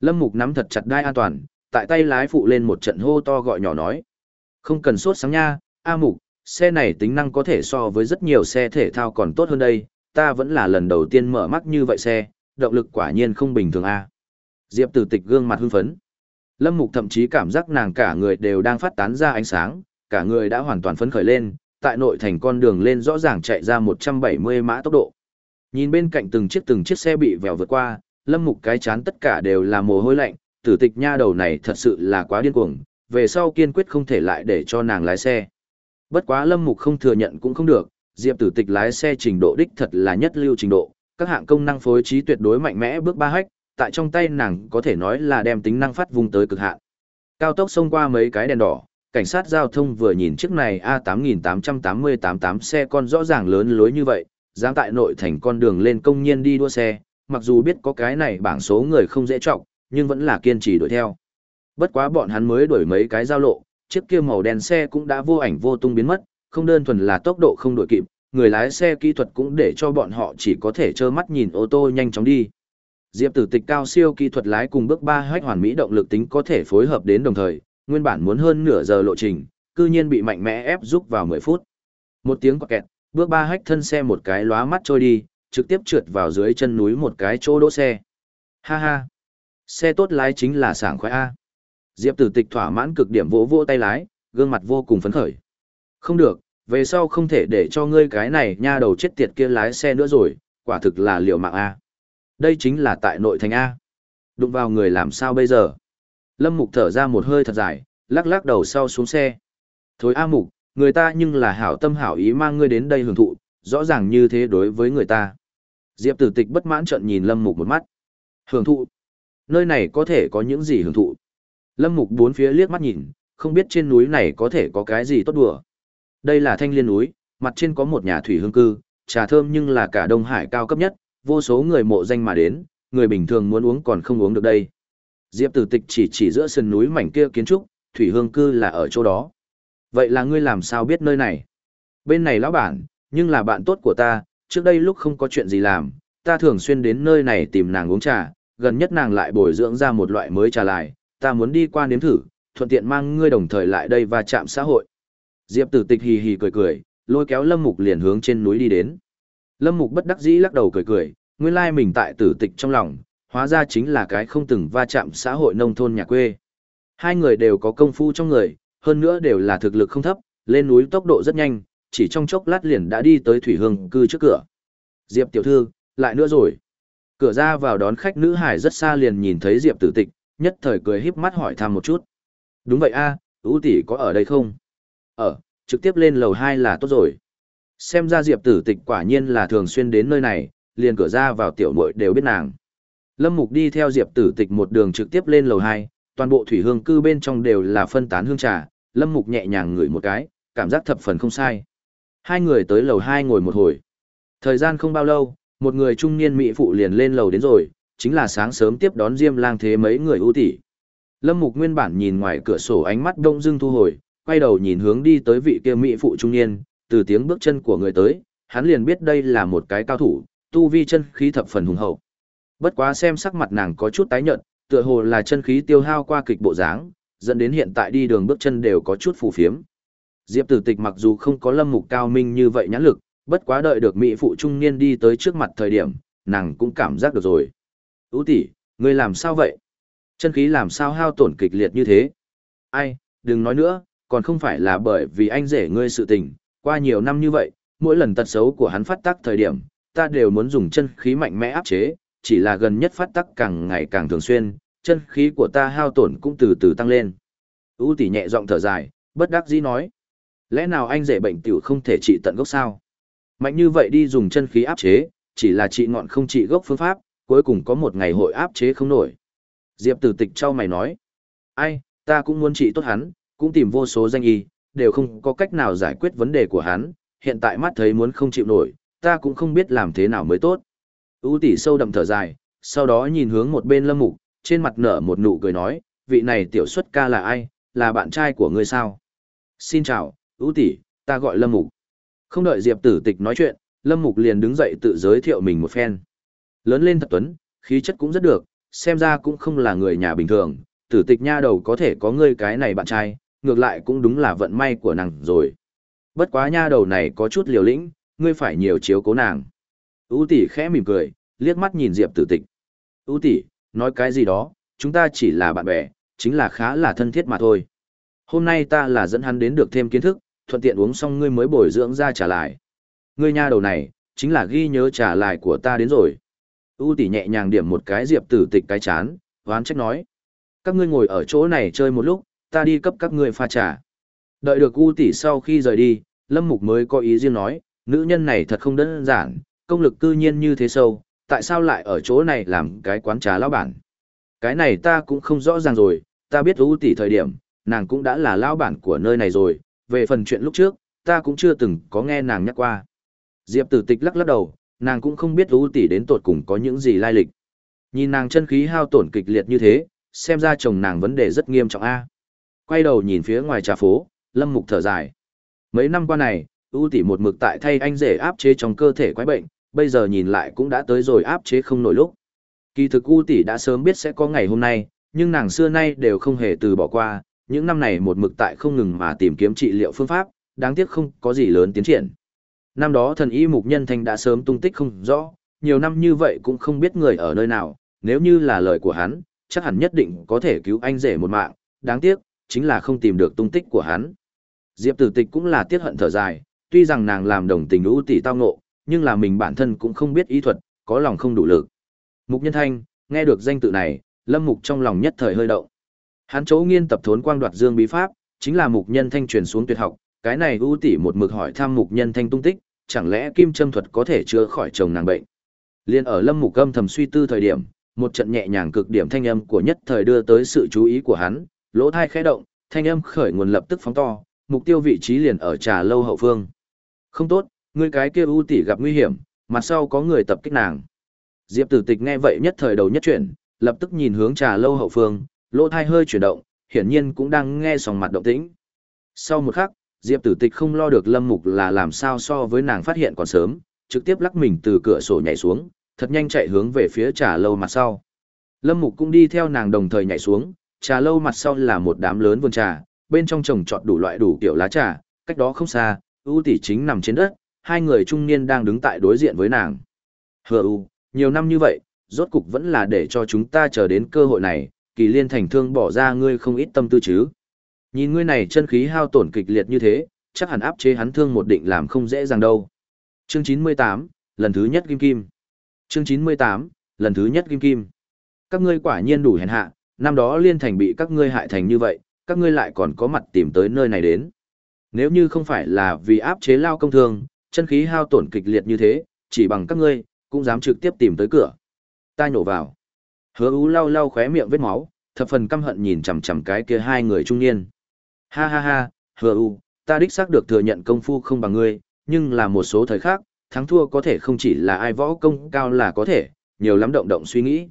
Lâm Mục nắm thật chặt đai an toàn, tại tay lái phụ lên một trận hô to gọi nhỏ nói. Không cần sốt sáng nha, A Mục, xe này tính năng có thể so với rất nhiều xe thể thao còn tốt hơn đây, ta vẫn là lần đầu tiên mở mắt như vậy xe, động lực quả nhiên không bình thường A. Diệp tử tịch gương mặt hưng phấn. Lâm Mục thậm chí cảm giác nàng cả người đều đang phát tán ra ánh sáng, cả người đã hoàn toàn phấn khởi lên, tại nội thành con đường lên rõ ràng chạy ra 170 mã tốc độ. Nhìn bên cạnh từng chiếc từng chiếc xe bị vèo vượt qua, Lâm Mục cái chán tất cả đều là mồ hôi lạnh, tử tịch nha đầu này thật sự là quá điên cuồng, về sau kiên quyết không thể lại để cho nàng lái xe. Bất quá Lâm Mục không thừa nhận cũng không được, Diệp tử tịch lái xe trình độ đích thật là nhất lưu trình độ, các hạng công năng phối trí tuyệt đối mạnh mẽ bước ba hách, tại trong tay nàng có thể nói là đem tính năng phát vùng tới cực hạn. Cao tốc xông qua mấy cái đèn đỏ, cảnh sát giao thông vừa nhìn chiếc này A8888 xe con rõ ràng lớn lối như vậy, dám tại nội thành con đường lên công nhiên đi đua xe, mặc dù biết có cái này bảng số người không dễ trọng, nhưng vẫn là kiên trì đuổi theo. Bất quá bọn hắn mới đuổi mấy cái giao lộ, chiếc kia màu đen xe cũng đã vô ảnh vô tung biến mất, không đơn thuần là tốc độ không đuổi kịp, người lái xe kỹ thuật cũng để cho bọn họ chỉ có thể trơ mắt nhìn ô tô nhanh chóng đi. Diệp Tử Tịch cao siêu kỹ thuật lái cùng bước ba hách hoàn mỹ động lực tính có thể phối hợp đến đồng thời, nguyên bản muốn hơn nửa giờ lộ trình, cư nhiên bị mạnh mẽ ép giúp vào 10 phút. Một tiếng quạt kẹt, bước ba hách thân xe một cái lóa mắt trôi đi, trực tiếp trượt vào dưới chân núi một cái chỗ đỗ xe. Ha ha, xe tốt lái chính là sảng khoái a. Diệp Tử Tịch thỏa mãn cực điểm vỗ vỗ tay lái, gương mặt vô cùng phấn khởi. Không được, về sau không thể để cho ngươi cái này nha đầu chết tiệt kia lái xe nữa rồi, quả thực là liều mạng a. Đây chính là tại nội thành a. Đụng vào người làm sao bây giờ? Lâm Mục thở ra một hơi thật dài, lắc lắc đầu sau xuống xe. Thôi A Mục, người ta nhưng là hảo tâm hảo ý mang ngươi đến đây hưởng thụ, rõ ràng như thế đối với người ta. Diệp tử tịch bất mãn trận nhìn Lâm Mục một mắt. Hưởng thụ? Nơi này có thể có những gì hưởng thụ? Lâm Mục bốn phía liếc mắt nhìn, không biết trên núi này có thể có cái gì tốt đùa. Đây là thanh liên núi, mặt trên có một nhà thủy hương cư, trà thơm nhưng là cả Đông Hải cao cấp nhất, vô số người mộ danh mà đến, người bình thường muốn uống còn không uống được đây. Diệp Tử Tịch chỉ chỉ giữa sườn núi mảnh kia kiến trúc, thủy hương cư là ở chỗ đó. Vậy là ngươi làm sao biết nơi này? Bên này lão bản, nhưng là bạn tốt của ta, trước đây lúc không có chuyện gì làm, ta thường xuyên đến nơi này tìm nàng uống trà, gần nhất nàng lại bồi dưỡng ra một loại mới trà lại, ta muốn đi qua nếm thử, thuận tiện mang ngươi đồng thời lại đây và chạm xã hội. Diệp Tử Tịch hì hì cười cười, lôi kéo Lâm Mục liền hướng trên núi đi đến. Lâm Mục bất đắc dĩ lắc đầu cười cười, nguyên lai mình tại Tử Tịch trong lòng, hóa ra chính là cái không từng va chạm xã hội nông thôn nhà quê. Hai người đều có công phu trong người, hơn nữa đều là thực lực không thấp, lên núi tốc độ rất nhanh, chỉ trong chốc lát liền đã đi tới thủy hương cư trước cửa. Diệp tiểu thư, lại nữa rồi. Cửa ra vào đón khách nữ hải rất xa liền nhìn thấy Diệp tử tịch, nhất thời cười híp mắt hỏi thăm một chút. Đúng vậy a, à, ưu tỷ có ở đây không? Ở, trực tiếp lên lầu 2 là tốt rồi. Xem ra Diệp tử tịch quả nhiên là thường xuyên đến nơi này, liền cửa ra vào tiểu muội đều biết nàng. Lâm Mục đi theo Diệp tử tịch một đường trực tiếp lên lầu 2, toàn bộ thủy hương cư bên trong đều là phân tán hương trà, Lâm Mục nhẹ nhàng ngửi một cái, cảm giác thập phần không sai. Hai người tới lầu hai ngồi một hồi. Thời gian không bao lâu, một người trung niên mỹ phụ liền lên lầu đến rồi, chính là sáng sớm tiếp đón Diêm Lang thế mấy người ưu tỷ. Lâm Mục nguyên bản nhìn ngoài cửa sổ ánh mắt đông dưng thu hồi, quay đầu nhìn hướng đi tới vị kia mỹ phụ trung niên, từ tiếng bước chân của người tới, hắn liền biết đây là một cái cao thủ, tu vi chân khí thập phần hùng hậu. Bất quá xem sắc mặt nàng có chút tái nhợt, tựa hồ là chân khí tiêu hao qua kịch bộ dáng, dẫn đến hiện tại đi đường bước chân đều có chút phù phiếm. Diệp Tử Tịch mặc dù không có lâm mục cao minh như vậy nhãn lực, bất quá đợi được mỹ phụ trung niên đi tới trước mặt thời điểm, nàng cũng cảm giác được rồi. Ú tỷ, ngươi làm sao vậy? Chân khí làm sao hao tổn kịch liệt như thế? Ai, đừng nói nữa, còn không phải là bởi vì anh rể ngươi sự tình, qua nhiều năm như vậy, mỗi lần tật xấu của hắn phát tác thời điểm, ta đều muốn dùng chân khí mạnh mẽ áp chế, chỉ là gần nhất phát tác càng ngày càng thường xuyên, chân khí của ta hao tổn cũng từ từ tăng lên. U tỷ nhẹ giọng thở dài, bất đắc dĩ nói. Lẽ nào anh rể bệnh tiểu không thể trị tận gốc sao? Mạnh như vậy đi dùng chân khí áp chế, chỉ là trị ngọn không trị gốc phương pháp, cuối cùng có một ngày hội áp chế không nổi. Diệp tử tịch trao mày nói. Ai, ta cũng muốn trị tốt hắn, cũng tìm vô số danh y, đều không có cách nào giải quyết vấn đề của hắn, hiện tại mắt thấy muốn không chịu nổi, ta cũng không biết làm thế nào mới tốt. U tỷ sâu đậm thở dài, sau đó nhìn hướng một bên lâm mục, trên mặt nở một nụ cười nói, vị này tiểu xuất ca là ai, là bạn trai của ngươi sao? Xin chào, U tỷ, ta gọi lâm mục. Không đợi Diệp tử tịch nói chuyện, lâm mục liền đứng dậy tự giới thiệu mình một phen. Lớn lên thật tuấn, khí chất cũng rất được, xem ra cũng không là người nhà bình thường, tử tịch nha đầu có thể có ngươi cái này bạn trai, ngược lại cũng đúng là vận may của nàng rồi. Bất quá nha đầu này có chút liều lĩnh, ngươi phải nhiều chiếu cố nàng. U tỷ khẽ mỉm cười, liếc mắt nhìn Diệp tử tịch. U tỷ, nói cái gì đó, chúng ta chỉ là bạn bè, chính là khá là thân thiết mà thôi. Hôm nay ta là dẫn hắn đến được thêm kiến thức, thuận tiện uống xong ngươi mới bồi dưỡng ra trả lại. Ngươi nha đầu này, chính là ghi nhớ trả lại của ta đến rồi. U tỷ nhẹ nhàng điểm một cái diệp tử tịch cái chán, hoán trách nói. Các ngươi ngồi ở chỗ này chơi một lúc, ta đi cấp các ngươi pha trà. Đợi được U tỷ sau khi rời đi, Lâm Mục mới có ý riêng nói, nữ nhân này thật không đơn giản, công lực cư nhiên như thế sâu, tại sao lại ở chỗ này làm cái quán trà lão bản. Cái này ta cũng không rõ ràng rồi, ta biết U tỷ thời điểm, nàng cũng đã là lão bản của nơi này rồi, về phần chuyện lúc trước, ta cũng chưa từng có nghe nàng nhắc qua. Diệp tử tịch lắc lắc đầu, nàng cũng không biết U tỷ đến tột cùng có những gì lai lịch. Nhìn nàng chân khí hao tổn kịch liệt như thế, xem ra chồng nàng vấn đề rất nghiêm trọng a. Quay đầu nhìn phía ngoài trà phố, Lâm Mục thở dài. Mấy năm qua này, U tỷ một mực tại thay anh rể áp chế trong cơ thể quái bệnh, bây giờ nhìn lại cũng đã tới rồi áp chế không nổi lúc. Kỳ thực U tỷ đã sớm biết sẽ có ngày hôm nay, nhưng nàng xưa nay đều không hề từ bỏ qua, những năm này một mực tại không ngừng mà tìm kiếm trị liệu phương pháp, đáng tiếc không có gì lớn tiến triển. Năm đó thần y mục nhân thanh đã sớm tung tích không rõ, nhiều năm như vậy cũng không biết người ở nơi nào, nếu như là lời của hắn, chắc hẳn nhất định có thể cứu anh rể một mạng, đáng tiếc, chính là không tìm được tung tích của hắn. Diệp tử tịch cũng là tiếc hận thở dài, tuy rằng nàng làm đồng tình ưu tỷ tao ngộ, nhưng là mình bản thân cũng không biết ý thuật, có lòng không đủ lực. Mục nhân thanh, nghe được danh tự này, lâm mục trong lòng nhất thời hơi động. Hắn chỗ nghiên tập thốn quang đoạt dương bí pháp, chính là mục nhân thanh truyền xuống tuyệt học, cái này ưu tỷ một mực hỏi thăm mục nhân thanh tung tích, chẳng lẽ kim châm thuật có thể chữa khỏi chồng nàng bệnh. Liên ở lâm mục âm thầm suy tư thời điểm, một trận nhẹ nhàng cực điểm thanh âm của nhất thời đưa tới sự chú ý của hắn, lỗ thai khẽ động, thanh âm khởi nguồn lập tức phóng to, mục tiêu vị trí liền ở trà lâu hậu phương. Không tốt, người cái kia ưu tỷ gặp nguy hiểm, mặt sau có người tập kích nàng. Diệp Tử Tịch nghe vậy nhất thời đầu nhất chuyển, lập tức nhìn hướng trà lâu hậu phương, lỗ thai hơi chuyển động, hiển nhiên cũng đang nghe sòng mặt động tĩnh. Sau một khắc, Diệp Tử Tịch không lo được Lâm Mục là làm sao so với nàng phát hiện còn sớm, trực tiếp lắc mình từ cửa sổ nhảy xuống, thật nhanh chạy hướng về phía trà lâu mặt sau. Lâm Mục cũng đi theo nàng đồng thời nhảy xuống, trà lâu mặt sau là một đám lớn vườn trà, bên trong trồng trọt đủ loại đủ kiểu lá trà, cách đó không xa, U tỷ chính nằm trên đất, hai người trung niên đang đứng tại đối diện với nàng. Hờ U, nhiều năm như vậy, rốt cục vẫn là để cho chúng ta chờ đến cơ hội này, kỳ liên thành thương bỏ ra ngươi không ít tâm tư chứ. Nhìn ngươi này chân khí hao tổn kịch liệt như thế, chắc hẳn áp chế hắn thương một định làm không dễ dàng đâu. Chương 98, lần thứ nhất kim kim. Chương 98, lần thứ nhất kim kim. Các ngươi quả nhiên đủ hèn hạ, năm đó liên thành bị các ngươi hại thành như vậy, các ngươi lại còn có mặt tìm tới nơi này đến. Nếu như không phải là vì áp chế lao công thương, chân khí hao tổn kịch liệt như thế, chỉ bằng các ngươi, cũng dám trực tiếp tìm tới cửa. Ta nhổ vào. Hứa ú lau lau khóe miệng vết máu, thập phần căm hận nhìn chằm chằm cái kia hai người trung niên. Ha ha ha, hứa ú, ta đích xác được thừa nhận công phu không bằng ngươi, nhưng là một số thời khác, thắng thua có thể không chỉ là ai võ công cao là có thể, nhiều lắm động động suy nghĩ.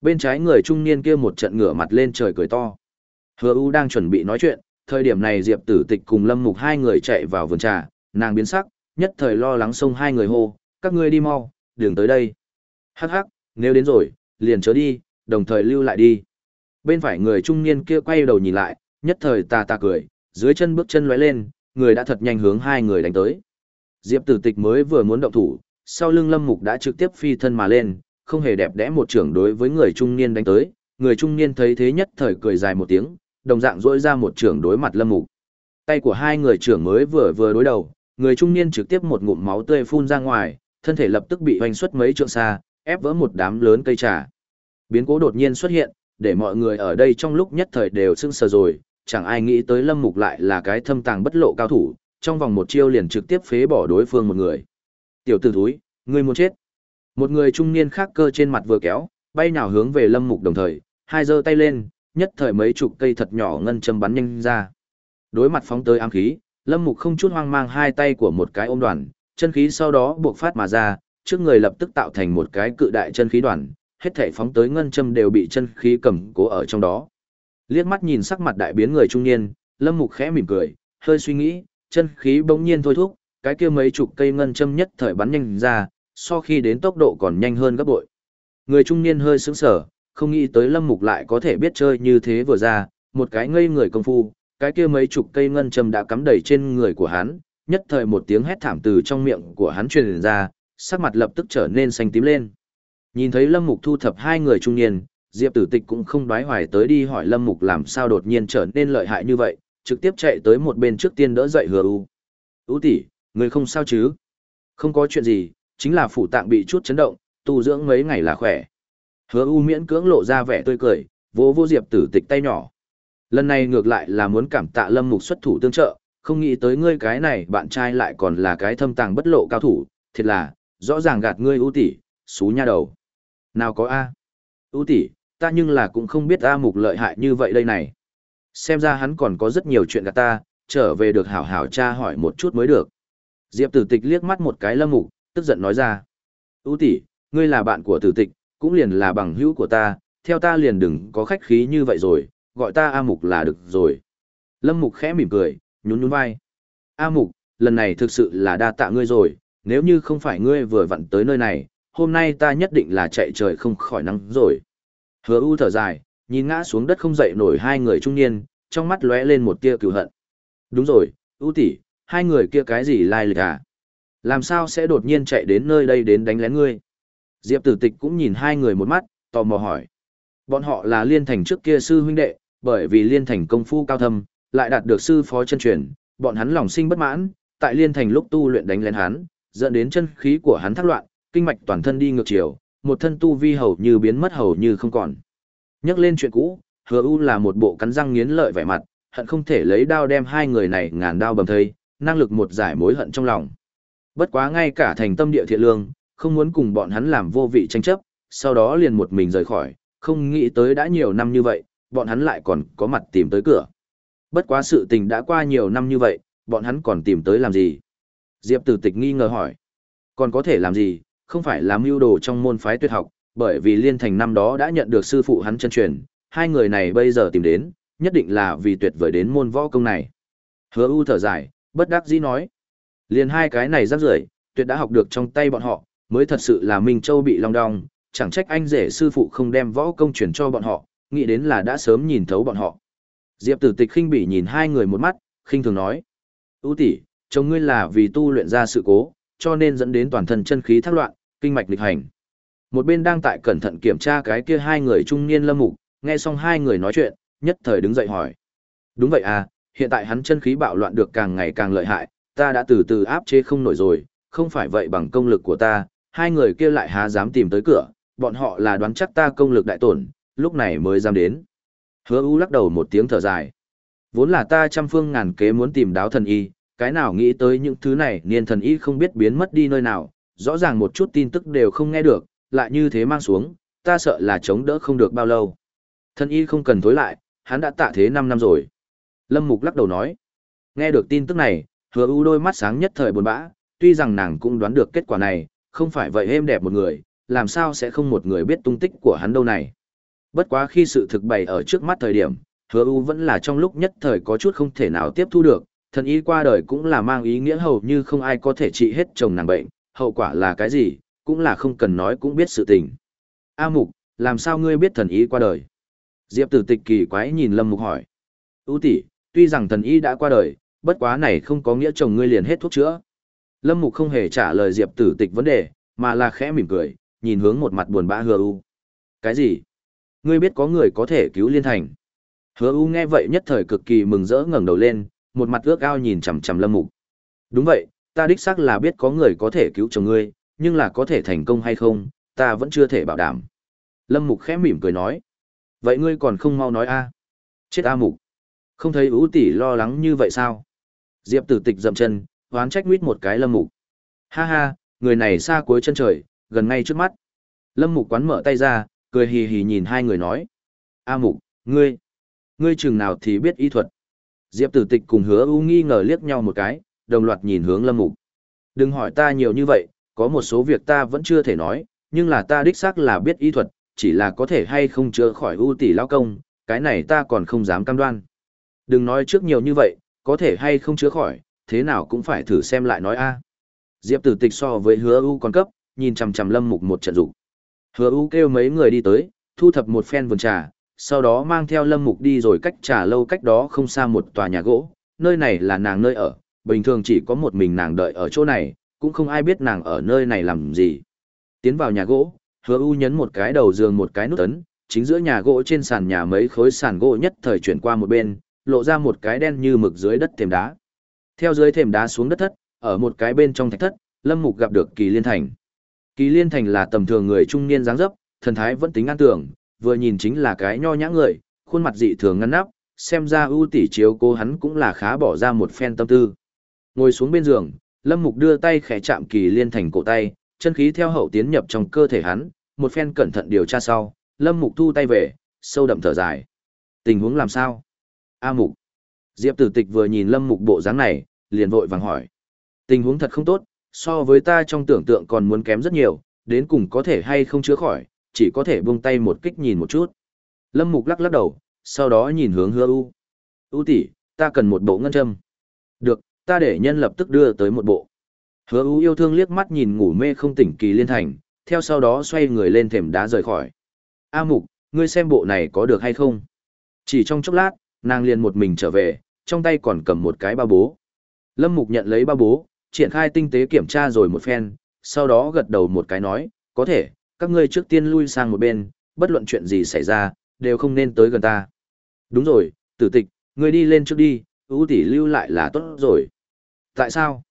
Bên trái người trung niên kia một trận ngửa mặt lên trời cười to. Hứa U đang chuẩn bị nói chuyện, thời điểm này Diệp Tử Tịch cùng Lâm Mục hai người chạy vào vườn trà, nàng biến sắc, nhất thời lo lắng xông hai người hô, các ngươi đi mau, đường tới đây. Hắc hắc, nếu đến rồi, liền chớ đi, đồng thời lưu lại đi. Bên phải người trung niên kia quay đầu nhìn lại, nhất thời ta ta cười, dưới chân bước chân lóe lên, người đã thật nhanh hướng hai người đánh tới. Diệp Tử Tịch mới vừa muốn động thủ, sau lưng Lâm Mục đã trực tiếp phi thân mà lên, không hề đẹp đẽ một trưởng đối với người trung niên đánh tới, người trung niên thấy thế nhất thời cười dài một tiếng, đồng dạng rỗi ra một trưởng đối mặt Lâm Mục. Tay của hai người trưởng mới vừa vừa đối đầu, người trung niên trực tiếp một ngụm máu tươi phun ra ngoài, thân thể lập tức bị hoành xuất mấy trượng xa, ép vỡ một đám lớn cây trà. Biến cố đột nhiên xuất hiện, để mọi người ở đây trong lúc nhất thời đều sưng sờ rồi, chẳng ai nghĩ tới Lâm Mục lại là cái thâm tàng bất lộ cao thủ, trong vòng một chiêu liền trực tiếp phế bỏ đối phương một người. Tiểu tử thúi, ngươi muốn chết. Một người trung niên khác cơ trên mặt vừa kéo, bay nào hướng về Lâm Mục đồng thời, hai giơ tay lên, nhất thời mấy chục cây thật nhỏ ngân châm bắn nhanh ra. Đối mặt phóng tới ám khí, Lâm Mục không chút hoang mang hai tay của một cái ôm đoàn, chân khí sau đó buộc phát mà ra, trước người lập tức tạo thành một cái cự đại chân khí đoàn, hết thảy phóng tới ngân châm đều bị chân khí cầm cố ở trong đó. Liếc mắt nhìn sắc mặt đại biến người trung niên, Lâm Mục khẽ mỉm cười, hơi suy nghĩ, chân khí bỗng nhiên thôi thúc, cái kia mấy chục cây ngân châm nhất thời bắn nhanh ra, so khi đến tốc độ còn nhanh hơn gấp bội. Người trung niên hơi sững sờ, không nghĩ tới lâm mục lại có thể biết chơi như thế vừa ra, một cái ngây người công phu, cái kia mấy chục cây ngân châm đã cắm đầy trên người của hắn, nhất thời một tiếng hét thảm từ trong miệng của hắn truyền ra, sắc mặt lập tức trở nên xanh tím lên. Nhìn thấy Lâm Mục thu thập hai người trung niên, Diệp Tử Tịch cũng không đoái hoài tới đi hỏi Lâm Mục làm sao đột nhiên trở nên lợi hại như vậy, trực tiếp chạy tới một bên trước tiên đỡ dậy Hứa U. "U tỷ, người không sao chứ?" "Không có chuyện gì, chính là phủ tạng bị chút chấn động, tu dưỡng mấy ngày là khỏe." Hứa U miễn cưỡng lộ ra vẻ tươi cười, vỗ vỗ Diệp Tử Tịch tay nhỏ. Lần này ngược lại là muốn cảm tạ Lâm Mục xuất thủ tương trợ, không nghĩ tới ngươi cái này bạn trai lại còn là cái thâm tàng bất lộ cao thủ, thiệt là, rõ ràng gạt ngươi ưu tỷ, xú nha đầu. Nào có A. ưu tỷ, ta nhưng là cũng không biết A mục lợi hại như vậy đây này. Xem ra hắn còn có rất nhiều chuyện gạt ta, trở về được hảo hảo tra hỏi một chút mới được. Diệp tử tịch liếc mắt một cái lâm mục, tức giận nói ra. ưu tỷ, ngươi là bạn của tử tịch, cũng liền là bằng hữu của ta, theo ta liền đừng có khách khí như vậy rồi, gọi ta A mục là được rồi. Lâm mục khẽ mỉm cười, nhún nhún vai. A mục, lần này thực sự là đa tạ ngươi rồi, nếu như không phải ngươi vừa vặn tới nơi này, hôm nay ta nhất định là chạy trời không khỏi nắng rồi. Hứa u thở dài, nhìn ngã xuống đất không dậy nổi hai người trung niên, trong mắt lóe lên một tia cừu hận. Đúng rồi, u tỷ, hai người kia cái gì lai lịch à? Làm sao sẽ đột nhiên chạy đến nơi đây đến đánh lén ngươi? Diệp tử tịch cũng nhìn hai người một mắt, tò mò hỏi. Bọn họ là liên thành trước kia sư huynh đệ, bởi vì liên thành công phu cao thâm, lại đạt được sư phó chân truyền, bọn hắn lòng sinh bất mãn, tại liên thành lúc tu luyện đánh lén hắn, dẫn đến chân khí của hắn thác loạn, kinh mạch toàn thân đi ngược chiều, một thân tu vi hầu như biến mất hầu như không còn. Nhắc lên chuyện cũ, Hứa U là một bộ cắn răng nghiến lợi vẻ mặt, hận không thể lấy đao đem hai người này ngàn đao bầm thây, năng lực một giải mối hận trong lòng. Bất quá ngay cả thành tâm địa thiện lương, không muốn cùng bọn hắn làm vô vị tranh chấp, sau đó liền một mình rời khỏi, không nghĩ tới đã nhiều năm như vậy, bọn hắn lại còn có mặt tìm tới cửa. Bất quá sự tình đã qua nhiều năm như vậy, bọn hắn còn tìm tới làm gì? Diệp tử tịch nghi ngờ hỏi. Còn có thể làm gì, không phải làm mưu đồ trong môn phái tuyệt học, bởi vì liên thành năm đó đã nhận được sư phụ hắn chân truyền, hai người này bây giờ tìm đến, nhất định là vì tuyệt vời đến môn võ công này. Hứa U thở dài, bất đắc dĩ nói. Liền hai cái này rắc rưởi, tuyệt đã học được trong tay bọn họ, mới thật sự là Minh Châu bị long đong, chẳng trách anh rể sư phụ không đem võ công truyền cho bọn họ, nghĩ đến là đã sớm nhìn thấu bọn họ. Diệp Tử Tịch khinh bỉ nhìn hai người một mắt, khinh thường nói: "U tỷ, chồng ngươi là vì tu luyện ra sự cố, cho nên dẫn đến toàn thân chân khí thác loạn, kinh mạch lịch hành." Một bên đang tại cẩn thận kiểm tra cái kia hai người trung niên lâm mục, nghe xong hai người nói chuyện, nhất thời đứng dậy hỏi: "Đúng vậy à, hiện tại hắn chân khí bạo loạn được càng ngày càng lợi hại, ta đã từ từ áp chế không nổi rồi, không phải vậy bằng công lực của ta, hai người kia lại há dám tìm tới cửa, bọn họ là đoán chắc ta công lực đại tổn, lúc này mới dám đến." Hứa U lắc đầu một tiếng thở dài. Vốn là ta trăm phương ngàn kế muốn tìm đáo thần y, cái nào nghĩ tới những thứ này niên thần y không biết biến mất đi nơi nào, rõ ràng một chút tin tức đều không nghe được, lại như thế mang xuống, ta sợ là chống đỡ không được bao lâu. Thần y không cần tối lại, hắn đã tạ thế 5 năm rồi. Lâm Mục lắc đầu nói. Nghe được tin tức này, hứa u đôi mắt sáng nhất thời buồn bã, tuy rằng nàng cũng đoán được kết quả này, không phải vậy êm đẹp một người, làm sao sẽ không một người biết tung tích của hắn đâu này. Bất quá khi sự thực bày ở trước mắt thời điểm, hứa u vẫn là trong lúc nhất thời có chút không thể nào tiếp thu được, thần y qua đời cũng là mang ý nghĩa hầu như không ai có thể trị hết chồng nàng bệnh, hậu quả là cái gì, cũng là không cần nói cũng biết sự tình. A Mục, làm sao ngươi biết thần y qua đời? Diệp tử tịch kỳ quái nhìn Lâm Mục hỏi. U tỷ, tuy rằng thần y đã qua đời, bất quá này không có nghĩa chồng ngươi liền hết thuốc chữa. Lâm Mục không hề trả lời Diệp tử tịch vấn đề, mà là khẽ mỉm cười, nhìn hướng một mặt buồn bã hứa u. Cái gì? Ngươi biết có người có thể cứu liên thành. Hứa U nghe vậy nhất thời cực kỳ mừng rỡ ngẩng đầu lên, một mặt ước ao nhìn chằm chằm Lâm Mục. Đúng vậy, ta đích xác là biết có người có thể cứu chồng ngươi, nhưng là có thể thành công hay không, ta vẫn chưa thể bảo đảm. Lâm Mục khẽ mỉm cười nói. Vậy ngươi còn không mau nói a? Chết A Mục. Không thấy ưu tỷ lo lắng như vậy sao? Diệp tử tịch dậm chân, hoán trách nguyết một cái Lâm Mục. Ha ha, người này xa cuối chân trời, gần ngay trước mắt. Lâm Mục quán mở tay ra, cười hì hì nhìn hai người nói. A Mục, ngươi, ngươi chừng nào thì biết y thuật. Diệp tử tịch cùng hứa u nghi ngờ liếc nhau một cái, đồng loạt nhìn hướng Lâm Mục. Đừng hỏi ta nhiều như vậy, có một số việc ta vẫn chưa thể nói, nhưng là ta đích xác là biết y thuật, chỉ là có thể hay không chữa khỏi u tỷ lão công, cái này ta còn không dám cam đoan. Đừng nói trước nhiều như vậy, có thể hay không chữa khỏi, thế nào cũng phải thử xem lại nói a. Diệp tử tịch so với hứa u còn cấp, nhìn chằm chằm lâm mục một trận dục Hứa U kêu mấy người đi tới, thu thập một phen vườn trà, sau đó mang theo Lâm Mục đi rồi cách trà lâu cách đó không xa một tòa nhà gỗ, nơi này là nàng nơi ở, bình thường chỉ có một mình nàng đợi ở chỗ này, cũng không ai biết nàng ở nơi này làm gì. Tiến vào nhà gỗ, hứa u nhấn một cái đầu giường một cái nút ấn, chính giữa nhà gỗ trên sàn nhà mấy khối sàn gỗ nhất thời chuyển qua một bên, lộ ra một cái đen như mực dưới đất thềm đá. Theo dưới thềm đá xuống đất thất, ở một cái bên trong thạch thất, Lâm Mục gặp được Kỳ Liên Thành. Kỳ Liên Thành là tầm thường người trung niên dáng dấp, thần thái vẫn tính an tưởng, vừa nhìn chính là cái nho nhã người, khuôn mặt dị thường ngăn nắp, xem ra ưu tỷ chiếu cô hắn cũng là khá bỏ ra một phen tâm tư. Ngồi xuống bên giường, Lâm Mục đưa tay khẽ chạm Kỳ Liên Thành cổ tay, chân khí theo hậu tiến nhập trong cơ thể hắn, một phen cẩn thận điều tra sau, Lâm Mục thu tay về, sâu đậm thở dài. Tình huống làm sao? A Mục. Diệp Tử Tịch vừa nhìn Lâm Mục bộ dáng này, liền vội vàng hỏi. Tình huống thật không tốt, so với ta trong tưởng tượng còn muốn kém rất nhiều, đến cùng có thể hay không chữa khỏi, chỉ có thể buông tay một kích nhìn một chút. Lâm Mục lắc lắc đầu, sau đó nhìn hướng hứa U. U tỷ, ta cần một bộ ngân châm. Được, ta để nhân lập tức đưa tới một bộ. Hứa U yêu thương liếc mắt nhìn ngủ mê không tỉnh kỳ liên thành, theo sau đó xoay người lên thềm đá rời khỏi. A Mục, ngươi xem bộ này có được hay không? Chỉ trong chốc lát, nàng liền một mình trở về, trong tay còn cầm một cái ba bố. Lâm Mục nhận lấy ba bố, triển khai tinh tế kiểm tra rồi một phen, sau đó gật đầu một cái nói, có thể, các ngươi trước tiên lui sang một bên, bất luận chuyện gì xảy ra, đều không nên tới gần ta. Đúng rồi, tử tịch, ngươi đi lên trước đi, ưu tỷ lưu lại là tốt rồi. Tại sao?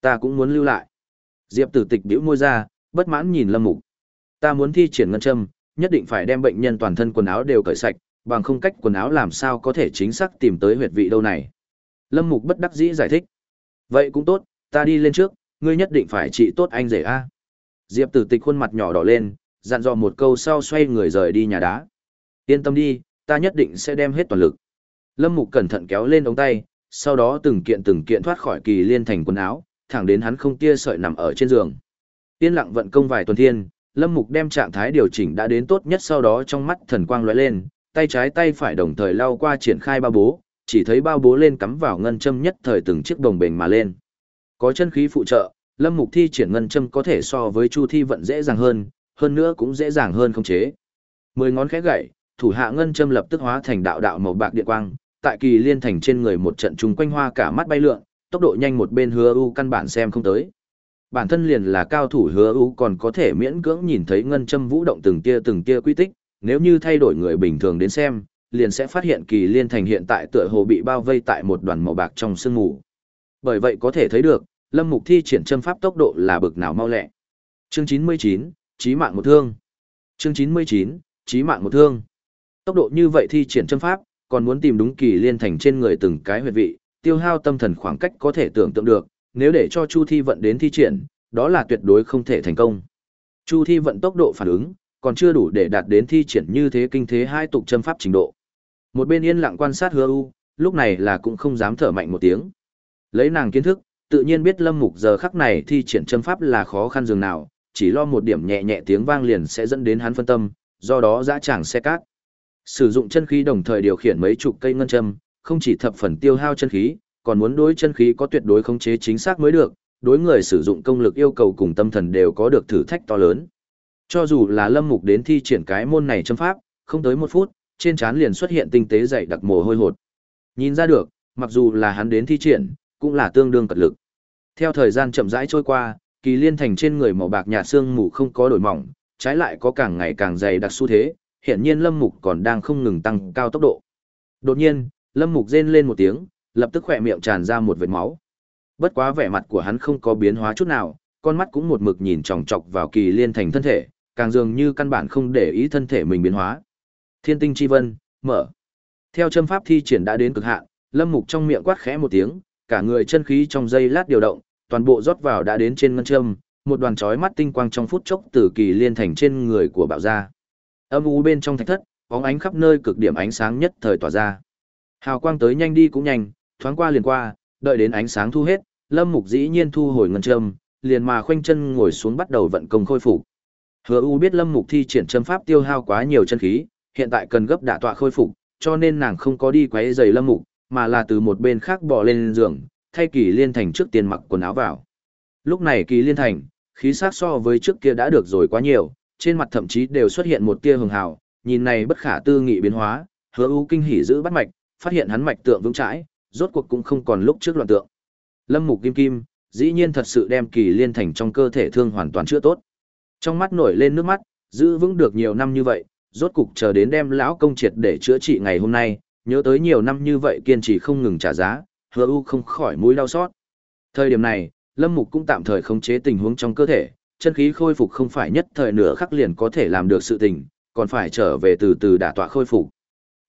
Ta cũng muốn lưu lại. Diệp tử tịch biểu môi ra, bất mãn nhìn lâm mục. Ta muốn thi triển ngân châm, nhất định phải đem bệnh nhân toàn thân quần áo đều cởi sạch, bằng không cách quần áo làm sao có thể chính xác tìm tới huyệt vị đâu này. Lâm mục bất đắc dĩ giải thích. Vậy cũng tốt, ta đi lên trước, ngươi nhất định phải trị tốt anh rể a. Diệp tử tịch khuôn mặt nhỏ đỏ lên, dặn dò một câu sau xoay người rời đi nhà đá. Yên tâm đi, ta nhất định sẽ đem hết toàn lực. Lâm Mục cẩn thận kéo lên ống tay, sau đó từng kiện từng kiện thoát khỏi kỳ liên thành quần áo, thẳng đến hắn không tia sợi nằm ở trên giường. Yên lặng vận công vài tuần thiên, Lâm Mục đem trạng thái điều chỉnh đã đến tốt nhất sau đó trong mắt thần quang lóe lên, tay trái tay phải đồng thời lao qua triển khai bao bố, chỉ thấy bao bố lên cắm vào ngân châm nhất thời từng chiếc đồng bền mà lên. Có chân khí phụ trợ, Lâm Mục thi triển ngân châm có thể so với Chu Thi vận dễ dàng hơn, hơn nữa cũng dễ dàng hơn không chế. Mười ngón khẽ gậy, thủ hạ ngân châm lập tức hóa thành đạo đạo màu bạc điện quang, tại kỳ liên thành trên người một trận trùng quanh hoa cả mắt bay lượn, tốc độ nhanh một bên hứa u căn bản xem không tới. Bản thân liền là cao thủ hứa u còn có thể miễn cưỡng nhìn thấy ngân châm vũ động từng tia từng tia quy tích, nếu như thay đổi người bình thường đến xem, liền sẽ phát hiện kỳ liên thành hiện tại tựa hồ bị bao vây tại một đoàn màu bạc trong sương mù. Bởi vậy có thể thấy được, Lâm Mục thi triển châm pháp tốc độ là bực nào mau lẹ. Chương 99, chí mạng một thương. Chương 99, chí mạng một thương. Tốc độ như vậy thi triển châm pháp, còn muốn tìm đúng kỳ liên thành trên người từng cái huyệt vị, tiêu hao tâm thần khoảng cách có thể tưởng tượng được, nếu để cho Chu Thi vận đến thi triển, đó là tuyệt đối không thể thành công. Chu Thi vận tốc độ phản ứng, còn chưa đủ để đạt đến thi triển như thế kinh thế hai tục châm pháp trình độ. Một bên yên lặng quan sát Hứa U, lúc này là cũng không dám thở mạnh một tiếng. Lấy nàng kiến thức, tự nhiên biết Lâm Mục giờ khắc này thi triển châm pháp là khó khăn dường nào, chỉ lo một điểm nhẹ nhẹ tiếng vang liền sẽ dẫn đến hắn phân tâm, do đó dã tràng xe cát. Sử dụng chân khí đồng thời điều khiển mấy chục cây ngân châm, không chỉ thập phần tiêu hao chân khí, còn muốn đối chân khí có tuyệt đối khống chế chính xác mới được, đối người sử dụng công lực yêu cầu cùng tâm thần đều có được thử thách to lớn. Cho dù là Lâm Mục đến thi triển cái môn này châm pháp, không tới một phút, trên trán liền xuất hiện tinh tế dày đặc mồ hôi hột. Nhìn ra được, mặc dù là hắn đến thi triển, cũng là tương đương cật lực. Theo thời gian chậm rãi trôi qua, kỳ liên thành trên người màu bạc nhạt xương mù không có đổi mỏng, trái lại có càng ngày càng dày đặc xu thế, hiện nhiên Lâm Mục còn đang không ngừng tăng cao tốc độ. Đột nhiên, Lâm Mục rên lên một tiếng, lập tức khỏe miệng tràn ra một vệt máu. Bất quá vẻ mặt của hắn không có biến hóa chút nào, con mắt cũng một mực nhìn chòng chọc vào kỳ liên thành thân thể, càng dường như căn bản không để ý thân thể mình biến hóa. Thiên tinh chi vân, mở. Theo châm pháp thi triển đã đến cực hạn, Lâm Mục trong miệng quát khẽ một tiếng, cả người chân khí trong dây lát điều động, toàn bộ rót vào đã đến trên ngân châm, một đoàn chói mắt tinh quang trong phút chốc từ kỳ liên thành trên người của bạo ra. Âm u bên trong thạch thất, bóng ánh khắp nơi cực điểm ánh sáng nhất thời tỏa ra. Hào quang tới nhanh đi cũng nhanh, thoáng qua liền qua, đợi đến ánh sáng thu hết, Lâm Mục dĩ nhiên thu hồi ngân châm, liền mà khoanh chân ngồi xuống bắt đầu vận công khôi phục. Hứa U biết Lâm Mục thi triển châm pháp tiêu hao quá nhiều chân khí, hiện tại cần gấp đả tọa khôi phục, cho nên nàng không có đi quấy rầy Lâm Mục, mà là từ một bên khác bò lên giường, thay Kỳ Liên Thành trước tiên mặc quần áo vào. Lúc này Kỳ Liên Thành, khí sắc so với trước kia đã được rồi quá nhiều, trên mặt thậm chí đều xuất hiện một tia hường hào, nhìn này bất khả tư nghị biến hóa, hứa U kinh hỉ giữ bắt mạch, phát hiện hắn mạch tượng vững chãi, rốt cuộc cũng không còn lúc trước loạn tượng. Lâm mục kim kim, dĩ nhiên thật sự đem kỳ liên thành trong cơ thể thương hoàn toàn chữa tốt. Trong mắt nổi lên nước mắt, giữ vững được nhiều năm như vậy, rốt cục chờ đến đem lão công triệt để chữa trị ngày hôm nay, nhớ tới nhiều năm như vậy kiên trì không ngừng trả giá, hứa u không khỏi mũi đau xót. Thời điểm này, Lâm Mục cũng tạm thời khống chế tình huống trong cơ thể, chân khí khôi phục không phải nhất thời nửa khắc liền có thể làm được sự tình, còn phải trở về từ từ đả tọa khôi phục.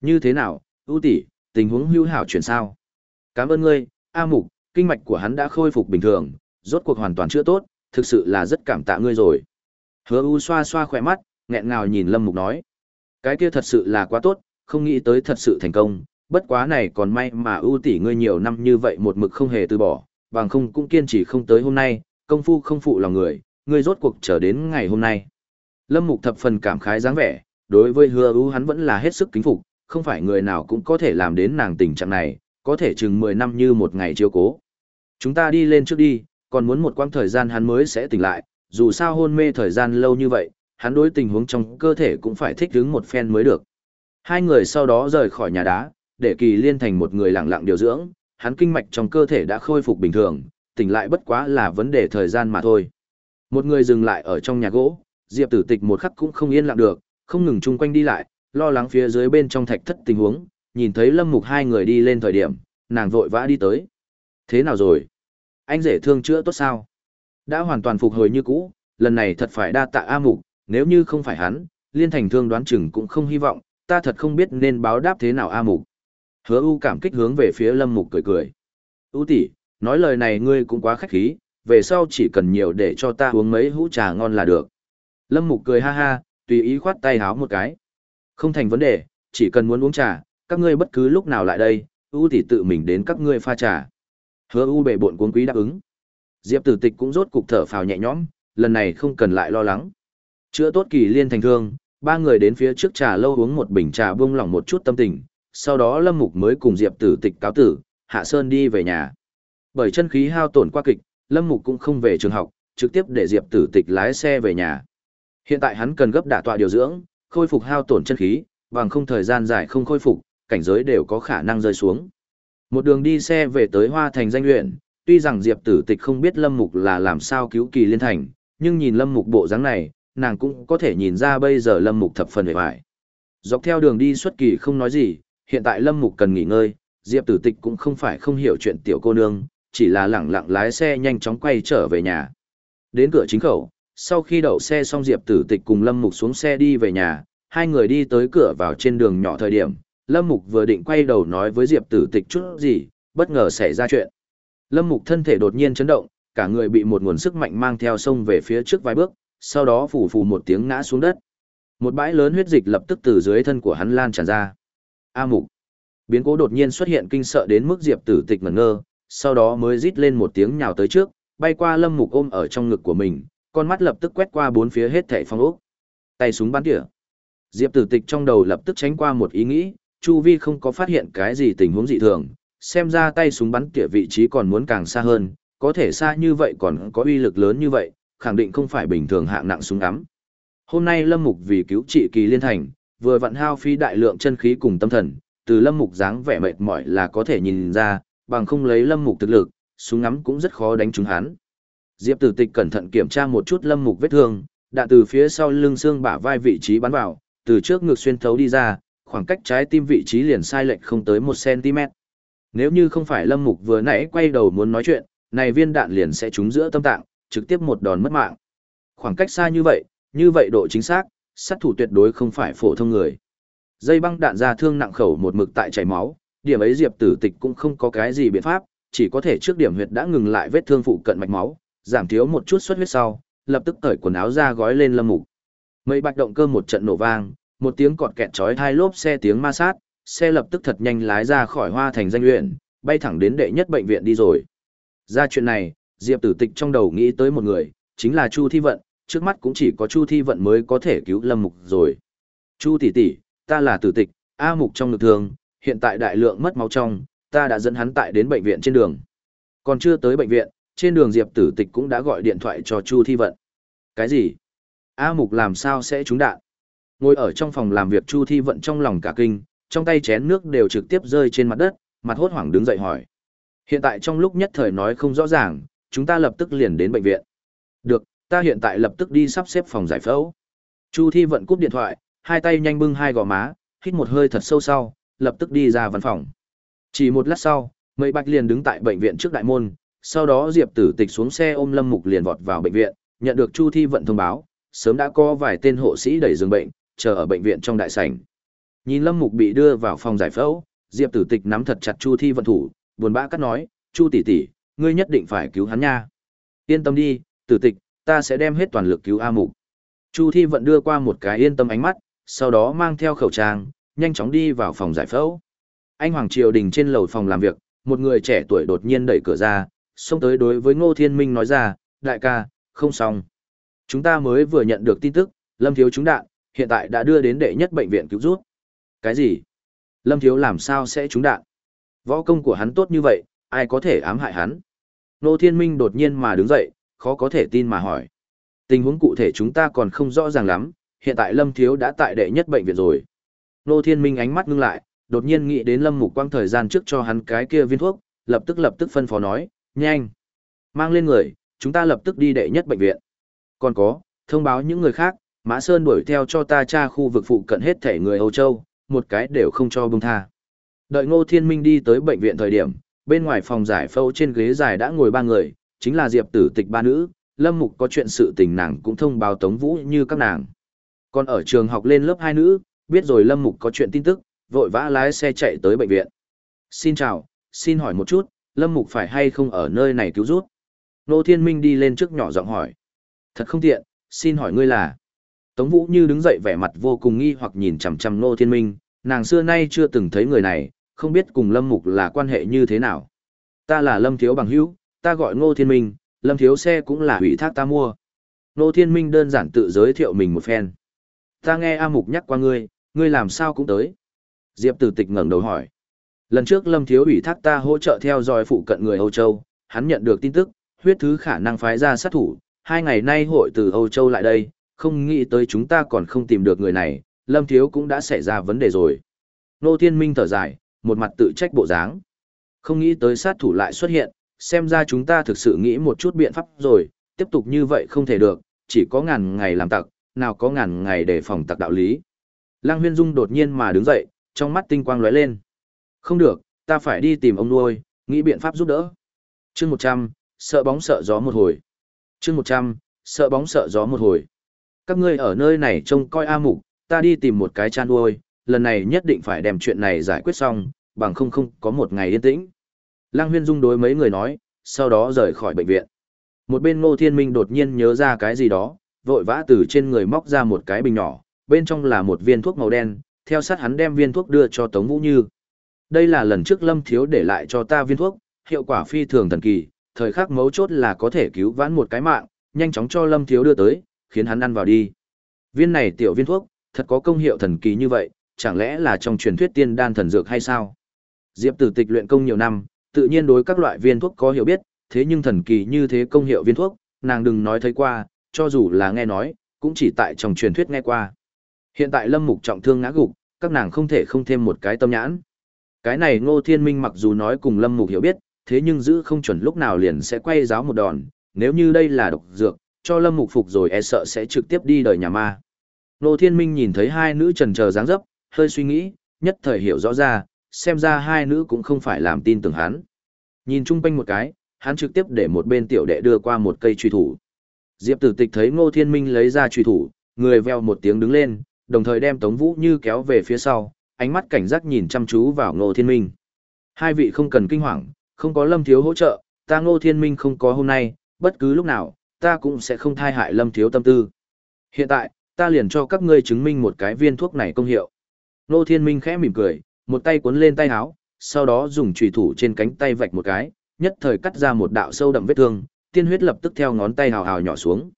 Như thế nào, U tỷ, tình huống hữu hảo chuyển sao? Cảm ơn ngươi, A Mục, kinh mạch của hắn đã khôi phục bình thường, rốt cuộc hoàn toàn chữa tốt, thực sự là rất cảm tạ ngươi rồi. Hứa U xoa xoa khỏe mắt, nghẹn ngào nhìn Lâm Mục nói. Cái kia thật sự là quá tốt, không nghĩ tới thật sự thành công, bất quá này còn may mà ưu tỷ ngươi nhiều năm như vậy một mực không hề từ bỏ, bằng không cũng kiên trì không tới hôm nay, công phu không phụ lòng người, ngươi rốt cuộc trở đến ngày hôm nay. Lâm Mục thập phần cảm khái dáng vẻ, đối với hứa ưu hắn vẫn là hết sức kính phục, không phải người nào cũng có thể làm đến nàng tình trạng này, có thể chừng 10 năm như một ngày chiếu cố. Chúng ta đi lên trước đi, còn muốn một quãng thời gian hắn mới sẽ tỉnh lại, dù sao hôn mê thời gian lâu như vậy, hắn đối tình huống trong cơ thể cũng phải thích ứng một phen mới được. Hai người sau đó rời khỏi nhà đá, để kỳ liên thành một người lặng lặng điều dưỡng, hắn kinh mạch trong cơ thể đã khôi phục bình thường, tỉnh lại bất quá là vấn đề thời gian mà thôi. Một người dừng lại ở trong nhà gỗ, Diệp Tử Tịch một khắc cũng không yên lặng được, không ngừng chung quanh đi lại, lo lắng phía dưới bên trong thạch thất tình huống, nhìn thấy Lâm Mục hai người đi lên thời điểm, nàng vội vã đi tới. Thế nào rồi? Anh rể thương chữa tốt sao? Đã hoàn toàn phục hồi như cũ, lần này thật phải đa tạ A Mục, nếu như không phải hắn, liên thành thương đoán chừng cũng không hy vọng, ta thật không biết nên báo đáp thế nào A Mục. Hứa U cảm kích hướng về phía Lâm Mục cười cười. U tỷ, nói lời này ngươi cũng quá khách khí, về sau chỉ cần nhiều để cho ta uống mấy hũ trà ngon là được. Lâm Mục cười ha ha, tùy ý khoát tay háo một cái. Không thành vấn đề, chỉ cần muốn uống trà, các ngươi bất cứ lúc nào lại đây, U tỷ tự mình đến các ngươi pha trà. Hứa U bệ bộn cuốn quý đáp ứng. Diệp Tử Tịch cũng rốt cục thở phào nhẹ nhõm, lần này không cần lại lo lắng. Chữa tốt kỳ liên thành thương, ba người đến phía trước trà lâu uống một bình trà buông lỏng một chút tâm tình, sau đó Lâm Mục mới cùng Diệp Tử Tịch cáo tử, Hạ Sơn đi về nhà. Bởi chân khí hao tổn qua kịch, Lâm Mục cũng không về trường học, trực tiếp để Diệp Tử Tịch lái xe về nhà. Hiện tại hắn cần gấp đả tọa điều dưỡng, khôi phục hao tổn chân khí, bằng không thời gian dài không khôi phục, cảnh giới đều có khả năng rơi xuống. Một đường đi xe về tới Hoa Thành danh luyện, tuy rằng Diệp Tử Tịch không biết Lâm Mục là làm sao cứu kỳ liên thành, nhưng nhìn Lâm Mục bộ dáng này, nàng cũng có thể nhìn ra bây giờ Lâm Mục thập phần vẻ vải. Dọc theo đường đi xuất kỳ không nói gì, hiện tại Lâm Mục cần nghỉ ngơi, Diệp Tử Tịch cũng không phải không hiểu chuyện tiểu cô nương, chỉ là lẳng lặng lái xe nhanh chóng quay trở về nhà. Đến cửa chính khẩu, sau khi đậu xe xong Diệp Tử Tịch cùng Lâm Mục xuống xe đi về nhà, hai người đi tới cửa vào trên đường nhỏ thời điểm, Lâm Mục vừa định quay đầu nói với Diệp Tử Tịch chút gì, bất ngờ xảy ra chuyện. Lâm Mục thân thể đột nhiên chấn động, cả người bị một nguồn sức mạnh mang theo sông về phía trước vài bước, sau đó phủ phù một tiếng ngã xuống đất. Một bãi lớn huyết dịch lập tức từ dưới thân của hắn lan tràn ra. A Mục. Biến cố đột nhiên xuất hiện kinh sợ đến mức Diệp Tử Tịch ngẩn ngơ, sau đó mới rít lên một tiếng nhào tới trước, bay qua Lâm Mục ôm ở trong ngực của mình, con mắt lập tức quét qua bốn phía hết thảy phong ốc. Tay súng bắn tỉa. Diệp Tử Tịch trong đầu lập tức tránh qua một ý nghĩ, Chu Vi không có phát hiện cái gì tình huống dị thường, xem ra tay súng bắn tỉa vị trí còn muốn càng xa hơn, có thể xa như vậy còn có uy lực lớn như vậy, khẳng định không phải bình thường hạng nặng súng ngắm. Hôm nay Lâm Mục vì cứu trị kỳ liên thành, vừa vận hao phí đại lượng chân khí cùng tâm thần, từ Lâm Mục dáng vẻ mệt mỏi là có thể nhìn ra, bằng không lấy Lâm Mục thực lực, súng ngắm cũng rất khó đánh trúng hắn. Diệp Tử Tịch cẩn thận kiểm tra một chút Lâm Mục vết thương, đạn từ phía sau lưng xương bả vai vị trí bắn vào, từ trước ngực xuyên thấu đi ra, khoảng cách trái tim vị trí liền sai lệch không tới 1 cm. Nếu như không phải Lâm Mục vừa nãy quay đầu muốn nói chuyện, này viên đạn liền sẽ trúng giữa tâm tạng, trực tiếp một đòn mất mạng. Khoảng cách xa như vậy, như vậy độ chính xác, sát thủ tuyệt đối không phải phổ thông người. Dây băng đạn ra thương nặng khẩu một mực tại chảy máu, điểm ấy Diệp Tử Tịch cũng không có cái gì biện pháp, chỉ có thể trước điểm huyệt đã ngừng lại vết thương phụ cận mạch máu, giảm thiếu một chút xuất huyết sau, lập tức cởi quần áo ra gói lên lâm mục. Mấy bạch động cơ một trận nổ vang, một tiếng cọt kẹt chói hai lốp xe tiếng ma sát, xe lập tức thật nhanh lái ra khỏi hoa thành danh luyện, bay thẳng đến đệ nhất bệnh viện đi rồi. Ra chuyện này, Diệp Tử Tịch trong đầu nghĩ tới một người, chính là Chu Thi Vận, trước mắt cũng chỉ có Chu Thi Vận mới có thể cứu Lâm Mục rồi. Chu tỷ tỷ, ta là Tử Tịch, A Mục trong lực thường, hiện tại đại lượng mất máu trong, ta đã dẫn hắn tại đến bệnh viện trên đường. Còn chưa tới bệnh viện, trên đường Diệp Tử Tịch cũng đã gọi điện thoại cho Chu Thi Vận. Cái gì? A Mục làm sao sẽ trúng đạn? Ngồi ở trong phòng làm việc Chu Thi Vận trong lòng cả kinh, trong tay chén nước đều trực tiếp rơi trên mặt đất, mặt hốt hoảng đứng dậy hỏi. Hiện tại trong lúc nhất thời nói không rõ ràng, chúng ta lập tức liền đến bệnh viện. Được, ta hiện tại lập tức đi sắp xếp phòng giải phẫu. Chu Thi Vận cúp điện thoại, hai tay nhanh bưng hai gò má, hít một hơi thật sâu sau, lập tức đi ra văn phòng. Chỉ một lát sau, Mây Bạch liền đứng tại bệnh viện trước đại môn, sau đó Diệp Tử Tịch xuống xe ôm Lâm Mục liền vọt vào bệnh viện, nhận được Chu Thi Vận thông báo, sớm đã có vài tên hộ sĩ đẩy giường bệnh, chờ ở bệnh viện trong đại sảnh. Nhìn Lâm Mục bị đưa vào phòng giải phẫu, Diệp Tử Tịch nắm thật chặt Chu Thi Vận thủ, buồn bã cắt nói, "Chu tỷ tỷ, ngươi nhất định phải cứu hắn nha." "Yên tâm đi, Tử Tịch, ta sẽ đem hết toàn lực cứu A Mục." Chu Thi Vận đưa qua một cái yên tâm ánh mắt, sau đó mang theo khẩu trang, nhanh chóng đi vào phòng giải phẫu. Anh Hoàng Triều Đình trên lầu phòng làm việc, một người trẻ tuổi đột nhiên đẩy cửa ra, xông tới đối với Ngô Thiên Minh nói ra, đại ca, không xong. Chúng ta mới vừa nhận được tin tức, Lâm Thiếu trúng đạn, hiện tại đã đưa đến đệ nhất bệnh viện cứu rút. Cái gì? Lâm Thiếu làm sao sẽ trúng đạn? Võ công của hắn tốt như vậy, ai có thể ám hại hắn? Nô Thiên Minh đột nhiên mà đứng dậy, khó có thể tin mà hỏi. Tình huống cụ thể chúng ta còn không rõ ràng lắm, hiện tại Lâm Thiếu đã tại đệ nhất bệnh viện rồi. Nô Thiên Minh ánh mắt ngưng lại, đột nhiên nghĩ đến Lâm Mục Quang thời gian trước cho hắn cái kia viên thuốc, lập tức lập tức phân phó nói, nhanh, mang lên người, chúng ta lập tức đi đệ nhất bệnh viện. Còn có, thông báo những người khác, Mã Sơn đuổi theo cho ta tra khu vực phụ cận hết thể người Âu Châu, một cái đều không cho bông tha. Đợi Ngô Thiên Minh đi tới bệnh viện thời điểm, bên ngoài phòng giải phẫu trên ghế dài đã ngồi ba người, chính là Diệp Tử Tịch ba nữ, Lâm Mục có chuyện sự tình nàng cũng thông báo Tống Vũ như các nàng. Còn ở trường học lên lớp hai nữ, biết rồi Lâm Mục có chuyện tin tức, vội vã lái xe chạy tới bệnh viện. Xin chào, xin hỏi một chút, Lâm Mục phải hay không ở nơi này cứu rút? Nô Thiên Minh đi lên trước nhỏ giọng hỏi. Thật không tiện, xin hỏi ngươi là? Tống Vũ Như đứng dậy vẻ mặt vô cùng nghi hoặc nhìn chằm chằm Nô Thiên Minh, nàng xưa nay chưa từng thấy người này, không biết cùng Lâm Mục là quan hệ như thế nào. Ta là Lâm Thiếu Bằng Hữu, ta gọi Ngô Thiên Minh, Lâm Thiếu xe cũng là hủy thác ta mua. ngô Thiên Minh đơn giản tự giới thiệu mình một phen. Ta nghe A Mục nhắc qua ngươi, ngươi làm sao cũng tới. Diệp Tử Tịch ngẩng đầu hỏi. Lần trước Lâm Thiếu ủy thác ta hỗ trợ theo dõi phụ cận người Âu Châu, hắn nhận được tin tức, huyết thứ khả năng phái ra sát thủ, hai ngày nay hội từ Âu Châu lại đây, không nghĩ tới chúng ta còn không tìm được người này, Lâm Thiếu cũng đã xảy ra vấn đề rồi. Nô Thiên Minh thở dài, một mặt tự trách bộ dáng. Không nghĩ tới sát thủ lại xuất hiện, xem ra chúng ta thực sự nghĩ một chút biện pháp rồi, tiếp tục như vậy không thể được, chỉ có ngàn ngày làm tặc, nào có ngàn ngày để phòng tặc đạo lý. Lăng Huyên Dung đột nhiên mà đứng dậy, trong mắt tinh quang lóe lên. Không được, ta phải đi tìm ông nuôi, nghĩ biện pháp giúp đỡ. Chương 100, sợ bóng sợ gió một hồi. Chương 100, sợ bóng sợ gió một hồi. Các ngươi ở nơi này trông coi A Mục, ta đi tìm một cái chan nuôi, lần này nhất định phải đem chuyện này giải quyết xong, bằng không không có một ngày yên tĩnh. Lăng Huyên Dung đối mấy người nói, sau đó rời khỏi bệnh viện. Một bên Ngô Thiên Minh đột nhiên nhớ ra cái gì đó, vội vã từ trên người móc ra một cái bình nhỏ, bên trong là một viên thuốc màu đen, theo sát hắn đem viên thuốc đưa cho Tống Vũ Như. Đây là lần trước Lâm Thiếu để lại cho ta viên thuốc, hiệu quả phi thường thần kỳ, thời khắc mấu chốt là có thể cứu vãn một cái mạng, nhanh chóng cho Lâm Thiếu đưa tới, khiến hắn ăn vào đi. Viên này tiểu viên thuốc, thật có công hiệu thần kỳ như vậy, chẳng lẽ là trong truyền thuyết tiên đan thần dược hay sao? Diệp Tử Tịch luyện công nhiều năm, tự nhiên đối các loại viên thuốc có hiểu biết, thế nhưng thần kỳ như thế công hiệu viên thuốc, nàng đừng nói thấy qua, cho dù là nghe nói, cũng chỉ tại trong truyền thuyết nghe qua. Hiện tại Lâm Mục trọng thương ngã gục, các nàng không thể không thêm một cái tâm nhãn. Cái này Ngô Thiên Minh mặc dù nói cùng Lâm Mục hiểu biết, thế nhưng giữ không chuẩn lúc nào liền sẽ quay giáo một đòn, nếu như đây là độc dược, cho Lâm Mục phục rồi e sợ sẽ trực tiếp đi đời nhà ma. Ngô Thiên Minh nhìn thấy hai nữ trần chờ dáng dấp, hơi suy nghĩ, nhất thời hiểu rõ ra, xem ra hai nữ cũng không phải làm tin tưởng hắn. Nhìn chung quanh một cái, hắn trực tiếp để một bên tiểu đệ đưa qua một cây truy thủ. Diệp Tử Tịch thấy Ngô Thiên Minh lấy ra truy thủ, người veo một tiếng đứng lên, đồng thời đem Tống Vũ Như kéo về phía sau, ánh mắt cảnh giác nhìn chăm chú vào Ngô Thiên Minh. Hai vị không cần kinh hoàng, không có Lâm Thiếu hỗ trợ, ta Ngô Thiên Minh không có hôm nay, bất cứ lúc nào, ta cũng sẽ không thai hại Lâm Thiếu tâm tư. Hiện tại, ta liền cho các ngươi chứng minh một cái viên thuốc này công hiệu. Ngô Thiên Minh khẽ mỉm cười, một tay cuốn lên tay áo, sau đó dùng chùy thủ trên cánh tay vạch một cái, nhất thời cắt ra một đạo sâu đậm vết thương, tiên huyết lập tức theo ngón tay hào hào nhỏ xuống.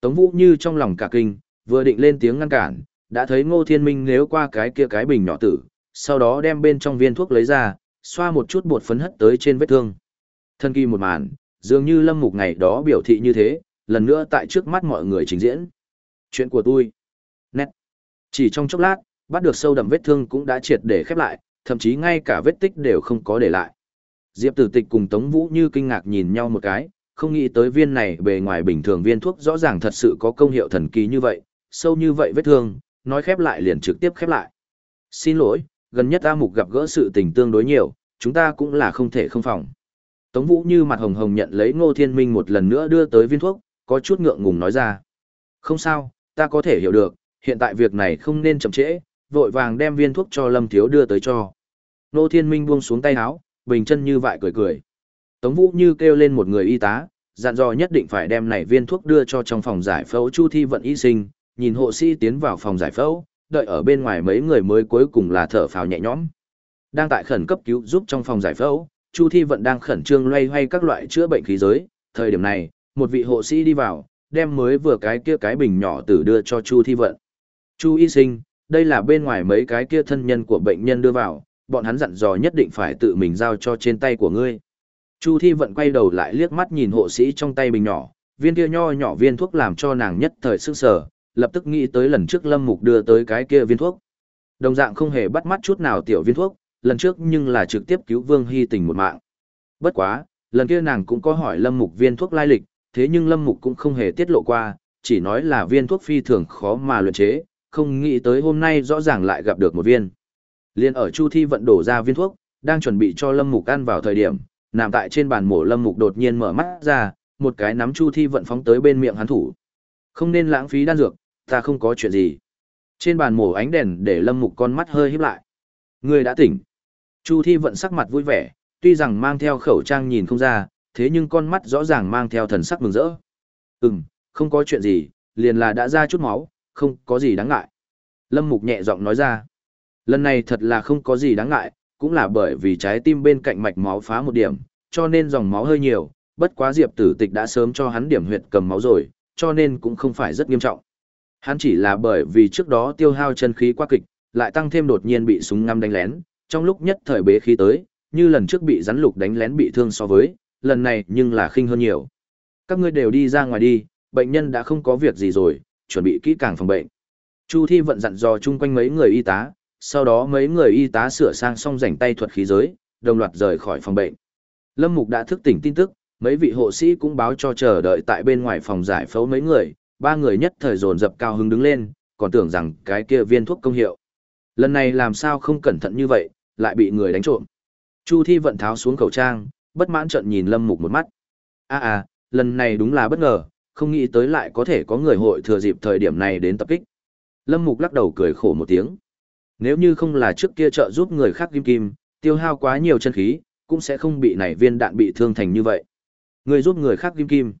Tống Vũ như trong lòng cả kinh, vừa định lên tiếng ngăn cản, đã thấy Ngô Thiên Minh nếu qua cái kia cái bình nhỏ tử, sau đó đem bên trong viên thuốc lấy ra, xoa một chút bột phấn hất tới trên vết thương. Thân kỳ một màn, dường như Lâm Mục ngày đó biểu thị như thế, lần nữa tại trước mắt mọi người trình diễn. Chuyện của tôi. Nét. Chỉ trong chốc lát, bắt được sâu đậm vết thương cũng đã triệt để khép lại, thậm chí ngay cả vết tích đều không có để lại. Diệp Tử Tịch cùng Tống Vũ như kinh ngạc nhìn nhau một cái, không nghĩ tới viên này bề ngoài bình thường viên thuốc rõ ràng thật sự có công hiệu thần kỳ như vậy, sâu như vậy vết thương, nói khép lại liền trực tiếp khép lại. Xin lỗi, gần nhất A Mục gặp gỡ sự tình tương đối nhiều, chúng ta cũng là không thể không phòng. Tống Vũ như mặt hồng hồng nhận lấy Ngô Thiên Minh một lần nữa đưa tới viên thuốc, có chút ngượng ngùng nói ra. Không sao, ta có thể hiểu được, hiện tại việc này không nên chậm trễ, vội vàng đem viên thuốc cho Lâm Thiếu đưa tới cho. nô Thiên Minh buông xuống tay áo, bình chân như vậy cười cười. Tống Vũ như kêu lên một người y tá, dặn dò nhất định phải đem này viên thuốc đưa cho trong phòng giải phẫu Chu Thi vận y sinh, nhìn hộ sĩ tiến vào phòng giải phẫu, đợi ở bên ngoài mấy người mới cuối cùng là thở phào nhẹ nhõm. Đang tại khẩn cấp cứu giúp trong phòng giải phẫu, Chu Thi vận đang khẩn trương loay hoay các loại chữa bệnh khí giới, thời điểm này, một vị hộ sĩ đi vào, đem mới vừa cái kia cái bình nhỏ tử đưa cho Chu Thi vận. Chu y sinh, đây là bên ngoài mấy cái kia thân nhân của bệnh nhân đưa vào, bọn hắn dặn dò nhất định phải tự mình giao cho trên tay của ngươi. Chu Thi vận quay đầu lại liếc mắt nhìn hộ sĩ trong tay bình nhỏ, viên kia nho nhỏ viên thuốc làm cho nàng nhất thời sức sở, lập tức nghĩ tới lần trước Lâm Mục đưa tới cái kia viên thuốc. Đồng dạng không hề bắt mắt chút nào tiểu viên thuốc, lần trước nhưng là trực tiếp cứu Vương Hy tình một mạng. Bất quá, lần kia nàng cũng có hỏi Lâm Mục viên thuốc lai lịch, thế nhưng Lâm Mục cũng không hề tiết lộ qua, chỉ nói là viên thuốc phi thường khó mà luyện chế, không nghĩ tới hôm nay rõ ràng lại gặp được một viên. Liên ở Chu Thi vận đổ ra viên thuốc, đang chuẩn bị cho Lâm Mục ăn vào thời điểm, nằm tại trên bàn mổ Lâm Mục đột nhiên mở mắt ra, một cái nắm Chu Thi vận phóng tới bên miệng hắn thủ. Không nên lãng phí đan dược, ta không có chuyện gì. Trên bàn mổ ánh đèn để Lâm Mục con mắt hơi híp lại. Người đã tỉnh. Chu Thi vận sắc mặt vui vẻ, tuy rằng mang theo khẩu trang nhìn không ra, thế nhưng con mắt rõ ràng mang theo thần sắc mừng rỡ. Ừm, không có chuyện gì, liền là đã ra chút máu, không có gì đáng ngại. Lâm Mục nhẹ giọng nói ra. Lần này thật là không có gì đáng ngại, cũng là bởi vì trái tim bên cạnh mạch máu phá một điểm, cho nên dòng máu hơi nhiều, bất quá Diệp Tử Tịch đã sớm cho hắn điểm huyệt cầm máu rồi, cho nên cũng không phải rất nghiêm trọng. Hắn chỉ là bởi vì trước đó tiêu hao chân khí quá kịch, lại tăng thêm đột nhiên bị súng ngắm đánh lén, trong lúc nhất thời bế khí tới, như lần trước bị rắn lục đánh lén bị thương so với, lần này nhưng là khinh hơn nhiều. Các ngươi đều đi ra ngoài đi, bệnh nhân đã không có việc gì rồi, chuẩn bị kỹ càng phòng bệnh. Chu Thi vận dặn dò chung quanh mấy người y tá, sau đó mấy người y tá sửa sang xong rảnh tay thuật khí giới, đồng loạt rời khỏi phòng bệnh. Lâm Mục đã thức tỉnh tin tức, mấy vị hộ sĩ cũng báo cho chờ đợi tại bên ngoài phòng giải phẫu mấy người, ba người nhất thời dồn dập cao hứng đứng lên, còn tưởng rằng cái kia viên thuốc công hiệu. Lần này làm sao không cẩn thận như vậy, lại bị người đánh trộm. Chu Thi vận tháo xuống khẩu trang, bất mãn trợn nhìn Lâm Mục một mắt. A à, à, lần này đúng là bất ngờ, không nghĩ tới lại có thể có người hội thừa dịp thời điểm này đến tập kích. Lâm Mục lắc đầu cười khổ một tiếng. Nếu như không là trước kia trợ giúp người khác kim kim, tiêu hao quá nhiều chân khí, cũng sẽ không bị nảy viên đạn bị thương thành như vậy. Người giúp người khác kim kim.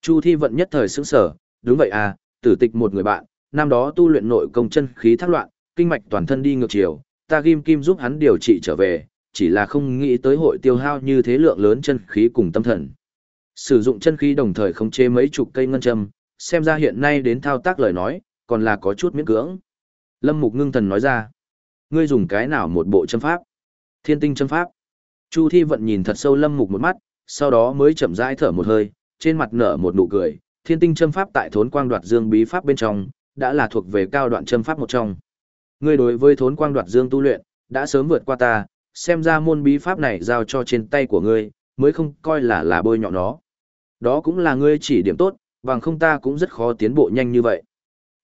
Chu Thi vận nhất thời sững sở, đúng vậy à, tử tịch một người bạn, năm đó tu luyện nội công chân khí thác loạn, kinh mạch toàn thân đi ngược chiều, ta kim kim giúp hắn điều trị trở về, chỉ là không nghĩ tới hội tiêu hao như thế lượng lớn chân khí cùng tâm thần. Sử dụng chân khí đồng thời khống chế mấy chục cây ngân châm, xem ra hiện nay đến thao tác lời nói, còn là có chút miễn cưỡng. Lâm Mục ngưng thần nói ra, ngươi dùng cái nào một bộ châm pháp? Thiên tinh châm pháp. Chu Thi vận nhìn thật sâu Lâm Mục một mắt, sau đó mới chậm rãi thở một hơi, trên mặt nở một nụ cười, thiên tinh châm pháp tại thốn quang đoạt dương bí pháp bên trong, đã là thuộc về cao đoạn châm pháp một trong. Ngươi đối với thốn quang đoạt dương tu luyện, đã sớm vượt qua ta, xem ra môn bí pháp này giao cho trên tay của ngươi, mới không coi là là bôi nhọ nó. Đó cũng là ngươi chỉ điểm tốt, bằng không ta cũng rất khó tiến bộ nhanh như vậy.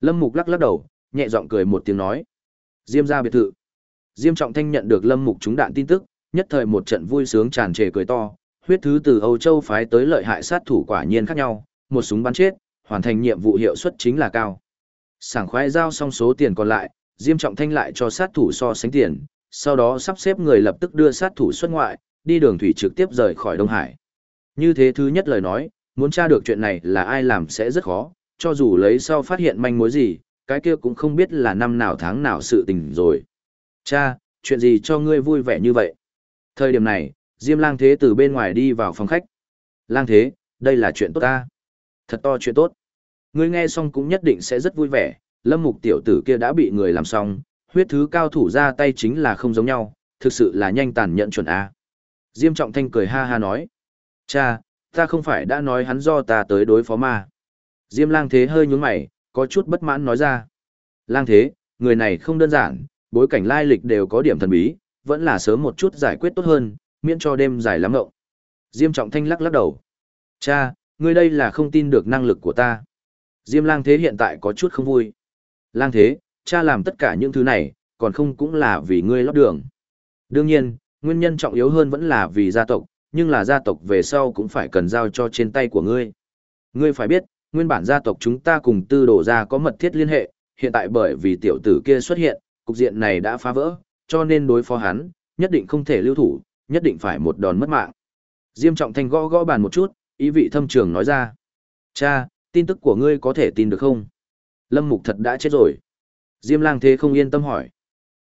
Lâm Mục lắc lắc đầu, nhẹ giọng cười một tiếng nói. Diêm ra biệt thự. Diêm Trọng Thanh nhận được Lâm Mục trúng đạn tin tức, nhất thời một trận vui sướng tràn trề cười to, huyết thứ từ Âu Châu phái tới lợi hại sát thủ quả nhiên khác nhau, một súng bắn chết, hoàn thành nhiệm vụ hiệu suất chính là cao. Sảng khoái giao xong số tiền còn lại, Diêm Trọng Thanh lại cho sát thủ so sánh tiền, sau đó sắp xếp người lập tức đưa sát thủ xuất ngoại, đi đường thủy trực tiếp rời khỏi Đông Hải. Như thế thứ nhất lời nói, muốn tra được chuyện này là ai làm sẽ rất khó, cho dù lấy sau phát hiện manh mối gì, cái kia cũng không biết là năm nào tháng nào sự tình rồi. Cha, chuyện gì cho ngươi vui vẻ như vậy? Thời điểm này, Diêm lang thế từ bên ngoài đi vào phòng khách. Lang thế, đây là chuyện tốt ta. Thật to chuyện tốt. Ngươi nghe xong cũng nhất định sẽ rất vui vẻ, lâm mục tiểu tử kia đã bị người làm xong, huyết thứ cao thủ ra tay chính là không giống nhau, thực sự là nhanh tàn nhận chuẩn A. Diêm trọng thanh cười ha ha nói. Cha, ta không phải đã nói hắn do ta tới đối phó ma. Diêm lang thế hơi nhướng mày, có chút bất mãn nói ra. Lang thế, người này không đơn giản, bối cảnh lai lịch đều có điểm thần bí, vẫn là sớm một chút giải quyết tốt hơn, miễn cho đêm dài lắm ngậu. Diêm Trọng Thanh lắc lắc đầu. Cha, ngươi đây là không tin được năng lực của ta. Diêm lang thế hiện tại có chút không vui. Lang thế, cha làm tất cả những thứ này, còn không cũng là vì ngươi lót đường. Đương nhiên, nguyên nhân trọng yếu hơn vẫn là vì gia tộc, nhưng là gia tộc về sau cũng phải cần giao cho trên tay của ngươi. Ngươi phải biết, nguyên bản gia tộc chúng ta cùng tư đổ ra có mật thiết liên hệ, hiện tại bởi vì tiểu tử kia xuất hiện, cục diện này đã phá vỡ, cho nên đối phó hắn, nhất định không thể lưu thủ, nhất định phải một đòn mất mạng. Diêm Trọng Thanh gõ gõ bàn một chút, ý vị thâm trường nói ra. Cha, tin tức của ngươi có thể tin được không? Lâm Mục thật đã chết rồi. Diêm lang thế không yên tâm hỏi.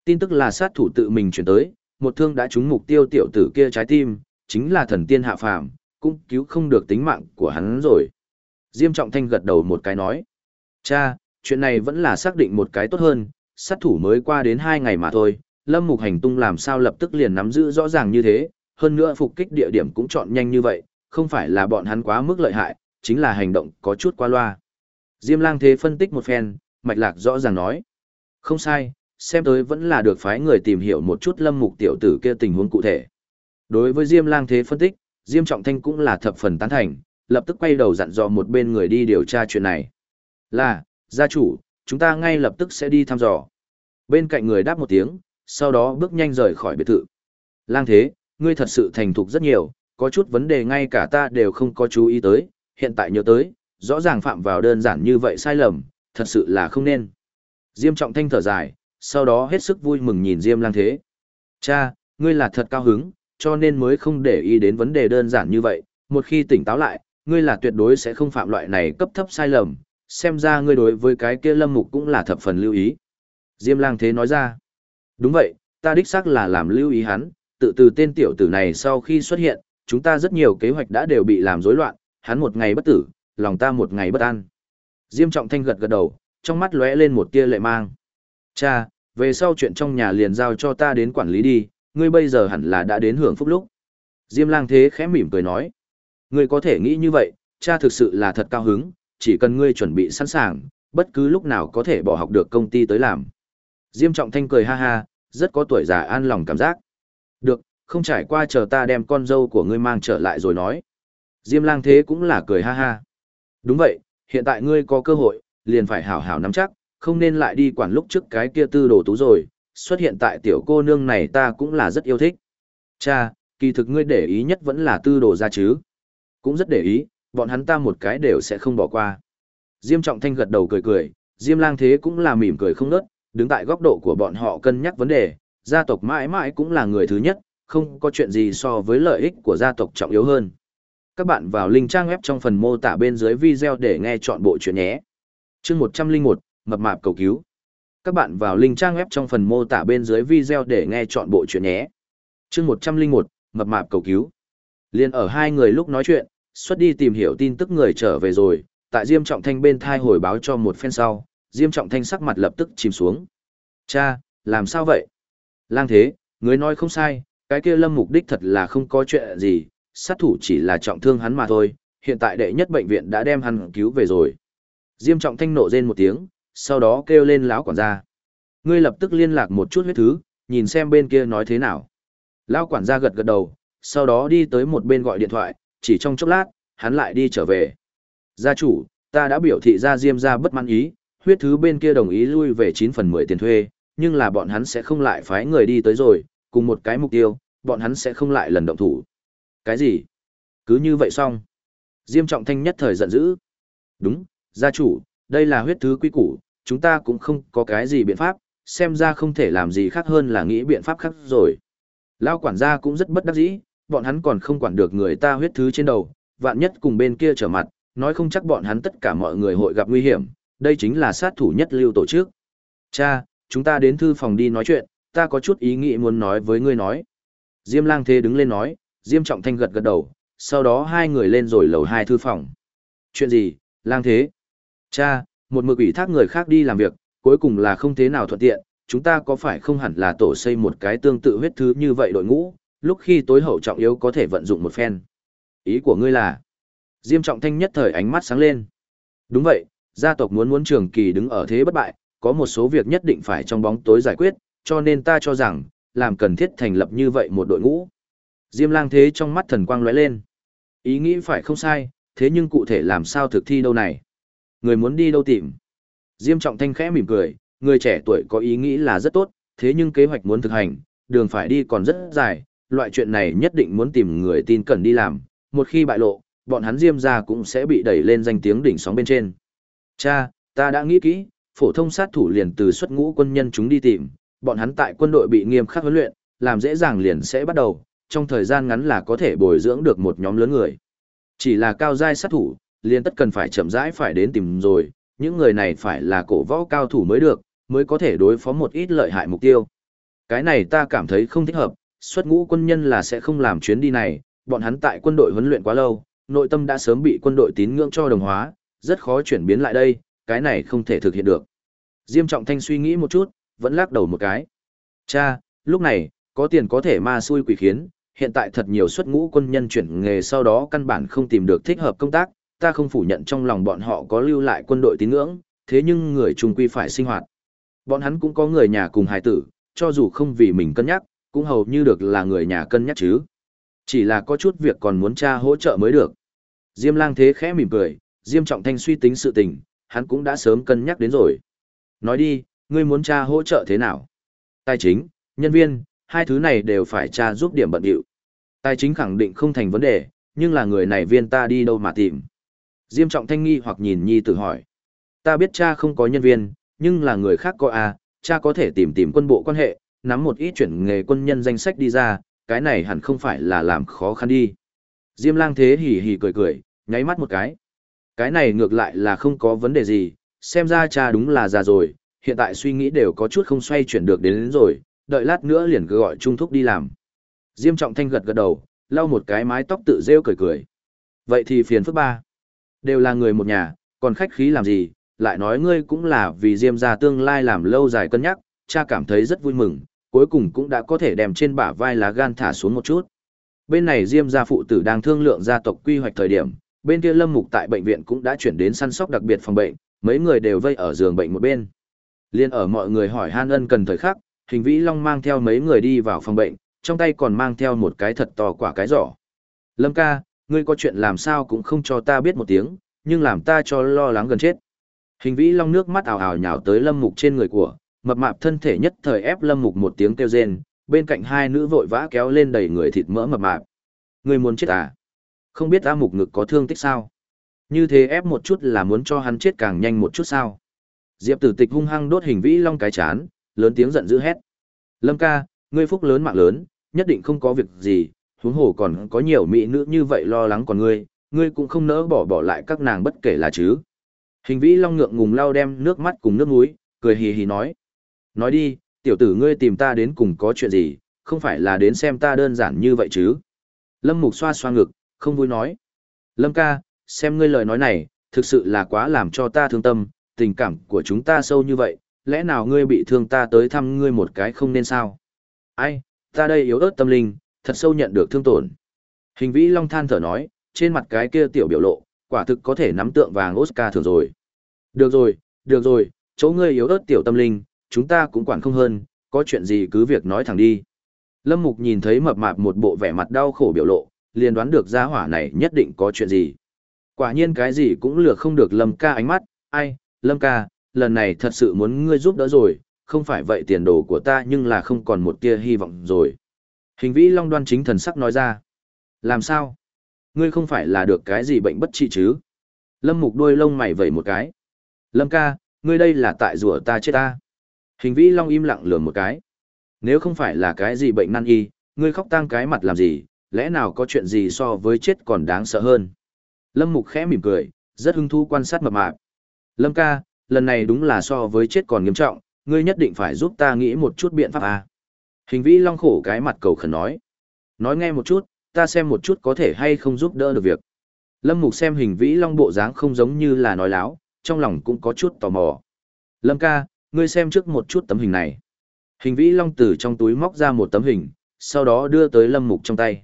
Tin tức là sát thủ tự mình chuyển tới, một thương đã trúng mục tiêu tiểu tử kia trái tim, chính là thần tiên hạ phàm, cũng cứu không được tính mạng của hắn rồi. Diêm Trọng Thanh gật đầu một cái nói. Cha, chuyện này vẫn là xác định một cái tốt hơn, sát thủ mới qua đến hai ngày mà thôi, Lâm Mục hành tung làm sao lập tức liền nắm giữ rõ ràng như thế, hơn nữa phục kích địa điểm cũng chọn nhanh như vậy, không phải là bọn hắn quá mức lợi hại, chính là hành động có chút qua loa. Diêm lang thế phân tích một phen, mạch lạc rõ ràng nói. Không sai, xem tới vẫn là được phái người tìm hiểu một chút lâm mục tiểu tử kia tình huống cụ thể. Đối với Diêm lang thế phân tích, Diêm Trọng Thanh cũng là thập phần tán thành, lập tức quay đầu dặn dò một bên người đi điều tra chuyện này. Là, gia chủ, chúng ta ngay lập tức sẽ đi thăm dò. Bên cạnh người đáp một tiếng, sau đó bước nhanh rời khỏi biệt thự. Lang thế, ngươi thật sự thành thục rất nhiều, có chút vấn đề ngay cả ta đều không có chú ý tới, hiện tại nhớ tới, rõ ràng phạm vào đơn giản như vậy sai lầm, thật sự là không nên. Diêm trọng thanh thở dài, sau đó hết sức vui mừng nhìn Diêm lang thế. Cha, ngươi là thật cao hứng, cho nên mới không để ý đến vấn đề đơn giản như vậy, một khi tỉnh táo lại, ngươi là tuyệt đối sẽ không phạm loại này cấp thấp sai lầm, xem ra ngươi đối với cái kia lâm mục cũng là thập phần lưu ý. Diêm lang thế nói ra, đúng vậy, ta đích xác là làm lưu ý hắn, tự từ tên tiểu tử này sau khi xuất hiện, chúng ta rất nhiều kế hoạch đã đều bị làm rối loạn, hắn một ngày bất tử, lòng ta một ngày bất an. Diêm Trọng Thanh gật gật đầu, trong mắt lóe lên một tia lệ mang. Cha, về sau chuyện trong nhà liền giao cho ta đến quản lý đi, ngươi bây giờ hẳn là đã đến hưởng phúc lúc. Diêm lang thế khẽ mỉm cười nói. Ngươi có thể nghĩ như vậy, cha thực sự là thật cao hứng, chỉ cần ngươi chuẩn bị sẵn sàng, bất cứ lúc nào có thể bỏ học được công ty tới làm. Diêm Trọng Thanh cười ha ha, rất có tuổi già an lòng cảm giác. Được, không trải qua chờ ta đem con dâu của ngươi mang trở lại rồi nói. Diêm lang thế cũng là cười ha ha. Đúng vậy, hiện tại ngươi có cơ hội, liền phải hảo hảo nắm chắc, không nên lại đi quản lúc trước cái kia tư đồ tú rồi, xuất hiện tại tiểu cô nương này ta cũng là rất yêu thích. Cha, kỳ thực ngươi để ý nhất vẫn là tư đồ ra chứ. Cũng rất để ý, bọn hắn ta một cái đều sẽ không bỏ qua. Diêm trọng thanh gật đầu cười cười, Diêm lang thế cũng là mỉm cười không nớt, đứng tại góc độ của bọn họ cân nhắc vấn đề, gia tộc mãi mãi cũng là người thứ nhất, không có chuyện gì so với lợi ích của gia tộc trọng yếu hơn. Các bạn vào link trang web trong phần mô tả bên dưới video để nghe chọn bộ chuyện nhé. Chương 101, mập mạp cầu cứu. Các bạn vào link trang web trong phần mô tả bên dưới video để nghe chọn bộ chuyện nhé. Chương 101, mập mạp cầu cứu. Liên ở hai người lúc nói chuyện, xuất đi tìm hiểu tin tức người trở về rồi, tại Diêm Trọng Thanh bên thai hồi báo cho một phen sau, Diêm Trọng Thanh sắc mặt lập tức chìm xuống. Cha, làm sao vậy? Lang thế, người nói không sai, cái kia lâm mục đích thật là không có chuyện gì, sát thủ chỉ là trọng thương hắn mà thôi, hiện tại đệ nhất bệnh viện đã đem hắn cứu về rồi. Diêm trọng thanh nộ rên một tiếng, sau đó kêu lên lão quản gia. Ngươi lập tức liên lạc một chút huyết thứ, nhìn xem bên kia nói thế nào. Lão quản gia gật gật đầu, sau đó đi tới một bên gọi điện thoại, chỉ trong chốc lát, hắn lại đi trở về. Gia chủ, ta đã biểu thị ra Diêm ra bất mãn ý, huyết thứ bên kia đồng ý lui về 9 phần 10 tiền thuê, nhưng là bọn hắn sẽ không lại phái người đi tới rồi, cùng một cái mục tiêu, bọn hắn sẽ không lại lần động thủ. Cái gì? Cứ như vậy xong. Diêm Trọng Thanh nhất thời giận dữ. Đúng, gia chủ, đây là huyết thứ quý củ, chúng ta cũng không có cái gì biện pháp, xem ra không thể làm gì khác hơn là nghĩ biện pháp khác rồi. Lao quản gia cũng rất bất đắc dĩ, bọn hắn còn không quản được người ta huyết thứ trên đầu, vạn nhất cùng bên kia trở mặt, nói không chắc bọn hắn tất cả mọi người hội gặp nguy hiểm, đây chính là sát thủ nhất lưu tổ chức. Cha, chúng ta đến thư phòng đi nói chuyện, ta có chút ý nghĩ muốn nói với ngươi nói. Diêm lang thế đứng lên nói, Diêm trọng thanh gật gật đầu, sau đó hai người lên rồi lầu hai thư phòng. Chuyện gì, lang thế? Cha, một mực ủy thác người khác đi làm việc, cuối cùng là không thế nào thuận tiện, chúng ta có phải không hẳn là tổ xây một cái tương tự huyết thứ như vậy đội ngũ, lúc khi tối hậu trọng yếu có thể vận dụng một phen. Ý của ngươi là? Diêm trọng thanh nhất thời ánh mắt sáng lên. Đúng vậy, gia tộc muốn muốn trường kỳ đứng ở thế bất bại, có một số việc nhất định phải trong bóng tối giải quyết, cho nên ta cho rằng, làm cần thiết thành lập như vậy một đội ngũ. Diêm lang thế trong mắt thần quang lóe lên. Ý nghĩ phải không sai, thế nhưng cụ thể làm sao thực thi đâu này? Người muốn đi đâu tìm? Diêm trọng thanh khẽ mỉm cười, người trẻ tuổi có ý nghĩ là rất tốt, thế nhưng kế hoạch muốn thực hành, đường phải đi còn rất dài, loại chuyện này nhất định muốn tìm người tin cẩn đi làm, một khi bại lộ, bọn hắn Diêm gia cũng sẽ bị đẩy lên danh tiếng đỉnh sóng bên trên. Cha, ta đã nghĩ kỹ, phổ thông sát thủ liền từ xuất ngũ quân nhân chúng đi tìm, bọn hắn tại quân đội bị nghiêm khắc huấn luyện, làm dễ dàng liền sẽ bắt đầu, trong thời gian ngắn là có thể bồi dưỡng được một nhóm lớn người. Chỉ là cao giai sát thủ, liền tất cần phải chậm rãi phải đến tìm rồi, những người này phải là cổ võ cao thủ mới được, mới có thể đối phó một ít lợi hại mục tiêu. Cái này ta cảm thấy không thích hợp, xuất ngũ quân nhân là sẽ không làm chuyến đi này, bọn hắn tại quân đội huấn luyện quá lâu, nội tâm đã sớm bị quân đội tín ngưỡng cho đồng hóa, rất khó chuyển biến lại đây, cái này không thể thực hiện được. Diêm Trọng Thanh suy nghĩ một chút, vẫn lắc đầu một cái. Cha, lúc này, có tiền có thể ma xui quỷ khiến, hiện tại thật nhiều xuất ngũ quân nhân chuyển nghề sau đó căn bản không tìm được thích hợp công tác, ta không phủ nhận trong lòng bọn họ có lưu lại quân đội tín ngưỡng, thế nhưng người trung quy phải sinh hoạt. Bọn hắn cũng có người nhà cùng hài tử, cho dù không vì mình cân nhắc, cũng hầu như được là người nhà cân nhắc chứ. Chỉ là có chút việc còn muốn cha hỗ trợ mới được. Diêm lang thế khẽ mỉm cười, Diêm trọng thanh suy tính sự tình, hắn cũng đã sớm cân nhắc đến rồi. Nói đi, ngươi muốn cha hỗ trợ thế nào? Tài chính, nhân viên, hai thứ này đều phải cha giúp điểm bận điệu. Tài chính khẳng định không thành vấn đề, nhưng là người này viên ta đi đâu mà tìm. Diêm trọng thanh nghi hoặc nhìn nhi tử hỏi. Ta biết cha không có nhân viên, nhưng là người khác có à, cha có thể tìm tìm quân bộ quan hệ, nắm một ít chuyển nghề quân nhân danh sách đi ra, cái này hẳn không phải là làm khó khăn đi. Diêm lang thế hỉ hỉ cười cười, nháy mắt một cái. Cái này ngược lại là không có vấn đề gì, xem ra cha đúng là già rồi, hiện tại suy nghĩ đều có chút không xoay chuyển được đến, đến rồi, đợi lát nữa liền cứ gọi Trung Thúc đi làm. Diêm Trọng Thanh gật gật đầu, lau một cái mái tóc tự rêu cười cười. Vậy thì phiền phức ba. Đều là người một nhà, còn khách khí làm gì, lại nói ngươi cũng là vì Diêm gia tương lai làm lâu dài cân nhắc, cha cảm thấy rất vui mừng, cuối cùng cũng đã có thể đem trên bả vai lá gan thả xuống một chút. Bên này Diêm gia phụ tử đang thương lượng gia tộc quy hoạch thời điểm, bên kia Lâm Mục tại bệnh viện cũng đã chuyển đến săn sóc đặc biệt phòng bệnh, mấy người đều vây ở giường bệnh một bên. Liên ở mọi người hỏi han ân cần thời khắc, hình vĩ long mang theo mấy người đi vào phòng bệnh, trong tay còn mang theo một cái thật to quả cái giỏ. Lâm ca, ngươi có chuyện làm sao cũng không cho ta biết một tiếng, nhưng làm ta cho lo lắng gần chết. Hình vĩ long nước mắt ảo ảo nhào tới lâm mục trên người của, mập mạp thân thể nhất thời ép lâm mục một tiếng kêu rên, bên cạnh hai nữ vội vã kéo lên đầy người thịt mỡ mập mạp. Ngươi muốn chết à? Không biết A mục ngực có thương tích sao? Như thế ép một chút là muốn cho hắn chết càng nhanh một chút sao? Diệp tử tịch hung hăng đốt hình vĩ long cái chán, lớn tiếng giận dữ hét. Lâm ca, ngươi phúc lớn mạng lớn, nhất định không có việc gì, huống hồ còn có nhiều mỹ nữ như vậy lo lắng còn ngươi, ngươi cũng không nỡ bỏ bỏ lại các nàng bất kể là chứ. Hình vĩ long ngượng ngùng lau đem nước mắt cùng nước mũi, cười hì hì nói. Nói đi, tiểu tử ngươi tìm ta đến cùng có chuyện gì, không phải là đến xem ta đơn giản như vậy chứ. Lâm mục xoa xoa ngực, không vui nói. Lâm ca, xem ngươi lời nói này, thực sự là quá làm cho ta thương tâm, tình cảm của chúng ta sâu như vậy, lẽ nào ngươi bị thương ta tới thăm ngươi một cái không nên sao? Ai, ta đây yếu ớt tâm linh, thật sâu nhận được thương tổn. Hình vĩ long than thở nói, trên mặt cái kia tiểu biểu lộ, quả thực có thể nắm tượng vàng Oscar thường rồi. Được rồi, được rồi, chỗ ngươi yếu ớt tiểu tâm linh, chúng ta cũng quản không hơn, có chuyện gì cứ việc nói thẳng đi. Lâm Mục nhìn thấy mập mạp một bộ vẻ mặt đau khổ biểu lộ, liền đoán được gia hỏa này nhất định có chuyện gì. Quả nhiên cái gì cũng lừa không được Lâm ca ánh mắt, ai, Lâm ca, lần này thật sự muốn ngươi giúp đỡ rồi, không phải vậy tiền đồ của ta nhưng là không còn một tia hy vọng rồi. Hình vĩ long đoan chính thần sắc nói ra. Làm sao? Ngươi không phải là được cái gì bệnh bất trị chứ? Lâm mục đôi lông mày vẩy một cái. Lâm ca, ngươi đây là tại rủa ta chết ta. Hình vĩ long im lặng lườm một cái. Nếu không phải là cái gì bệnh năn y, ngươi khóc tang cái mặt làm gì, lẽ nào có chuyện gì so với chết còn đáng sợ hơn. Lâm mục khẽ mỉm cười, rất hứng thú quan sát mập mạp. Lâm ca, lần này đúng là so với chết còn nghiêm trọng, ngươi nhất định phải giúp ta nghĩ một chút biện pháp à. Hình vĩ long khổ cái mặt cầu khẩn nói. Nói nghe một chút, ta xem một chút có thể hay không giúp đỡ được việc. Lâm Mục xem hình vĩ long bộ dáng không giống như là nói láo, trong lòng cũng có chút tò mò. Lâm ca, ngươi xem trước một chút tấm hình này. Hình vĩ long từ trong túi móc ra một tấm hình, sau đó đưa tới Lâm Mục trong tay.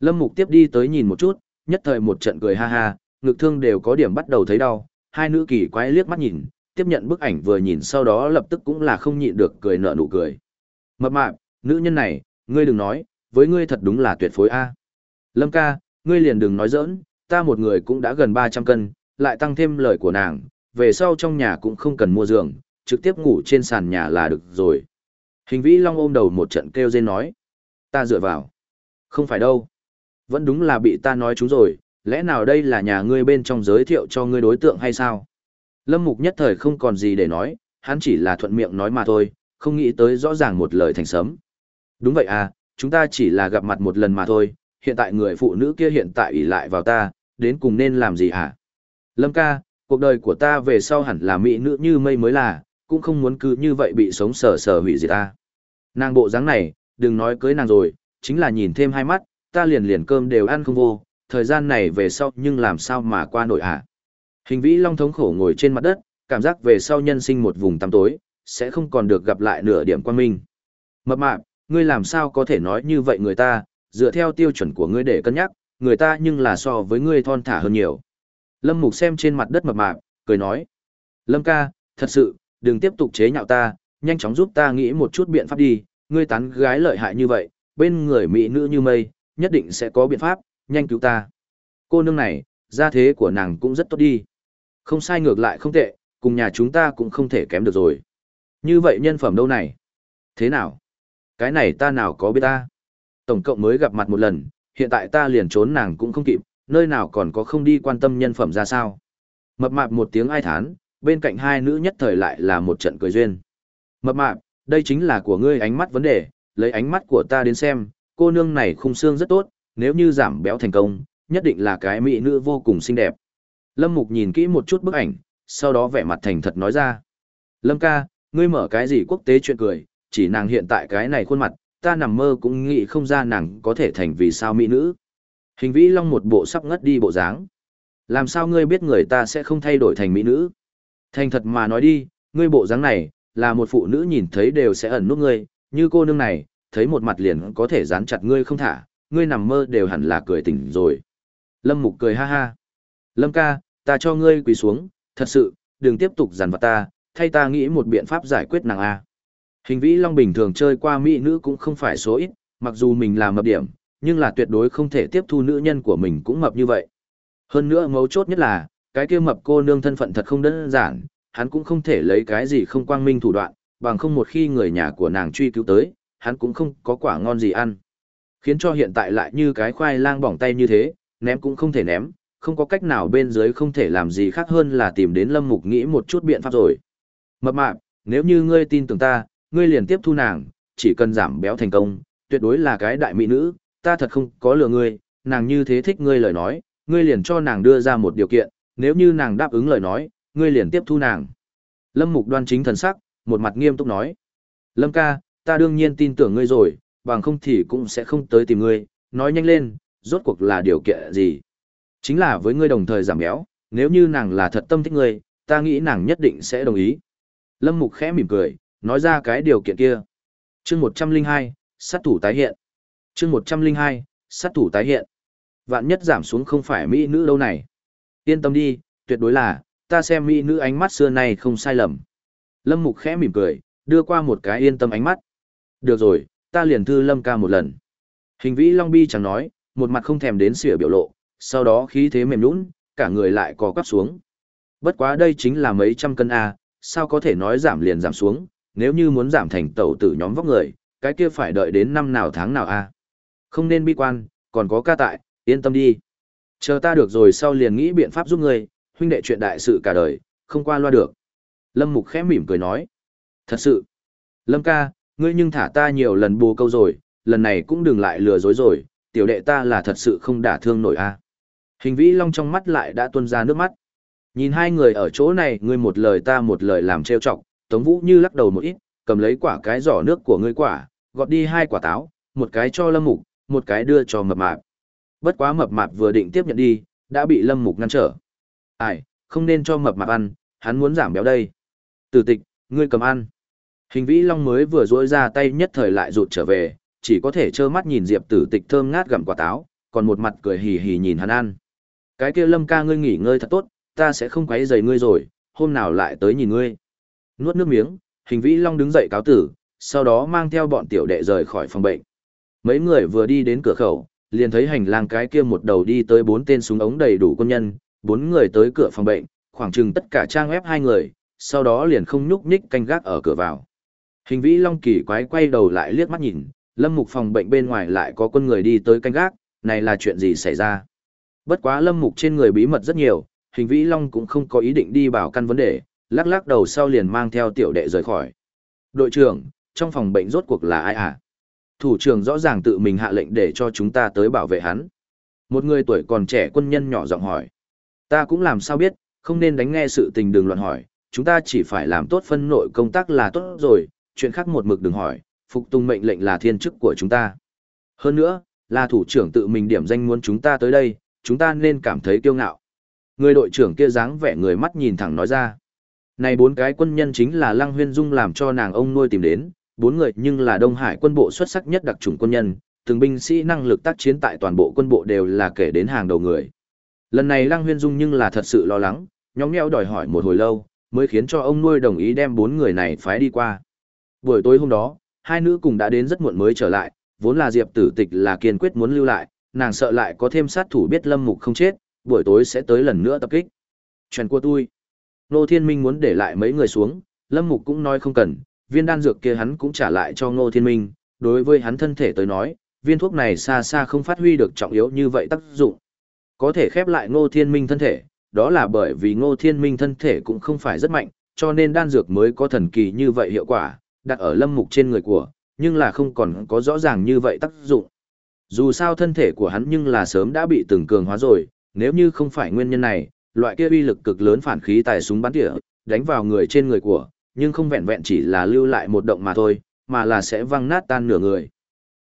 Lâm Mục tiếp đi tới nhìn một chút, nhất thời một trận cười ha ha, ngực thương đều có điểm bắt đầu thấy đau, hai nữ kỳ quái liếc mắt nhìn, tiếp nhận bức ảnh vừa nhìn sau đó lập tức cũng là không nhịn được cười nở nụ cười. Mập mạp, nữ nhân này, ngươi đừng nói, với ngươi thật đúng là tuyệt phối a. Lâm ca, ngươi liền đừng nói giỡn, ta một người cũng đã gần 300 cân, lại tăng thêm lời của nàng, về sau trong nhà cũng không cần mua giường, trực tiếp ngủ trên sàn nhà là được rồi. Hình vĩ long ôm đầu một trận kêu dên nói. Ta dựa vào. Không phải đâu. Vẫn đúng là bị ta nói chúng rồi, lẽ nào đây là nhà ngươi bên trong giới thiệu cho ngươi đối tượng hay sao? Lâm Mục nhất thời không còn gì để nói, hắn chỉ là thuận miệng nói mà thôi, không nghĩ tới rõ ràng một lời thành sấm. Đúng vậy à, chúng ta chỉ là gặp mặt một lần mà thôi, hiện tại người phụ nữ kia hiện tại ủy lại vào ta, đến cùng nên làm gì hả? Lâm ca, cuộc đời của ta về sau hẳn là mỹ nữ như mây mới là, cũng không muốn cứ như vậy bị sống sờ sờ hủy diệt ta. Nàng bộ dáng này, đừng nói cưới nàng rồi, chính là nhìn thêm hai mắt, ta liền liền cơm đều ăn không vô, thời gian này về sau nhưng làm sao mà qua nổi hả? Hình vĩ long thống khổ ngồi trên mặt đất, cảm giác về sau nhân sinh một vùng tăm tối, sẽ không còn được gặp lại nửa điểm quan minh. Mập mạp, ngươi làm sao có thể nói như vậy người ta, dựa theo tiêu chuẩn của ngươi để cân nhắc, người ta nhưng là so với ngươi thon thả hơn nhiều. Lâm Mục xem trên mặt đất mập mạp, cười nói. Lâm ca, thật sự, đừng tiếp tục chế nhạo ta, nhanh chóng giúp ta nghĩ một chút biện pháp đi, ngươi tán gái lợi hại như vậy, bên người mỹ nữ như mây, nhất định sẽ có biện pháp, nhanh cứu ta. Cô nương này, gia thế của nàng cũng rất tốt đi. Không sai ngược lại không tệ, cùng nhà chúng ta cũng không thể kém được rồi. Như vậy nhân phẩm đâu này? Thế nào? Cái này ta nào có biết ta? Tổng cộng mới gặp mặt một lần, hiện tại ta liền trốn nàng cũng không kịp, nơi nào còn có không đi quan tâm nhân phẩm ra sao? Mập mạp một tiếng ai thán, bên cạnh hai nữ nhất thời lại là một trận cười duyên. Mập mạp, đây chính là của ngươi ánh mắt vấn đề, lấy ánh mắt của ta đến xem, cô nương này khung xương rất tốt, nếu như giảm béo thành công, nhất định là cái mỹ nữ vô cùng xinh đẹp. Lâm Mục nhìn kỹ một chút bức ảnh, sau đó vẻ mặt thành thật nói ra. Lâm ca, ngươi mở cái gì quốc tế chuyện cười, chỉ nàng hiện tại cái này khuôn mặt, ta nằm mơ cũng nghĩ không ra nàng có thể thành vì sao mỹ nữ. Hình vĩ long một bộ sắp ngất đi bộ dáng. Làm sao ngươi biết người ta sẽ không thay đổi thành mỹ nữ? Thành thật mà nói đi, ngươi bộ dáng này, là một phụ nữ nhìn thấy đều sẽ ẩn nút ngươi, như cô nương này, thấy một mặt liền có thể dán chặt ngươi không thả, ngươi nằm mơ đều hẳn là cười tỉnh rồi. Lâm Mục cười ha ha. Lâm ca, ta cho ngươi quỳ xuống, thật sự, đừng tiếp tục giàn vặt ta, thay ta nghĩ một biện pháp giải quyết nàng A. Hình vĩ long bình thường chơi qua mỹ nữ cũng không phải số ít, mặc dù mình là mập điểm, nhưng là tuyệt đối không thể tiếp thu nữ nhân của mình cũng mập như vậy. Hơn nữa mấu chốt nhất là, cái kia mập cô nương thân phận thật không đơn giản, hắn cũng không thể lấy cái gì không quang minh thủ đoạn, bằng không một khi người nhà của nàng truy cứu tới, hắn cũng không có quả ngon gì ăn. Khiến cho hiện tại lại như cái khoai lang bỏng tay như thế, ném cũng không thể ném, không có cách nào bên dưới không thể làm gì khác hơn là tìm đến Lâm Mục nghĩ một chút biện pháp rồi. Mập mạp, nếu như ngươi tin tưởng ta, ngươi liền tiếp thu nàng, chỉ cần giảm béo thành công, tuyệt đối là cái đại mỹ nữ, ta thật không có lừa ngươi, nàng như thế thích ngươi lời nói, ngươi liền cho nàng đưa ra một điều kiện, nếu như nàng đáp ứng lời nói, ngươi liền tiếp thu nàng. Lâm Mục đoan chính thần sắc, một mặt nghiêm túc nói. Lâm ca, ta đương nhiên tin tưởng ngươi rồi, bằng không thì cũng sẽ không tới tìm ngươi, nói nhanh lên, rốt cuộc là điều kiện gì. Chính là với ngươi đồng thời giảm béo, nếu như nàng là thật tâm thích ngươi, ta nghĩ nàng nhất định sẽ đồng ý. Lâm Mục khẽ mỉm cười, nói ra cái điều kiện kia. Chương 102, sát thủ tái hiện. Chương 102, sát thủ tái hiện. Vạn nhất giảm xuống không phải mỹ nữ đâu này. Yên tâm đi, tuyệt đối là, ta xem mỹ nữ ánh mắt xưa này không sai lầm. Lâm Mục khẽ mỉm cười, đưa qua một cái yên tâm ánh mắt. Được rồi, ta liền thư Lâm ca một lần. Hình vĩ Long Bi chẳng nói, một mặt không thèm đến xỉa biểu lộ, sau đó khí thế mềm nhũn cả người lại có quắp xuống. Bất quá đây chính là mấy trăm cân A, sao có thể nói giảm liền giảm xuống, nếu như muốn giảm thành tẩu tử nhóm vóc người, cái kia phải đợi đến năm nào tháng nào A. Không nên bi quan, còn có ca tại, yên tâm đi. Chờ ta được rồi sau liền nghĩ biện pháp giúp ngươi, huynh đệ chuyện đại sự cả đời, không qua loa được. Lâm Mục khẽ mỉm cười nói. Thật sự. Lâm ca, ngươi nhưng thả ta nhiều lần bù câu rồi, lần này cũng đừng lại lừa dối rồi, tiểu đệ ta là thật sự không đả thương nổi a. Hình vĩ long trong mắt lại đã tuôn ra nước mắt. Nhìn hai người ở chỗ này ngươi một lời ta một lời làm trêu chọc, Tống Vũ như lắc đầu một ít, cầm lấy quả cái giỏ nước của ngươi quả, gọt đi hai quả táo, một cái cho Lâm Mục, một cái đưa cho mập mạp. Bất quá mập mạp vừa định tiếp nhận đi, đã bị Lâm Mục ngăn trở. Ai, không nên cho mập mạp ăn, hắn muốn giảm béo đây. Tử tịch, ngươi cầm ăn. Hình vĩ long mới vừa rỗi ra tay nhất thời lại rụt trở về, chỉ có thể trơ mắt nhìn diệp tử tịch thơm ngát gặm quả táo, còn một mặt cười hì hì nhìn hắn ăn. Cái kia lâm ca ngươi nghỉ ngơi thật tốt, ta sẽ không quấy rầy ngươi rồi, hôm nào lại tới nhìn ngươi. Nuốt nước miếng, hình vĩ long đứng dậy cáo tử, sau đó mang theo bọn tiểu đệ rời khỏi phòng bệnh. Mấy người vừa đi đến cửa khẩu, liền thấy hành lang cái kia một đầu đi tới bốn tên súng ống đầy đủ quân nhân, bốn người tới cửa phòng bệnh, khoảng chừng tất cả trang ép hai người, sau đó liền không nhúc nhích canh gác ở cửa vào. Hình vĩ long kỳ quái quay đầu lại liếc mắt nhìn, lâm mục phòng bệnh bên ngoài lại có quân người đi tới canh gác, này là chuyện gì xảy ra? Bất quá lâm mục trên người bí mật rất nhiều, hình vĩ long cũng không có ý định đi bảo căn vấn đề, lắc lắc đầu sau liền mang theo tiểu đệ rời khỏi. Đội trưởng, trong phòng bệnh rốt cuộc là ai à? Thủ trưởng rõ ràng tự mình hạ lệnh để cho chúng ta tới bảo vệ hắn. Một người tuổi còn trẻ quân nhân nhỏ giọng hỏi. Ta cũng làm sao biết, không nên đánh nghe sự tình đường loạn hỏi, chúng ta chỉ phải làm tốt phân nội công tác là tốt rồi, chuyện khác một mực đừng hỏi, phục tùng mệnh lệnh là thiên chức của chúng ta. Hơn nữa, là thủ trưởng tự mình điểm danh muốn chúng ta tới đây, chúng ta nên cảm thấy kiêu ngạo. Người đội trưởng kia dáng vẻ người mắt nhìn thẳng nói ra. Này bốn cái quân nhân chính là Lăng Huyên Dung làm cho nàng ông nuôi tìm đến, bốn người nhưng là Đông Hải quân bộ xuất sắc nhất đặc chủng quân nhân, từng binh sĩ năng lực tác chiến tại toàn bộ quân bộ đều là kể đến hàng đầu người. Lần này Lăng Huyên Dung nhưng là thật sự lo lắng, nhóm nhẽo đòi hỏi một hồi lâu, mới khiến cho ông nuôi đồng ý đem bốn người này phái đi qua. Buổi tối hôm đó, hai nữ cùng đã đến rất muộn mới trở lại, vốn là Diệp Tử Tịch là kiên quyết muốn lưu lại, nàng sợ lại có thêm sát thủ biết Lâm Mục không chết, buổi tối sẽ tới lần nữa tập kích. Chuyện của tôi. Nô Thiên Minh muốn để lại mấy người xuống, Lâm Mục cũng nói không cần, viên đan dược kia hắn cũng trả lại cho Ngô Thiên Minh, đối với hắn thân thể tới nói, viên thuốc này xa xa không phát huy được trọng yếu như vậy tác dụng. Có thể khép lại Ngô Thiên Minh thân thể, đó là bởi vì Ngô Thiên Minh thân thể cũng không phải rất mạnh, cho nên đan dược mới có thần kỳ như vậy hiệu quả, đặt ở lâm mục trên người của, nhưng là không còn có rõ ràng như vậy tác dụng. Dù sao thân thể của hắn nhưng là sớm đã bị từng cường hóa rồi, nếu như không phải nguyên nhân này, loại kia uy lực cực lớn phản khí tài súng bắn tỉa, đánh vào người trên người của, nhưng không vẹn vẹn chỉ là lưu lại một động mà thôi, mà là sẽ văng nát tan nửa người.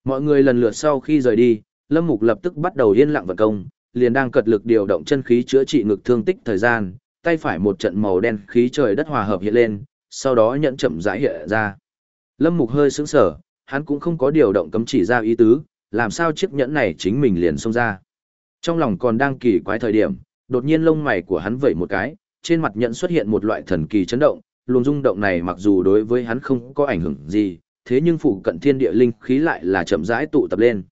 Mọi người lần lượt sau khi rời đi, Lâm Mục lập tức bắt đầu yên lặng vận công, liền đang cật lực điều động chân khí chữa trị ngực thương tích thời gian, tay phải một trận màu đen khí trời đất hòa hợp hiện lên, sau đó nhận chậm rãi hiện ra. Lâm Mục hơi sững sờ, hắn cũng không có điều động cấm chỉ ra ý tứ, làm sao chiếc nhẫn này chính mình liền xông ra. Trong lòng còn đang kỳ quái thời điểm, đột nhiên lông mày của hắn vẩy một cái, trên mặt nhận xuất hiện một loại thần kỳ chấn động, luồng rung động này mặc dù đối với hắn không có ảnh hưởng gì, thế nhưng phụ cận thiên địa linh khí lại là chậm rãi tụ tập lên.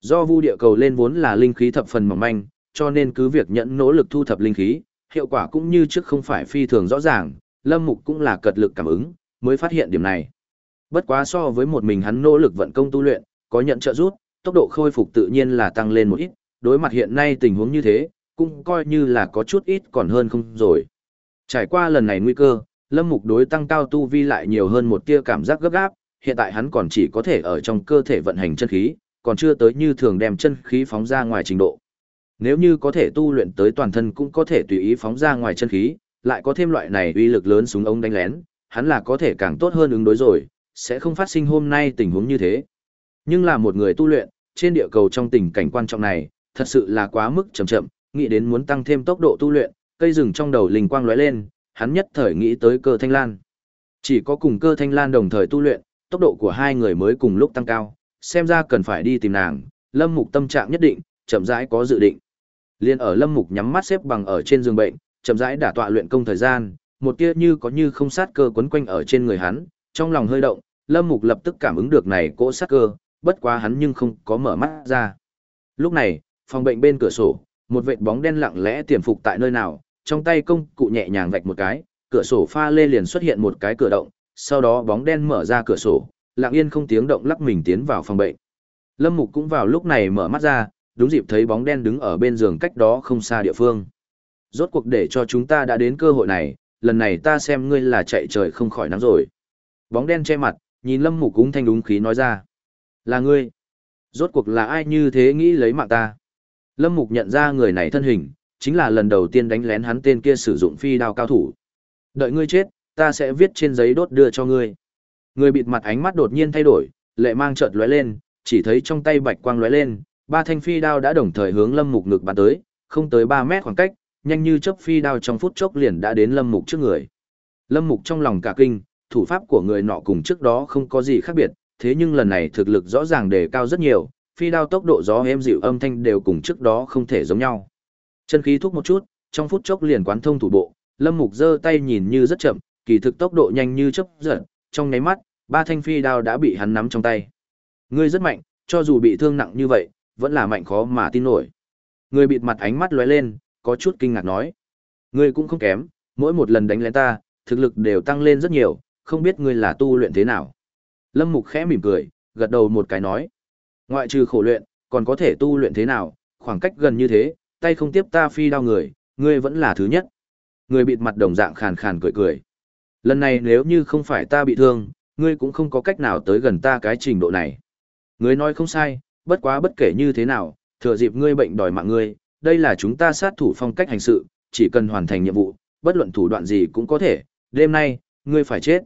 Do vu địa cầu lên vốn là linh khí thập phần mỏng manh, cho nên cứ việc nhận nỗ lực thu thập linh khí, hiệu quả cũng như trước không phải phi thường rõ ràng, Lâm Mục cũng là cật lực cảm ứng, mới phát hiện điểm này. Bất quá so với một mình hắn nỗ lực vận công tu luyện, có nhận trợ giúp, tốc độ khôi phục tự nhiên là tăng lên một ít, đối mặt hiện nay tình huống như thế, cũng coi như là có chút ít còn hơn không rồi. Trải qua lần này nguy cơ, Lâm Mục đối tăng cao tu vi lại nhiều hơn một tia cảm giác gấp gáp, hiện tại hắn còn chỉ có thể ở trong cơ thể vận hành chân khí, còn chưa tới như thường đem chân khí phóng ra ngoài trình độ. Nếu như có thể tu luyện tới toàn thân cũng có thể tùy ý phóng ra ngoài chân khí, lại có thêm loại này uy lực lớn súng ống đánh lén, hắn là có thể càng tốt hơn ứng đối rồi, sẽ không phát sinh hôm nay tình huống như thế. Nhưng là một người tu luyện, trên địa cầu trong tình cảnh quan trọng này, thật sự là quá mức chậm chậm, nghĩ đến muốn tăng thêm tốc độ tu luyện, cây rừng trong đầu linh quang lóe lên, hắn nhất thời nghĩ tới cơ thanh lan. Chỉ có cùng cơ thanh lan đồng thời tu luyện, tốc độ của hai người mới cùng lúc tăng cao, xem ra cần phải đi tìm nàng, lâm mục tâm trạng nhất định, chậm rãi có dự định. Liên ở lâm mục nhắm mắt xếp bằng ở trên giường bệnh, chậm rãi đả tọa luyện công thời gian, một tia như có như không sát cơ quấn quanh ở trên người hắn, trong lòng hơi động, Lâm Mục lập tức cảm ứng được này cỗ sát cơ, bất quá hắn nhưng không có mở mắt ra. Lúc này, phòng bệnh bên cửa sổ, một vệt bóng đen lặng lẽ tiềm phục tại nơi nào, trong tay công cụ nhẹ nhàng vạch một cái, cửa sổ pha lê liền xuất hiện một cái cửa động, sau đó bóng đen mở ra cửa sổ, lặng yên không tiếng động lắc mình tiến vào phòng bệnh. Lâm Mục cũng vào lúc này mở mắt ra, đúng dịp thấy bóng đen đứng ở bên giường cách đó không xa địa phương. Rốt cuộc để cho chúng ta đã đến cơ hội này, lần này ta xem ngươi là chạy trời không khỏi nắng rồi. Bóng đen che mặt, nhìn lâm mục cũng thanh đúng khí nói ra. Là ngươi. Rốt cuộc là ai như thế nghĩ lấy mạng ta. Lâm mục nhận ra người này thân hình, chính là lần đầu tiên đánh lén hắn tên kia sử dụng phi đao cao thủ. Đợi ngươi chết, ta sẽ viết trên giấy đốt đưa cho ngươi. Người bịt mặt ánh mắt đột nhiên thay đổi, lệ mang chợt lóe lên, chỉ thấy trong tay bạch quang lóe lên, ba thanh phi đao đã đồng thời hướng Lâm Mục ngực bắn tới, không tới 3 mét khoảng cách, nhanh như chớp phi đao trong phút chốc liền đã đến Lâm Mục trước người. Lâm Mục trong lòng cả kinh, thủ pháp của người nọ cùng trước đó không có gì khác biệt, thế nhưng lần này thực lực rõ ràng đề cao rất nhiều, phi đao tốc độ gió êm dịu âm thanh đều cùng trước đó không thể giống nhau. Chân khí thúc một chút, trong phút chốc liền quán thông thủ bộ, Lâm Mục giơ tay nhìn như rất chậm, kỳ thực tốc độ nhanh như chớp giật, trong nháy mắt, ba thanh phi đao đã bị hắn nắm trong tay. Ngươi rất mạnh, cho dù bị thương nặng như vậy, vẫn là mạnh khó mà tin nổi. Người bịt mặt ánh mắt lóe lên, có chút kinh ngạc nói. Ngươi cũng không kém, mỗi một lần đánh lén ta, thực lực đều tăng lên rất nhiều, không biết ngươi là tu luyện thế nào. Lâm Mục khẽ mỉm cười, gật đầu một cái nói. Ngoại trừ khổ luyện, còn có thể tu luyện thế nào, khoảng cách gần như thế, tay không tiếp ta phi đao người, ngươi vẫn là thứ nhất. Người bịt mặt đồng dạng khàn khàn cười cười. Lần này nếu như không phải ta bị thương, ngươi cũng không có cách nào tới gần ta cái trình độ này. Ngươi nói không sai, bất quá bất kể như thế nào, thừa dịp ngươi bệnh đòi mạng ngươi, đây là chúng ta sát thủ phong cách hành sự, chỉ cần hoàn thành nhiệm vụ, bất luận thủ đoạn gì cũng có thể, đêm nay, ngươi phải chết.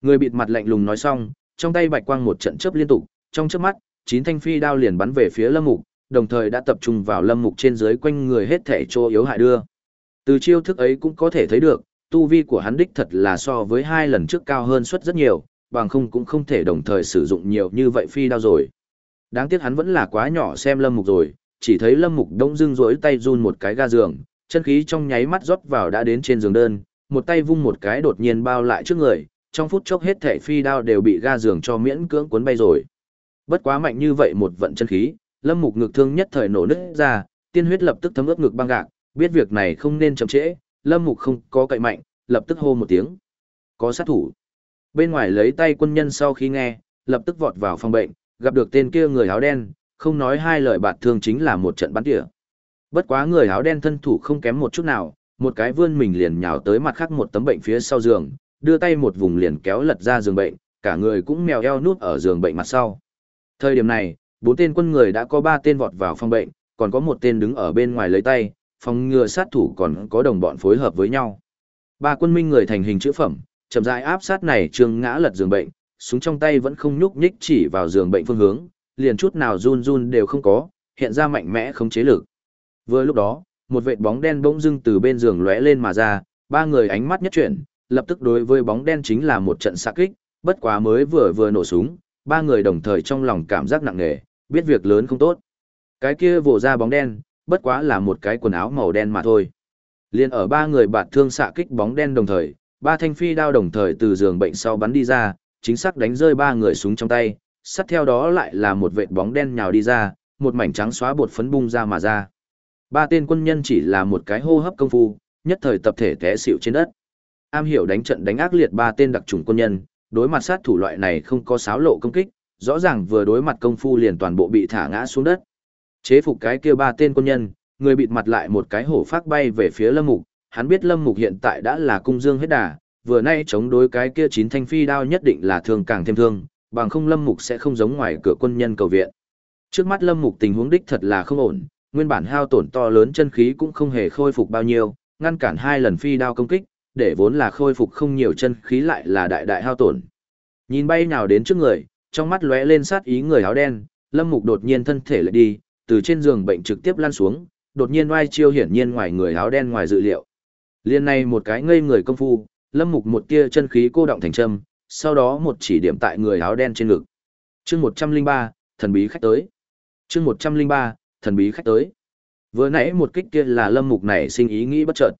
Người bịt mặt lạnh lùng nói xong, trong tay bạch quang một trận chớp liên tục, trong chớp mắt, chín thanh phi đao liền bắn về phía Lâm Mục, đồng thời đã tập trung vào Lâm Mục trên dưới quanh người hết thể chỗ yếu hại đưa. Từ chiêu thức ấy cũng có thể thấy được, tu vi của hắn đích thật là so với hai lần trước cao hơn suất rất nhiều, bằng không cũng không thể đồng thời sử dụng nhiều như vậy phi đao rồi. Đáng tiếc hắn vẫn là quá nhỏ xem Lâm Mục rồi, chỉ thấy Lâm Mục đông dưng rối tay run một cái ga giường, chân khí trong nháy mắt rót vào đã đến trên giường đơn, một tay vung một cái đột nhiên bao lại trước người, trong phút chốc hết thảy phi đao đều bị ga giường cho miễn cưỡng cuốn bay rồi. Bất quá mạnh như vậy một vận chân khí, Lâm Mục ngực thương nhất thời nổ nứt ra, tiên huyết lập tức thấm ướt ngực băng gạc, biết việc này không nên chậm trễ, Lâm Mục không có cậy mạnh, lập tức hô một tiếng. Có sát thủ. Bên ngoài lấy tay quân nhân sau khi nghe, lập tức vọt vào phòng bệnh, gặp được tên kia người áo đen, không nói hai lời bạt thương chính là một trận bắn tỉa. Bất quá người áo đen thân thủ không kém một chút nào, một cái vươn mình liền nhào tới mặt khác một tấm bệnh phía sau giường, đưa tay một vùng liền kéo lật ra giường bệnh, cả người cũng mèo eo núp ở giường bệnh mặt sau. Thời điểm này, bốn tên quân người đã có ba tên vọt vào phòng bệnh, còn có một tên đứng ở bên ngoài lấy tay, phòng ngừa sát thủ còn có đồng bọn phối hợp với nhau. Ba quân minh người thành hình chữ phẩm, chậm rãi áp sát này trương ngã lật giường bệnh, súng trong tay vẫn không nhúc nhích chỉ vào giường bệnh phương hướng, liền chút nào run run đều không có, hiện ra mạnh mẽ không chế lực. Vừa lúc đó, một vệt bóng đen bỗng dưng từ bên giường lóe lên mà ra, ba người ánh mắt nhất chuyển, lập tức đối với bóng đen chính là một trận xạ kích, bất quá mới vừa vừa nổ súng, ba người đồng thời trong lòng cảm giác nặng nề, biết việc lớn không tốt. Cái kia vồ ra bóng đen, bất quá là một cái quần áo màu đen mà thôi. Liên ở ba người bạt thương xạ kích bóng đen đồng thời, ba thanh phi đao đồng thời từ giường bệnh sau bắn đi ra, chính xác đánh rơi ba người súng trong tay, sát theo đó lại là một vệt bóng đen nhào đi ra, một mảnh trắng xóa bột phấn bung ra mà ra. Ba tên quân nhân chỉ là một cái hô hấp công phu, nhất thời tập thể té xỉu trên đất. Am hiểu đánh trận đánh ác liệt ba tên đặc trùng quân nhân, đối mặt sát thủ loại này không có sáo lộ công kích, rõ ràng vừa đối mặt công phu liền toàn bộ bị thả ngã xuống đất. Chế phục cái kia ba tên quân nhân, người bịt mặt lại một cái hổ phát bay về phía Lâm Mục, hắn biết Lâm Mục hiện tại đã là cung dương hết đà, vừa nay chống đối cái kia chín thanh phi đao nhất định là thương càng thêm thương, bằng không Lâm Mục sẽ không giống ngoài cửa quân nhân cầu viện. Trước mắt Lâm Mục tình huống đích thật là không ổn, nguyên bản hao tổn to lớn chân khí cũng không hề khôi phục bao nhiêu, ngăn cản hai lần phi đao công kích, để vốn là khôi phục không nhiều chân khí lại là đại đại hao tổn. Nhìn bay nào đến trước người, trong mắt lóe lên sát ý người áo đen, Lâm Mục đột nhiên thân thể lại đi, từ trên giường bệnh trực tiếp lăn xuống, đột nhiên oai chiêu hiển nhiên ngoài người áo đen ngoài dự liệu. Liên này một cái ngây người công phu, Lâm Mục một tia chân khí cô động thành châm, sau đó một chỉ điểm tại người áo đen trên ngực. Chương 103, thần bí khách tới. Chương 103, thần bí khách tới. Vừa nãy một kích kia là Lâm Mục này sinh ý nghĩ bất chợt.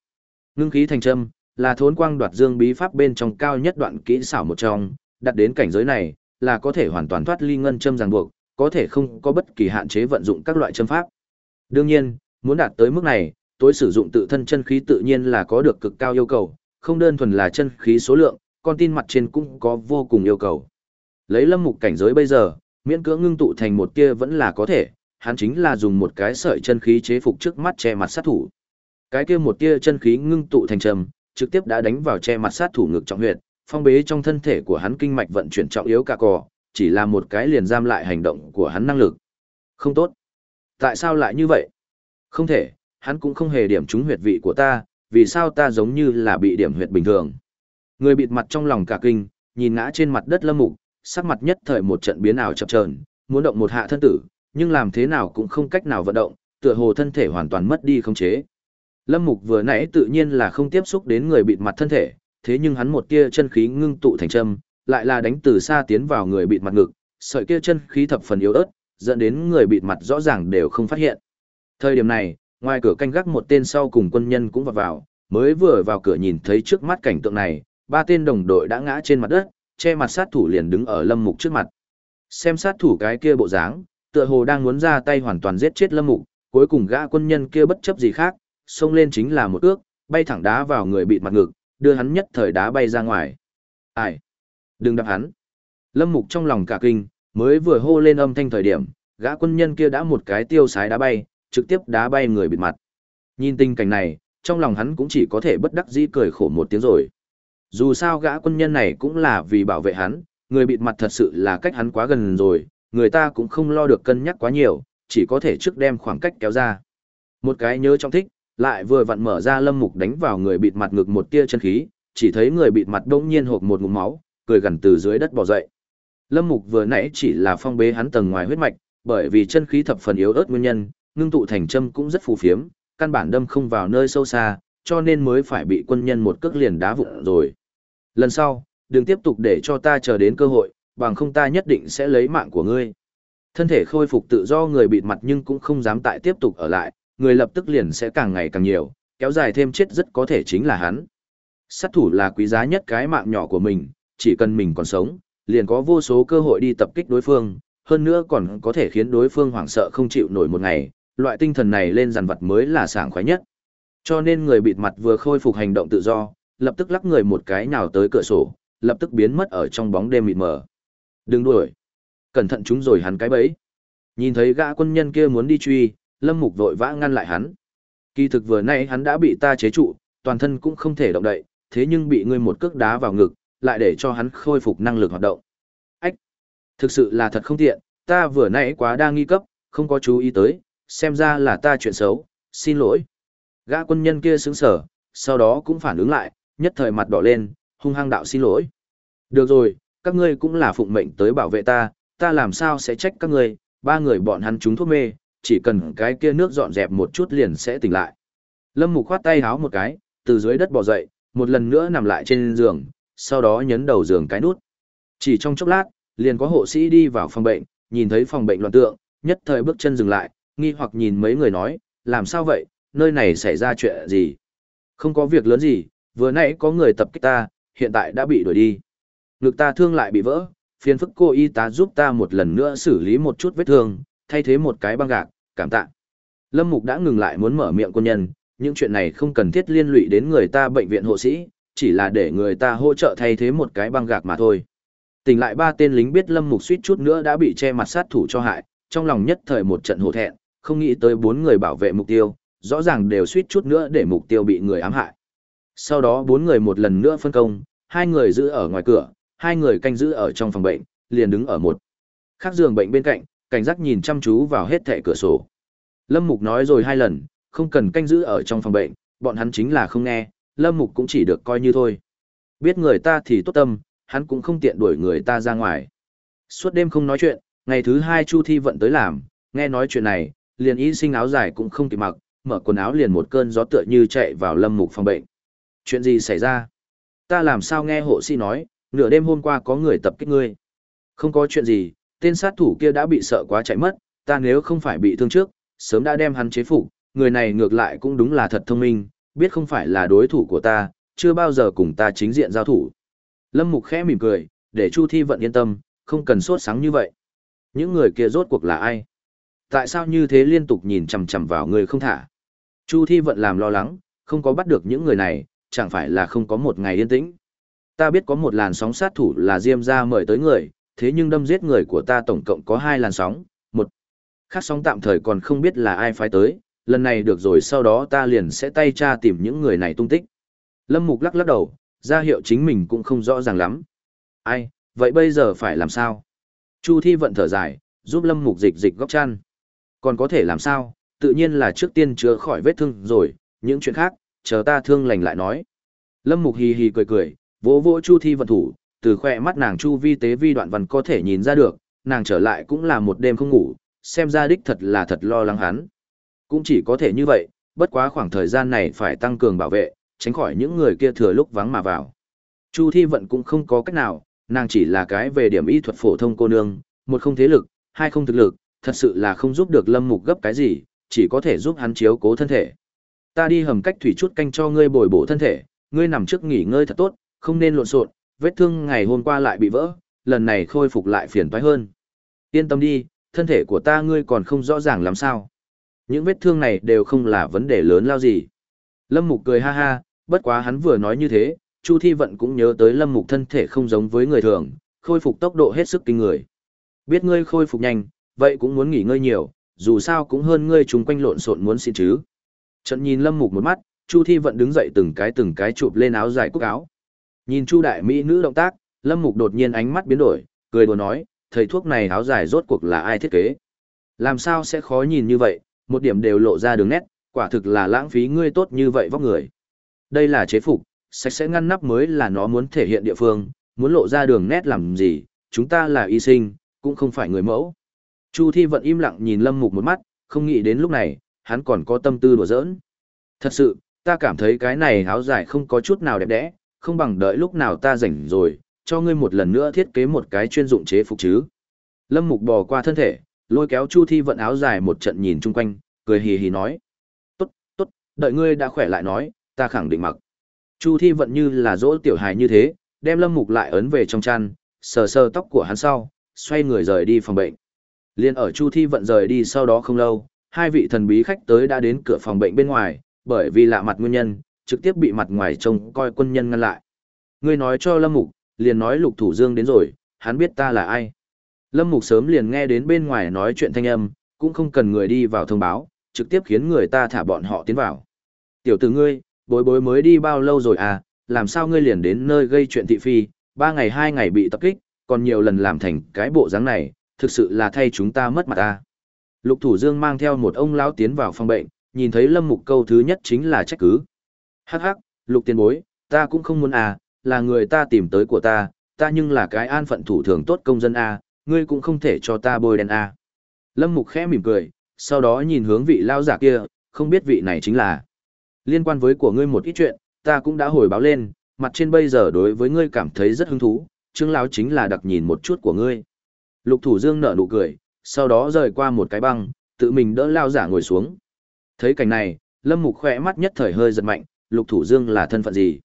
Ngưng khí thành châm, là thốn quang đoạt dương bí pháp bên trong cao nhất đoạn kỹ xảo một trong, đặt đến cảnh giới này, là có thể hoàn toàn thoát ly ngân châm ràng buộc, có thể không có bất kỳ hạn chế vận dụng các loại châm pháp. Đương nhiên, muốn đạt tới mức này, tối sử dụng tự thân chân khí tự nhiên là có được cực cao yêu cầu, không đơn thuần là chân khí số lượng, con tin mặt trên cũng có vô cùng yêu cầu. Lấy lâm mục cảnh giới bây giờ, miễn cưỡng ngưng tụ thành một kia vẫn là có thể, hắn chính là dùng một cái sợi chân khí chế phục trước mắt che mặt sát thủ. Cái kia một tia chân khí ngưng tụ thành trầm, trực tiếp đã đánh vào che mặt sát thủ ngực trọng huyệt, phong bế trong thân thể của hắn kinh mạch vận chuyển trọng yếu cả cò, chỉ là một cái liền giam lại hành động của hắn năng lực. Không tốt. Tại sao lại như vậy? Không thể, hắn cũng không hề điểm trúng huyệt vị của ta, vì sao ta giống như là bị điểm huyệt bình thường. Người bịt mặt trong lòng cả kinh, nhìn ngã trên mặt đất lâm mục, sắc mặt nhất thời một trận biến ảo chập chờn, muốn động một hạ thân tử, nhưng làm thế nào cũng không cách nào vận động, tựa hồ thân thể hoàn toàn mất đi khống chế. Lâm Mục vừa nãy tự nhiên là không tiếp xúc đến người bịt mặt thân thể, thế nhưng hắn một tia chân khí ngưng tụ thành châm, lại là đánh từ xa tiến vào người bịt mặt ngực, sợi kia chân khí thập phần yếu ớt, dẫn đến người bịt mặt rõ ràng đều không phát hiện. Thời điểm này, ngoài cửa canh gác một tên sau cùng quân nhân cũng vào vào, mới vừa vào cửa nhìn thấy trước mắt cảnh tượng này, ba tên đồng đội đã ngã trên mặt đất, che mặt sát thủ liền đứng ở Lâm Mục trước mặt. Xem sát thủ cái kia bộ dáng, tựa hồ đang muốn ra tay hoàn toàn giết chết Lâm Mục, cuối cùng gã quân nhân kia bất chấp gì khác, xông lên chính là một ước, bay thẳng đá vào người bị mặt ngực, đưa hắn nhất thời đá bay ra ngoài. Ai? Đừng đập hắn. Lâm Mục trong lòng cả kinh, mới vừa hô lên âm thanh thời điểm, gã quân nhân kia đã một cái tiêu sái đá bay, trực tiếp đá bay người bị mặt. Nhìn tình cảnh này, trong lòng hắn cũng chỉ có thể bất đắc dĩ cười khổ một tiếng rồi. Dù sao gã quân nhân này cũng là vì bảo vệ hắn, người bịt mặt thật sự là cách hắn quá gần rồi, người ta cũng không lo được cân nhắc quá nhiều, chỉ có thể trước đem khoảng cách kéo ra. Một cái nhớ trong thích, lại vừa vặn mở ra lâm mục đánh vào người bịt mặt ngực một tia chân khí, chỉ thấy người bịt mặt đông nhiên hộp một ngụm máu, cười gần từ dưới đất bò dậy. Lâm mục vừa nãy chỉ là phong bế hắn tầng ngoài huyết mạch, bởi vì chân khí thập phần yếu ớt nguyên nhân, ngưng tụ thành châm cũng rất phù phiếm, căn bản đâm không vào nơi sâu xa, cho nên mới phải bị quân nhân một cước liền đá vụn rồi. Lần sau, đừng tiếp tục để cho ta chờ đến cơ hội, bằng không ta nhất định sẽ lấy mạng của ngươi. Thân thể khôi phục tự do người bịt mặt nhưng cũng không dám tại tiếp tục ở lại, người lập tức liền sẽ càng ngày càng nhiều, kéo dài thêm chết rất có thể chính là hắn. Sát thủ là quý giá nhất cái mạng nhỏ của mình, chỉ cần mình còn sống, liền có vô số cơ hội đi tập kích đối phương, hơn nữa còn có thể khiến đối phương hoảng sợ không chịu nổi một ngày, loại tinh thần này lên dàn vật mới là sảng khoái nhất. Cho nên người bịt mặt vừa khôi phục hành động tự do, lập tức lắc người một cái nào tới cửa sổ, lập tức biến mất ở trong bóng đêm mịt mờ. Đừng đuổi. Cẩn thận chúng rồi hắn cái bẫy. Nhìn thấy gã quân nhân kia muốn đi truy, Lâm Mục vội vã ngăn lại hắn. Kỳ thực vừa nãy hắn đã bị ta chế trụ, toàn thân cũng không thể động đậy, thế nhưng bị ngươi một cước đá vào ngực, lại để cho hắn khôi phục năng lực hoạt động. Ách! Thực sự là thật không tiện, ta vừa nãy quá đa nghi cấp, không có chú ý tới, xem ra là ta chuyện xấu, xin lỗi. Gã quân nhân kia sững sở, sau đó cũng phản ứng lại, nhất thời mặt đỏ lên, hung hăng đạo xin lỗi. Được rồi, các ngươi cũng là phụng mệnh tới bảo vệ ta, ta làm sao sẽ trách các ngươi, ba người bọn hắn chúng thuốc mê, chỉ cần cái kia nước dọn dẹp một chút liền sẽ tỉnh lại. Lâm Mục khoát tay háo một cái, từ dưới đất bò dậy, một lần nữa nằm lại trên giường, sau đó nhấn đầu giường cái nút. Chỉ trong chốc lát, liền có hộ sĩ đi vào phòng bệnh, nhìn thấy phòng bệnh loạn tượng, nhất thời bước chân dừng lại, nghi hoặc nhìn mấy người nói, làm sao vậy, nơi này xảy ra chuyện gì? Không có việc lớn gì, vừa nãy có người tập kích ta, hiện tại đã bị đuổi đi. Ngực ta thương lại bị vỡ, phiền phức cô y tá giúp ta một lần nữa xử lý một chút vết thương, thay thế một cái băng gạc, cảm tạ. Lâm Mục đã ngừng lại muốn mở miệng quân nhân, những chuyện này không cần thiết liên lụy đến người ta bệnh viện hộ sĩ, chỉ là để người ta hỗ trợ thay thế một cái băng gạc mà thôi. Tỉnh lại ba tên lính biết Lâm Mục suýt chút nữa đã bị che mặt sát thủ cho hại, trong lòng nhất thời một trận hổ thẹn, không nghĩ tới bốn người bảo vệ mục tiêu, rõ ràng đều suýt chút nữa để mục tiêu bị người ám hại. Sau đó bốn người một lần nữa phân công, hai người giữ ở ngoài cửa, hai người canh giữ ở trong phòng bệnh, liền đứng ở một khác giường bệnh bên cạnh, cảnh giác nhìn chăm chú vào hết thẻ cửa sổ. Lâm Mục nói rồi hai lần, không cần canh giữ ở trong phòng bệnh, bọn hắn chính là không nghe, Lâm Mục cũng chỉ được coi như thôi. Biết người ta thì tốt tâm, hắn cũng không tiện đuổi người ta ra ngoài. Suốt đêm không nói chuyện, ngày thứ hai Chu Thi vận tới làm, nghe nói chuyện này, liền y sinh áo dài cũng không kịp mặc, mở quần áo liền một cơn gió tựa như chạy vào Lâm Mục phòng bệnh. Chuyện gì xảy ra? Ta làm sao nghe hộ sĩ nói, nửa đêm hôm qua có người tập kích ngươi. Không có chuyện gì, tên sát thủ kia đã bị sợ quá chạy mất, ta nếu không phải bị thương trước, sớm đã đem hắn chế phục, người này ngược lại cũng đúng là thật thông minh, biết không phải là đối thủ của ta, chưa bao giờ cùng ta chính diện giao thủ. Lâm Mục khẽ mỉm cười, để Chu Thi Vận yên tâm, không cần sốt sáng như vậy. Những người kia rốt cuộc là ai? Tại sao như thế liên tục nhìn chằm chằm vào người không thả? Chu Thi Vận làm lo lắng, không có bắt được những người này, chẳng phải là không có một ngày yên tĩnh. Ta biết có một làn sóng sát thủ là Diêm gia mời tới người, thế nhưng đâm giết người của ta tổng cộng có hai làn sóng, một khác sóng tạm thời còn không biết là ai phái tới, lần này được rồi sau đó ta liền sẽ tay tra tìm những người này tung tích. Lâm Mục lắc lắc đầu, ra hiệu chính mình cũng không rõ ràng lắm. Ai, vậy bây giờ phải làm sao? Chu Thi vận thở dài, giúp Lâm Mục dịch dịch góc chăn. Còn có thể làm sao? Tự nhiên là trước tiên chữa khỏi vết thương rồi, những chuyện khác, chờ ta thương lành lại nói. Lâm Mục hì hì cười cười, vỗ vỗ Chu Thi vận thủ, từ khoe mắt nàng Chu vi tế vi đoạn văn có thể nhìn ra được, nàng trở lại cũng là một đêm không ngủ, xem ra đích thật là thật lo lắng hắn. Cũng chỉ có thể như vậy, bất quá khoảng thời gian này phải tăng cường bảo vệ, tránh khỏi những người kia thừa lúc vắng mà vào. Chu Thi Vận cũng không có cách nào, nàng chỉ là cái về điểm y thuật phổ thông cô nương, một không thế lực, hai không thực lực, thật sự là không giúp được Lâm Mục gấp cái gì, chỉ có thể giúp hắn chiếu cố thân thể. Ta đi hầm cách thủy chút canh cho ngươi bồi bổ thân thể, ngươi nằm trước nghỉ ngơi thật tốt, không nên lộn xộn, vết thương ngày hôm qua lại bị vỡ, lần này khôi phục lại phiền toái hơn. Yên tâm đi, thân thể của ta ngươi còn không rõ ràng làm sao. Những vết thương này đều không là vấn đề lớn lao gì. Lâm Mục cười ha ha, bất quá hắn vừa nói như thế, Chu Thi Vận cũng nhớ tới Lâm Mục thân thể không giống với người thường, khôi phục tốc độ hết sức kinh người. Biết ngươi khôi phục nhanh, vậy cũng muốn nghỉ ngơi nhiều, dù sao cũng hơn ngươi chúng quanh lộn xộn muốn xin chứ. Trận nhìn Lâm Mục một mắt, Chu Thi Vận đứng dậy từng cái từng cái chụp lên áo dài cúc áo. Nhìn Chu đại mỹ nữ động tác, Lâm Mục đột nhiên ánh mắt biến đổi, cười đùa nói, thầy thuốc này áo dài rốt cuộc là ai thiết kế? Làm sao sẽ khó nhìn như vậy, một điểm đều lộ ra đường nét, quả thực là lãng phí ngươi tốt như vậy vóc người. Đây là chế phục, sạch sẽ ngăn nắp mới là nó muốn thể hiện địa phương, muốn lộ ra đường nét làm gì, chúng ta là y sinh, cũng không phải người mẫu. Chu Thi vẫn im lặng nhìn Lâm Mục một mắt, không nghĩ đến lúc này, hắn còn có tâm tư đùa giỡn. Thật sự, ta cảm thấy cái này áo dài không có chút nào đẹp đẽ, không bằng đợi lúc nào ta rảnh rồi, cho ngươi một lần nữa thiết kế một cái chuyên dụng chế phục chứ. Lâm Mục bò qua thân thể, lôi kéo Chu Thi vận áo dài một trận nhìn chung quanh, cười hì hì nói. Tốt, tốt, đợi ngươi đã khỏe lại nói, ta khẳng định mặc. Chu Thi vận như là dỗ tiểu hài như thế, đem Lâm Mục lại ấn về trong chăn, sờ sờ tóc của hắn sau, xoay người rời đi phòng bệnh. Liên ở Chu Thi vận rời đi sau đó không lâu, hai vị thần bí khách tới đã đến cửa phòng bệnh bên ngoài, bởi vì lạ mặt nguyên nhân, trực tiếp bị mặt ngoài trông coi quân nhân ngăn lại. Ngươi nói cho Lâm Mục, liền nói Lục Thủ Dương đến rồi, hắn biết ta là ai. Lâm Mục sớm liền nghe đến bên ngoài nói chuyện thanh âm, cũng không cần người đi vào thông báo, trực tiếp khiến người ta thả bọn họ tiến vào. Tiểu tử ngươi, bối bối mới đi bao lâu rồi à, làm sao ngươi liền đến nơi gây chuyện thị phi, ba ngày hai ngày bị tập kích, còn nhiều lần làm thành cái bộ dáng này, thực sự là thay chúng ta mất mặt ta. Lục Thủ Dương mang theo một ông lão tiến vào phòng bệnh, nhìn thấy Lâm Mục câu thứ nhất chính là trách cứ. Hắc hắc, Lục tiền bối, ta cũng không muốn à, là người ta tìm tới của ta, ta nhưng là cái an phận thủ thường tốt công dân à, ngươi cũng không thể cho ta bôi đen à. Lâm Mục khẽ mỉm cười, sau đó nhìn hướng vị lao giả kia, không biết vị này chính là. Liên quan với của ngươi một ít chuyện, ta cũng đã hồi báo lên, mặt trên bây giờ đối với ngươi cảm thấy rất hứng thú, Trương lão chính là đặc nhìn một chút của ngươi. Lục Thủ Dương nở nụ cười, sau đó rời qua một cái băng, tự mình đỡ lao giả ngồi xuống. Thấy cảnh này, Lâm Mục khỏe mắt nhất thời hơi giật mạnh, Lục Thủ Dương là thân phận gì?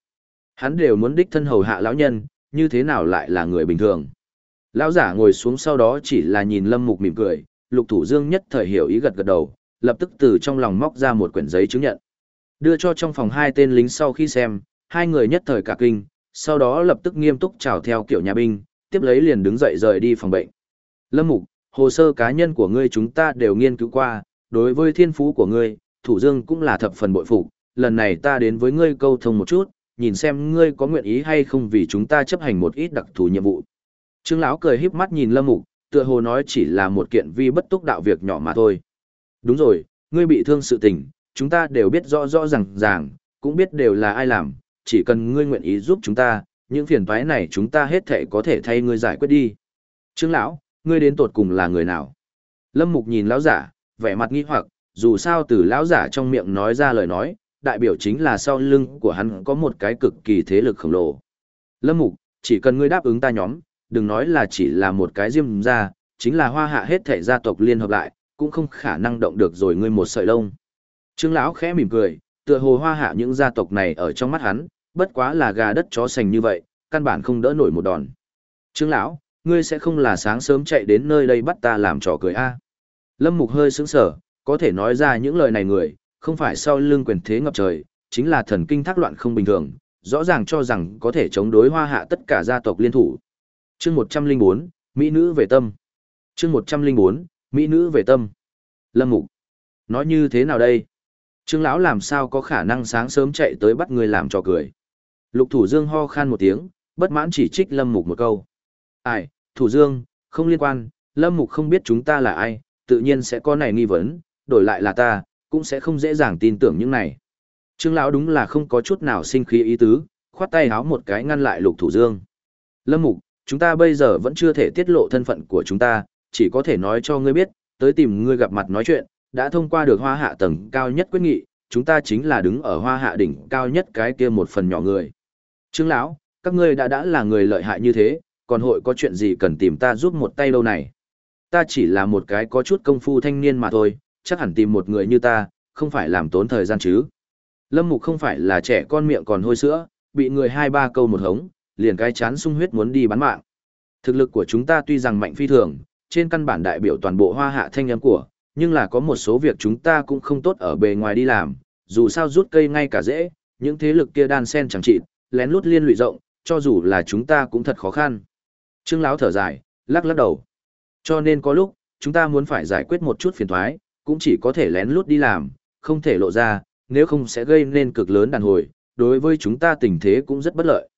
Hắn đều muốn đích thân hầu hạ lão nhân, như thế nào lại là người bình thường? Lão giả ngồi xuống sau đó chỉ là nhìn Lâm Mục mỉm cười, Lục Thủ Dương nhất thời hiểu ý gật gật đầu, lập tức từ trong lòng móc ra một quyển giấy chứng nhận. Đưa cho trong phòng hai tên lính sau khi xem, hai người nhất thời cả kinh, sau đó lập tức nghiêm túc chào theo kiểu nhà binh, tiếp lấy liền đứng dậy rời đi phòng bệnh. Lâm Mục, hồ sơ cá nhân của ngươi chúng ta đều nghiên cứu qua, đối với thiên phú của ngươi, Thủ Dương cũng là thập phần bội phục, lần này ta đến với ngươi câu thông một chút, nhìn xem ngươi có nguyện ý hay không vì chúng ta chấp hành một ít đặc thù nhiệm vụ. Trương lão cười híp mắt nhìn Lâm Mục, tựa hồ nói chỉ là một kiện vi bất túc đạo việc nhỏ mà thôi. Đúng rồi, ngươi bị thương sự tình, chúng ta đều biết rõ rõ ràng ràng, cũng biết đều là ai làm, chỉ cần ngươi nguyện ý giúp chúng ta, những phiền toái này chúng ta hết thể có thể thay ngươi giải quyết đi. Trương lão, ngươi đến tột cùng là người nào? Lâm Mục nhìn lão giả, vẻ mặt nghi hoặc, dù sao từ lão giả trong miệng nói ra lời nói, đại biểu chính là sau lưng của hắn có một cái cực kỳ thế lực khổng lồ. Lâm Mục, chỉ cần ngươi đáp ứng ta nhóm, đừng nói là chỉ là một cái diêm ra, chính là hoa hạ hết thể gia tộc liên hợp lại, cũng không khả năng động được rồi ngươi một sợi lông. Trương lão khẽ mỉm cười, tựa hồ hoa hạ những gia tộc này ở trong mắt hắn, bất quá là gà đất chó sành như vậy, căn bản không đỡ nổi một đòn. Trương lão, ngươi sẽ không là sáng sớm chạy đến nơi đây bắt ta làm trò cười a? Lâm Mục hơi sững sờ, có thể nói ra những lời này người, không phải sau lưng quyền thế ngập trời, chính là thần kinh thác loạn không bình thường, rõ ràng cho rằng có thể chống đối hoa hạ tất cả gia tộc liên thủ. Chương 104, Mỹ nữ về tâm. Chương 104, Mỹ nữ về tâm. Lâm Mục. Nói như thế nào đây? Trương lão làm sao có khả năng sáng sớm chạy tới bắt người làm trò cười? Lục Thủ Dương ho khan một tiếng, bất mãn chỉ trích Lâm Mục một câu. Ai, Thủ Dương, không liên quan, Lâm Mục không biết chúng ta là ai, tự nhiên sẽ có này nghi vấn, đổi lại là ta, cũng sẽ không dễ dàng tin tưởng những này. Trương lão đúng là không có chút nào sinh khí ý tứ, khoát tay háo một cái ngăn lại Lục Thủ Dương. Lâm Mục, chúng ta bây giờ vẫn chưa thể tiết lộ thân phận của chúng ta, chỉ có thể nói cho ngươi biết, tới tìm ngươi gặp mặt nói chuyện, đã thông qua được hoa hạ tầng cao nhất quyết nghị, chúng ta chính là đứng ở hoa hạ đỉnh cao nhất cái kia một phần nhỏ người. Trương lão, các ngươi đã đã là người lợi hại như thế, còn hội có chuyện gì cần tìm ta giúp một tay lâu này. Ta chỉ là một cái có chút công phu thanh niên mà thôi, chắc hẳn tìm một người như ta, không phải làm tốn thời gian chứ. Lâm Mục không phải là trẻ con miệng còn hôi sữa, bị người hai ba câu một hống, liền cái chán sung huyết muốn đi bán mạng. Thực lực của chúng ta tuy rằng mạnh phi thường, trên căn bản đại biểu toàn bộ hoa hạ thanh âm của, nhưng là có một số việc chúng ta cũng không tốt ở bề ngoài đi làm, dù sao rút cây ngay cả dễ, những thế lực kia đan sen chẳng trị, lén lút liên lụy rộng, cho dù là chúng ta cũng thật khó khăn. Trương Lão thở dài, lắc lắc đầu. Cho nên có lúc, chúng ta muốn phải giải quyết một chút phiền thoái, cũng chỉ có thể lén lút đi làm, không thể lộ ra, nếu không sẽ gây nên cực lớn đàn hồi, đối với chúng ta tình thế cũng rất bất lợi.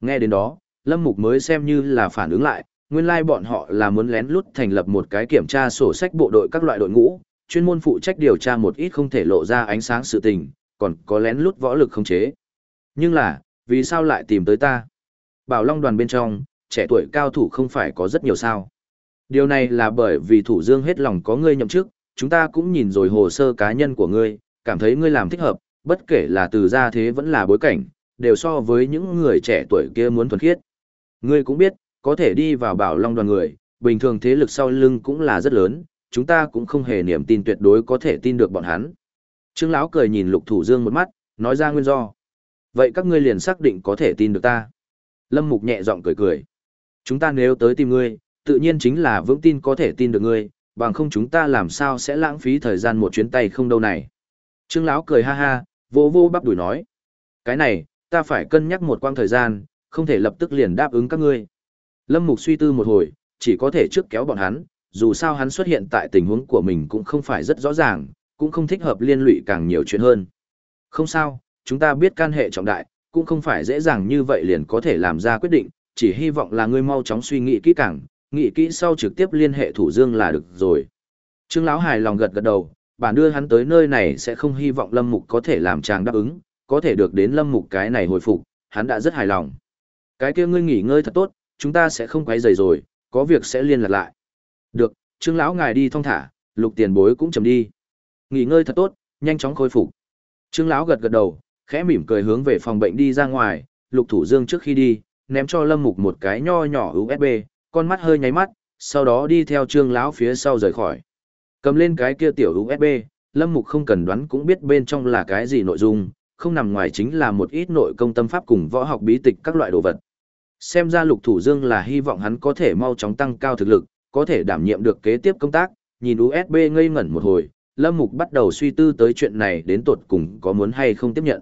Nghe đến đó, Lâm Mục mới xem như là phản ứng lại, nguyên lai like bọn họ là muốn lén lút thành lập một cái kiểm tra sổ sách bộ đội các loại đội ngũ, chuyên môn phụ trách điều tra một ít không thể lộ ra ánh sáng sự tình, còn có lén lút võ lực không chế. Nhưng là, vì sao lại tìm tới ta? Bảo Long đoàn bên trong, trẻ tuổi cao thủ không phải có rất nhiều sao. Điều này là bởi vì thủ dương hết lòng có ngươi nhậm chức, chúng ta cũng nhìn rồi hồ sơ cá nhân của ngươi, cảm thấy ngươi làm thích hợp, bất kể là từ gia thế vẫn là bối cảnh, đều so với những người trẻ tuổi kia muốn thuần khiết. Ngươi cũng biết, có thể đi vào bảo long đoàn người, bình thường thế lực sau lưng cũng là rất lớn, chúng ta cũng không hề niềm tin tuyệt đối có thể tin được bọn hắn. Trương lão cười nhìn Lục Thủ Dương một mắt, nói ra nguyên do. Vậy các ngươi liền xác định có thể tin được ta. Lâm Mục nhẹ giọng cười cười. Chúng ta nếu tới tìm ngươi, tự nhiên chính là vững tin có thể tin được ngươi, bằng không chúng ta làm sao sẽ lãng phí thời gian một chuyến tay không đâu này. Trương lão cười ha ha, vô vô bắp đuổi nói. Cái này, ta phải cân nhắc một quang thời gian, không thể lập tức liền đáp ứng các ngươi. Lâm Mục suy tư một hồi, chỉ có thể trước kéo bọn hắn, dù sao hắn xuất hiện tại tình huống của mình cũng không phải rất rõ ràng, cũng không thích hợp liên lụy càng nhiều chuyện hơn. Không sao, chúng ta biết can hệ trọng đại, cũng không phải dễ dàng như vậy liền có thể làm ra quyết định, chỉ hy vọng là ngươi mau chóng suy nghĩ kỹ càng, nghĩ kỹ sau trực tiếp liên hệ thủ dương là được rồi. Trương Lão hài lòng gật gật đầu, bản đưa hắn tới nơi này sẽ không hy vọng Lâm Mục có thể làm chàng đáp ứng, có thể được đến Lâm Mục cái này hồi phục, hắn đã rất hài lòng. Cái kia ngươi nghỉ ngơi thật tốt, chúng ta sẽ không quấy rầy rồi, có việc sẽ liên lạc lại. Được, Trương lão ngài đi thong thả, Lục Tiền Bối cũng chầm đi. Nghỉ ngơi thật tốt, nhanh chóng khôi phục. Trương lão gật gật đầu, khẽ mỉm cười hướng về phòng bệnh đi ra ngoài, Lục Thủ Dương trước khi đi, ném cho Lâm Mục một cái nho nhỏ USB, con mắt hơi nháy mắt, sau đó đi theo Trương lão phía sau rời khỏi. Cầm lên cái kia tiểu USB, Lâm Mục không cần đoán cũng biết bên trong là cái gì nội dung, không nằm ngoài chính là một ít nội công tâm pháp cùng võ học bí tịch các loại đồ vật. Xem ra Lục Thủ Dương là hy vọng hắn có thể mau chóng tăng cao thực lực, có thể đảm nhiệm được kế tiếp công tác, nhìn USB ngây ngẩn một hồi, Lâm Mục bắt đầu suy tư tới chuyện này đến tột cùng có muốn hay không tiếp nhận.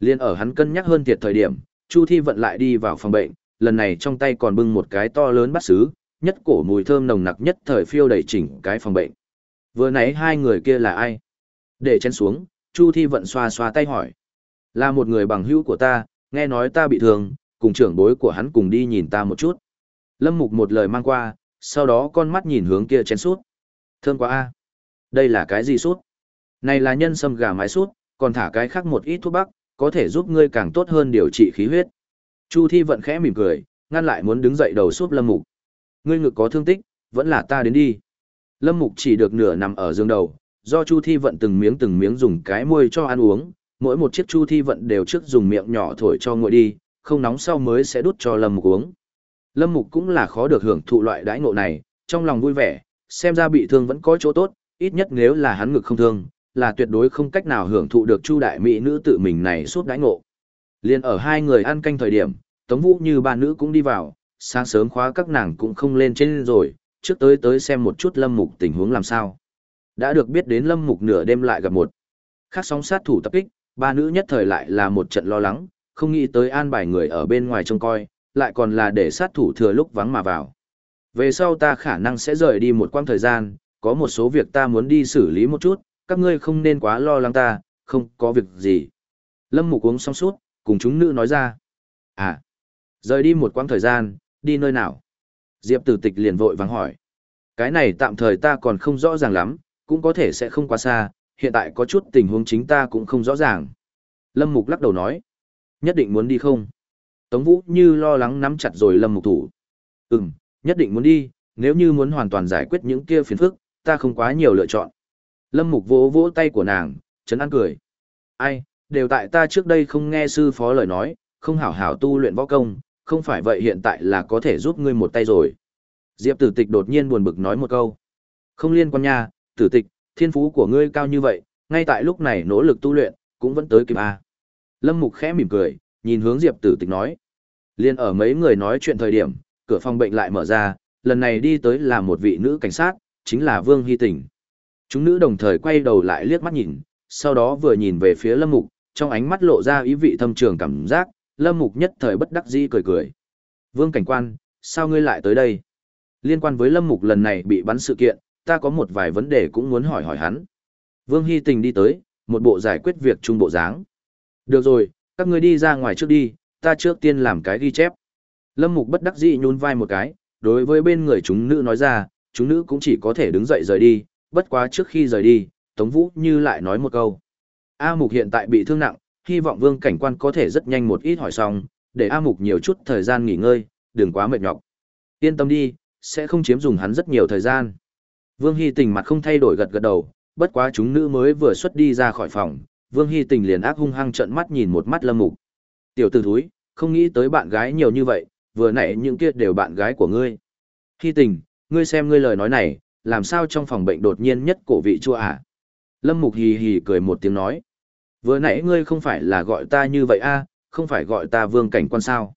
Liên ở hắn cân nhắc hơn thiệt thời điểm, Chu Thi vận lại đi vào phòng bệnh, lần này trong tay còn bưng một cái to lớn bát sứ, nhất cổ mùi thơm nồng nặc nhất thời phiêu đầy chỉnh cái phòng bệnh. Vừa nãy hai người kia là ai? Để chén xuống, Chu Thi vận xoa xoa tay hỏi. Là một người bằng hữu của ta, nghe nói ta bị thương, cùng trưởng bối của hắn cùng đi nhìn ta một chút. Lâm Mục một lời mang qua, sau đó con mắt nhìn hướng kia chén sút. Thơm quá a. Đây là cái gì sút? Này là nhân sâm gà mái sút, còn thả cái khác một ít thuốc bắc, có thể giúp ngươi càng tốt hơn điều trị khí huyết. Chu Thi vận khẽ mỉm cười, ngăn lại muốn đứng dậy đầu xốp Lâm Mục. Ngươi ngực có thương tích, vẫn là ta đến đi. Lâm Mục chỉ được nửa nằm ở giường đầu, do Chu Thi vận từng miếng từng miếng dùng cái môi cho ăn uống, mỗi một chiếc Chu Thi vận đều trước dùng miệng nhỏ thổi cho nguội đi, không nóng sau mới sẽ đút cho Lâm Mục uống. Lâm Mục cũng là khó được hưởng thụ loại đãi ngộ này, trong lòng vui vẻ, xem ra bị thương vẫn có chỗ tốt, ít nhất nếu là hắn ngực không thương, là tuyệt đối không cách nào hưởng thụ được Chu đại mỹ nữ tự mình này suốt đãi ngộ. Liên ở hai người ăn canh thời điểm, Tống Vũ như ba nữ cũng đi vào, sáng sớm khóa các nàng cũng không lên trên rồi, trước tới tới xem một chút Lâm Mục tình huống làm sao. Đã được biết đến Lâm Mục nửa đêm lại gặp một khác sóng sát thủ tập kích, ba nữ nhất thời lại là một trận lo lắng, không nghĩ tới an bài người ở bên ngoài trông coi, lại còn là để sát thủ thừa lúc vắng mà vào. Về sau ta khả năng sẽ rời đi một quãng thời gian, có một số việc ta muốn đi xử lý một chút, các ngươi không nên quá lo lắng ta, không có việc gì. Lâm Mục uống xong suốt, cùng chúng nữ nói ra. À, rời đi một quãng thời gian, đi nơi nào? Diệp tử tịch liền vội vắng hỏi. Cái này tạm thời ta còn không rõ ràng lắm, cũng có thể sẽ không quá xa, hiện tại có chút tình huống chính ta cũng không rõ ràng. Lâm Mục lắc đầu nói. Nhất định muốn đi không? Tống Vũ như lo lắng nắm chặt rồi Lâm Mục thủ. Ừm, nhất định muốn đi, nếu như muốn hoàn toàn giải quyết những kia phiền phức, ta không quá nhiều lựa chọn. Lâm Mục vỗ vỗ tay của nàng, chấn an cười. Ai, đều tại ta trước đây không nghe sư phó lời nói, không hảo hảo tu luyện võ công, không phải vậy hiện tại là có thể giúp ngươi một tay rồi. Diệp tử tịch đột nhiên buồn bực nói một câu. Không liên quan nha, tử tịch, thiên phú của ngươi cao như vậy, ngay tại lúc này nỗ lực tu luyện, cũng vẫn tới kịp a. Lâm Mục khẽ mỉm cười, nhìn hướng Diệp Tử Tịch nói. Liên ở mấy người nói chuyện thời điểm, cửa phòng bệnh lại mở ra, lần này đi tới là một vị nữ cảnh sát, chính là Vương Hy Tình. Chúng nữ đồng thời quay đầu lại liếc mắt nhìn, sau đó vừa nhìn về phía Lâm Mục, trong ánh mắt lộ ra ý vị thâm trường cảm giác, Lâm Mục nhất thời bất đắc dĩ cười cười. Vương cảnh quan, sao ngươi lại tới đây? Liên quan với Lâm Mục lần này bị bắn sự kiện, ta có một vài vấn đề cũng muốn hỏi hỏi hắn. Vương Hy Tình đi tới, một bộ giải quyết việc trung bộ dáng. Được rồi, các ngươi đi ra ngoài trước đi, ta trước tiên làm cái ghi chép. Lâm Mục bất đắc dĩ nhún vai một cái, đối với bên người chúng nữ nói ra, chúng nữ cũng chỉ có thể đứng dậy rời đi, bất quá trước khi rời đi, Tống Vũ như lại nói một câu. A Mục hiện tại bị thương nặng, hy vọng Vương cảnh quan có thể rất nhanh một ít hỏi xong, để A Mục nhiều chút thời gian nghỉ ngơi, đừng quá mệt nhọc. Yên tâm đi, sẽ không chiếm dùng hắn rất nhiều thời gian. Vương Hy Tình mặt không thay đổi gật gật đầu, bất quá chúng nữ mới vừa xuất đi ra khỏi phòng, Vương Hy Tình liền ác hung hăng trợn mắt nhìn một mắt Lâm Mục. Tiểu tử thúi, không nghĩ tới bạn gái nhiều như vậy, vừa nãy những kia đều bạn gái của ngươi. Hy Tình, ngươi xem ngươi lời nói này, làm sao trong phòng bệnh đột nhiên nhất cổ vị chua à? Lâm Mục hì hì cười một tiếng nói. Vừa nãy ngươi không phải là gọi ta như vậy a, à, không phải gọi ta Vương cảnh quan sao?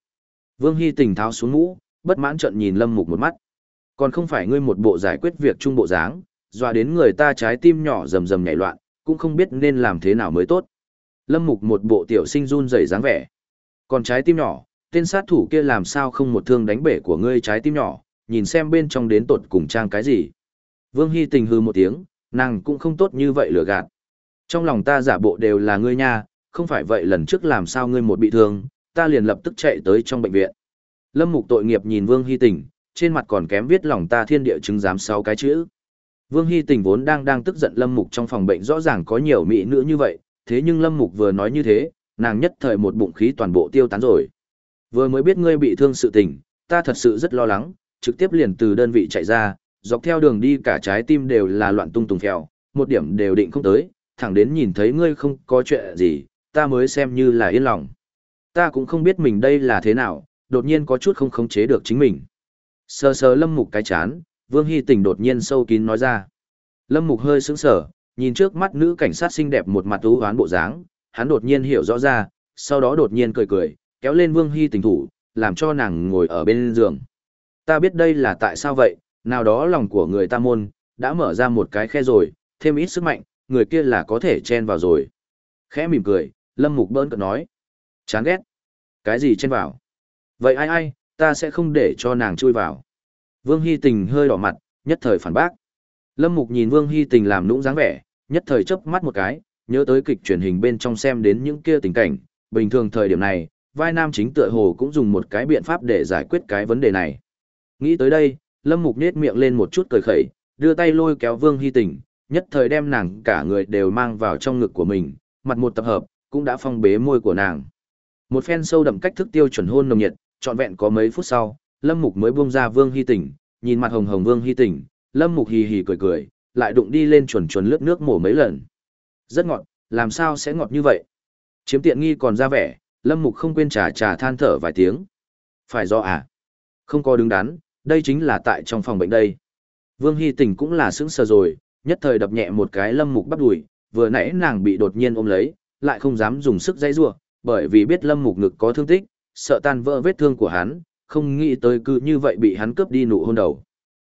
Vương Hy Tình tháo xuống mũ, bất mãn trợn nhìn Lâm Mục một mắt. Còn không phải ngươi một bộ giải quyết việc trung bộ dáng, dọa đến người ta trái tim nhỏ rầm rầm nhảy loạn, cũng không biết nên làm thế nào mới tốt. Lâm Mục một bộ tiểu sinh run rẩy dáng vẻ. Còn trái tim nhỏ, tên sát thủ kia làm sao không một thương đánh bể của ngươi trái tim nhỏ, nhìn xem bên trong đến tột cùng trang cái gì. Vương Hy tình hư một tiếng, nàng cũng không tốt như vậy lừa gạt. Trong lòng ta giả bộ đều là ngươi nha, không phải vậy lần trước làm sao ngươi một bị thương, ta liền lập tức chạy tới trong bệnh viện. Lâm Mục tội nghiệp nhìn Vương Hy tình, trên mặt còn kém viết lòng ta thiên địa chứng giám sáu cái chữ. Vương Hy Tình vốn đang đang tức giận Lâm Mục trong phòng bệnh rõ ràng có nhiều mỹ nữ như vậy, thế nhưng Lâm Mục vừa nói như thế, nàng nhất thời một bụng khí toàn bộ tiêu tán rồi. Vừa mới biết ngươi bị thương sự tình, ta thật sự rất lo lắng, trực tiếp liền từ đơn vị chạy ra, dọc theo đường đi cả trái tim đều là loạn tung tùng phèo, một điểm đều định không tới, thẳng đến nhìn thấy ngươi không có chuyện gì, ta mới xem như là yên lòng. Ta cũng không biết mình đây là thế nào, đột nhiên có chút không khống chế được chính mình. Sờ sờ lâm mục cái chán, Vương Hy Tình đột nhiên sâu kín nói ra. Lâm mục hơi sững sờ, nhìn trước mắt nữ cảnh sát xinh đẹp một mặt ú hoán bộ dáng, hắn đột nhiên hiểu rõ ra, sau đó đột nhiên cười cười, kéo lên Vương Hy Tình thủ, làm cho nàng ngồi ở bên giường. Ta biết đây là tại sao vậy, nào đó lòng của người ta môn, đã mở ra một cái khe rồi, thêm ít sức mạnh, người kia là có thể chen vào rồi. Khẽ mỉm cười, Lâm Mục bỡn cợt nói. Chán ghét. Cái gì chen vào? Vậy ai ai, ta sẽ không để cho nàng chui vào. Vương Hy Tình hơi đỏ mặt, nhất thời phản bác. Lâm Mục nhìn Vương Hy Tình làm nũng dáng vẻ, nhất thời chớp mắt một cái, nhớ tới kịch truyền hình bên trong xem đến những kia tình cảnh, bình thường thời điểm này, vai nam chính tựa hồ cũng dùng một cái biện pháp để giải quyết cái vấn đề này. Nghĩ tới đây, Lâm Mục nết miệng lên một chút cười khẩy, đưa tay lôi kéo Vương Hy Tình, nhất thời đem nàng cả người đều mang vào trong ngực của mình, mặt một tập hợp, cũng đã phong bế môi của nàng. Một phen sâu đậm cách thức tiêu chuẩn hôn nồng nhiệt, trọn vẹn có mấy phút sau, Lâm Mục mới buông ra Vương Hy Tỉnh, nhìn mặt hồng hồng Vương Hy Tỉnh, Lâm Mục hì hì cười cười, lại đụng đi lên chuẩn chuẩn lướt nước mổ mấy lần. Rất ngọt, làm sao sẽ ngọt như vậy? Chiếm tiện nghi còn ra vẻ, Lâm Mục không quên trà trà than thở vài tiếng. Phải do à? Không có đứng đắn, đây chính là tại trong phòng bệnh đây. Vương Hy Tỉnh cũng là sững sờ rồi, nhất thời đập nhẹ một cái Lâm Mục bắp đùi, vừa nãy nàng bị đột nhiên ôm lấy, lại không dám dùng sức dây rua, bởi vì biết Lâm Mục ngực có thương tích, sợ tan vỡ vết thương của hắn, không nghĩ tới cứ như vậy bị hắn cướp đi nụ hôn đầu.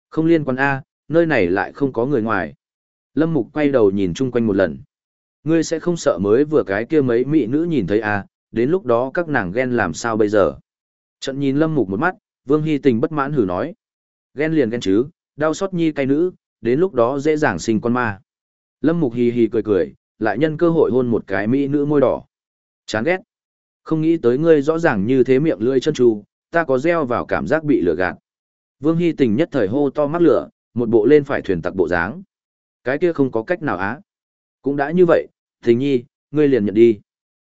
Không liên quan A, nơi này lại không có người ngoài. Lâm Mục quay đầu nhìn chung quanh một lần. Ngươi sẽ không sợ mới vừa cái kia mấy mỹ nữ nhìn thấy A, đến lúc đó các nàng ghen làm sao bây giờ. Trận nhìn Lâm Mục một mắt, Vương Hy Tình bất mãn hử nói. Ghen liền ghen chứ, đau xót nhi cay nữ, đến lúc đó dễ dàng sinh con ma. Lâm Mục hì hì cười cười, lại nhân cơ hội hôn một cái mỹ nữ môi đỏ. Chán ghét. Không nghĩ tới ngươi rõ ràng như thế miệng lưỡi chân tru, ta có gieo vào cảm giác bị lừa gạt. Vương Hy Tình nhất thời hô to mắt lửa, một bộ lên phải thuyền tặc bộ dáng. Cái kia không có cách nào á. Cũng đã như vậy, Tình Nhi, ngươi liền nhận đi.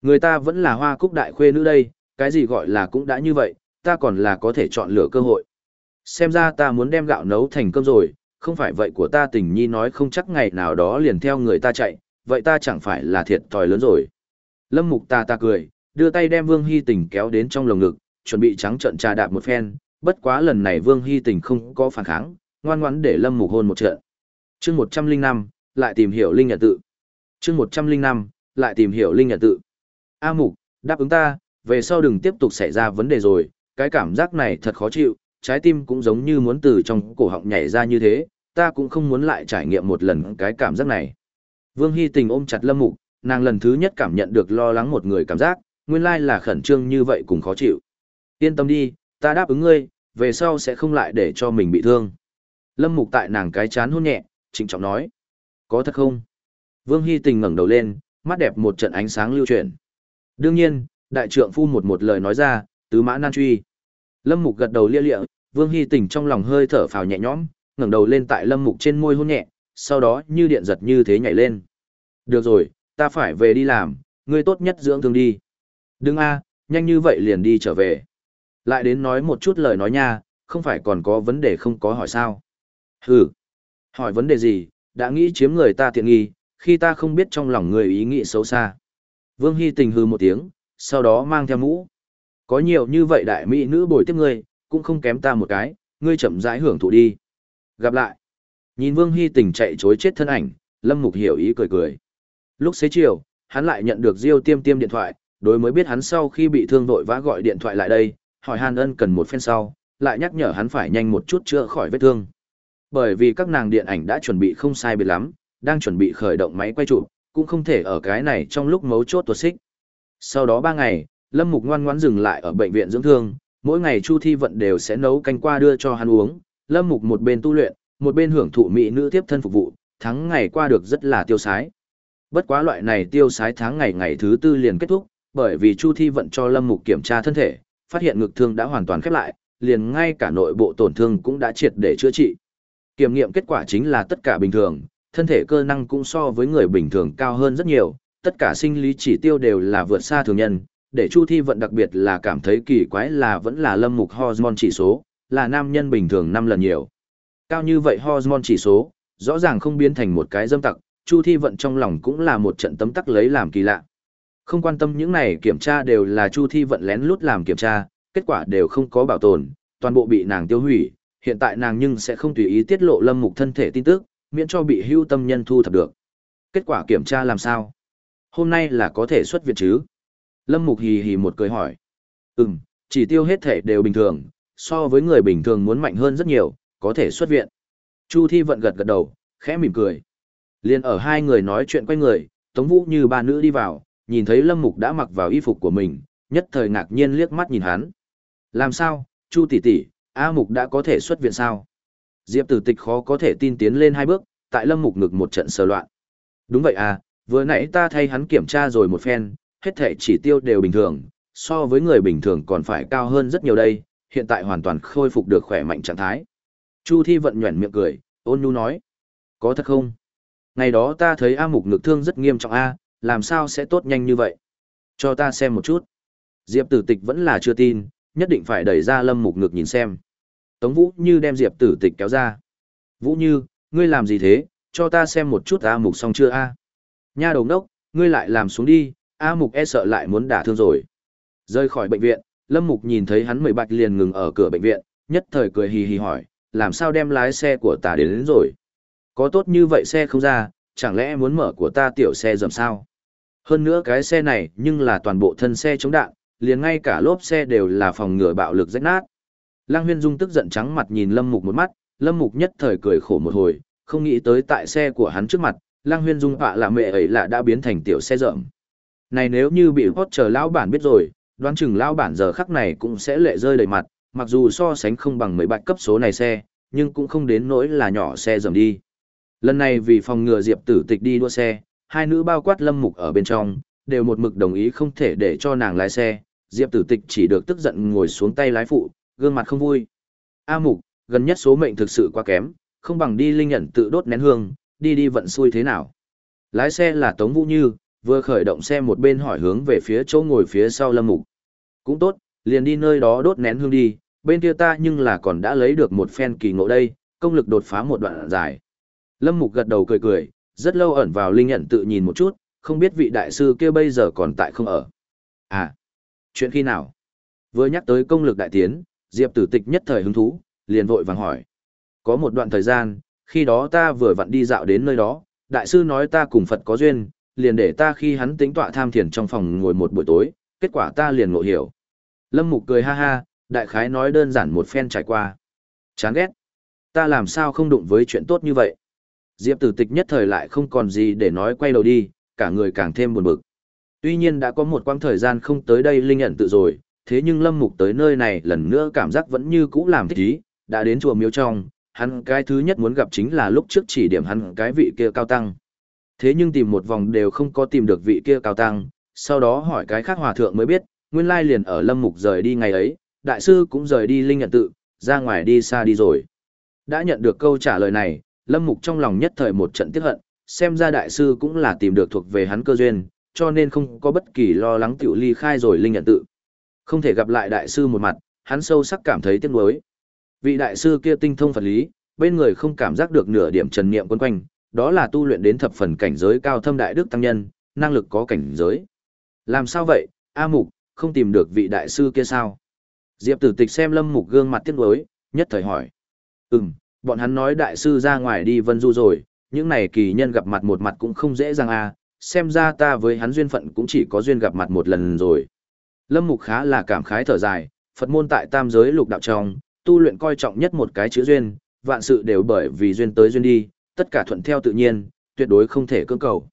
Người ta vẫn là hoa cúc đại khuê nữ đây, cái gì gọi là cũng đã như vậy, ta còn là có thể chọn lựa cơ hội. Xem ra ta muốn đem gạo nấu thành cơm rồi, không phải vậy của ta tình nhi nói không chắc ngày nào đó liền theo người ta chạy, vậy ta chẳng phải là thiệt thòi lớn rồi. Lâm mục ta ta cười, đưa tay đem Vương Hy Tình kéo đến trong lồng ngực, chuẩn bị trắng trận trà đạp một phen, bất quá lần này Vương Hy Tình không có phản kháng, ngoan ngoãn để Lâm Mục hôn một trận. Chương 105, lại tìm hiểu linh nhật tự. Chương 105, lại tìm hiểu linh nhật tự. A Mục, đáp ứng ta, về sau đừng tiếp tục xảy ra vấn đề rồi, cái cảm giác này thật khó chịu, trái tim cũng giống như muốn từ trong cổ họng nhảy ra như thế, ta cũng không muốn lại trải nghiệm một lần cái cảm giác này. Vương Hy Tình ôm chặt Lâm Mục, nàng lần thứ nhất cảm nhận được lo lắng một người cảm giác, nguyên lai là khẩn trương như vậy cũng khó chịu. Yên tâm đi, ta đáp ứng ngươi, về sau sẽ không lại để cho mình bị thương. Lâm Mục tại nàng cái chán hôn nhẹ, trịnh trọng nói. Có thật không? Vương Hy Tình ngẩng đầu lên, mắt đẹp một trận ánh sáng lưu chuyển. Đương nhiên, đại trượng phu một một lời nói ra, tứ mã nan truy. Lâm Mục gật đầu lia lịa, Vương Hy Tình trong lòng hơi thở phào nhẹ nhõm, ngẩng đầu lên tại Lâm Mục trên môi hôn nhẹ, sau đó như điện giật như thế nhảy lên. Được rồi, ta phải về đi làm, ngươi tốt nhất dưỡng thương đi. Đừng a, nhanh như vậy liền đi trở về. Lại đến nói một chút lời nói nha, không phải còn có vấn đề không có hỏi sao. Hừ, hỏi vấn đề gì, đã nghĩ chiếm người ta tiện nghi, khi ta không biết trong lòng người ý nghĩ xấu xa. Vương Hy tình hư một tiếng, sau đó mang theo mũ. Có nhiều như vậy đại mỹ nữ bồi tiếp ngươi, cũng không kém ta một cái, ngươi chậm rãi hưởng thụ đi. Gặp lại. Nhìn Vương Hy tình chạy chối chết thân ảnh, Lâm Mục hiểu ý cười cười. Lúc xế chiều, hắn lại nhận được Diêu Tiêm Tiêm điện thoại, đối mới biết hắn sau khi bị thương vội vã gọi điện thoại lại đây, hỏi Hàn Ân cần một phen sau, lại nhắc nhở hắn phải nhanh một chút chữa khỏi vết thương. Bởi vì các nàng điện ảnh đã chuẩn bị không sai biệt lắm, đang chuẩn bị khởi động máy quay chụp, cũng không thể ở cái này trong lúc mấu chốt tuột xích. Sau đó 3 ngày, Lâm Mục ngoan ngoãn dừng lại ở bệnh viện dưỡng thương, mỗi ngày Chu Thi Vận đều sẽ nấu canh qua đưa cho hắn uống, Lâm Mục một bên tu luyện, một bên hưởng thụ mỹ nữ tiếp thân phục vụ, tháng ngày qua được rất là tiêu sái. Bất quá loại này tiêu sái tháng ngày ngày thứ tư liền kết thúc, bởi vì Chu Thi Vận cho Lâm Mục kiểm tra thân thể, phát hiện ngực thương đã hoàn toàn khép lại, liền ngay cả nội bộ tổn thương cũng đã triệt để chữa trị. Kiểm nghiệm kết quả chính là tất cả bình thường, thân thể cơ năng cũng so với người bình thường cao hơn rất nhiều, tất cả sinh lý chỉ tiêu đều là vượt xa thường nhân, để Chu Thi Vận đặc biệt là cảm thấy kỳ quái là vẫn là lâm mục hormone chỉ số, là nam nhân bình thường 5 lần nhiều. Cao như vậy hormone chỉ số, rõ ràng không biến thành một cái dâm tặc, Chu Thi Vận trong lòng cũng là một trận tấm tắc lấy làm kỳ lạ. Không quan tâm những này kiểm tra đều là Chu Thi Vận lén lút làm kiểm tra, kết quả đều không có bảo tồn, toàn bộ bị nàng tiêu hủy, hiện tại nàng nhưng sẽ không tùy ý tiết lộ lâm mục thân thể tin tức, miễn cho bị hưu tâm nhân thu thập được. Kết quả kiểm tra làm sao? Hôm nay là có thể xuất viện chứ? Lâm mục hì hì một cười hỏi. Ừm, chỉ tiêu hết thể đều bình thường, so với người bình thường muốn mạnh hơn rất nhiều, có thể xuất viện. Chu Thi vận gật gật đầu, khẽ mỉm cười. Liên ở hai người nói chuyện quay người, Tống Vũ như ba nữ đi vào, nhìn thấy Lâm Mục đã mặc vào y phục của mình, nhất thời ngạc nhiên liếc mắt nhìn hắn. Làm sao, Chu tỷ tỷ, A Mục đã có thể xuất viện sao? Diệp Tử Tịch khó có thể tin tiến lên hai bước, tại Lâm Mục ngực một trận sờ loạn. Đúng vậy à, vừa nãy ta thay hắn kiểm tra rồi một phen, hết thể chỉ tiêu đều bình thường, so với người bình thường còn phải cao hơn rất nhiều đây, hiện tại hoàn toàn khôi phục được khỏe mạnh trạng thái. Chu Thi vận nhuẩn miệng cười, ôn nhu nói. Có thật không? Ngày đó ta thấy A Mục ngực thương rất nghiêm trọng A, làm sao sẽ tốt nhanh như vậy? Cho ta xem một chút. Diệp tử tịch vẫn là chưa tin, nhất định phải đẩy ra lâm mục ngực nhìn xem. Tống Vũ Như đem Diệp tử tịch kéo ra. Vũ Như, ngươi làm gì thế, cho ta xem một chút A mục xong chưa A. Nha đầu đốc, ngươi lại làm xuống đi, A mục e sợ lại muốn đả thương rồi. Rơi khỏi bệnh viện, lâm mục nhìn thấy hắn mười bạch liền ngừng ở cửa bệnh viện, nhất thời cười hì hì hỏi, làm sao đem lái xe của ta đến, đến rồi. Có tốt như vậy xe không ra, chẳng lẽ muốn mở của ta tiểu xe dầm sao? Hơn nữa cái xe này nhưng là toàn bộ thân xe chống đạn, liền ngay cả lốp xe đều là phòng ngừa bạo lực rách nát. Lăng Huyên Dung tức giận trắng mặt nhìn Lâm Mục một mắt, Lâm Mục nhất thời cười khổ một hồi, không nghĩ tới tại xe của hắn trước mặt, Lăng Huyên Dung họa là mẹ ấy là đã biến thành tiểu xe rợm. Này nếu như bị hốt chờ lão bản biết rồi, đoán chừng lao bản giờ khắc này cũng sẽ lệ rơi đầy mặt, mặc dù so sánh không bằng mấy bạch cấp số này xe, nhưng cũng không đến nỗi là nhỏ xe dầm đi. Lần này vì phòng ngừa Diệp Tử Tịch đi đua xe, hai nữ bao quát Lâm Mục ở bên trong, đều một mực đồng ý không thể để cho nàng lái xe, Diệp Tử Tịch chỉ được tức giận ngồi xuống tay lái phụ, gương mặt không vui. A Mục, gần nhất số mệnh thực sự quá kém, không bằng đi linh nhận tự đốt nén hương, đi đi vận xui thế nào. Lái xe là Tống Vũ Như, vừa khởi động xe một bên hỏi hướng về phía chỗ ngồi phía sau Lâm Mục. Cũng tốt, liền đi nơi đó đốt nén hương đi, bên kia ta nhưng là còn đã lấy được một phen kỳ ngộ đây, công lực đột phá một đoạn dài. Lâm Mục gật đầu cười cười, rất lâu ẩn vào linh nhận tự nhìn một chút, không biết vị đại sư kia bây giờ còn tại không ở. À, chuyện khi nào? Vừa nhắc tới công lực đại tiến, Diệp tử tịch nhất thời hứng thú, liền vội vàng hỏi. Có một đoạn thời gian, khi đó ta vừa vặn đi dạo đến nơi đó, đại sư nói ta cùng Phật có duyên, liền để ta khi hắn tính tọa tham thiền trong phòng ngồi một buổi tối, kết quả ta liền ngộ hiểu. Lâm Mục cười ha ha, đại khái nói đơn giản một phen trải qua. Chán ghét. Ta làm sao không đụng với chuyện tốt như vậy. Diệp tử tịch nhất thời lại không còn gì để nói quay đầu đi, cả người càng thêm buồn bực. Tuy nhiên đã có một quãng thời gian không tới đây linh nhận tự rồi, thế nhưng Lâm Mục tới nơi này lần nữa cảm giác vẫn như cũ làm thích ý, đã đến chùa miếu trong, hắn cái thứ nhất muốn gặp chính là lúc trước chỉ điểm hắn cái vị kia cao tăng. Thế nhưng tìm một vòng đều không có tìm được vị kia cao tăng, sau đó hỏi cái khác hòa thượng mới biết, nguyên lai liền ở Lâm Mục rời đi ngày ấy, đại sư cũng rời đi linh nhận tự, ra ngoài đi xa đi rồi. Đã nhận được câu trả lời này, Lâm Mục trong lòng nhất thời một trận tiếc hận, xem ra đại sư cũng là tìm được thuộc về hắn cơ duyên, cho nên không có bất kỳ lo lắng tiểu ly khai rồi linh nhận tự. Không thể gặp lại đại sư một mặt, hắn sâu sắc cảm thấy tiếc nuối. Vị đại sư kia tinh thông Phật lý, bên người không cảm giác được nửa điểm trần niệm quấn quanh, đó là tu luyện đến thập phần cảnh giới cao thâm đại đức tăng nhân, năng lực có cảnh giới. Làm sao vậy, A Mục, không tìm được vị đại sư kia sao? Diệp tử tịch xem lâm mục gương mặt tiếc nuối, nhất thời hỏi. Ừm, bọn hắn nói đại sư ra ngoài đi vân du rồi, những này kỳ nhân gặp mặt một mặt cũng không dễ dàng à, xem ra ta với hắn duyên phận cũng chỉ có duyên gặp mặt một lần rồi. Lâm mục khá là cảm khái thở dài, Phật môn tại tam giới lục đạo trong, tu luyện coi trọng nhất một cái chữ duyên, vạn sự đều bởi vì duyên tới duyên đi, tất cả thuận theo tự nhiên, tuyệt đối không thể cưỡng cầu.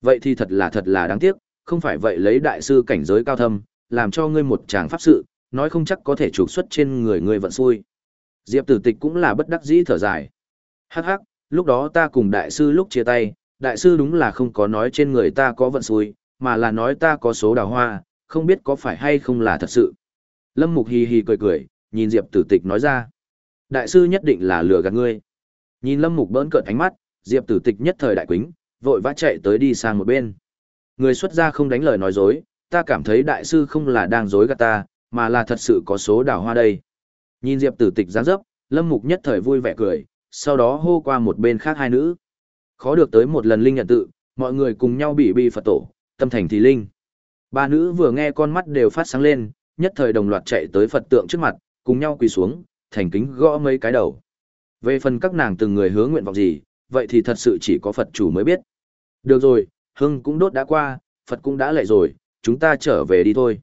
Vậy thì thật là thật là đáng tiếc, không phải vậy lấy đại sư cảnh giới cao thâm, làm cho ngươi một tràng pháp sự, nói không chắc có thể trục xuất trên người ngươi vận xui. Diệp tử tịch cũng là bất đắc dĩ thở dài. Hắc hắc, lúc đó ta cùng đại sư lúc chia tay, đại sư đúng là không có nói trên người ta có vận xui, mà là nói ta có số đào hoa, không biết có phải hay không là thật sự. Lâm Mục hì hì cười cười, nhìn Diệp tử tịch nói ra. Đại sư nhất định là lừa gạt ngươi. Nhìn Lâm Mục bỡn cợt ánh mắt, Diệp tử tịch nhất thời đại quính, vội vã chạy tới đi sang một bên. Người xuất gia không đánh lời nói dối, ta cảm thấy đại sư không là đang dối gạt ta, mà là thật sự có số đào hoa đây. Nhìn Diệp tử tịch dáng dấp, Lâm Mục nhất thời vui vẻ cười, sau đó hô qua một bên khác hai nữ. Khó được tới một lần linh nhận tự, mọi người cùng nhau bị bị Phật tổ, tâm thành thì linh. Ba nữ vừa nghe con mắt đều phát sáng lên, nhất thời đồng loạt chạy tới Phật tượng trước mặt, cùng nhau quỳ xuống, thành kính gõ mấy cái đầu. Về phần các nàng từng người hướng nguyện vọng gì, vậy thì thật sự chỉ có Phật chủ mới biết. Được rồi, hưng cũng đốt đã qua, Phật cũng đã lệ rồi, chúng ta trở về đi thôi.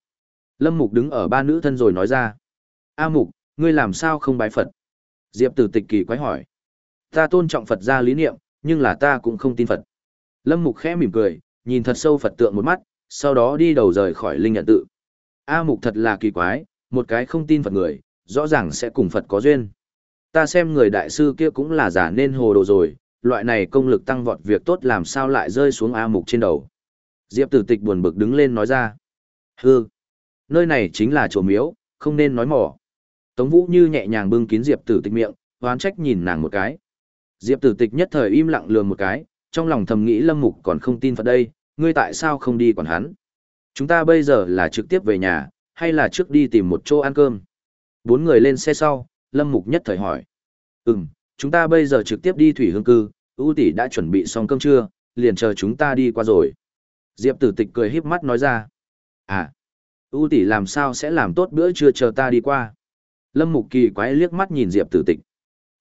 Lâm Mục đứng ở ba nữ thân rồi nói ra. A Mục, ngươi làm sao không bái Phật? Diệp tử tịch kỳ quái hỏi. Ta tôn trọng Phật ra lý niệm, nhưng là ta cũng không tin Phật. Lâm Mục khẽ mỉm cười, nhìn thật sâu Phật tượng một mắt, sau đó đi đầu rời khỏi linh nhận tự. A Mục thật là kỳ quái, một cái không tin Phật người, rõ ràng sẽ cùng Phật có duyên. Ta xem người đại sư kia cũng là giả nên hồ đồ rồi, loại này công lực tăng vọt việc tốt làm sao lại rơi xuống A Mục trên đầu. Diệp tử tịch buồn bực đứng lên nói ra. Hư, nơi này chính là chỗ miếu, không nên nói mỏ. Tống Vũ như nhẹ nhàng bưng kín Diệp tử tịch miệng, hoán trách nhìn nàng một cái. Diệp tử tịch nhất thời im lặng lườm một cái, trong lòng thầm nghĩ lâm mục còn không tin Phật đây, ngươi tại sao không đi quản hắn. Chúng ta bây giờ là trực tiếp về nhà, hay là trước đi tìm một chỗ ăn cơm? Bốn người lên xe sau, lâm mục nhất thời hỏi. Ừm, chúng ta bây giờ trực tiếp đi thủy hương cư, ưu tỷ đã chuẩn bị xong cơm trưa, liền chờ chúng ta đi qua rồi. Diệp tử tịch cười híp mắt nói ra. À, ưu tỷ làm sao sẽ làm tốt bữa trưa chờ ta đi qua? Lâm Mục kỳ quái liếc mắt nhìn Diệp tử tịch.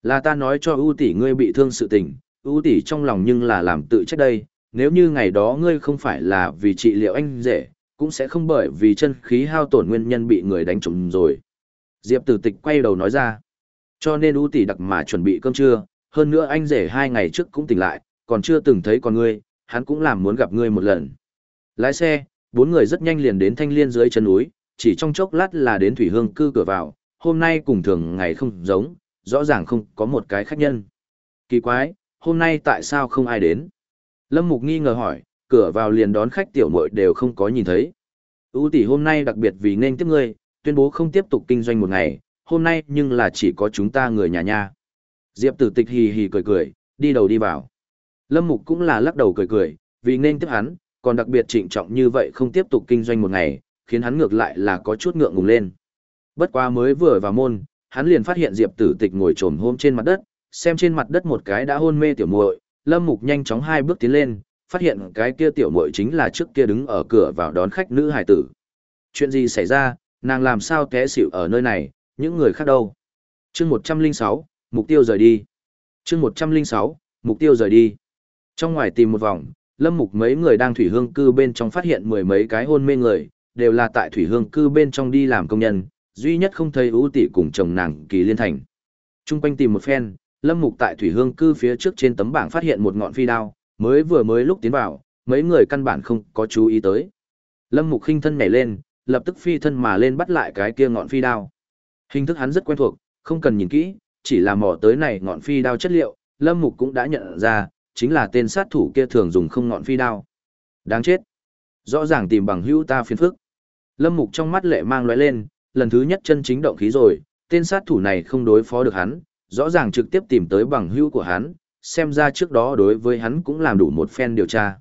Là ta nói cho ưu tỷ ngươi bị thương sự tình, ưu tỷ trong lòng nhưng là làm tự trách đây, nếu như ngày đó ngươi không phải là vì trị liệu anh rể, cũng sẽ không bởi vì chân khí hao tổn nguyên nhân bị người đánh trúng rồi. Diệp tử tịch quay đầu nói ra. Cho nên ưu tỷ đặc mà chuẩn bị cơm trưa, hơn nữa anh rể hai ngày trước cũng tỉnh lại, còn chưa từng thấy con ngươi, hắn cũng làm muốn gặp ngươi một lần. Lái xe, bốn người rất nhanh liền đến thanh liên dưới chân núi, chỉ trong chốc lát là đến thủy hương cư cửa vào, hôm nay cùng thường ngày không giống, rõ ràng không có một cái khách nhân. Kỳ quái, hôm nay tại sao không ai đến? Lâm Mục nghi ngờ hỏi, cửa vào liền đón khách tiểu muội đều không có nhìn thấy. U tỷ hôm nay đặc biệt vì nên tiếp ngươi, tuyên bố không tiếp tục kinh doanh một ngày, hôm nay nhưng là chỉ có chúng ta người nhà nha. Diệp tử tịch hì hì cười cười, đi đầu đi vào. Lâm Mục cũng là lắc đầu cười cười, vì nên tiếp hắn, còn đặc biệt trịnh trọng như vậy không tiếp tục kinh doanh một ngày, khiến hắn ngược lại là có chút ngượng ngùng lên. Bất quá mới vừa vào môn, hắn liền phát hiện Diệp Tử Tịch ngồi trồm hôm trên mặt đất, xem trên mặt đất một cái đã hôn mê tiểu muội, Lâm Mục nhanh chóng hai bước tiến lên, phát hiện cái kia tiểu muội chính là trước kia đứng ở cửa vào đón khách nữ hài tử. Chuyện gì xảy ra, nàng làm sao té xỉu ở nơi này, những người khác đâu? Chương 106, mục tiêu rời đi. Chương 106, mục tiêu rời đi. Trong ngoài tìm một vòng, Lâm Mục mấy người đang thủy hương cư bên trong phát hiện mười mấy cái hôn mê người, đều là tại thủy hương cư bên trong đi làm công nhân, duy nhất không thấy ưu tỷ cùng chồng nàng kỳ liên thành. Trung quanh tìm một phen, Lâm Mục tại thủy hương cư phía trước trên tấm bảng phát hiện một ngọn phi đao, mới vừa mới lúc tiến vào, mấy người căn bản không có chú ý tới. Lâm Mục khinh thân nhảy lên, lập tức phi thân mà lên bắt lại cái kia ngọn phi đao. Hình thức hắn rất quen thuộc, không cần nhìn kỹ, chỉ là mò tới này ngọn phi đao chất liệu, Lâm Mục cũng đã nhận ra, chính là tên sát thủ kia thường dùng không ngọn phi đao. Đáng chết. Rõ ràng tìm bằng hữu ta phiền phức. Lâm Mục trong mắt lệ mang lóe lên, lần thứ nhất chân chính động khí rồi, tên sát thủ này không đối phó được hắn, rõ ràng trực tiếp tìm tới bằng hữu của hắn, xem ra trước đó đối với hắn cũng làm đủ một phen điều tra.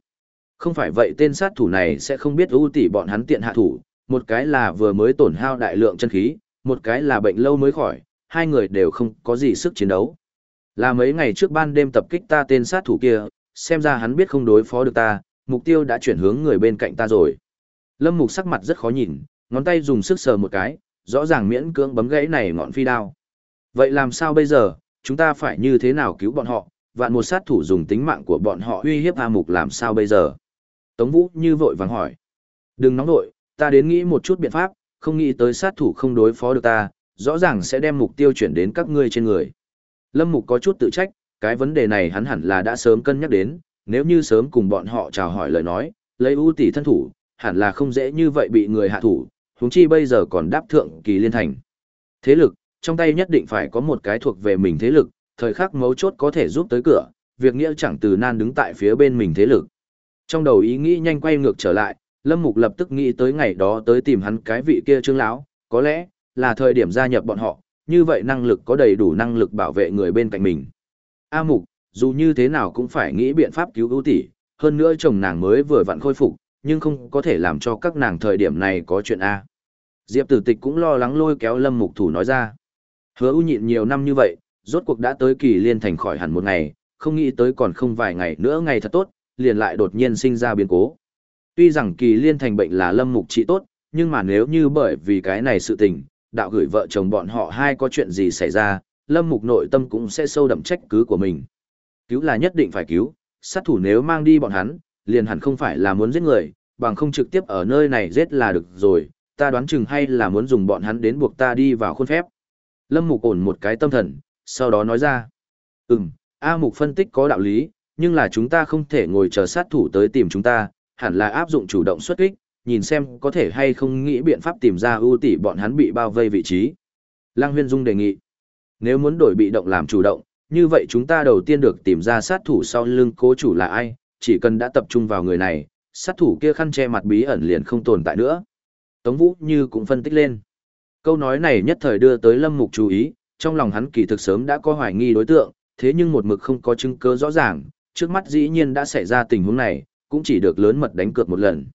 Không phải vậy tên sát thủ này sẽ không biết ưu tỷ bọn hắn tiện hạ thủ, một cái là vừa mới tổn hao đại lượng chân khí, một cái là bệnh lâu mới khỏi, hai người đều không có gì sức chiến đấu. Là mấy ngày trước ban đêm tập kích ta tên sát thủ kia, xem ra hắn biết không đối phó được ta, mục tiêu đã chuyển hướng người bên cạnh ta rồi. Lâm Mục sắc mặt rất khó nhìn, ngón tay dùng sức sờ một cái, rõ ràng miễn cưỡng bấm gãy này ngọn phi đao. Vậy làm sao bây giờ, chúng ta phải như thế nào cứu bọn họ, vạn một sát thủ dùng tính mạng của bọn họ uy hiếp A Mục làm sao bây giờ? Tống Vũ như vội vàng hỏi. Đừng nóng nội, ta đến nghĩ một chút biện pháp, không nghĩ tới sát thủ không đối phó được ta, rõ ràng sẽ đem mục tiêu chuyển đến các ngươi trên người. Lâm Mục có chút tự trách, cái vấn đề này hắn hẳn là đã sớm cân nhắc đến, nếu như sớm cùng bọn họ chào hỏi lời nói, lấy ưu tỷ thân thủ, hẳn là không dễ như vậy bị người hạ thủ, huống chi bây giờ còn đáp thượng kỳ liên thành. Thế lực, trong tay nhất định phải có một cái thuộc về mình thế lực, thời khắc mấu chốt có thể giúp tới cửa, việc nghĩa chẳng từ nan đứng tại phía bên mình thế lực. Trong đầu ý nghĩ nhanh quay ngược trở lại, Lâm Mục lập tức nghĩ tới ngày đó tới tìm hắn cái vị kia trương lão, có lẽ là thời điểm gia nhập bọn họ, như vậy năng lực có đầy đủ năng lực bảo vệ người bên cạnh mình. A Mục, dù như thế nào cũng phải nghĩ biện pháp cứu ưu tỷ, hơn nữa chồng nàng mới vừa vặn khôi phục, nhưng không có thể làm cho các nàng thời điểm này có chuyện A. Diệp tử tịch cũng lo lắng lôi kéo Lâm Mục thủ nói ra. Hứa ưu nhịn nhiều năm như vậy, rốt cuộc đã tới kỳ liên thành khỏi hẳn một ngày, không nghĩ tới còn không vài ngày nữa ngày thật tốt, liền lại đột nhiên sinh ra biến cố. Tuy rằng kỳ liên thành bệnh là lâm mục trị tốt, nhưng mà nếu như bởi vì cái này sự tình, đạo gửi vợ chồng bọn họ hai có chuyện gì xảy ra, lâm mục nội tâm cũng sẽ sâu đậm trách cứ của mình. Cứu là nhất định phải cứu, sát thủ nếu mang đi bọn hắn, liền hẳn không phải là muốn giết người, bằng không trực tiếp ở nơi này giết là được rồi, ta đoán chừng hay là muốn dùng bọn hắn đến buộc ta đi vào khuôn phép. Lâm Mục ổn một cái tâm thần, sau đó nói ra. Ừm, A Mục phân tích có đạo lý, nhưng là chúng ta không thể ngồi chờ sát thủ tới tìm chúng ta, hẳn là áp dụng chủ động xuất kích, nhìn xem có thể hay không nghĩ biện pháp tìm ra ưu tỷ bọn hắn bị bao vây vị trí. Lăng Huyên Dung đề nghị, nếu muốn đổi bị động làm chủ động, như vậy chúng ta đầu tiên được tìm ra sát thủ sau lưng cố chủ là ai, chỉ cần đã tập trung vào người này, sát thủ kia khăn che mặt bí ẩn liền không tồn tại nữa. Tống Vũ như cũng phân tích lên. Câu nói này nhất thời đưa tới Lâm Mục chú ý, trong lòng hắn kỳ thực sớm đã có hoài nghi đối tượng, thế nhưng một mực không có chứng cứ rõ ràng, trước mắt dĩ nhiên đã xảy ra tình huống này, cũng chỉ được lớn mật đánh cược một lần.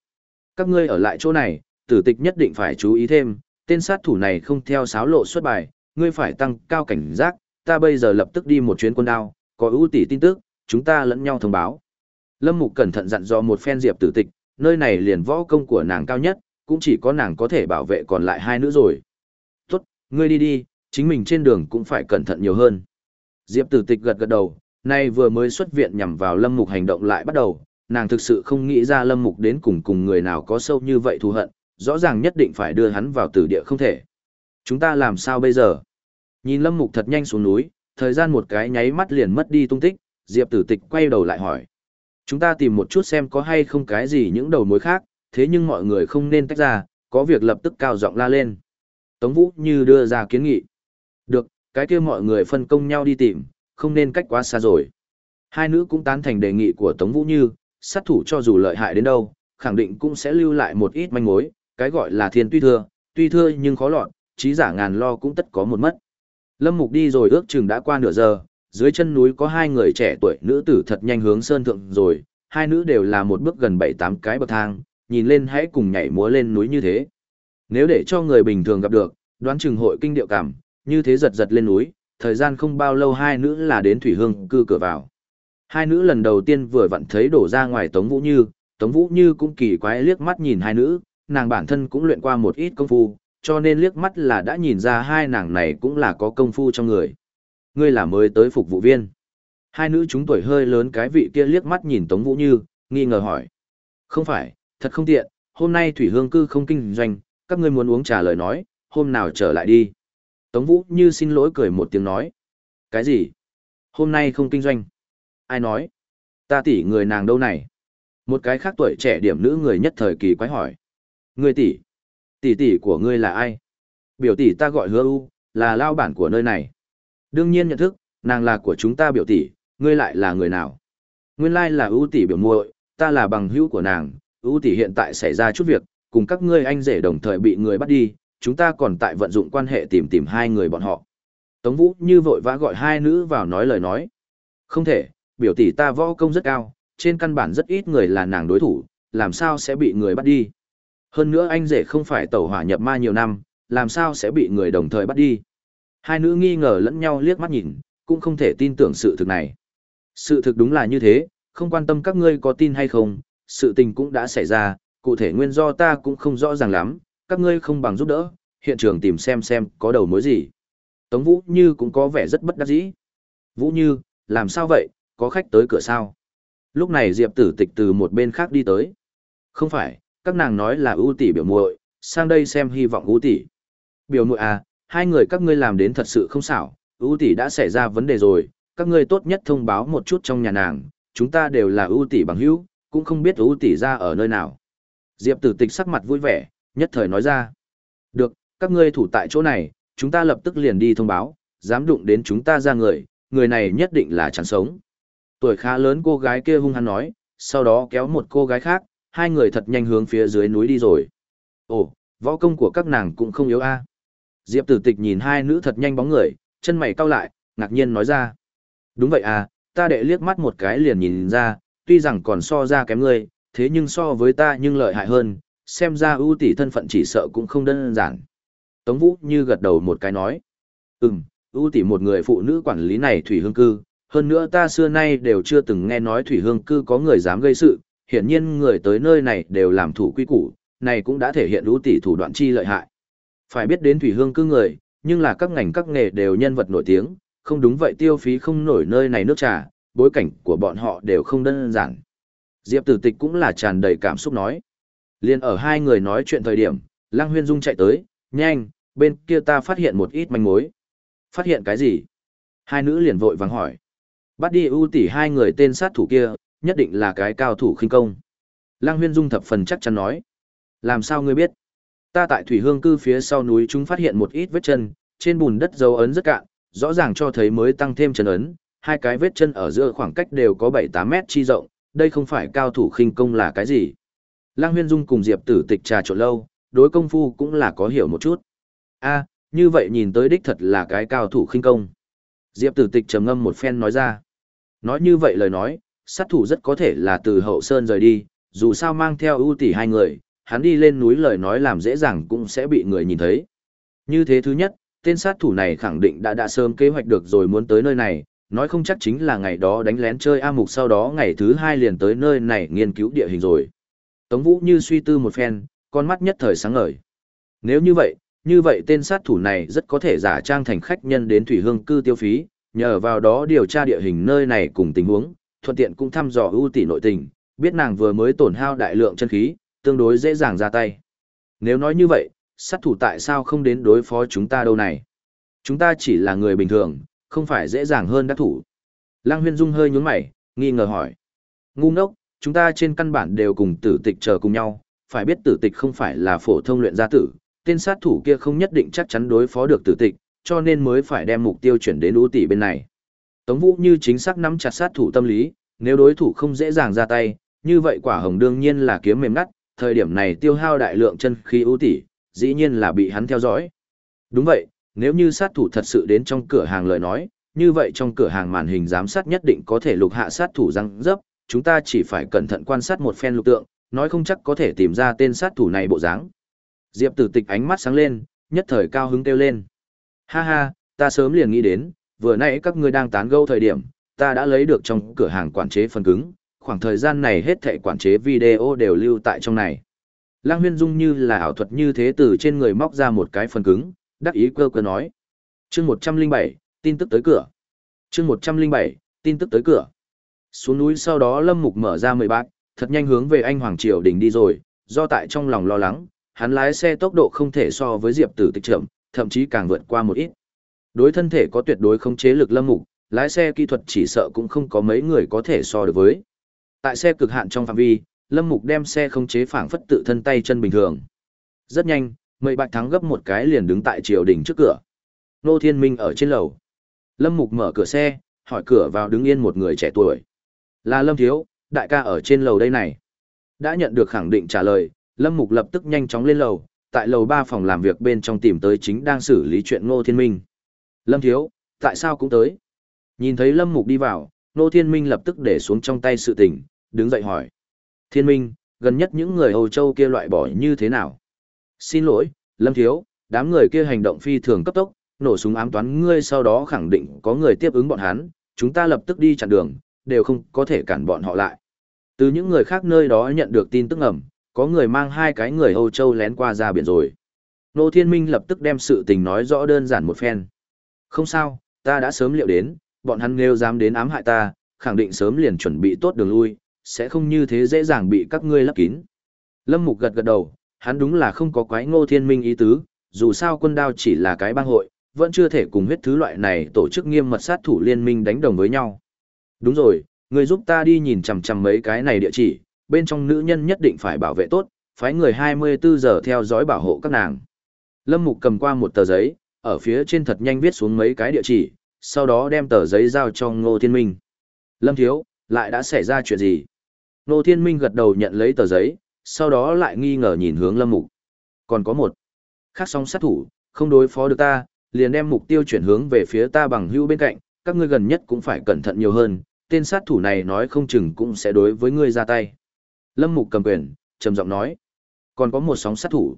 Các ngươi ở lại chỗ này, tử tịch nhất định phải chú ý thêm, tên sát thủ này không theo sáo lộ xuất bài, ngươi phải tăng cao cảnh giác, ta bây giờ lập tức đi một chuyến quân đao, có ưu tỷ tin tức, chúng ta lẫn nhau thông báo. Lâm Mục cẩn thận dặn dò một phen Diệp tử tịch, nơi này liền võ công của nàng cao nhất, cũng chỉ có nàng có thể bảo vệ còn lại hai nữ rồi. Tốt, ngươi đi đi, chính mình trên đường cũng phải cẩn thận nhiều hơn. Diệp tử tịch gật gật đầu, nay vừa mới xuất viện nhằm vào Lâm Mục hành động lại bắt đầu, nàng thực sự không nghĩ ra Lâm Mục đến cùng cùng người nào có sâu như vậy thù hận, rõ ràng nhất định phải đưa hắn vào tử địa không thể. Chúng ta làm sao bây giờ? Nhìn Lâm Mục thật nhanh xuống núi, thời gian một cái nháy mắt liền mất đi tung tích, Diệp tử tịch quay đầu lại hỏi. Chúng ta tìm một chút xem có hay không cái gì những đầu mối khác, thế nhưng mọi người không nên tách ra, có việc lập tức cao giọng la lên. Tống Vũ như đưa ra kiến nghị. Được, cái kia mọi người phân công nhau đi tìm, không nên cách quá xa rồi. Hai nữ cũng tán thành đề nghị của Tống Vũ Như, sát thủ cho dù lợi hại đến đâu, khẳng định cũng sẽ lưu lại một ít manh mối, cái gọi là thiên tuy thưa, tuy thưa nhưng khó lọt, trí giả ngàn lo cũng tất có một mất. Lâm Mục đi rồi ước chừng đã qua nửa giờ, dưới chân núi có hai người trẻ tuổi nữ tử thật nhanh hướng sơn thượng rồi, hai nữ đều là một bước gần 7-8 cái bậc thang, nhìn lên hãy cùng nhảy múa lên núi như thế. Nếu để cho người bình thường gặp được, đoán chừng hội kinh điệu cảm, như thế giật giật lên núi, thời gian không bao lâu hai nữ là đến thủy hương cư cửa vào. Hai nữ lần đầu tiên vừa vặn thấy đổ ra ngoài Tống Vũ Như, Tống Vũ Như cũng kỳ quái liếc mắt nhìn hai nữ, nàng bản thân cũng luyện qua một ít công phu, cho nên liếc mắt là đã nhìn ra hai nàng này cũng là có công phu trong người. Ngươi là mới tới phục vụ viên. Hai nữ chúng tuổi hơi lớn cái vị kia liếc mắt nhìn Tống Vũ Như, nghi ngờ hỏi. Không phải, thật không tiện, hôm nay thủy hương cư không kinh doanh, các ngươi muốn uống trà lời nói, hôm nào trở lại đi. Tống Vũ như xin lỗi cười một tiếng nói. Cái gì? Hôm nay không kinh doanh. Ai nói? Ta tỷ người nàng đâu này? Một cái khác tuổi trẻ điểm nữ người nhất thời kỳ quái hỏi. Người tỷ? Tỷ tỷ của ngươi là ai? Biểu tỷ ta gọi hứa u, là lao bản của nơi này. Đương nhiên nhận thức, nàng là của chúng ta biểu tỷ, ngươi lại là người nào? Nguyên lai là ưu tỷ biểu muội, ta là bằng hữu của nàng, ưu tỷ hiện tại xảy ra chút việc, cùng các ngươi anh rể đồng thời bị người bắt đi, chúng ta còn tại vận dụng quan hệ tìm tìm hai người bọn họ. Tống Vũ như vội vã gọi hai nữ vào nói lời nói. Không thể, biểu tỷ ta võ công rất cao, trên căn bản rất ít người là nàng đối thủ, làm sao sẽ bị người bắt đi. Hơn nữa anh rể không phải tẩu hỏa nhập ma nhiều năm, làm sao sẽ bị người đồng thời bắt đi. Hai nữ nghi ngờ lẫn nhau liếc mắt nhìn, cũng không thể tin tưởng sự thực này. Sự thực đúng là như thế, không quan tâm các ngươi có tin hay không, sự tình cũng đã xảy ra, cụ thể nguyên do ta cũng không rõ ràng lắm, các ngươi không bằng giúp đỡ, hiện trường tìm xem xem có đầu mối gì. Tống Vũ Như cũng có vẻ rất bất đắc dĩ. Vũ Như, làm sao vậy, có khách tới cửa sao? Lúc này Diệp tử tịch từ một bên khác đi tới. Không phải, các nàng nói là ưu tỷ biểu muội, sang đây xem hy vọng ưu tỷ. Biểu muội à, hai người các ngươi làm đến thật sự không xảo, ưu tỷ đã xảy ra vấn đề rồi, các ngươi tốt nhất thông báo một chút trong nhà nàng, chúng ta đều là ưu tỷ bằng hữu, cũng không biết ưu tỷ ra ở nơi nào. Diệp tử tịch sắc mặt vui vẻ, nhất thời nói ra. Được, các ngươi thủ tại chỗ này, chúng ta lập tức liền đi thông báo, dám đụng đến chúng ta ra người, người này nhất định là chẳng sống. Tuổi khá lớn cô gái kia hung hăng nói, sau đó kéo một cô gái khác, hai người thật nhanh hướng phía dưới núi đi rồi. Ồ, võ công của các nàng cũng không yếu a. Diệp tử tịch nhìn hai nữ thật nhanh bóng người, chân mày cau lại, ngạc nhiên nói ra. Đúng vậy à, ta đệ liếc mắt một cái liền nhìn ra, tuy rằng còn so ra kém ngươi, thế nhưng so với ta nhưng lợi hại hơn, xem ra ưu tỷ thân phận chỉ sợ cũng không đơn giản. Tống Vũ như gật đầu một cái nói. Ừm, ưu tỷ một người phụ nữ quản lý này thủy hương cư, hơn nữa ta xưa nay đều chưa từng nghe nói thủy hương cư có người dám gây sự, hiển nhiên người tới nơi này đều làm thủ quy củ, này cũng đã thể hiện lũ tỷ thủ đoạn chi lợi hại. Phải biết đến thủy hương cư người, nhưng là các ngành các nghề đều nhân vật nổi tiếng, không đúng vậy tiêu phí không nổi nơi này nước trà, bối cảnh của bọn họ đều không đơn giản. Diệp tử tịch cũng là tràn đầy cảm xúc nói. Liên ở hai người nói chuyện thời điểm, Lăng Huyên Dung chạy tới, nhanh, bên kia ta phát hiện một ít manh mối. Phát hiện cái gì? Hai nữ liền vội vàng hỏi. Bắt đi ưu tỷ hai người tên sát thủ kia, nhất định là cái cao thủ khinh công. Lăng Huyên Dung thập phần chắc chắn nói. Làm sao ngươi biết? Ta tại thủy hương cư phía sau núi chúng phát hiện một ít vết chân, trên bùn đất dấu ấn rất cạn, rõ ràng cho thấy mới tăng thêm chân ấn, hai cái vết chân ở giữa khoảng cách đều có 7-8 mét chi rộng, đây không phải cao thủ khinh công là cái gì. Lăng Huyên Dung cùng Diệp Tử Tịch trà trộn lâu, đối công phu cũng là có hiểu một chút. A, như vậy nhìn tới đích thật là cái cao thủ khinh công. Diệp Tử Tịch trầm ngâm một phen nói ra. Nói như vậy lời nói, sát thủ rất có thể là từ hậu sơn rời đi, dù sao mang theo ưu tỷ hai người, hắn đi lên núi lời nói làm dễ dàng cũng sẽ bị người nhìn thấy. Như thế thứ nhất, tên sát thủ này khẳng định đã đã sớm kế hoạch được rồi muốn tới nơi này, nói không chắc chính là ngày đó đánh lén chơi A Mục sau đó ngày thứ hai liền tới nơi này nghiên cứu địa hình rồi. Tống Vũ như suy tư một phen, con mắt nhất thời sáng ngời. Nếu như vậy, như vậy tên sát thủ này rất có thể giả trang thành khách nhân đến thủy hương cư tiêu phí, nhờ vào đó điều tra địa hình nơi này cùng tình huống, thuận tiện cũng thăm dò ưu tỷ nội tình, biết nàng vừa mới tổn hao đại lượng chân khí, tương đối dễ dàng ra tay. Nếu nói như vậy, sát thủ tại sao không đến đối phó chúng ta đâu này? Chúng ta chỉ là người bình thường, không phải dễ dàng hơn đắc thủ. Lăng Huyên Dung hơi nhướng mày, nghi ngờ hỏi. Ngu ngốc, chúng ta trên căn bản đều cùng tử tịch chờ cùng nhau, phải biết tử tịch không phải là phổ thông luyện gia tử, tên sát thủ kia không nhất định chắc chắn đối phó được tử tịch, cho nên mới phải đem mục tiêu chuyển đến ưu tỷ bên này. Tống Vũ như chính xác nắm chặt sát thủ tâm lý, nếu đối thủ không dễ dàng ra tay, như vậy quả hồng đương nhiên là kiếm mềm ngắt, thời điểm này tiêu hao đại lượng chân khí ưu tỷ, dĩ nhiên là bị hắn theo dõi. Đúng vậy, nếu như sát thủ thật sự đến trong cửa hàng lời nói, như vậy trong cửa hàng màn hình giám sát nhất định có thể lục hạ sát thủ răng dấp, chúng ta chỉ phải cẩn thận quan sát một phen lục tượng, nói không chắc có thể tìm ra tên sát thủ này bộ dáng. Diệp Tử Tịch ánh mắt sáng lên, nhất thời cao hứng kêu lên. Ha ha, ta sớm liền nghĩ đến, vừa nãy các ngươi đang tán gẫu thời điểm, ta đã lấy được trong cửa hàng quản chế phần cứng, khoảng thời gian này hết thảy quản chế video đều lưu tại trong này. Lang Huyên Dung như là ảo thuật như thế từ trên người móc ra một cái phần cứng, đắc ý cơ cơ nói. Chương 107, tin tức tới cửa. Chương 107, tin tức tới cửa. Xuống núi sau đó Lâm Mục mở ra mười bạc, thật nhanh hướng về anh Hoàng Triều Đình đi rồi, do tại trong lòng lo lắng, hắn lái xe tốc độ không thể so với Diệp Tử Tịch chậm, thậm chí càng vượt qua một ít. Đối thân thể có tuyệt đối không chế lực lâm mục, lái xe kỹ thuật chỉ sợ cũng không có mấy người có thể so được với. Tại xe cực hạn trong phạm vi, lâm mục đem xe không chế phảng phất tự thân tay chân bình thường. Rất nhanh, mây bạch thắng gấp một cái liền đứng tại triều đình trước cửa. Nô Thiên Minh ở trên lầu. Lâm mục mở cửa xe, hỏi cửa vào đứng yên một người trẻ tuổi. Là Lâm Thiếu, đại ca ở trên lầu đây này. Đã nhận được khẳng định trả lời, Lâm Mục lập tức nhanh chóng lên lầu, tại lầu ba phòng làm việc bên trong tìm tới chính đang xử lý chuyện Ngô Thiên Minh. Lâm Thiếu, tại sao cũng tới? Nhìn thấy Lâm Mục đi vào, Ngô Thiên Minh lập tức để xuống trong tay sự tình, đứng dậy hỏi. Thiên Minh, gần nhất những người Âu Châu kia loại bỏ như thế nào? Xin lỗi, Lâm Thiếu, đám người kia hành động phi thường cấp tốc, nổ súng ám toán ngươi sau đó khẳng định có người tiếp ứng bọn hắn, chúng ta lập tức đi chặn đường, đều không có thể cản bọn họ lại. Từ những người khác nơi đó nhận được tin tức ẩm, có người mang hai cái người Âu Châu lén qua ra biển rồi. Nô Thiên Minh lập tức đem sự tình nói rõ đơn giản một phen. Không sao, ta đã sớm liệu đến, bọn hắn nếu dám đến ám hại ta, khẳng định sớm liền chuẩn bị tốt đường lui, sẽ không như thế dễ dàng bị các ngươi lấp kín. Lâm Mục gật gật đầu, hắn đúng là không có quái Ngô Thiên Minh ý tứ, dù sao quân đao chỉ là cái bang hội, vẫn chưa thể cùng huyết thứ loại này tổ chức nghiêm mật sát thủ liên minh đánh đồng với nhau. Đúng rồi, người giúp ta đi nhìn chằm chằm mấy cái này địa chỉ, bên trong nữ nhân nhất định phải bảo vệ tốt, phái người 24 giờ theo dõi bảo hộ các nàng. Lâm Mục cầm qua một tờ giấy, ở phía trên thật nhanh viết xuống mấy cái địa chỉ, sau đó đem tờ giấy giao cho Ngô Thiên Minh. Lâm Thiếu, lại đã xảy ra chuyện gì? Ngô Thiên Minh gật đầu nhận lấy tờ giấy, sau đó lại nghi ngờ nhìn hướng Lâm Mục. Còn có một. Khác song sát thủ, không đối phó được ta, liền đem mục tiêu chuyển hướng về phía ta bằng hữu bên cạnh, các ngươi gần nhất cũng phải cẩn thận nhiều hơn, tên sát thủ này nói không chừng cũng sẽ đối với ngươi ra tay. Lâm Mục cầm quyền, trầm giọng nói, còn có một sóng sát thủ.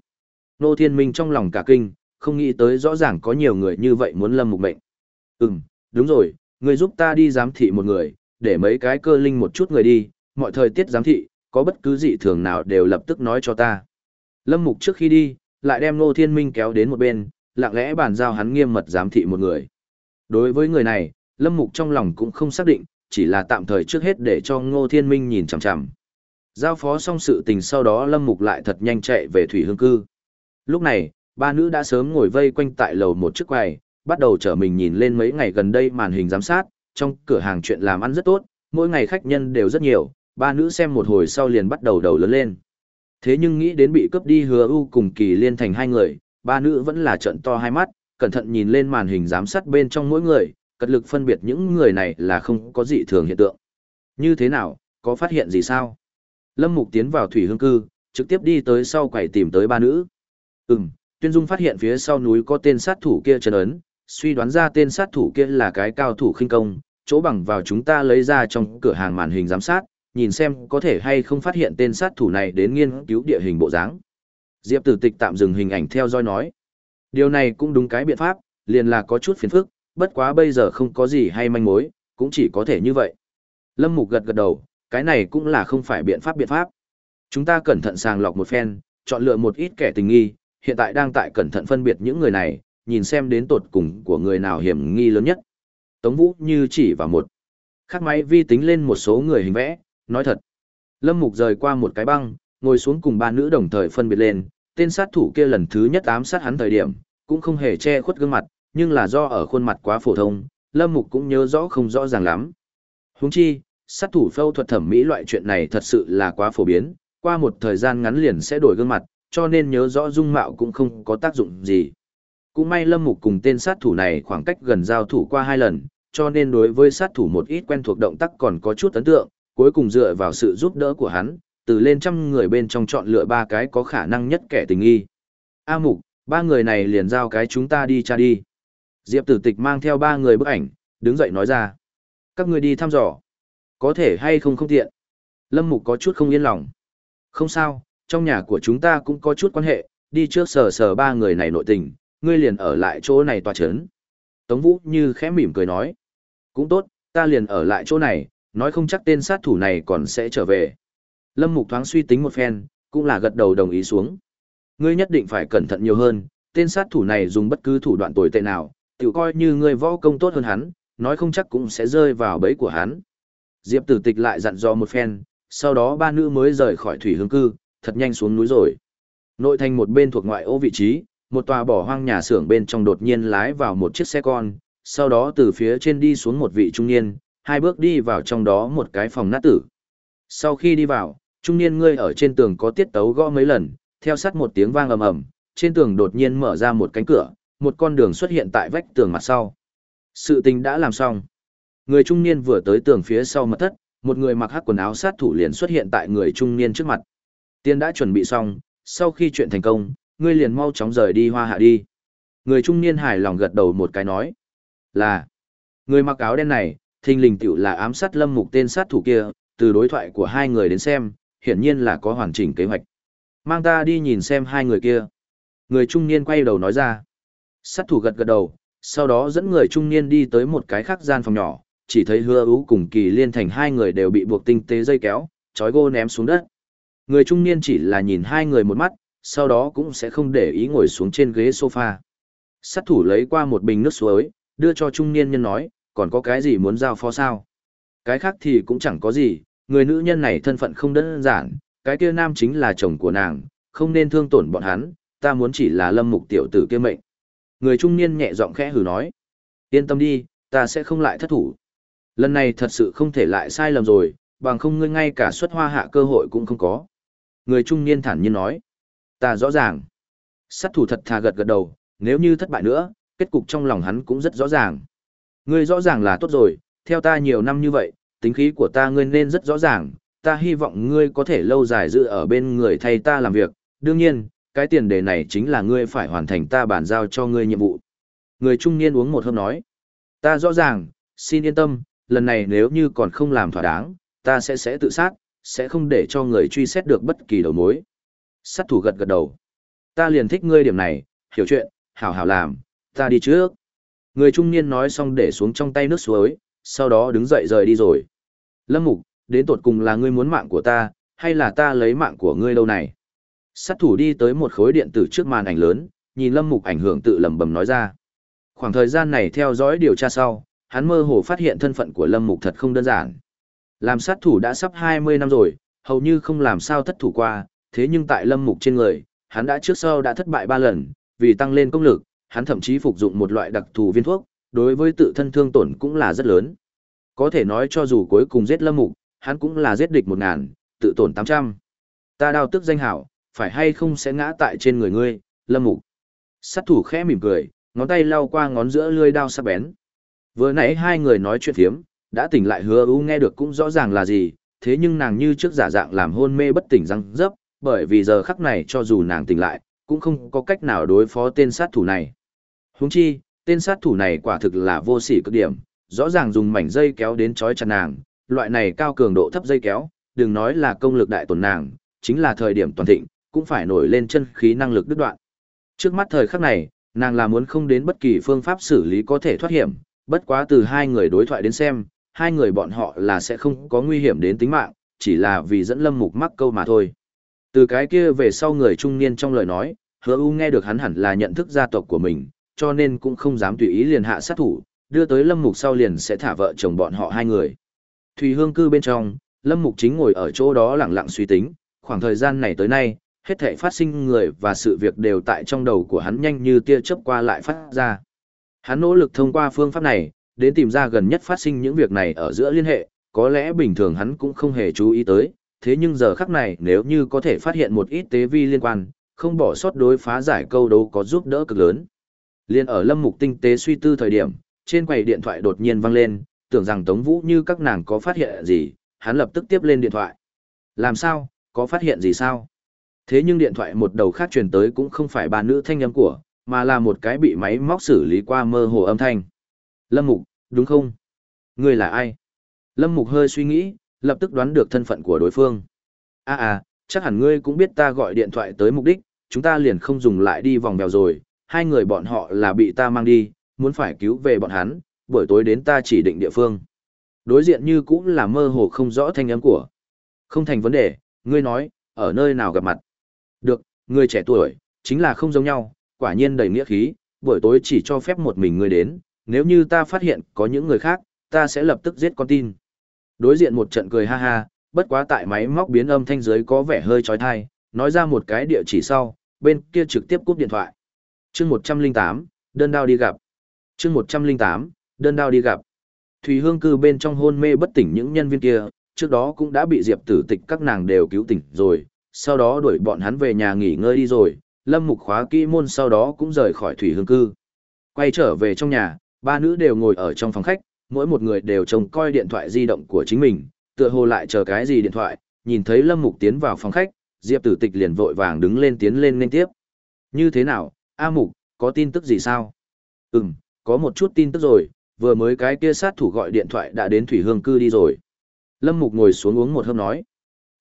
Nô Thiên Minh trong lòng cả kinh, không nghĩ tới rõ ràng có nhiều người như vậy muốn Lâm Mục mệnh. Ừm, đúng rồi, người giúp ta đi giám thị một người, để mấy cái cơ linh một chút người đi, mọi thời tiết giám thị, có bất cứ dị thường nào đều lập tức nói cho ta. Lâm Mục trước khi đi, lại đem Nô Thiên Minh kéo đến một bên, lặng lẽ bàn giao hắn nghiêm mật giám thị một người. Đối với người này, Lâm Mục trong lòng cũng không xác định, chỉ là tạm thời trước hết để cho Ngô Thiên Minh nhìn chằm chằm. Giao phó xong sự tình sau đó Lâm Mục lại thật nhanh chạy về Thủy Hương Cư. Lúc này, ba nữ đã sớm ngồi vây quanh tại lầu một chiếc quầy, bắt đầu trở mình nhìn lên mấy ngày gần đây màn hình giám sát, trong cửa hàng chuyện làm ăn rất tốt, mỗi ngày khách nhân đều rất nhiều, ba nữ xem một hồi sau liền bắt đầu đầu lớn lên. Thế nhưng nghĩ đến bị cướp đi hứa u cùng kỳ liên thành hai người, ba nữ vẫn là trận to hai mắt, cẩn thận nhìn lên màn hình giám sát bên trong mỗi người, cật lực phân biệt những người này là không có dị thường hiện tượng. Như thế nào, có phát hiện gì sao? Lâm Mục tiến vào thủy hương cư, trực tiếp đi tới sau quầy tìm tới ba nữ. Ừm, Tuyên Dung phát hiện phía sau núi có tên sát thủ kia chân ấn, suy đoán ra tên sát thủ kia là cái cao thủ khinh công, chỗ bằng vào chúng ta lấy ra trong cửa hàng màn hình giám sát, nhìn xem có thể hay không phát hiện tên sát thủ này đến nghiên cứu địa hình bộ dáng. Diệp Tử Tịch tạm dừng hình ảnh theo dõi nói. Điều này cũng đúng cái biện pháp, liền là có chút phiền phức, bất quá bây giờ không có gì hay manh mối, cũng chỉ có thể như vậy. Lâm Mục gật gật đầu, cái này cũng là không phải biện pháp biện pháp. Chúng ta cẩn thận sàng lọc một phen, chọn lựa một ít kẻ tình nghi, hiện tại đang tại cẩn thận phân biệt những người này, nhìn xem đến tột cùng của người nào hiểm nghi lớn nhất. Tống Vũ như chỉ vào một. Khắc máy vi tính lên một số người hình vẽ, nói thật. Lâm Mục rời qua một cái băng, ngồi xuống cùng ba nữ đồng thời phân biệt lên, tên sát thủ kia lần thứ nhất ám sát hắn thời điểm, cũng không hề che khuất gương mặt, nhưng là do ở khuôn mặt quá phổ thông, Lâm Mục cũng nhớ rõ không rõ ràng lắm. Huống chi, sát thủ phẫu thuật thẩm mỹ loại chuyện này thật sự là quá phổ biến, qua một thời gian ngắn liền sẽ đổi gương mặt, cho nên nhớ rõ dung mạo cũng không có tác dụng gì. Cũng may Lâm Mục cùng tên sát thủ này khoảng cách gần giao thủ qua hai lần, cho nên đối với sát thủ một ít quen thuộc động tác còn có chút ấn tượng, cuối cùng dựa vào sự giúp đỡ của hắn, từ lên trăm người bên trong chọn lựa ba cái có khả năng nhất kẻ tình nghi. A Mục, ba người này liền giao cái chúng ta đi tra đi. Diệp tử tịch mang theo ba người bức ảnh, đứng dậy nói ra. Các người đi thăm dò. Có thể hay không không tiện. Lâm Mục có chút không yên lòng. Không sao, trong nhà của chúng ta cũng có chút quan hệ, đi trước sờ sờ ba người này nội tình, ngươi liền ở lại chỗ này tòa chấn. Tống Vũ như khẽ mỉm cười nói. Cũng tốt, ta liền ở lại chỗ này, nói không chắc tên sát thủ này còn sẽ trở về. Lâm Mục thoáng suy tính một phen, cũng là gật đầu đồng ý xuống. Ngươi nhất định phải cẩn thận nhiều hơn, tên sát thủ này dùng bất cứ thủ đoạn tồi tệ nào, tự coi như ngươi võ công tốt hơn hắn, nói không chắc cũng sẽ rơi vào bẫy của hắn. Diệp Tử Tịch lại dặn dò một phen, sau đó ba nữ mới rời khỏi thủy hương cư, thật nhanh xuống núi rồi. Nội thành một bên thuộc ngoại ô vị trí, một tòa bỏ hoang nhà xưởng bên trong đột nhiên lái vào một chiếc xe con, sau đó từ phía trên đi xuống một vị trung niên, hai bước đi vào trong đó một cái phòng nát tử. Sau khi đi vào, trung niên ngươi ở trên tường có tiết tấu gõ mấy lần, theo sát một tiếng vang ầm ầm, trên tường đột nhiên mở ra một cánh cửa, một con đường xuất hiện tại vách tường mặt sau. Sự tình đã làm xong. Người trung niên vừa tới tường phía sau mật thất, một người mặc hắc quần áo sát thủ liền xuất hiện tại người trung niên trước mặt. Tiên đã chuẩn bị xong, sau khi chuyện thành công, ngươi liền mau chóng rời đi hoa hạ đi. Người trung niên hài lòng gật đầu một cái nói. Là, người mặc áo đen này, thình lình tiểu là ám sát lâm mục tên sát thủ kia, từ đối thoại của hai người đến xem, hiển nhiên là có hoàn chỉnh kế hoạch. Mang ta đi nhìn xem hai người kia. Người trung niên quay đầu nói ra. Sát thủ gật gật đầu, sau đó dẫn người trung niên đi tới một cái khác gian phòng nhỏ, chỉ thấy hứa ú cùng kỳ liên thành hai người đều bị buộc tinh tế dây kéo, trói gô ném xuống đất. Người trung niên chỉ là nhìn hai người một mắt, sau đó cũng sẽ không để ý ngồi xuống trên ghế sofa. Sát thủ lấy qua một bình nước suối, đưa cho trung niên nhân nói, còn có cái gì muốn giao phó sao? Cái khác thì cũng chẳng có gì, người nữ nhân này thân phận không đơn giản, cái kia nam chính là chồng của nàng, không nên thương tổn bọn hắn, ta muốn chỉ là lâm mục tiểu tử kia mệnh. Người trung niên nhẹ giọng khẽ hừ nói, yên tâm đi, ta sẽ không lại thất thủ. Lần này thật sự không thể lại sai lầm rồi, bằng không ngươi ngay cả xuất hoa hạ cơ hội cũng không có. Người trung niên thản nhiên nói, ta rõ ràng. Sát thủ thật thà gật gật đầu, nếu như thất bại nữa, kết cục trong lòng hắn cũng rất rõ ràng. Ngươi rõ ràng là tốt rồi, theo ta nhiều năm như vậy, tính khí của ta ngươi nên rất rõ ràng, ta hy vọng ngươi có thể lâu dài giữ ở bên người thay ta làm việc, đương nhiên, cái tiền đề này chính là ngươi phải hoàn thành ta bàn giao cho ngươi nhiệm vụ. Người trung niên uống một hớp nói, ta rõ ràng, xin yên tâm, lần này nếu như còn không làm thỏa đáng, ta sẽ sẽ tự sát, sẽ không để cho người truy xét được bất kỳ đầu mối. Sát thủ gật gật đầu. Ta liền thích ngươi điểm này, hiểu chuyện, hảo hảo làm, ta đi trước. Người trung niên nói xong để xuống trong tay nước suối, sau đó đứng dậy rời đi rồi. Lâm Mục, đến tột cùng là ngươi muốn mạng của ta, hay là ta lấy mạng của ngươi lâu này? Sát thủ đi tới một khối điện tử trước màn ảnh lớn, nhìn Lâm Mục ảnh hưởng tự lẩm bẩm nói ra. Khoảng thời gian này theo dõi điều tra sau, hắn mơ hồ phát hiện thân phận của Lâm Mục thật không đơn giản. Làm sát thủ đã sắp 20 năm rồi, hầu như không làm sao thất thủ qua, thế nhưng tại Lâm Mục trên người, hắn đã trước sau đã thất bại 3 lần, vì tăng lên công lực, hắn thậm chí phục dụng một loại đặc thù viên thuốc, đối với tự thân thương tổn cũng là rất lớn. Có thể nói cho dù cuối cùng giết Lâm Mục, hắn cũng là giết địch 1000, tự tổn 800. Ta đào tức danh hảo, phải hay không sẽ ngã tại trên người ngươi, Lâm Mục. Sát thủ khẽ mỉm cười, ngón tay lau qua ngón giữa lưỡi đao sắc bén. Vừa nãy hai người nói chuyện thiếm, đã tỉnh lại hứa u nghe được cũng rõ ràng là gì, thế nhưng nàng như trước giả dạng làm hôn mê bất tỉnh răng dấp, bởi vì giờ khắc này cho dù nàng tỉnh lại, cũng không có cách nào đối phó tên sát thủ này. Huống chi, tên sát thủ này quả thực là vô sỉ cực điểm, rõ ràng dùng mảnh dây kéo đến chói chặt nàng, loại này cao cường độ thấp dây kéo, đừng nói là công lực đại tổn nàng, chính là thời điểm toàn thịnh, cũng phải nổi lên chân khí năng lực đứt đoạn. Trước mắt thời khắc này, nàng là muốn không đến bất kỳ phương pháp xử lý có thể thoát hiểm, bất quá từ hai người đối thoại đến xem, hai người bọn họ là sẽ không có nguy hiểm đến tính mạng, chỉ là vì dẫn lâm mục mắc câu mà thôi. Từ cái kia về sau người trung niên trong lời nói, hứa u nghe được hắn hẳn là nhận thức gia tộc của mình, cho nên cũng không dám tùy ý liền hạ sát thủ, đưa tới lâm mục sau liền sẽ thả vợ chồng bọn họ hai người. Thùy hương cư bên trong, lâm mục chính ngồi ở chỗ đó lặng lặng suy tính, khoảng thời gian này tới nay, hết thảy phát sinh người và sự việc đều tại trong đầu của hắn nhanh như tia chớp qua lại phát ra. Hắn nỗ lực thông qua phương pháp này, đến tìm ra gần nhất phát sinh những việc này ở giữa liên hệ, có lẽ bình thường hắn cũng không hề chú ý tới, thế nhưng giờ khắc này nếu như có thể phát hiện một ít tế vi liên quan, không bỏ sót đối phá giải câu đấu có giúp đỡ cực lớn. Liên ở lâm mục tinh tế suy tư thời điểm, trên quầy điện thoại đột nhiên vang lên, tưởng rằng Tống Vũ như các nàng có phát hiện gì, hắn lập tức tiếp lên điện thoại. Làm sao, có phát hiện gì sao? Thế nhưng điện thoại một đầu khác truyền tới cũng không phải bà nữ thanh âm của, mà là một cái bị máy móc xử lý qua mơ hồ âm thanh. Lâm Mục, đúng không? Ngươi là ai? Lâm Mục hơi suy nghĩ, lập tức đoán được thân phận của đối phương. À à, chắc hẳn ngươi cũng biết ta gọi điện thoại tới mục đích, chúng ta liền không dùng lại đi vòng bèo rồi, hai người bọn họ là bị ta mang đi, muốn phải cứu về bọn hắn, buổi tối đến ta chỉ định địa phương. Đối diện như cũng là mơ hồ không rõ thanh âm của. Không thành vấn đề, ngươi nói, ở nơi nào gặp mặt. Được, ngươi trẻ tuổi, chính là không giống nhau, quả nhiên đầy nghĩa khí, buổi tối chỉ cho phép một mình ngươi đến, nếu như ta phát hiện có những người khác, ta sẽ lập tức giết con tin. Đối diện một trận cười ha ha, bất quá tại máy móc biến âm thanh dưới có vẻ hơi trói thai, nói ra một cái địa chỉ sau, bên kia trực tiếp cúp điện thoại. chương 108, đơn đao đi gặp. chương 108, đơn đao đi gặp. Thủy hương cư bên trong hôn mê bất tỉnh những nhân viên kia, trước đó cũng đã bị diệp tử tịch các nàng đều cứu tỉnh rồi, sau đó đuổi bọn hắn về nhà nghỉ ngơi đi rồi, lâm mục khóa kỹ môn sau đó cũng rời khỏi thủy hương cư. Quay trở về trong nhà, ba nữ đều ngồi ở trong phòng khách, mỗi một người đều trông coi điện thoại di động của chính mình, tựa hồ lại chờ cái gì điện thoại, nhìn thấy lâm mục tiến vào phòng khách, diệp tử tịch liền vội vàng đứng lên tiến lên nên tiếp. Như thế nào, A mục, có tin tức gì sao? Ừm, có một chút tin tức rồi, vừa mới cái kia sát thủ gọi điện thoại đã đến thủy hương cư đi rồi. Lâm Mục ngồi xuống uống một hớp nói.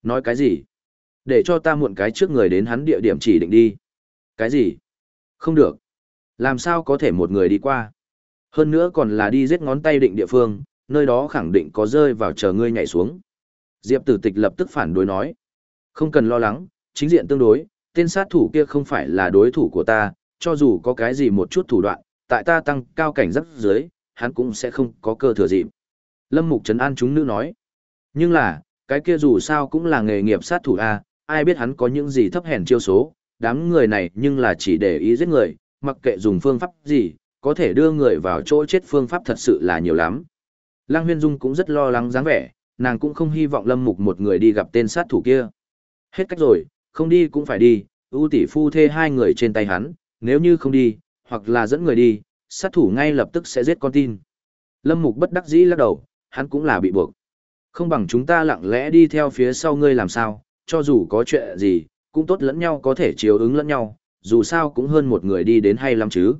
Nói cái gì? Để cho ta muộn cái trước người đến hắn địa điểm chỉ định đi. Cái gì? Không được. Làm sao có thể một người đi qua? Hơn nữa còn là đi giết ngón tay định địa phương, nơi đó khẳng định có rơi vào chờ ngươi nhảy xuống. Diệp tử tịch lập tức phản đối nói. Không cần lo lắng, chính diện tương đối, tên sát thủ kia không phải là đối thủ của ta, cho dù có cái gì một chút thủ đoạn, tại ta tăng cao cảnh rất dưới, hắn cũng sẽ không có cơ thừa dịp. Lâm Mục Trấn An chúng nữ nói. Nhưng là, cái kia dù sao cũng là nghề nghiệp sát thủ A, ai biết hắn có những gì thấp hèn chiêu số, đám người này nhưng là chỉ để ý giết người, mặc kệ dùng phương pháp gì, có thể đưa người vào chỗ chết phương pháp thật sự là nhiều lắm. Lăng Huyên Dung cũng rất lo lắng dáng vẻ, nàng cũng không hy vọng Lâm Mục một người đi gặp tên sát thủ kia. Hết cách rồi, không đi cũng phải đi, ưu tỷ phu thê hai người trên tay hắn, nếu như không đi, hoặc là dẫn người đi, sát thủ ngay lập tức sẽ giết con tin. Lâm Mục bất đắc dĩ lắc đầu, hắn cũng là bị buộc. Không bằng chúng ta lặng lẽ đi theo phía sau ngươi làm sao, cho dù có chuyện gì, cũng tốt lẫn nhau có thể chiếu ứng lẫn nhau, dù sao cũng hơn một người đi đến hay lắm chứ.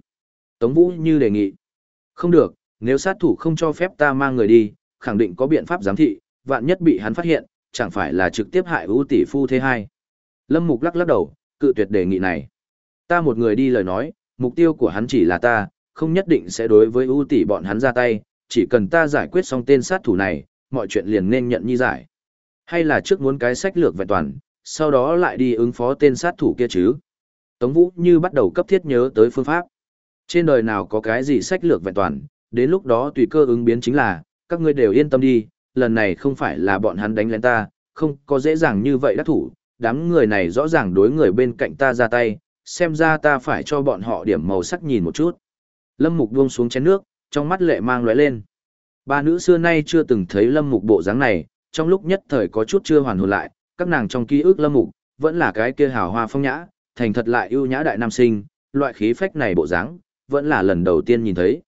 Tống Vũ như đề nghị. Không được, nếu sát thủ không cho phép ta mang người đi, khẳng định có biện pháp giám thị, vạn nhất bị hắn phát hiện, chẳng phải là trực tiếp hại ưu tỷ phu thế hai. Lâm Mục lắc lắc đầu, cự tuyệt đề nghị này. Ta một người đi lời nói, mục tiêu của hắn chỉ là ta, không nhất định sẽ đối với ưu tỷ bọn hắn ra tay, chỉ cần ta giải quyết xong tên sát thủ này, mọi chuyện liền nên nhận nhi giải. Hay là trước muốn cái sách lược vẹn toàn, sau đó lại đi ứng phó tên sát thủ kia chứ. Tống Vũ như bắt đầu cấp thiết nhớ tới phương pháp. Trên đời nào có cái gì sách lược vẹn toàn, đến lúc đó tùy cơ ứng biến chính là, các ngươi đều yên tâm đi, lần này không phải là bọn hắn đánh lên ta, không có dễ dàng như vậy đắc thủ, đám người này rõ ràng đối người bên cạnh ta ra tay, xem ra ta phải cho bọn họ điểm màu sắc nhìn một chút. Lâm Mục buông xuống chén nước, trong mắt lệ mang lóe lên. Ba nữ xưa nay chưa từng thấy Lâm Mục bộ dáng này, trong lúc nhất thời có chút chưa hoàn hồn lại, các nàng trong ký ức Lâm Mục vẫn là cái kia hào hoa phong nhã, thành thật lại ưu nhã đại nam sinh, loại khí phách này bộ dáng, vẫn là lần đầu tiên nhìn thấy.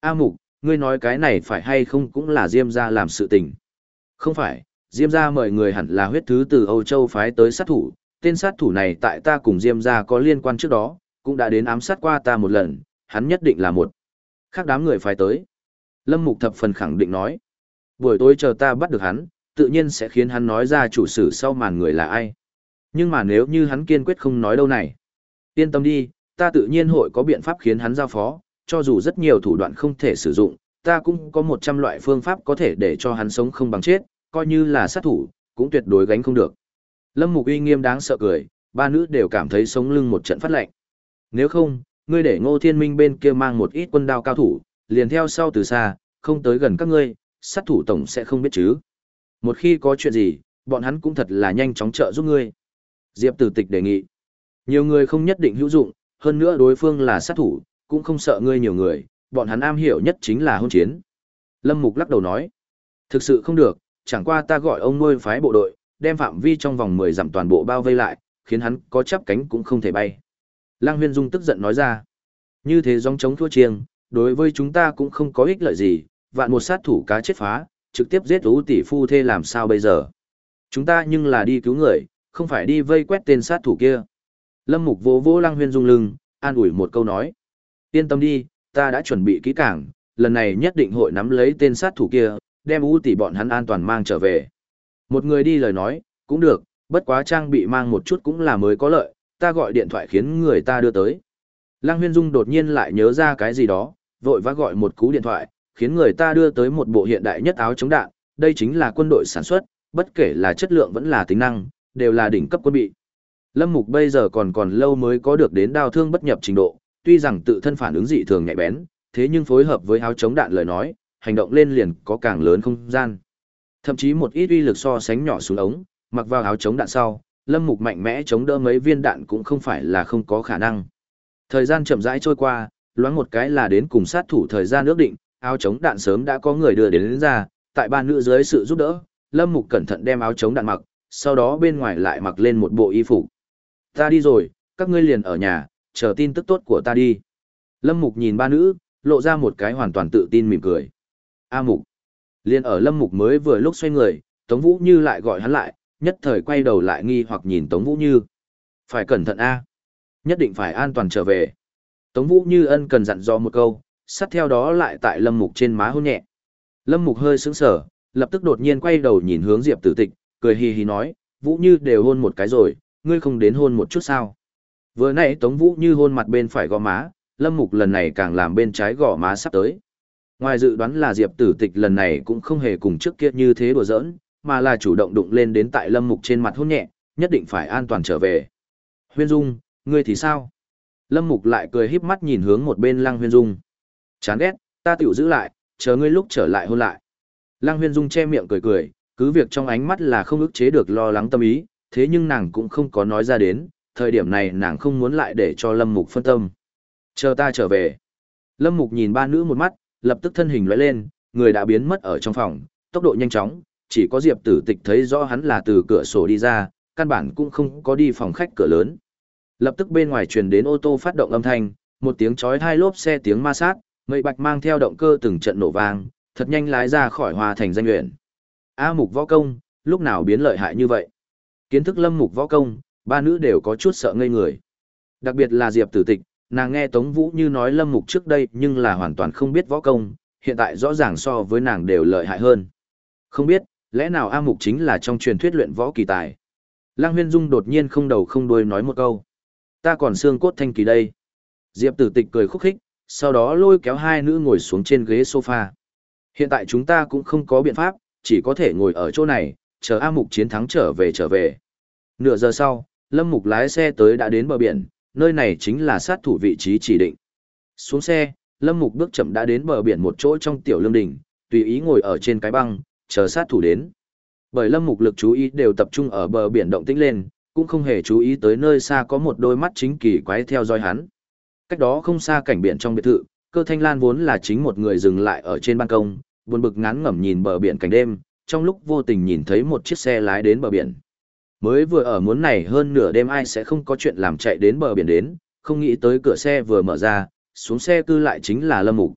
A Mục, ngươi nói cái này phải hay không cũng là Diêm gia làm sự tình. Không phải, Diêm gia mời người hẳn là huyết thứ từ Âu Châu phái tới sát thủ, tên sát thủ này tại ta cùng Diêm gia có liên quan trước đó, cũng đã đến ám sát qua ta một lần, hắn nhất định là một. Khác đám người phái tới. Lâm Mục thập phần khẳng định nói. Buổi tối chờ ta bắt được hắn, tự nhiên sẽ khiến hắn nói ra chủ sử sau màn người là ai. Nhưng mà nếu như hắn kiên quyết không nói đâu này. Yên tâm đi, ta tự nhiên hội có biện pháp khiến hắn giao phó, cho dù rất nhiều thủ đoạn không thể sử dụng, ta cũng có 100 loại phương pháp có thể để cho hắn sống không bằng chết, coi như là sát thủ, cũng tuyệt đối gánh không được. Lâm Mục uy nghiêm đáng sợ cười, ba nữ đều cảm thấy sống lưng một trận phát lạnh. Nếu không, ngươi để Ngô Thiên Minh bên kia mang một ít quân đao cao thủ, liền theo sau từ xa, không tới gần các ngươi, sát thủ tổng sẽ không biết chứ. Một khi có chuyện gì, bọn hắn cũng thật là nhanh chóng trợ giúp ngươi. Diệp Tử Tịch đề nghị. Nhiều người không nhất định hữu dụng, hơn nữa đối phương là sát thủ, cũng không sợ ngươi nhiều người, bọn hắn am hiểu nhất chính là hôn chiến. Lâm Mục lắc đầu nói. Thực sự không được, chẳng qua ta gọi ông nuôi phái bộ đội, đem phạm vi trong vòng 10 dặm toàn bộ bao vây lại, khiến hắn có chắp cánh cũng không thể bay. Lăng Huyên Dung tức giận nói ra. Như thế giống chống thua chiêng, đối với chúng ta cũng không có ích lợi gì, vạn một sát thủ cá chết phá, trực tiếp giết ú tỷ phu thê làm sao bây giờ. Chúng ta nhưng là đi cứu người, không phải đi vây quét tên sát thủ kia. Lâm Mục vô vỗ Lăng Huyên Dung lưng, an ủi một câu nói. Yên tâm đi, ta đã chuẩn bị kỹ càng, lần này nhất định hội nắm lấy tên sát thủ kia, đem ú tỷ bọn hắn an toàn mang trở về. Một người đi lời nói, cũng được, bất quá trang bị mang một chút cũng là mới có lợi, ta gọi điện thoại khiến người ta đưa tới. Lăng Huyên Dung đột nhiên lại nhớ ra cái gì đó, vội vã gọi một cú điện thoại, khiến người ta đưa tới một bộ hiện đại nhất áo chống đạn, đây chính là quân đội sản xuất, bất kể là chất lượng vẫn là tính năng, đều là đỉnh cấp quân bị. Lâm Mục bây giờ còn còn lâu mới có được đến đao thương bất nhập trình độ, tuy rằng tự thân phản ứng dị thường nhạy bén, thế nhưng phối hợp với áo chống đạn lời nói, hành động lên liền có càng lớn không gian. Thậm chí một ít uy lực so sánh nhỏ xuống ống, mặc vào áo chống đạn sau, Lâm Mục mạnh mẽ chống đỡ mấy viên đạn cũng không phải là không có khả năng. Thời gian chậm rãi trôi qua, loáng một cái là đến cùng sát thủ thời gian ước định, áo chống đạn sớm đã có người đưa đến, đến ra, tại ba nữ dưới sự giúp đỡ, Lâm Mục cẩn thận đem áo chống đạn mặc, sau đó bên ngoài lại mặc lên một bộ y phục. Ta đi rồi, các ngươi liền ở nhà, chờ tin tức tốt của ta đi. Lâm Mục nhìn ba nữ, lộ ra một cái hoàn toàn tự tin mỉm cười. A Mục. Liên ở Lâm Mục mới vừa lúc xoay người, Tống Vũ Như lại gọi hắn lại, nhất thời quay đầu lại nghi hoặc nhìn Tống Vũ Như. Phải cẩn thận A. Nhất định phải an toàn trở về. Tống Vũ Như ân cần dặn dò một câu, sát theo đó lại tại Lâm Mục trên má hôn nhẹ. Lâm Mục hơi sững sờ, lập tức đột nhiên quay đầu nhìn hướng Diệp Tử Tịch, cười hì hì nói, Vũ Như đều hôn một cái rồi, ngươi không đến hôn một chút sao? Vừa nãy Tống Vũ Như hôn mặt bên phải gò má, Lâm Mục lần này càng làm bên trái gò má sắp tới. Ngoài dự đoán là Diệp Tử Tịch lần này cũng không hề cùng trước kia như thế đùa giỡn, mà là chủ động đụng lên đến tại Lâm Mục trên mặt hôn nhẹ, nhất định phải an toàn trở về. Huyên Dung, ngươi thì sao? Lâm Mục lại cười híp mắt nhìn hướng một bên Lăng Huyên Dung. Chán ghét, ta tiểu giữ lại, chờ ngươi lúc trở lại hôn lại. Lăng Huyên Dung che miệng cười cười, cứ việc trong ánh mắt là không ức chế được lo lắng tâm ý, thế nhưng nàng cũng không có nói ra đến, thời điểm này nàng không muốn lại để cho Lâm Mục phân tâm. Chờ ta trở về. Lâm Mục nhìn ba nữ một mắt, lập tức thân hình lóe lên, người đã biến mất ở trong phòng, tốc độ nhanh chóng, chỉ có Diệp Tử Tịch thấy rõ hắn là từ cửa sổ đi ra, căn bản cũng không có đi phòng khách cửa lớn. Lập tức bên ngoài truyền đến ô tô phát động âm thanh, một tiếng chói hai lốp xe tiếng ma sát, mây bạch mang theo động cơ từng trận nổ vang, thật nhanh lái ra khỏi hòa thành danh luyện. A mục võ công, lúc nào biến lợi hại như vậy? Kiến thức lâm mục võ công, ba nữ đều có chút sợ ngây người. Đặc biệt là Diệp Tử Tịch, nàng nghe Tống Vũ như nói lâm mục trước đây nhưng là hoàn toàn không biết võ công, hiện tại rõ ràng so với nàng đều lợi hại hơn. Không biết, lẽ nào A mục chính là trong truyền thuyết luyện võ kỳ tài? Lăng Huyên Dung đột nhiên không đầu không đuôi nói một câu. Ta còn xương cốt thanh kỳ đây. Diệp Tử Tịch cười khúc khích, sau đó lôi kéo hai nữ ngồi xuống trên ghế sofa. Hiện tại chúng ta cũng không có biện pháp, chỉ có thể ngồi ở chỗ này, chờ A Mục chiến thắng trở về trở về. Nửa giờ sau, Lâm Mục lái xe tới đã đến bờ biển, nơi này chính là sát thủ vị trí chỉ định. Xuống xe, Lâm Mục bước chậm đã đến bờ biển một chỗ trong tiểu lương đỉnh, tùy ý ngồi ở trên cái băng, chờ sát thủ đến. Bởi Lâm Mục lực chú ý đều tập trung ở bờ biển động tĩnh lên, cũng không hề chú ý tới nơi xa có một đôi mắt chính kỳ quái theo dõi hắn. Cách đó không xa cảnh biển trong biệt thự, cơ thanh lan vốn là chính một người dừng lại ở trên ban công, buồn bực ngán ngẩm nhìn bờ biển cảnh đêm, trong lúc vô tình nhìn thấy một chiếc xe lái đến bờ biển. Mới vừa ở muốn này hơn nửa đêm ai sẽ không có chuyện làm chạy đến bờ biển đến, không nghĩ tới cửa xe vừa mở ra, xuống xe cư lại chính là Lâm Mục.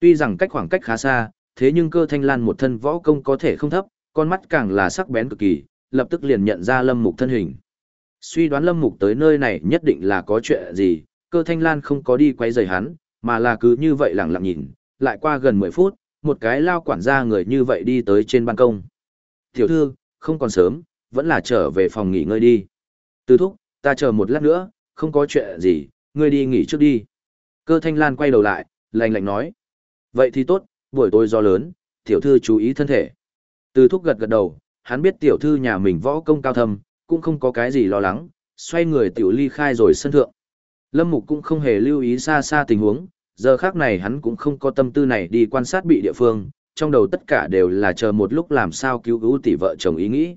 Tuy rằng cách khoảng cách khá xa, thế nhưng cơ thanh lan một thân võ công có thể không thấp, con mắt càng là sắc bén cực kỳ, lập tức liền nhận ra Lâm Mục thân hình. Suy đoán Lâm Mục tới nơi này nhất định là có chuyện gì, cơ thanh lan không có đi quay rời hắn, mà là cứ như vậy lặng lặng nhìn, lại qua gần 10 phút, một cái lao quản gia người như vậy đi tới trên ban công. Tiểu thư, không còn sớm, vẫn là trở về phòng nghỉ ngơi đi. Từ thúc, ta chờ một lát nữa, không có chuyện gì, ngươi đi nghỉ trước đi. Cơ thanh lan quay đầu lại, lạnh lạnh nói. Vậy thì tốt, buổi tối gió lớn, tiểu thư chú ý thân thể. Từ thúc gật gật đầu, hắn biết tiểu thư nhà mình võ công cao thâm, cũng không có cái gì lo lắng, xoay người tiểu ly khai rồi sân thượng. Lâm Mục cũng không hề lưu ý xa xa tình huống, giờ khác này hắn cũng không có tâm tư này đi quan sát bị địa phương, trong đầu tất cả đều là chờ một lúc làm sao cứu cứu tỷ vợ chồng ý nghĩ.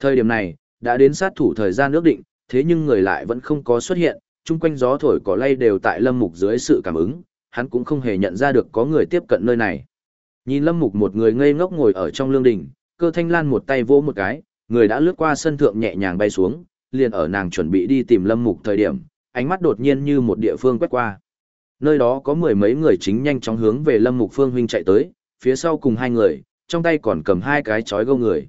Thời điểm này, đã đến sát thủ thời gian ước định, thế nhưng người lại vẫn không có xuất hiện, chung quanh gió thổi cỏ lay đều tại Lâm Mục dưới sự cảm ứng, hắn cũng không hề nhận ra được có người tiếp cận nơi này. Nhìn Lâm Mục một người ngây ngốc ngồi ở trong lương đình, cơ thanh lan một tay vỗ một cái, người đã lướt qua sân thượng nhẹ nhàng bay xuống, liền ở nàng chuẩn bị đi tìm Lâm Mục thời điểm, ánh mắt đột nhiên như một địa phương quét qua. Nơi đó có mười mấy người chính nhanh chóng hướng về Lâm Mục Phương huynh chạy tới, phía sau cùng hai người, trong tay còn cầm hai cái chói gâu người.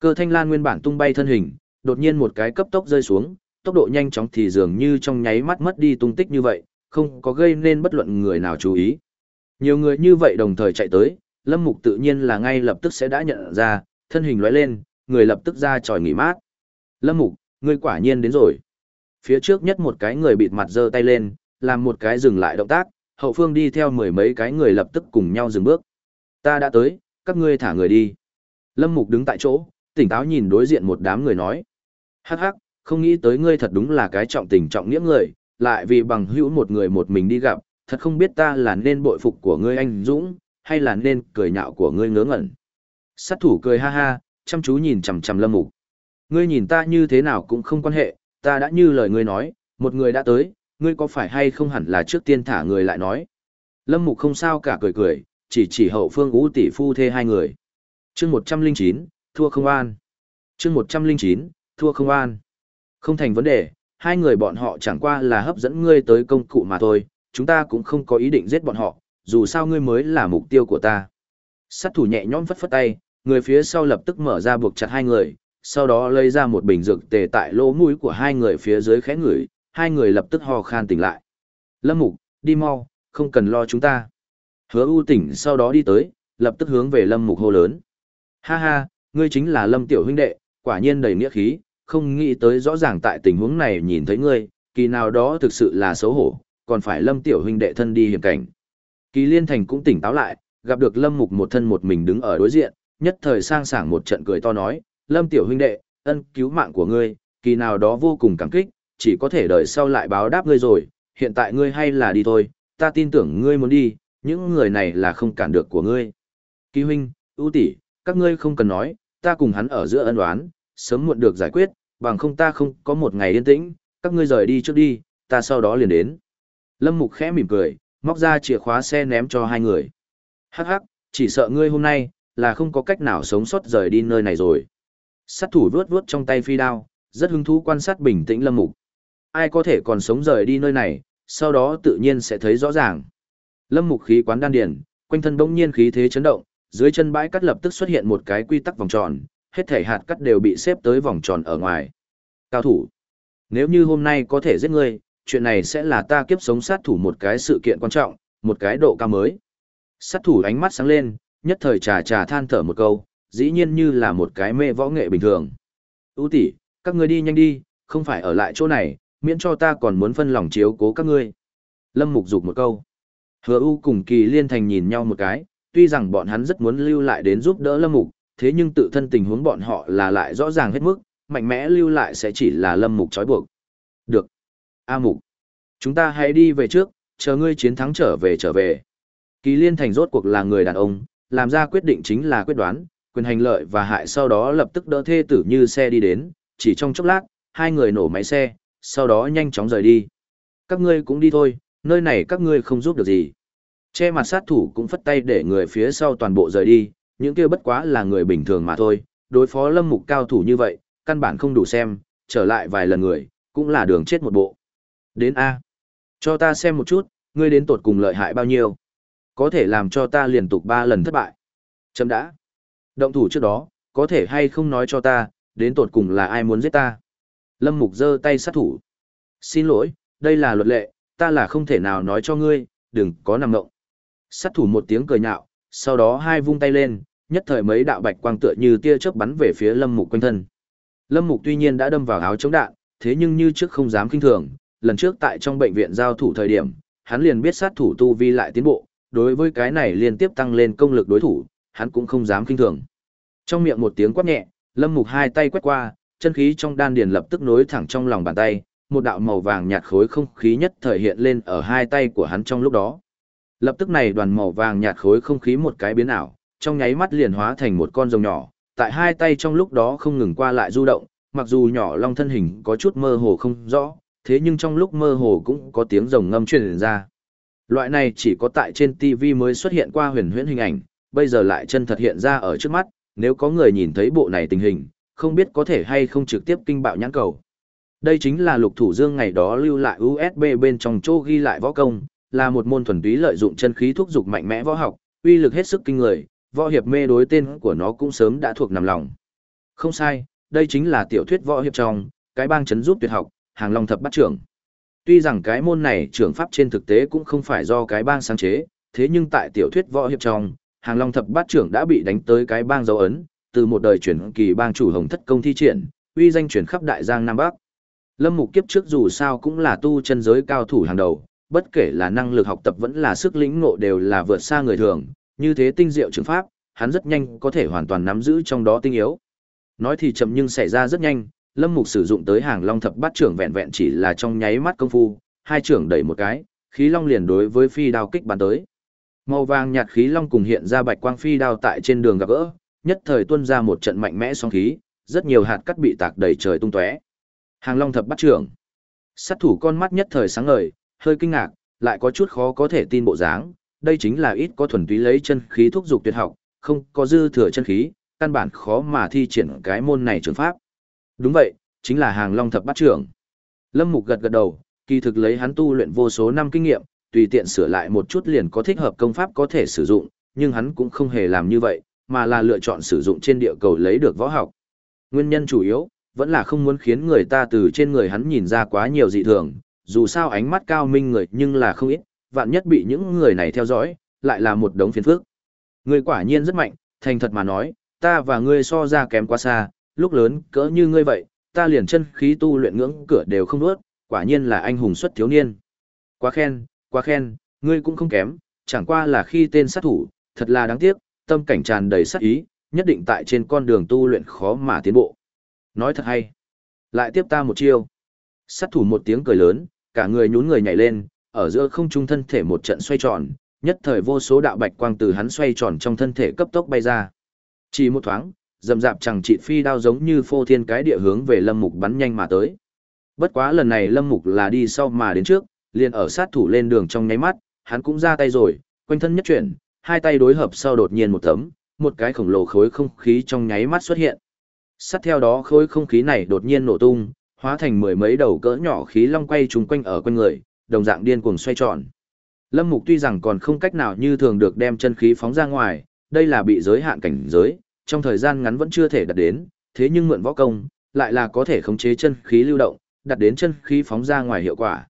Cơ Thanh Lan nguyên bản tung bay thân hình, đột nhiên một cái cấp tốc rơi xuống, tốc độ nhanh chóng thì dường như trong nháy mắt mất đi tung tích như vậy, không có gây nên bất luận người nào chú ý. Nhiều người như vậy đồng thời chạy tới, Lâm Mục tự nhiên là ngay lập tức sẽ đã nhận ra, thân hình lóe lên, người lập tức ra tròi nghỉ mát. Lâm Mục, ngươi quả nhiên đến rồi. Phía trước nhất một cái người bịt mặt giơ tay lên, làm một cái dừng lại động tác, hậu phương đi theo mười mấy cái người lập tức cùng nhau dừng bước. Ta đã tới, các ngươi thả người đi. Lâm Mục đứng tại chỗ, tỉnh táo nhìn đối diện một đám người nói. Hắc hắc, không nghĩ tới ngươi thật đúng là cái trọng tình trọng nghĩa người, lại vì bằng hữu một người một mình đi gặp, thật không biết ta là nên bội phục của ngươi anh Dũng, hay là nên cười nhạo của ngươi ngớ ngẩn. Sát thủ cười ha ha, chăm chú nhìn chằm chằm Lâm Mục. Ngươi nhìn ta như thế nào cũng không quan hệ, ta đã như lời ngươi nói, một người đã tới, ngươi có phải hay không hẳn là trước tiên thả người lại nói. Lâm Mục không sao cả cười cười, chỉ chỉ hậu phương ú tỷ phu thê hai người. chương 109, thua không an. chương 109, thua không an. Không thành vấn đề, hai người bọn họ chẳng qua là hấp dẫn ngươi tới công cụ mà thôi, chúng ta cũng không có ý định giết bọn họ, dù sao ngươi mới là mục tiêu của ta. Sát thủ nhẹ nhõm phất phất tay, người phía sau lập tức mở ra buộc chặt hai người, sau đó lấy ra một bình dược tề tại lỗ mũi của hai người phía dưới khẽ ngửi, hai người lập tức ho khan tỉnh lại. Lâm Mục, đi mau, không cần lo chúng ta. Hứa U tỉnh sau đó đi tới, lập tức hướng về Lâm Mục hô lớn. Ha ha, ngươi chính là Lâm Tiểu huynh đệ, quả nhiên đầy nghĩa khí, không nghĩ tới rõ ràng tại tình huống này nhìn thấy ngươi, kỳ nào đó thực sự là xấu hổ, còn phải Lâm Tiểu huynh đệ thân đi hiểm cảnh. Kỳ Liên Thành cũng tỉnh táo lại, gặp được Lâm Mục một thân một mình đứng ở đối diện, nhất thời sang sảng một trận cười to nói, Lâm Tiểu huynh đệ, ân cứu mạng của ngươi, kỳ nào đó vô cùng cảm kích, chỉ có thể đợi sau lại báo đáp ngươi rồi, hiện tại ngươi hay là đi thôi, ta tin tưởng ngươi muốn đi, những người này là không cản được của ngươi. Kỳ huynh, ưu tỷ, các ngươi không cần nói, ta cùng hắn ở giữa ân oán, sớm muộn được giải quyết, bằng không ta không có một ngày yên tĩnh, các ngươi rời đi trước đi, ta sau đó liền đến. Lâm Mục khẽ mỉm cười, móc ra chìa khóa xe ném cho hai người. Hắc hắc, chỉ sợ ngươi hôm nay, là không có cách nào sống sót rời đi nơi này rồi. Sát thủ vuốt vuốt trong tay phi đao, rất hứng thú quan sát bình tĩnh Lâm Mục. Ai có thể còn sống rời đi nơi này, sau đó tự nhiên sẽ thấy rõ ràng. Lâm Mục khí quán đan điển, quanh thân bỗng nhiên khí thế chấn động, dưới chân bãi cắt lập tức xuất hiện một cái quy tắc vòng tròn, hết thể hạt cắt đều bị xếp tới vòng tròn ở ngoài. Cao thủ, nếu như hôm nay có thể giết ngươi, chuyện này sẽ là ta kiếp sống sát thủ một cái sự kiện quan trọng, một cái độ cao mới. Sát thủ ánh mắt sáng lên, nhất thời trà trà than thở một câu, dĩ nhiên như là một cái mê võ nghệ bình thường. tú tỷ, các ngươi đi nhanh đi, không phải ở lại chỗ này, miễn cho ta còn muốn phân lòng chiếu cố các ngươi. Lâm Mục dục một câu. Hứa U cùng Kỳ Liên Thành nhìn nhau một cái, tuy rằng bọn hắn rất muốn lưu lại đến giúp đỡ Lâm Mục, thế nhưng tự thân tình huống bọn họ là lại rõ ràng hết mức, mạnh mẽ lưu lại sẽ chỉ là Lâm Mục trói buộc. Được. A Mục. Chúng ta hãy đi về trước, chờ ngươi chiến thắng trở về trở về. Kỳ Liên Thành rốt cuộc là người đàn ông, làm ra quyết định chính là quyết đoán, quyền hành lợi và hại sau đó lập tức đỡ thê tử như xe đi đến, chỉ trong chốc lát, hai người nổ máy xe, sau đó nhanh chóng rời đi. Các ngươi cũng đi thôi, nơi này các ngươi không giúp được gì. Che mặt sát thủ cũng phất tay để người phía sau toàn bộ rời đi, những kia bất quá là người bình thường mà thôi, đối phó lâm mục cao thủ như vậy, căn bản không đủ xem, trở lại vài lần người, cũng là đường chết một bộ. Đến A. Cho ta xem một chút, ngươi đến tột cùng lợi hại bao nhiêu. Có thể làm cho ta liên tục ba lần thất bại. Chấm đã. Động thủ trước đó, có thể hay không nói cho ta, đến tột cùng là ai muốn giết ta. Lâm Mục giơ tay sát thủ. Xin lỗi, đây là luật lệ, ta là không thể nào nói cho ngươi, đừng có nằm ngộng. Sát thủ một tiếng cười nhạo, sau đó hai vung tay lên, nhất thời mấy đạo bạch quang tựa như tia chớp bắn về phía Lâm Mục quanh thân. Lâm Mục tuy nhiên đã đâm vào áo chống đạn, thế nhưng như trước không dám kinh thường, lần trước tại trong bệnh viện giao thủ thời điểm, hắn liền biết sát thủ tu vi lại tiến bộ, đối với cái này liên tiếp tăng lên công lực đối thủ, hắn cũng không dám kinh thường. Trong miệng một tiếng quát nhẹ, Lâm Mục hai tay quét qua, chân khí trong đan điền lập tức nối thẳng trong lòng bàn tay, một đạo màu vàng nhạt khối không khí nhất thời hiện lên ở hai tay của hắn trong lúc đó. Lập tức này đoàn màu vàng nhạt khối không khí một cái biến ảo, trong nháy mắt liền hóa thành một con rồng nhỏ, tại hai tay trong lúc đó không ngừng qua lại du động, mặc dù nhỏ long thân hình có chút mơ hồ không rõ, thế nhưng trong lúc mơ hồ cũng có tiếng rồng ngâm truyền ra. Loại này chỉ có tại trên TV mới xuất hiện qua huyền huyễn hình ảnh, bây giờ lại chân thật hiện ra ở trước mắt, nếu có người nhìn thấy bộ này tình hình, không biết có thể hay không trực tiếp kinh bạo nhãn cầu. Đây chính là lục thủ dương ngày đó lưu lại USB bên trong chỗ ghi lại võ công, là một môn thuần túy lợi dụng chân khí thúc dục mạnh mẽ võ học, uy lực hết sức kinh người, võ hiệp mê đối tên của nó cũng sớm đã thuộc nằm lòng. Không sai, đây chính là tiểu thuyết võ hiệp trong, cái bang chấn giúp tuyệt học, hàng long thập bắt trưởng. Tuy rằng cái môn này trưởng pháp trên thực tế cũng không phải do cái bang sáng chế, thế nhưng tại tiểu thuyết võ hiệp trong, hàng long thập bát trưởng đã bị đánh tới cái bang dấu ấn, từ một đời chuyển kỳ bang chủ hồng thất công thi triển, uy danh chuyển khắp đại giang nam bắc. Lâm Mục kiếp trước dù sao cũng là tu chân giới cao thủ hàng đầu, bất kể là năng lực học tập vẫn là sức lĩnh ngộ đều là vượt xa người thường, như thế tinh diệu trường pháp, hắn rất nhanh có thể hoàn toàn nắm giữ trong đó tinh yếu. Nói thì chậm nhưng xảy ra rất nhanh, Lâm Mục sử dụng tới hàng long thập bát trưởng vẹn vẹn chỉ là trong nháy mắt công phu, hai trưởng đẩy một cái, khí long liền đối với phi đao kích bắn tới. Màu vàng nhạt khí long cùng hiện ra bạch quang phi đao tại trên đường gặp gỡ, nhất thời tuôn ra một trận mạnh mẽ sóng khí, rất nhiều hạt cắt bị tạc đầy trời tung tóe. Hàng Long thập bắt trưởng. Sát thủ con mắt nhất thời sáng ngời, hơi kinh ngạc, lại có chút khó có thể tin bộ dáng, đây chính là ít có thuần túy lấy chân khí thúc dục tuyệt học, không có dư thừa chân khí, căn bản khó mà thi triển cái môn này trường pháp. Đúng vậy, chính là hàng long thập bát trưởng. Lâm Mục gật gật đầu, kỳ thực lấy hắn tu luyện vô số năm kinh nghiệm, tùy tiện sửa lại một chút liền có thích hợp công pháp có thể sử dụng, nhưng hắn cũng không hề làm như vậy, mà là lựa chọn sử dụng trên địa cầu lấy được võ học. Nguyên nhân chủ yếu, vẫn là không muốn khiến người ta từ trên người hắn nhìn ra quá nhiều dị thường, dù sao ánh mắt cao minh người nhưng là không ít, vạn nhất bị những người này theo dõi, lại là một đống phiền phức. Người quả nhiên rất mạnh, thành thật mà nói, ta và ngươi so ra kém quá xa, lúc lớn cỡ như ngươi vậy, ta liền chân khí tu luyện ngưỡng cửa đều không nuốt, quả nhiên là anh hùng xuất thiếu niên. Quá khen, quá khen, ngươi cũng không kém, chẳng qua là khi tên sát thủ, thật là đáng tiếc, tâm cảnh tràn đầy sát ý, nhất định tại trên con đường tu luyện khó mà tiến bộ. Nói thật hay. Lại tiếp ta một chiêu. Sát thủ một tiếng cười lớn, cả người nhún người nhảy lên, ở giữa không trung thân thể một trận xoay tròn, nhất thời vô số đạo bạch quang từ hắn xoay tròn trong thân thể cấp tốc bay ra. Chỉ một thoáng, dầm dạp chẳng trị phi đao giống như phô thiên cái địa hướng về lâm mục bắn nhanh mà tới. Bất quá lần này lâm mục là đi sau mà đến trước, liền ở sát thủ lên đường trong nháy mắt, hắn cũng ra tay rồi, quanh thân nhất chuyển, hai tay đối hợp sau đột nhiên một tấm, một cái khổng lồ khối không khí trong nháy mắt xuất hiện. Sát theo đó khối không khí này đột nhiên nổ tung, hóa thành mười mấy đầu cỡ nhỏ khí long quay trùng quanh ở quanh người, đồng dạng điên cuồng xoay tròn. Lâm Mục tuy rằng còn không cách nào như thường được đem chân khí phóng ra ngoài, đây là bị giới hạn cảnh giới, trong thời gian ngắn vẫn chưa thể đạt đến, thế nhưng mượn võ công, lại là có thể khống chế chân khí lưu động, đạt đến chân khí phóng ra ngoài hiệu quả.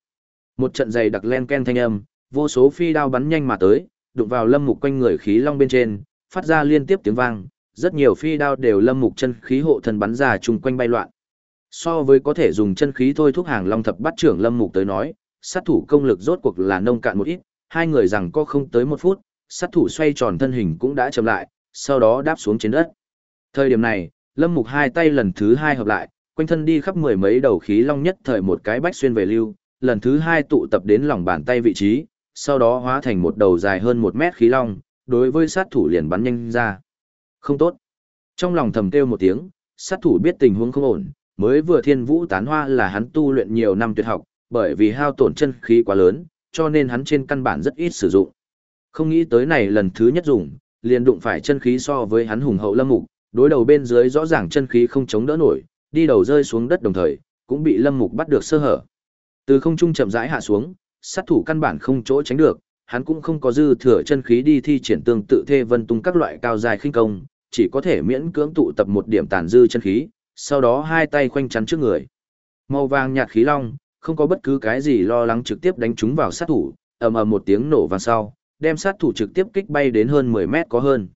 Một trận dày đặc len ken thanh âm, vô số phi đao bắn nhanh mà tới, đụng vào Lâm Mục quanh người khí long bên trên, phát ra liên tiếp tiếng vang, rất nhiều phi đao đều Lâm Mục chân khí hộ thân bắn ra chung quanh bay loạn. So với có thể dùng chân khí thôi thúc hàng long thập bắt trưởng Lâm Mục tới nói, sát thủ công lực rốt cuộc là nông cạn một ít, hai người rằng có không tới một phút, sát thủ xoay tròn thân hình cũng đã chậm lại, sau đó đáp xuống trên đất. Thời điểm này, Lâm Mục hai tay lần thứ hai hợp lại, quanh thân đi khắp mười mấy đầu khí long nhất thời một cái bách xuyên về lưu, lần thứ hai tụ tập đến lòng bàn tay vị trí, sau đó hóa thành một đầu dài hơn một mét khí long, đối với sát thủ liền bắn nhanh ra. Không tốt. Trong lòng thầm kêu một tiếng, sát thủ biết tình huống không ổn, mới vừa thiên vũ tán hoa là hắn tu luyện nhiều năm tuyệt học, bởi vì hao tổn chân khí quá lớn, cho nên hắn trên căn bản rất ít sử dụng. Không nghĩ tới này lần thứ nhất dùng, liền đụng phải chân khí so với hắn hùng hậu lâm mục, đối đầu bên dưới rõ ràng chân khí không chống đỡ nổi, đi đầu rơi xuống đất đồng thời, cũng bị lâm mục bắt được sơ hở. Từ không trung chậm rãi hạ xuống, sát thủ căn bản không chỗ tránh được, hắn cũng không có dư thừa chân khí đi thi triển tương tự thê vân tung các loại cao dài khinh công, chỉ có thể miễn cưỡng tụ tập một điểm tàn dư chân khí, sau đó hai tay khoanh chắn trước người. Màu vàng nhạt khí long, không có bất cứ cái gì lo lắng trực tiếp đánh chúng vào sát thủ, ầm ầm một tiếng nổ vàng sau, đem sát thủ trực tiếp kích bay đến hơn 10 mét có hơn.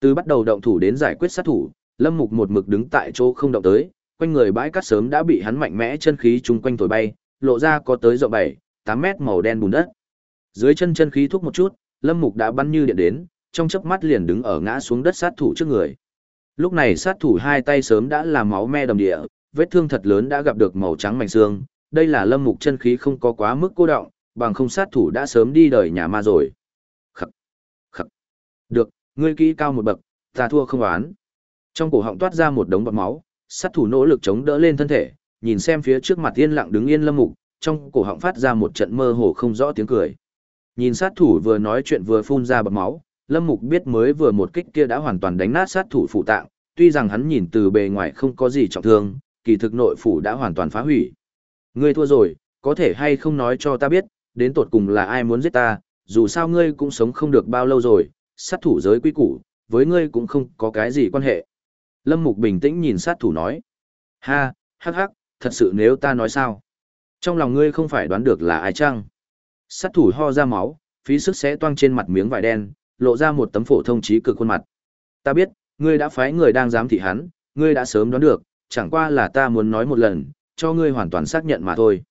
Từ bắt đầu động thủ đến giải quyết sát thủ, Lâm Mục một mực đứng tại chỗ không động tới, quanh người bãi cát sớm đã bị hắn mạnh mẽ chân khí chung quanh thổi bay, lộ ra có tới rộng 7, 8 mét màu đen bùn đất. Dưới chân chân khí thúc một chút, Lâm Mục đã bắn như điện đến, trong chớp mắt liền đứng ở ngã xuống đất sát thủ trước người. Lúc này sát thủ hai tay sớm đã là máu me đầm địa, vết thương thật lớn đã gặp được màu trắng mảnh xương, đây là Lâm Mục chân khí không có quá mức cô động, bằng không sát thủ đã sớm đi đời nhà ma rồi. Khắc, khắc. Được, ngươi kỹ cao một bậc, ta thua không oán. Trong cổ họng toát ra một đống bọt máu, sát thủ nỗ lực chống đỡ lên thân thể, nhìn xem phía trước mặt yên lặng đứng yên Lâm Mục, trong cổ họng phát ra một trận mơ hồ không rõ tiếng cười. Nhìn sát thủ vừa nói chuyện vừa phun ra bọt máu, Lâm Mục biết mới vừa một kích kia đã hoàn toàn đánh nát sát thủ phụ tạng, tuy rằng hắn nhìn từ bề ngoài không có gì trọng thương, kỳ thực nội phủ đã hoàn toàn phá hủy. Ngươi thua rồi, có thể hay không nói cho ta biết, đến tột cùng là ai muốn giết ta, dù sao ngươi cũng sống không được bao lâu rồi, sát thủ giới quy củ, với ngươi cũng không có cái gì quan hệ. Lâm Mục bình tĩnh nhìn sát thủ nói. Ha, hắc hắc, thật sự nếu ta nói sao? Trong lòng ngươi không phải đoán được là ai chăng? Sát thủ ho ra máu, phí sức sẽ toang trên mặt miếng vải đen, lộ ra một tấm phổ thông trí cực khuôn mặt. Ta biết, ngươi đã phái người đang giám thị hắn, ngươi đã sớm đoán được, chẳng qua là ta muốn nói một lần, cho ngươi hoàn toàn xác nhận mà thôi.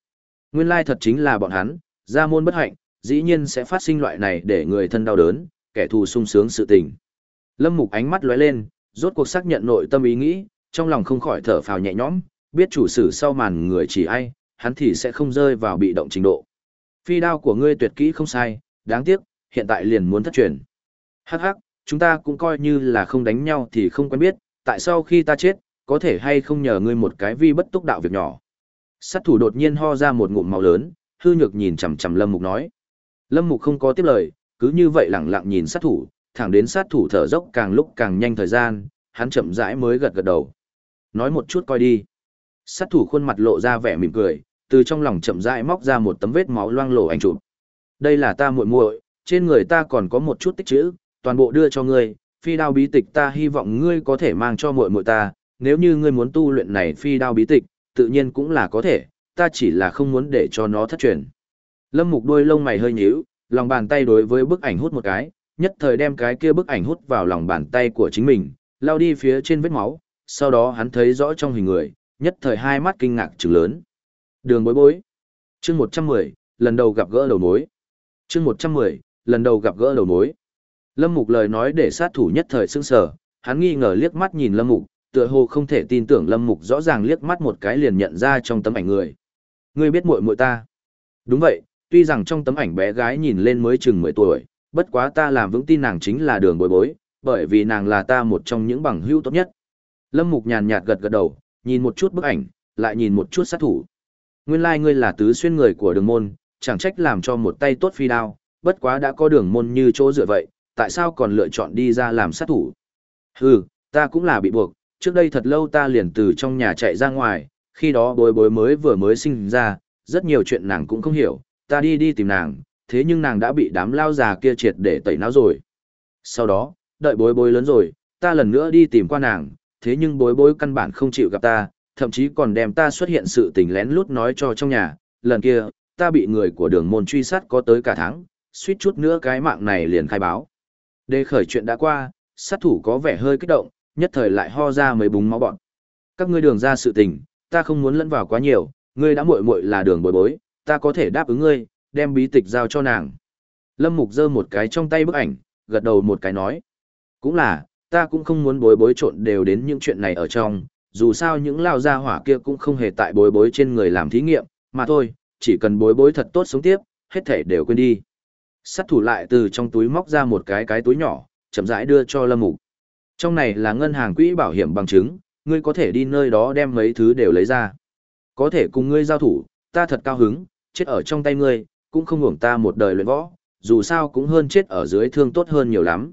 Nguyên lai thật chính là bọn hắn, ra môn bất hạnh, dĩ nhiên sẽ phát sinh loại này để người thân đau đớn, kẻ thù sung sướng sự tình. Lâm Mục ánh mắt lóe lên, rốt cuộc xác nhận nội tâm ý nghĩ, trong lòng không khỏi thở phào nhẹ nhõm, biết chủ sử sau màn người chỉ ai, hắn thì sẽ không rơi vào bị động trình độ. Phi đao của ngươi tuyệt kỹ không sai, đáng tiếc, hiện tại liền muốn thất truyền. Hắc hắc, chúng ta cũng coi như là không đánh nhau thì không quen biết, tại sao khi ta chết, có thể hay không nhờ ngươi một cái vi bất túc đạo việc nhỏ. Sát thủ đột nhiên ho ra một ngụm máu lớn, hư nhược nhìn chằm chằm Lâm Mục nói. Lâm Mục không có tiếp lời, cứ như vậy lặng lặng nhìn sát thủ, thẳng đến sát thủ thở dốc càng lúc càng nhanh thời gian, hắn chậm rãi mới gật gật đầu. Nói một chút coi đi. Sát thủ khuôn mặt lộ ra vẻ mỉm cười, từ trong lòng chậm rãi móc ra một tấm vết máu loang lổ ảnh chụp. Đây là ta muội muội, trên người ta còn có một chút tích trữ, toàn bộ đưa cho ngươi, phi đao bí tịch ta hy vọng ngươi có thể mang cho muội muội ta, nếu như ngươi muốn tu luyện này phi đao bí tịch, tự nhiên cũng là có thể, ta chỉ là không muốn để cho nó thất truyền. Lâm Mục đôi lông mày hơi nhíu, lòng bàn tay đối với bức ảnh hút một cái, nhất thời đem cái kia bức ảnh hút vào lòng bàn tay của chính mình, lao đi phía trên vết máu, sau đó hắn thấy rõ trong hình người, nhất thời hai mắt kinh ngạc trừng lớn. Đường bối bối. Chương 110, lần đầu gặp gỡ đầu mối. Chương 110, lần đầu gặp gỡ đầu mối. Lâm Mục lời nói để sát thủ nhất thời sững sờ, hắn nghi ngờ liếc mắt nhìn Lâm Mục, tựa hồ không thể tin tưởng Lâm Mục rõ ràng liếc mắt một cái liền nhận ra trong tấm ảnh người. Ngươi biết muội muội ta? Đúng vậy, tuy rằng trong tấm ảnh bé gái nhìn lên mới chừng 10 tuổi, bất quá ta làm vững tin nàng chính là đường bối bối, bởi vì nàng là ta một trong những bằng hữu tốt nhất. Lâm Mục nhàn nhạt gật gật đầu, nhìn một chút bức ảnh, lại nhìn một chút sát thủ. Nguyên lai like ngươi là tứ xuyên người của đường môn, chẳng trách làm cho một tay tốt phi đao, bất quá đã có đường môn như chỗ dựa vậy, tại sao còn lựa chọn đi ra làm sát thủ? Hừ, ta cũng là bị buộc, trước đây thật lâu ta liền từ trong nhà chạy ra ngoài, khi đó bối bối mới vừa mới sinh ra, rất nhiều chuyện nàng cũng không hiểu, ta đi đi tìm nàng, thế nhưng nàng đã bị đám lao già kia triệt để tẩy não rồi. Sau đó, đợi bối bối lớn rồi, ta lần nữa đi tìm qua nàng, thế nhưng bối bối căn bản không chịu gặp ta, thậm chí còn đem ta xuất hiện sự tình lén lút nói cho trong nhà, lần kia, ta bị người của đường môn truy sát có tới cả tháng, suýt chút nữa cái mạng này liền khai báo. Đề khởi chuyện đã qua, sát thủ có vẻ hơi kích động, nhất thời lại ho ra mấy búng máu bọn. Các ngươi đường ra sự tình, ta không muốn lẫn vào quá nhiều, ngươi đã muội muội là đường bối bối, ta có thể đáp ứng ngươi, đem bí tịch giao cho nàng. Lâm Mục giơ một cái trong tay bức ảnh, gật đầu một cái nói. Cũng là, ta cũng không muốn bối bối trộn đều đến những chuyện này ở trong, dù sao những lao gia hỏa kia cũng không hề tại bối bối trên người làm thí nghiệm, mà thôi, chỉ cần bối bối thật tốt sống tiếp, hết thể đều quên đi. Sát thủ lại từ trong túi móc ra một cái cái túi nhỏ, chậm rãi đưa cho Lâm Mục. Trong này là ngân hàng quỹ bảo hiểm bằng chứng, ngươi có thể đi nơi đó đem mấy thứ đều lấy ra. Có thể cùng ngươi giao thủ, ta thật cao hứng, chết ở trong tay ngươi, cũng không hưởng ta một đời luyện võ, dù sao cũng hơn chết ở dưới thương tốt hơn nhiều lắm.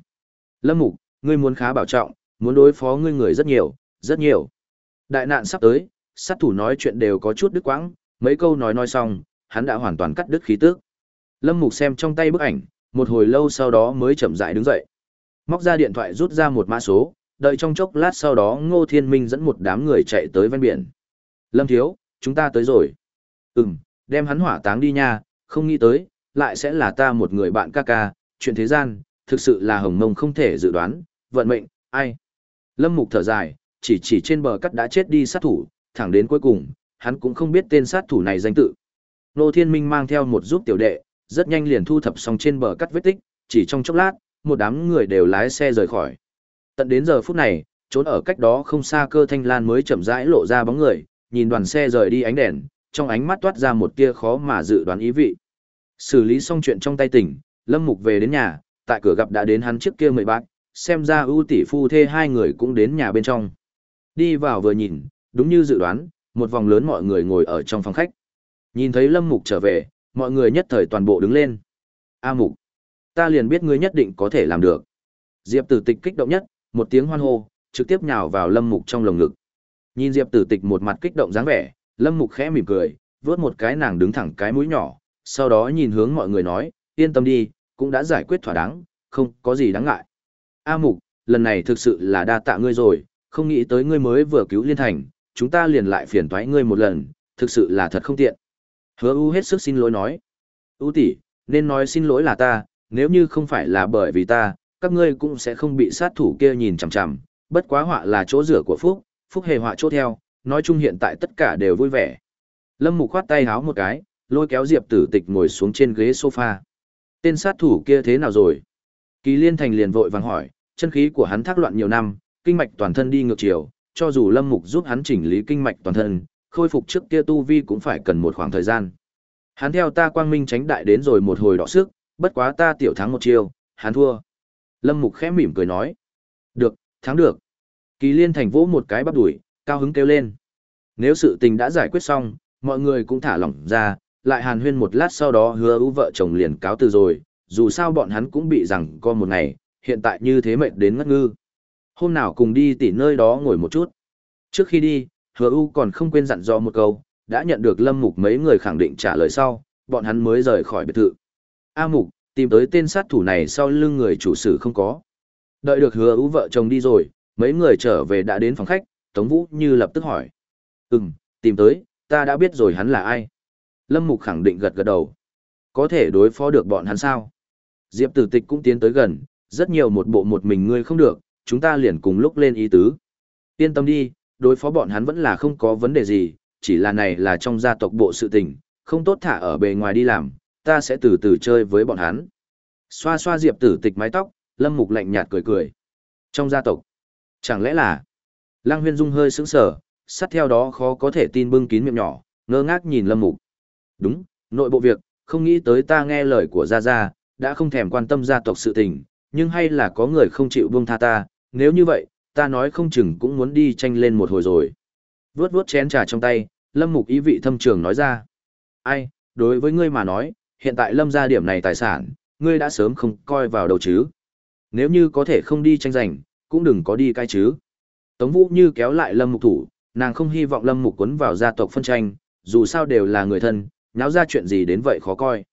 Lâm Mục, ngươi muốn khá bảo trọng, muốn đối phó ngươi người rất nhiều, rất nhiều. Đại nạn sắp tới, sát thủ nói chuyện đều có chút đứt quãng, mấy câu nói nói xong, hắn đã hoàn toàn cắt đứt khí tức. Lâm Mục xem trong tay bức ảnh, một hồi lâu sau đó mới chậm rãi đứng dậy. Móc ra điện thoại rút ra một mã số, đợi trong chốc lát sau đó Ngô Thiên Minh dẫn một đám người chạy tới ven biển. Lâm Thiếu, chúng ta tới rồi. Ừm, đem hắn hỏa táng đi nha, không nghĩ tới, lại sẽ là ta một người bạn ca ca, chuyện thế gian, thực sự là hồng mông không thể dự đoán, vận mệnh, ai. Lâm Mục thở dài, chỉ chỉ trên bờ cắt đã chết đi sát thủ, thẳng đến cuối cùng, hắn cũng không biết tên sát thủ này danh tự. Nô Thiên Minh mang theo một giúp tiểu đệ, rất nhanh liền thu thập xong trên bờ cắt vết tích, chỉ trong chốc lát, một đám người đều lái xe rời khỏi. Tận đến giờ phút này, trốn ở cách đó không xa cơ thanh lan mới chậm rãi lộ ra bóng người, nhìn đoàn xe rời đi ánh đèn, trong ánh mắt toát ra một tia khó mà dự đoán ý vị. Xử lý xong chuyện trong tay tỉnh, Lâm Mục về đến nhà, tại cửa gặp đã đến hắn trước kia mười bác, xem ra ưu tỷ phu thê hai người cũng đến nhà bên trong. Đi vào vừa nhìn, đúng như dự đoán, một vòng lớn mọi người ngồi ở trong phòng khách. Nhìn thấy Lâm Mục trở về, mọi người nhất thời toàn bộ đứng lên. A Mục, ta liền biết ngươi nhất định có thể làm được. Diệp Tử Tịch kích động nhất, một tiếng hoan hô, trực tiếp nhào vào Lâm Mục trong lồng ngực. Nhìn Diệp Tử Tịch một mặt kích động dáng vẻ, Lâm Mục khẽ mỉm cười, vớt một cái nàng đứng thẳng cái mũi nhỏ, sau đó nhìn hướng mọi người nói, yên tâm đi, cũng đã giải quyết thỏa đáng, không có gì đáng ngại. A Mục, lần này thực sự là đa tạ ngươi rồi, không nghĩ tới ngươi mới vừa cứu Liên Thành, chúng ta liền lại phiền toái ngươi một lần, thực sự là thật không tiện. Hứa U hết sức xin lỗi nói. U tỷ, nên nói xin lỗi là ta, nếu như không phải là bởi vì ta, các ngươi cũng sẽ không bị sát thủ kia nhìn chằm chằm, bất quá họa là chỗ rửa của Phúc, Phúc hề họa chỗ theo, nói chung hiện tại tất cả đều vui vẻ. Lâm Mục khoát tay háo một cái, lôi kéo Diệp Tử Tịch ngồi xuống trên ghế sofa. Tên sát thủ kia thế nào rồi? Kỳ Liên Thành liền vội vàng hỏi, chân khí của hắn thác loạn nhiều năm, kinh mạch toàn thân đi ngược chiều, cho dù Lâm Mục giúp hắn chỉnh lý kinh mạch toàn thân, khôi phục trước kia tu vi cũng phải cần một khoảng thời gian. Hắn theo ta quang minh tránh đại đến rồi một hồi đỏ sức, bất quá ta tiểu thắng một chiêu, hắn thua. Lâm Mục khẽ mỉm cười nói. Được, thắng được. Kỳ liên thành vỗ một cái bắp đuổi, cao hứng kêu lên. Nếu sự tình đã giải quyết xong, mọi người cũng thả lỏng ra, lại hàn huyên một lát sau đó hứa ưu vợ chồng liền cáo từ rồi, dù sao bọn hắn cũng bị rằng co một ngày, hiện tại như thế mệt đến ngất ngư. Hôm nào cùng đi tỉ nơi đó ngồi một chút. Trước khi đi, hứa U còn không quên dặn dò một câu, đã nhận được lâm mục mấy người khẳng định trả lời sau, bọn hắn mới rời khỏi biệt thự. A mục, tìm tới tên sát thủ này sau lưng người chủ sử không có. Đợi được hứa U vợ chồng đi rồi, mấy người trở về đã đến phòng khách, Tống Vũ như lập tức hỏi. Ừm, tìm tới, ta đã biết rồi hắn là ai. Lâm Mục khẳng định gật gật đầu. Có thể đối phó được bọn hắn sao? Diệp tử tịch cũng tiến tới gần, rất nhiều một bộ một mình ngươi không được, chúng ta liền cùng lúc lên ý tứ. Yên tâm đi, đối phó bọn hắn vẫn là không có vấn đề gì, chỉ là này là trong gia tộc bộ sự tình, không tốt thả ở bề ngoài đi làm, ta sẽ từ từ chơi với bọn hắn. Xoa xoa Diệp tử tịch mái tóc, Lâm Mục lạnh nhạt cười cười. Trong gia tộc, chẳng lẽ là... Lăng Huyên Dung hơi sững sờ, sát theo đó khó có thể tin bưng kín miệng nhỏ, ngơ ngác nhìn Lâm Mục. Đúng, nội bộ việc, không nghĩ tới ta nghe lời của Gia Gia, đã không thèm quan tâm gia tộc sự tình, nhưng hay là có người không chịu buông tha ta, nếu như vậy, ta nói không chừng cũng muốn đi tranh lên một hồi rồi. Vướt vướt chén trà trong tay, Lâm Mục ý vị thâm trường nói ra. Ai, đối với ngươi mà nói, hiện tại Lâm gia điểm này tài sản, ngươi đã sớm không coi vào đầu chứ. Nếu như có thể không đi tranh giành, cũng đừng có đi cai chứ. Tống Vũ như kéo lại Lâm Mục thủ, nàng không hy vọng Lâm Mục quấn vào gia tộc phân tranh, dù sao đều là người thân, nháo ra chuyện gì đến vậy khó coi.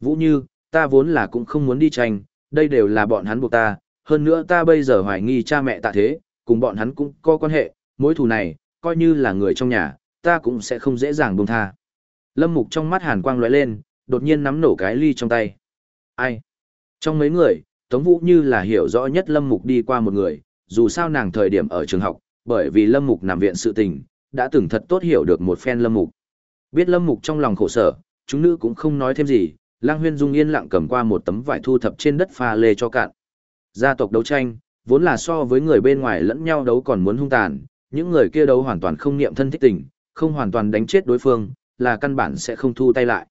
Vũ Như, ta vốn là cũng không muốn đi tranh, đây đều là bọn hắn buộc ta, hơn nữa ta bây giờ hoài nghi cha mẹ tạ thế, cùng bọn hắn cũng có quan hệ, mối thù này, coi như là người trong nhà, ta cũng sẽ không dễ dàng buông tha. Lâm Mục trong mắt hàn quang lóe lên, đột nhiên nắm nổ cái ly trong tay. Ai? Trong mấy người, Tống Vũ như là hiểu rõ nhất Lâm Mục đi qua một người, dù sao nàng thời điểm ở trường học, bởi vì Lâm Mục nằm viện sự tình, đã từng thật tốt hiểu được một phen Lâm Mục. Biết Lâm Mục trong lòng khổ sở, chúng nữ cũng không nói thêm gì, Lang Huyên Dung yên lặng cầm qua một tấm vải thu thập trên đất pha lê cho cạn. Gia tộc đấu tranh, vốn là so với người bên ngoài lẫn nhau đấu còn muốn hung tàn, những người kia đấu hoàn toàn không niệm thân thích tình, không hoàn toàn đánh chết đối phương, là căn bản sẽ không thu tay lại.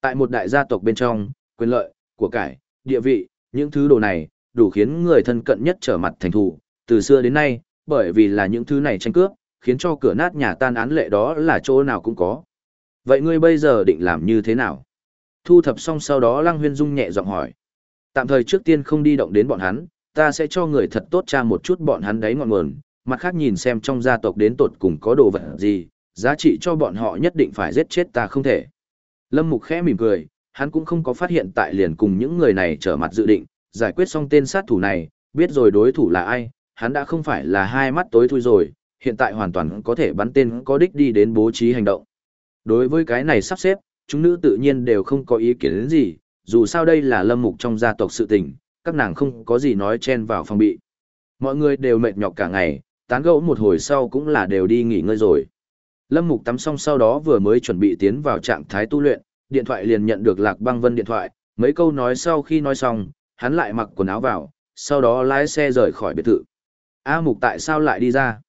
Tại một đại gia tộc bên trong, quyền lợi, của cải, địa vị, những thứ đồ này, đủ khiến người thân cận nhất trở mặt thành thù, từ xưa đến nay, bởi vì là những thứ này tranh cướp, khiến cho cửa nát nhà tan án lệ đó là chỗ nào cũng có. Vậy ngươi bây giờ định làm như thế nào? Thu thập xong sau đó Lăng Huyên Dung nhẹ giọng hỏi. Tạm thời trước tiên không đi động đến bọn hắn, ta sẽ cho người thật tốt tra một chút bọn hắn đấy ngọn nguồn, mặt khác nhìn xem trong gia tộc đến tột cùng có đồ vật gì, giá trị cho bọn họ nhất định phải giết chết ta không thể. Lâm Mục khẽ mỉm cười, hắn cũng không có phát hiện tại liền cùng những người này trở mặt dự định, giải quyết xong tên sát thủ này, biết rồi đối thủ là ai, hắn đã không phải là hai mắt tối thui rồi, hiện tại hoàn toàn có thể bắn tên có đích đi đến bố trí hành động. Đối với cái này sắp xếp, chúng nữ tự nhiên đều không có ý kiến đến gì, dù sao đây là lâm mục trong gia tộc sự tình, các nàng không có gì nói chen vào phòng bị. Mọi người đều mệt nhọc cả ngày, tán gẫu một hồi sau cũng là đều đi nghỉ ngơi rồi. Lâm mục tắm xong sau đó vừa mới chuẩn bị tiến vào trạng thái tu luyện, điện thoại liền nhận được lạc băng vân điện thoại, mấy câu nói sau khi nói xong, hắn lại mặc quần áo vào, sau đó lái xe rời khỏi biệt thự. A mục tại sao lại đi ra?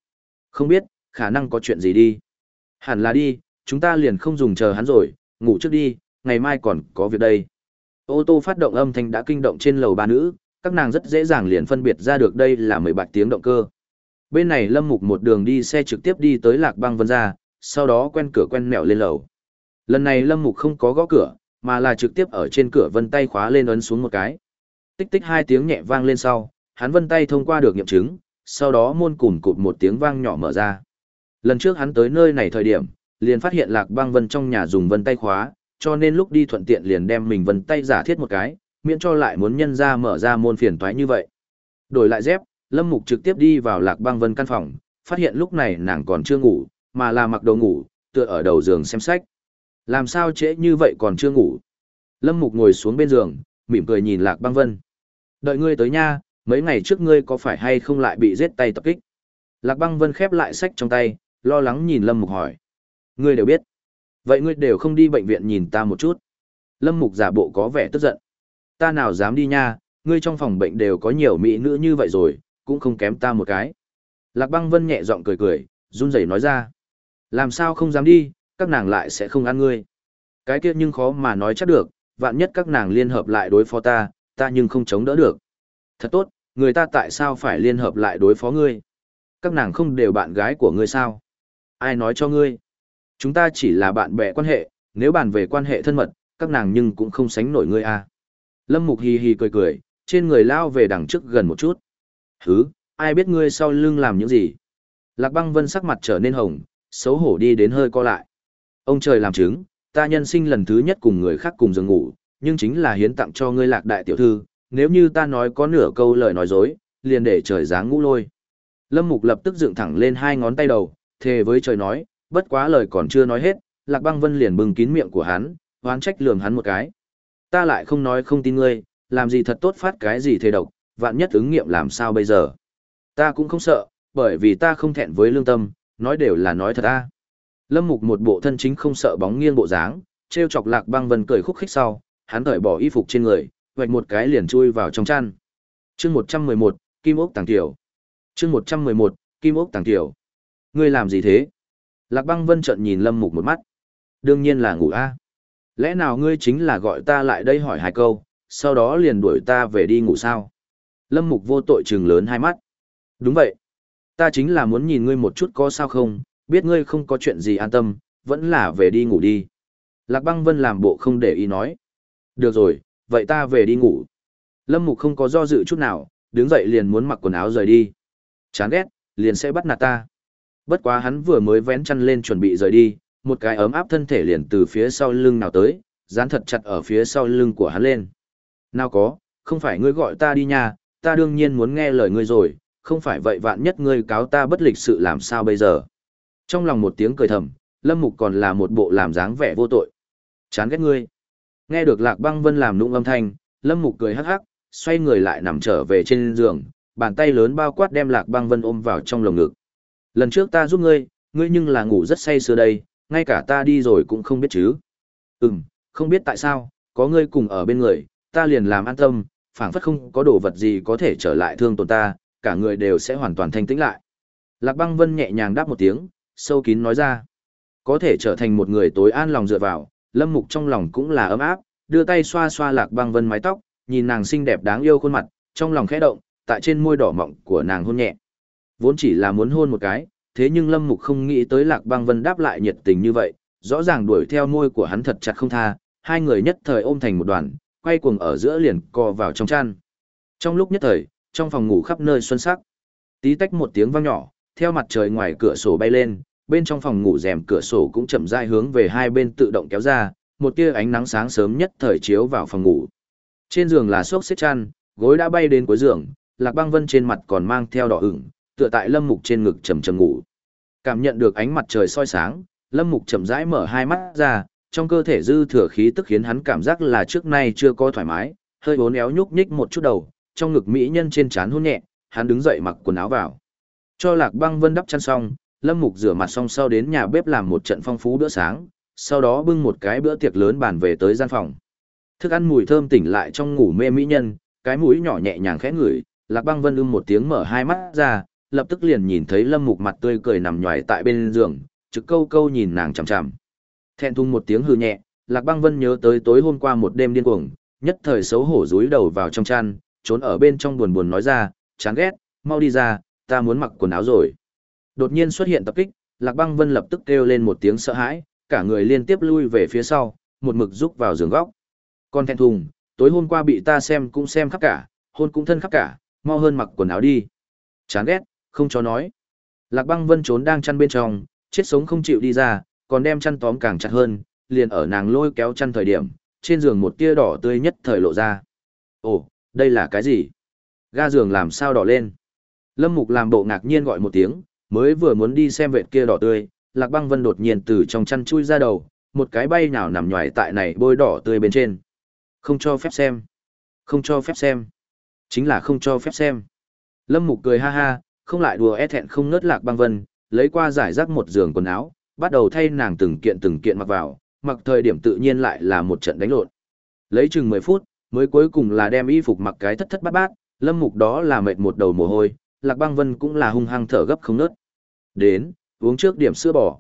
Không biết, khả năng có chuyện gì đi. Hẳn là đi, chúng ta liền không dùng chờ hắn rồi, ngủ trước đi, ngày mai còn có việc đây. Ô tô phát động âm thanh đã kinh động trên lầu ba nữ, các nàng rất dễ dàng liền phân biệt ra được đây là mười bạch tiếng động cơ. Bên này Lâm Mục một đường đi xe trực tiếp đi tới Lạc Băng Vân ra, sau đó quen cửa quen mẹo lên lầu. Lần này Lâm Mục không có gõ cửa, mà là trực tiếp ở trên cửa vân tay khóa lên ấn xuống một cái. Tích tích hai tiếng nhẹ vang lên sau, hắn vân tay thông qua được nghiệm chứng, sau đó môn cùn cụt một tiếng vang nhỏ mở ra. Lần trước hắn tới nơi này thời điểm, liền phát hiện Lạc Băng Vân trong nhà dùng vân tay khóa, cho nên lúc đi thuận tiện liền đem mình vân tay giả thiết một cái, miễn cho lại muốn nhân ra mở ra môn phiền toái như vậy. Đổi lại dép, Lâm Mục trực tiếp đi vào Lạc Băng Vân căn phòng, phát hiện lúc này nàng còn chưa ngủ, mà là mặc đồ ngủ, tựa ở đầu giường xem sách. Làm sao trễ như vậy còn chưa ngủ? Lâm Mục ngồi xuống bên giường, mỉm cười nhìn Lạc Băng Vân. Đợi ngươi tới nha, mấy ngày trước ngươi có phải hay không lại bị giết tay tập kích? Lạc Băng Vân khép lại sách trong tay, lo lắng nhìn Lâm Mục hỏi. Ngươi đều biết. Vậy ngươi đều không đi bệnh viện nhìn ta một chút. Lâm Mục giả bộ có vẻ tức giận. Ta nào dám đi nha, ngươi trong phòng bệnh đều có nhiều mỹ nữ như vậy rồi, cũng không kém ta một cái. Lạc băng vân nhẹ giọng cười cười, run rẩy nói ra. Làm sao không dám đi, các nàng lại sẽ không ăn ngươi. Cái kia nhưng khó mà nói chắc được, vạn nhất các nàng liên hợp lại đối phó ta, ta nhưng không chống đỡ được. Thật tốt, người ta tại sao phải liên hợp lại đối phó ngươi? Các nàng không đều bạn gái của ngươi sao? Ai nói cho ngươi? Chúng ta chỉ là bạn bè quan hệ, nếu bàn về quan hệ thân mật, các nàng nhưng cũng không sánh nổi ngươi à. Lâm Mục hì hì cười cười, trên người lao về đằng trước gần một chút. Hứ, ai biết ngươi sau lưng làm những gì? Lạc băng vân sắc mặt trở nên hồng, xấu hổ đi đến hơi co lại. Ông trời làm chứng, ta nhân sinh lần thứ nhất cùng người khác cùng giường ngủ, nhưng chính là hiến tặng cho ngươi lạc đại tiểu thư, nếu như ta nói có nửa câu lời nói dối, liền để trời giáng ngũ lôi. Lâm Mục lập tức dựng thẳng lên hai ngón tay đầu, thề với trời nói, bất quá lời còn chưa nói hết, Lạc Băng Vân liền bừng kín miệng của hắn, oán trách lườm hắn một cái. Ta lại không nói không tin ngươi, làm gì thật tốt phát cái gì thề độc, vạn nhất ứng nghiệm làm sao bây giờ. Ta cũng không sợ, bởi vì ta không thẹn với lương tâm, nói đều là nói thật ta. Lâm Mục một bộ thân chính không sợ bóng nghiêng bộ dáng, treo chọc Lạc Băng Vân cười khúc khích sau, hắn cởi bỏ y phục trên người, vạch một cái liền chui vào trong chăn. Chương 111, Kim ốc tàng tiểu. Chương 111, Kim ốc tàng tiểu. Ngươi làm gì thế? Lạc Băng Vân trợn nhìn Lâm Mục một mắt. Đương nhiên là ngủ a. Lẽ nào ngươi chính là gọi ta lại đây hỏi hai câu, sau đó liền đuổi ta về đi ngủ sao? Lâm Mục vô tội trừng lớn hai mắt. Đúng vậy. Ta chính là muốn nhìn ngươi một chút có sao không, biết ngươi không có chuyện gì an tâm, vẫn là về đi ngủ đi. Lạc Băng Vân làm bộ không để ý nói. Được rồi, vậy ta về đi ngủ. Lâm Mục không có do dự chút nào, đứng dậy liền muốn mặc quần áo rời đi. Chán ghét, liền sẽ bắt nạt ta. Bất quá hắn vừa mới vén chăn lên chuẩn bị rời đi, một cái ấm áp thân thể liền từ phía sau lưng nào tới, dán thật chặt ở phía sau lưng của hắn lên. Nào có, không phải ngươi gọi ta đi nha, ta đương nhiên muốn nghe lời ngươi rồi, không phải vậy vạn nhất ngươi cáo ta bất lịch sự làm sao bây giờ. Trong lòng một tiếng cười thầm, Lâm Mục còn là một bộ làm dáng vẻ vô tội. Chán ghét ngươi. Nghe được Lạc Băng Vân làm nũng âm thanh, Lâm Mục cười hắc hắc, xoay người lại nằm trở về trên giường, bàn tay lớn bao quát đem Lạc Băng Vân ôm vào trong lồng ngực. Lần trước ta giúp ngươi, ngươi nhưng là ngủ rất say sưa đây, ngay cả ta đi rồi cũng không biết chứ. Ừm, không biết tại sao, có ngươi cùng ở bên người, ta liền làm an tâm, phảng phất không có đồ vật gì có thể trở lại thương tổn ta, cả người đều sẽ hoàn toàn thanh tĩnh lại. Lạc băng vân nhẹ nhàng đáp một tiếng, sâu kín nói ra. Có thể trở thành một người tối an lòng dựa vào, lâm mục trong lòng cũng là ấm áp, đưa tay xoa xoa lạc băng vân mái tóc, nhìn nàng xinh đẹp đáng yêu khuôn mặt, trong lòng khẽ động, tại trên môi đỏ mọng của nàng hôn nhẹ. Vốn chỉ là muốn hôn một cái, thế nhưng lâm mục không nghĩ tới lạc băng vân đáp lại nhiệt tình như vậy, rõ ràng đuổi theo môi của hắn thật chặt không tha, hai người nhất thời ôm thành một đoàn, quay cuồng ở giữa liền co vào trong chăn. Trong lúc nhất thời, trong phòng ngủ khắp nơi xuân sắc. Tí tách một tiếng vang nhỏ, theo mặt trời ngoài cửa sổ bay lên, bên trong phòng ngủ rèm cửa sổ cũng chậm rãi hướng về hai bên tự động kéo ra, một tia ánh nắng sáng sớm nhất thời chiếu vào phòng ngủ. Trên giường là xốc xếp chăn, gối đã bay đến cuối giường, Lạc Băng Vân trên mặt còn mang theo đỏ ửng, tựa tại Lâm Mục trên ngực trầm trầm ngủ. Cảm nhận được ánh mặt trời soi sáng, Lâm Mục chậm rãi mở hai mắt ra, trong cơ thể dư thừa khí tức khiến hắn cảm giác là trước nay chưa có thoải mái, hơi bốn éo nhúc nhích một chút đầu, trong ngực mỹ nhân trên trán hôn nhẹ, hắn đứng dậy mặc quần áo vào. Cho Lạc Băng Vân đắp chăn xong, Lâm Mục rửa mặt xong sau đến nhà bếp làm một trận phong phú bữa sáng, sau đó bưng một cái bữa tiệc lớn bàn về tới gian phòng. Thức ăn mùi thơm tỉnh lại trong ngủ mê mỹ nhân, cái mũi nhỏ nhẹ nhàng khẽ ngửi, Lạc Băng Vân ưm một tiếng mở hai mắt ra, lập tức liền nhìn thấy Lâm Mục mặt tươi cười nằm nhòi tại bên giường, trực câu câu nhìn nàng chằm chằm. Thẹn thùng một tiếng hừ nhẹ, Lạc Băng Vân nhớ tới tối hôm qua một đêm điên cuồng, nhất thời xấu hổ rúi đầu vào trong chăn, trốn ở bên trong buồn buồn nói ra, chán ghét, mau đi ra, ta muốn mặc quần áo rồi. Đột nhiên xuất hiện tập kích, Lạc Băng Vân lập tức kêu lên một tiếng sợ hãi, cả người liên tiếp lui về phía sau, một mực rúc vào giường góc. Con thẹn thùng, tối hôm qua bị ta xem cũng xem khắp cả, hôn cũng thân khắp cả, mau hơn mặc quần áo đi. Chán ghét, không cho nói. Lạc băng vân trốn đang chăn bên trong, chết sống không chịu đi ra, còn đem chăn tóm càng chặt hơn, liền ở nàng lôi kéo chăn thời điểm, trên giường một tia đỏ tươi nhất thời lộ ra. Ồ, đây là cái gì? Ga giường làm sao đỏ lên? Lâm Mục làm bộ ngạc nhiên gọi một tiếng, mới vừa muốn đi xem vệt kia đỏ tươi, Lạc Băng Vân đột nhiên từ trong chăn chui ra đầu, một cái bay nào nằm nhòi tại này bôi đỏ tươi bên trên. Không cho phép xem. Không cho phép xem. Chính là không cho phép xem. Lâm Mục cười ha ha, không lại đùa e thẹn không nớt lạc băng vân, lấy qua giải rác một giường quần áo, bắt đầu thay nàng từng kiện từng kiện mặc vào, mặc thời điểm tự nhiên lại là một trận đánh lộn. Lấy chừng 10 phút, mới cuối cùng là đem y phục mặc cái thất thất bát bát, lâm mục đó là mệt một đầu mồ hôi, lạc băng vân cũng là hung hăng thở gấp không nớt. Đến, uống trước điểm sữa bò.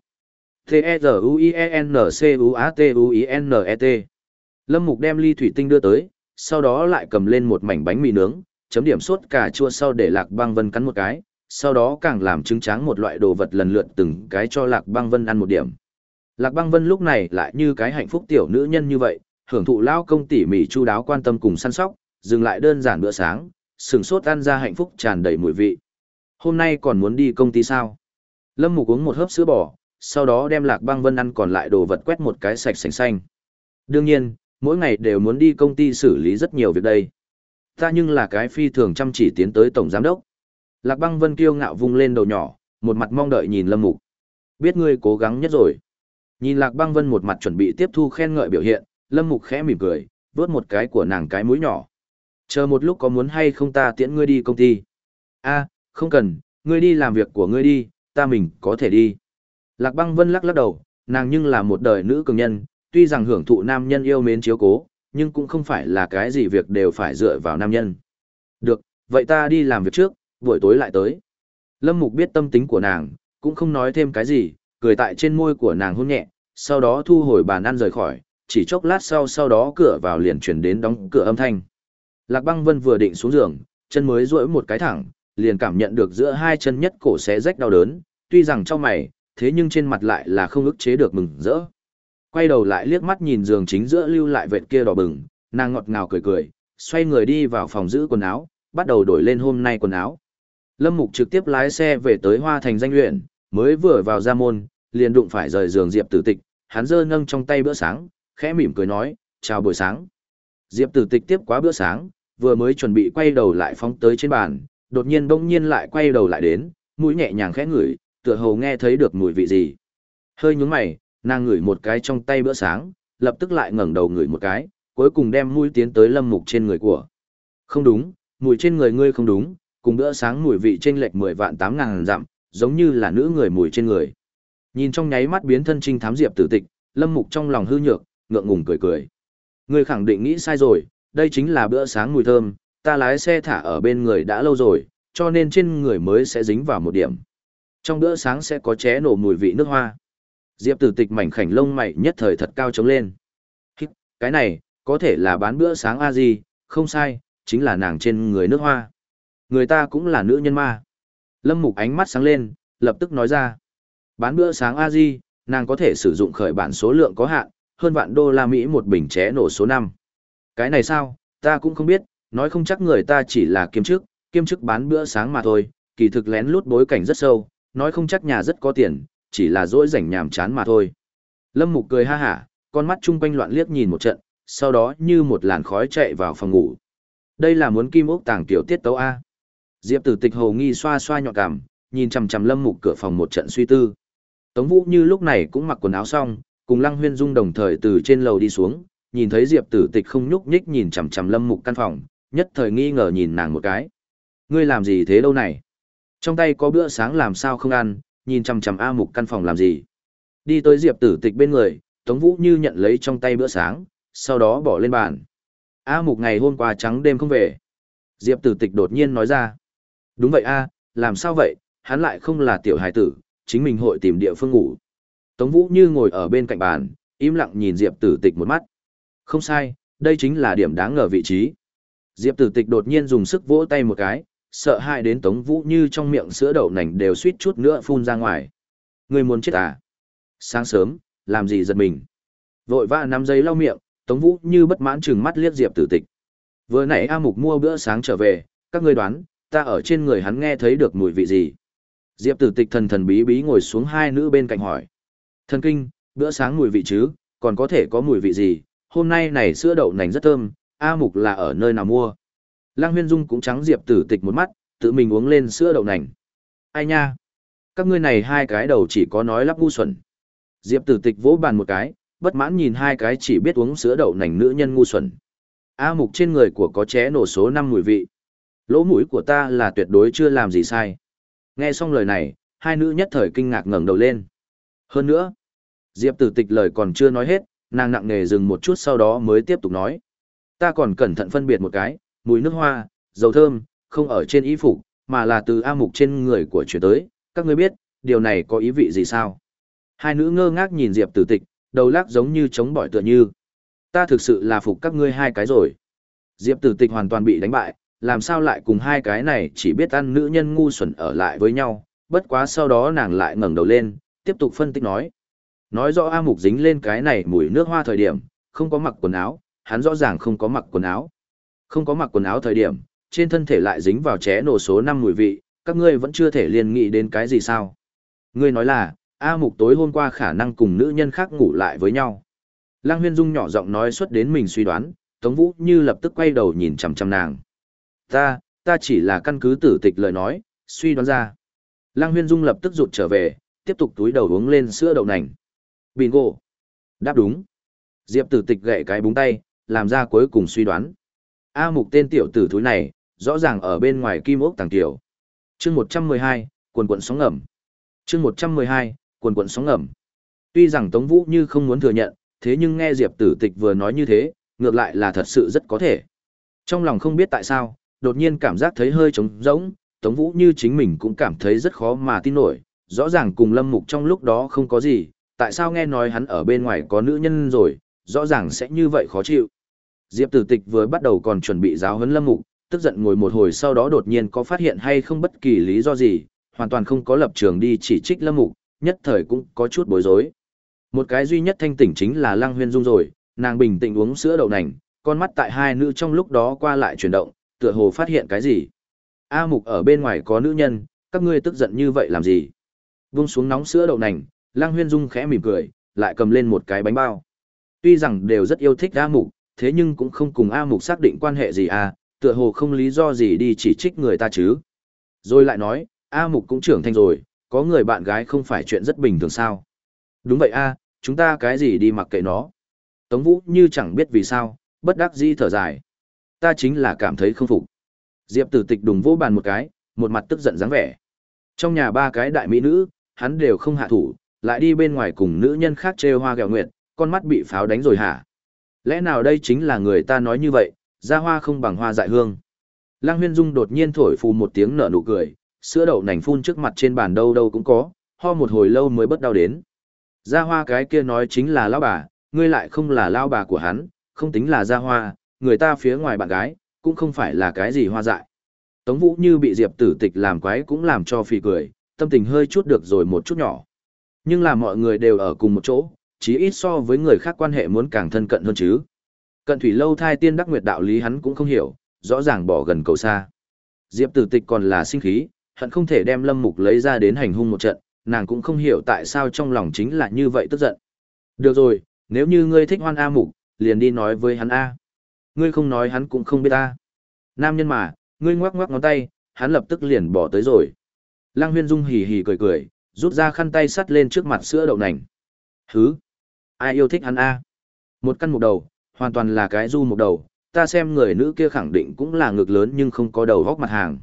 T-E-Z-U-I-E-N-C-U-A-T-U-I-N-E-T. Lâm mục đem ly thủy tinh đưa tới, sau đó lại cầm lên một mảnh bánh mì nướng, chấm điểm sốt cà chua sau để Lạc Băng Vân cắn một cái, sau đó càng làm chứng tráng một loại đồ vật lần lượt từng cái cho Lạc Băng Vân ăn một điểm. Lạc Băng Vân lúc này lại như cái hạnh phúc tiểu nữ nhân như vậy, hưởng thụ lao công tỉ mỉ chu đáo quan tâm cùng săn sóc, dừng lại đơn giản bữa sáng, sừng sốt ăn ra hạnh phúc tràn đầy mùi vị. Hôm nay còn muốn đi công ty sao? Lâm Mục uống một hớp sữa bò, sau đó đem Lạc Băng Vân ăn còn lại đồ vật quét một cái sạch sành xanh. Đương nhiên, mỗi ngày đều muốn đi công ty xử lý rất nhiều việc đây. Ta nhưng là cái phi thường chăm chỉ tiến tới tổng giám đốc. Lạc Băng Vân kiêu ngạo vung lên đầu nhỏ, một mặt mong đợi nhìn Lâm Mục. Biết ngươi cố gắng nhất rồi. Nhìn Lạc Băng Vân một mặt chuẩn bị tiếp thu khen ngợi biểu hiện, Lâm Mục khẽ mỉm cười, vớt một cái của nàng cái mũi nhỏ. Chờ một lúc có muốn hay không ta tiễn ngươi đi công ty? A, không cần, ngươi đi làm việc của ngươi đi, ta mình có thể đi. Lạc Băng Vân lắc lắc đầu, nàng nhưng là một đời nữ cường nhân, tuy rằng hưởng thụ nam nhân yêu mến chiếu cố, nhưng cũng không phải là cái gì việc đều phải dựa vào nam nhân. Được, vậy ta đi làm việc trước, buổi tối lại tới. Lâm Mục biết tâm tính của nàng, cũng không nói thêm cái gì, cười tại trên môi của nàng hôn nhẹ, sau đó thu hồi bàn ăn rời khỏi, chỉ chốc lát sau sau đó cửa vào liền chuyển đến đóng cửa âm thanh. Lạc băng vân vừa định xuống giường, chân mới duỗi một cái thẳng, liền cảm nhận được giữa hai chân nhất cổ xé rách đau đớn, tuy rằng trong mày, thế nhưng trên mặt lại là không ức chế được mừng rỡ. Quay đầu lại liếc mắt nhìn giường chính giữa lưu lại vệt kia đỏ bừng, nàng ngọt ngào cười cười, xoay người đi vào phòng giữ quần áo, bắt đầu đổi lên hôm nay quần áo. Lâm Mục trực tiếp lái xe về tới Hoa Thành danh luyện, mới vừa vào ra môn, liền đụng phải rời giường Diệp Tử Tịch, hắn giơ nâng trong tay bữa sáng, khẽ mỉm cười nói, chào buổi sáng. Diệp Tử Tịch tiếp quá bữa sáng, vừa mới chuẩn bị quay đầu lại phóng tới trên bàn, đột nhiên bỗng nhiên lại quay đầu lại đến, mũi nhẹ nhàng khẽ ngửi, tựa hồ nghe thấy được mùi vị gì. Hơi nhướng mày, nàng ngửi một cái trong tay bữa sáng, lập tức lại ngẩng đầu ngửi một cái, cuối cùng đem mũi tiến tới Lâm Mục trên người của. Không đúng, mùi trên người ngươi không đúng, cùng bữa sáng mùi vị chênh lệch 10 vạn 8 ngàn dặm, giống như là nữ người mùi trên người. Nhìn trong nháy mắt biến thân trinh thám diệp tử tịch, Lâm Mục trong lòng hư nhược, ngượng ngùng cười cười. người khẳng định nghĩ sai rồi, đây chính là bữa sáng mùi thơm, ta lái xe thả ở bên người đã lâu rồi, cho nên trên người mới sẽ dính vào một điểm. Trong bữa sáng sẽ có ché nổ mùi vị nước hoa. Diệp tử tịch mảnh khảnh lông mày nhất thời thật cao trống lên. Cái này, có thể là bán bữa sáng a gì, không sai, chính là nàng trên người nước hoa. Người ta cũng là nữ nhân ma. Lâm Mục ánh mắt sáng lên, lập tức nói ra. Bán bữa sáng a di, nàng có thể sử dụng khởi bản số lượng có hạn, hơn vạn đô la Mỹ một bình ché nổ số 5. Cái này sao, ta cũng không biết, nói không chắc người ta chỉ là kiêm chức, kiêm chức bán bữa sáng mà thôi, kỳ thực lén lút bối cảnh rất sâu, nói không chắc nhà rất có tiền, chỉ là dỗi rảnh nhàm chán mà thôi. Lâm Mục cười ha hả, con mắt chung quanh loạn liếc nhìn một trận, sau đó như một làn khói chạy vào phòng ngủ. Đây là muốn kim ốc tàng tiểu tiết tấu A. Diệp tử tịch hồ nghi xoa xoa nhọn cằm, nhìn chằm chằm Lâm Mục cửa phòng một trận suy tư. Tống Vũ như lúc này cũng mặc quần áo xong, cùng Lăng Huyên Dung đồng thời từ trên lầu đi xuống, nhìn thấy Diệp Tử Tịch không nhúc nhích nhìn chằm chằm Lâm Mục căn phòng, nhất thời nghi ngờ nhìn nàng một cái. Ngươi làm gì thế đâu này? Trong tay có bữa sáng làm sao không ăn, nhìn chằm chằm A Mục căn phòng làm gì? Đi tới Diệp Tử Tịch bên người, Tống Vũ như nhận lấy trong tay bữa sáng, sau đó bỏ lên bàn. A Mục ngày hôm qua trắng đêm không về. Diệp Tử Tịch đột nhiên nói ra. Đúng vậy a, làm sao vậy, hắn lại không là tiểu hài tử, chính mình hội tìm địa phương ngủ. Tống Vũ như ngồi ở bên cạnh bàn, im lặng nhìn Diệp Tử Tịch một mắt. Không sai, đây chính là điểm đáng ngờ vị trí. Diệp Tử Tịch đột nhiên dùng sức vỗ tay một cái, sợ hãi đến Tống Vũ như trong miệng sữa đậu nành đều suýt chút nữa phun ra ngoài. Người muốn chết à? Sáng sớm, làm gì giật mình? Vội vã nắm giấy lau miệng, Tống Vũ như bất mãn trừng mắt liếc Diệp Tử Tịch. Vừa nãy A Mục mua bữa sáng trở về, các ngươi đoán, ta ở trên người hắn nghe thấy được mùi vị gì? Diệp Tử Tịch thần thần bí bí ngồi xuống hai nữ bên cạnh hỏi. Thần kinh, bữa sáng mùi vị chứ, còn có thể có mùi vị gì? Hôm nay này sữa đậu nành rất thơm, A Mục là ở nơi nào mua? Lăng Huyên Dung cũng trắng Diệp Tử Tịch một mắt, tự mình uống lên sữa đậu nành. Ai nha? Các ngươi này hai cái đầu chỉ có nói lắp ngu xuẩn. Diệp Tử Tịch vỗ bàn một cái, bất mãn nhìn hai cái chỉ biết uống sữa đậu nành nữ nhân ngu xuẩn. A Mục trên người của có ché nổ số năm mùi vị. Lỗ mũi của ta là tuyệt đối chưa làm gì sai. Nghe xong lời này, hai nữ nhất thời kinh ngạc ngẩng đầu lên. Hơn nữa, Diệp tử tịch lời còn chưa nói hết, nàng nặng nề dừng một chút sau đó mới tiếp tục nói. Ta còn cẩn thận phân biệt một cái, mùi nước hoa, dầu thơm, không ở trên y phục, mà là từ A mục trên người của chuyển tới. Các ngươi biết, điều này có ý vị gì sao? Hai nữ ngơ ngác nhìn Diệp tử tịch, đầu lắc giống như chống bỏi tựa như. Ta thực sự là phục các ngươi hai cái rồi. Diệp tử tịch hoàn toàn bị đánh bại, làm sao lại cùng hai cái này chỉ biết ăn nữ nhân ngu xuẩn ở lại với nhau, bất quá sau đó nàng lại ngẩng đầu lên, tiếp tục phân tích nói. Nói rõ A Mục dính lên cái này mùi nước hoa thời điểm, không có mặc quần áo, hắn rõ ràng không có mặc quần áo. Không có mặc quần áo thời điểm, trên thân thể lại dính vào ché nổ số 5 mùi vị, các ngươi vẫn chưa thể liên nghĩ đến cái gì sao. Ngươi nói là, A Mục tối hôm qua khả năng cùng nữ nhân khác ngủ lại với nhau. Lăng Huyên Dung nhỏ giọng nói xuất đến mình suy đoán, Tống Vũ như lập tức quay đầu nhìn chằm chằm nàng. Ta, ta chỉ là căn cứ tử tịch lời nói, suy đoán ra. Lăng Huyên Dung lập tức rụt trở về, tiếp tục túi đầu uống lên sữa đậu nành. Bingo. Đáp đúng. Diệp tử tịch gậy cái búng tay, làm ra cuối cùng suy đoán. A mục tên tiểu tử thúi này, rõ ràng ở bên ngoài kim ốc tàng tiểu. chương 112, quần quận sóng ngầm. chương 112, quần quận sóng ngầm. Tuy rằng Tống Vũ như không muốn thừa nhận, thế nhưng nghe Diệp tử tịch vừa nói như thế, ngược lại là thật sự rất có thể. Trong lòng không biết tại sao, đột nhiên cảm giác thấy hơi trống rỗng, Tống Vũ như chính mình cũng cảm thấy rất khó mà tin nổi, rõ ràng cùng Lâm Mục trong lúc đó không có gì, tại sao nghe nói hắn ở bên ngoài có nữ nhân rồi, rõ ràng sẽ như vậy khó chịu. Diệp Tử Tịch vừa bắt đầu còn chuẩn bị giáo huấn Lâm Mục, tức giận ngồi một hồi sau đó đột nhiên có phát hiện hay không bất kỳ lý do gì, hoàn toàn không có lập trường đi chỉ trích Lâm Mục, nhất thời cũng có chút bối rối. Một cái duy nhất thanh tỉnh chính là Lăng Huyên Dung rồi, nàng bình tĩnh uống sữa đậu nành, con mắt tại hai nữ trong lúc đó qua lại chuyển động, tựa hồ phát hiện cái gì. A Mục ở bên ngoài có nữ nhân, các ngươi tức giận như vậy làm gì? Vung xuống nóng sữa đậu nành, Lăng Huyên Dung khẽ mỉm cười, lại cầm lên một cái bánh bao. Tuy rằng đều rất yêu thích A Mục, thế nhưng cũng không cùng A Mục xác định quan hệ gì à, tựa hồ không lý do gì đi chỉ trích người ta chứ. Rồi lại nói, A Mục cũng trưởng thành rồi, có người bạn gái không phải chuyện rất bình thường sao. Đúng vậy A, chúng ta cái gì đi mặc kệ nó. Tống Vũ như chẳng biết vì sao, bất đắc dĩ thở dài. Ta chính là cảm thấy không phục. Diệp tử tịch đùng vỗ bàn một cái, một mặt tức giận dáng vẻ. Trong nhà ba cái đại mỹ nữ, hắn đều không hạ thủ, lại đi bên ngoài cùng nữ nhân khác trêu hoa gẹo nguyệt, con mắt bị pháo đánh rồi hả? Lẽ nào đây chính là người ta nói như vậy, ra hoa không bằng hoa dại hương. Lăng huyên dung đột nhiên thổi phù một tiếng nở nụ cười, sữa đậu nành phun trước mặt trên bàn đâu đâu cũng có, ho một hồi lâu mới bất đau đến. Ra hoa cái kia nói chính là lão bà, ngươi lại không là lão bà của hắn, không tính là ra hoa, người ta phía ngoài bạn gái, cũng không phải là cái gì hoa dại. Tống Vũ như bị Diệp tử tịch làm quái cũng làm cho phì cười, tâm tình hơi chút được rồi một chút nhỏ. Nhưng là mọi người đều ở cùng một chỗ, chí ít so với người khác quan hệ muốn càng thân cận hơn chứ. Cận thủy lâu thai tiên đắc nguyệt đạo lý hắn cũng không hiểu, rõ ràng bỏ gần cầu xa. Diệp tử tịch còn là sinh khí, hận không thể đem lâm mục lấy ra đến hành hung một trận, nàng cũng không hiểu tại sao trong lòng chính là như vậy tức giận. Được rồi, nếu như ngươi thích hoan A mục, liền đi nói với hắn A. Ngươi không nói hắn cũng không biết ta Nam nhân mà, ngươi ngoắc ngoắc ngón tay, hắn lập tức liền bỏ tới rồi. Lăng huyên dung hì hì cười cười, rút ra khăn tay sắt lên trước mặt sữa đậu nành. Hứ! Ai yêu thích hắn A? Một căn mục đầu, hoàn toàn là cái du một đầu, ta xem người nữ kia khẳng định cũng là ngực lớn nhưng không có đầu góc mặt hàng.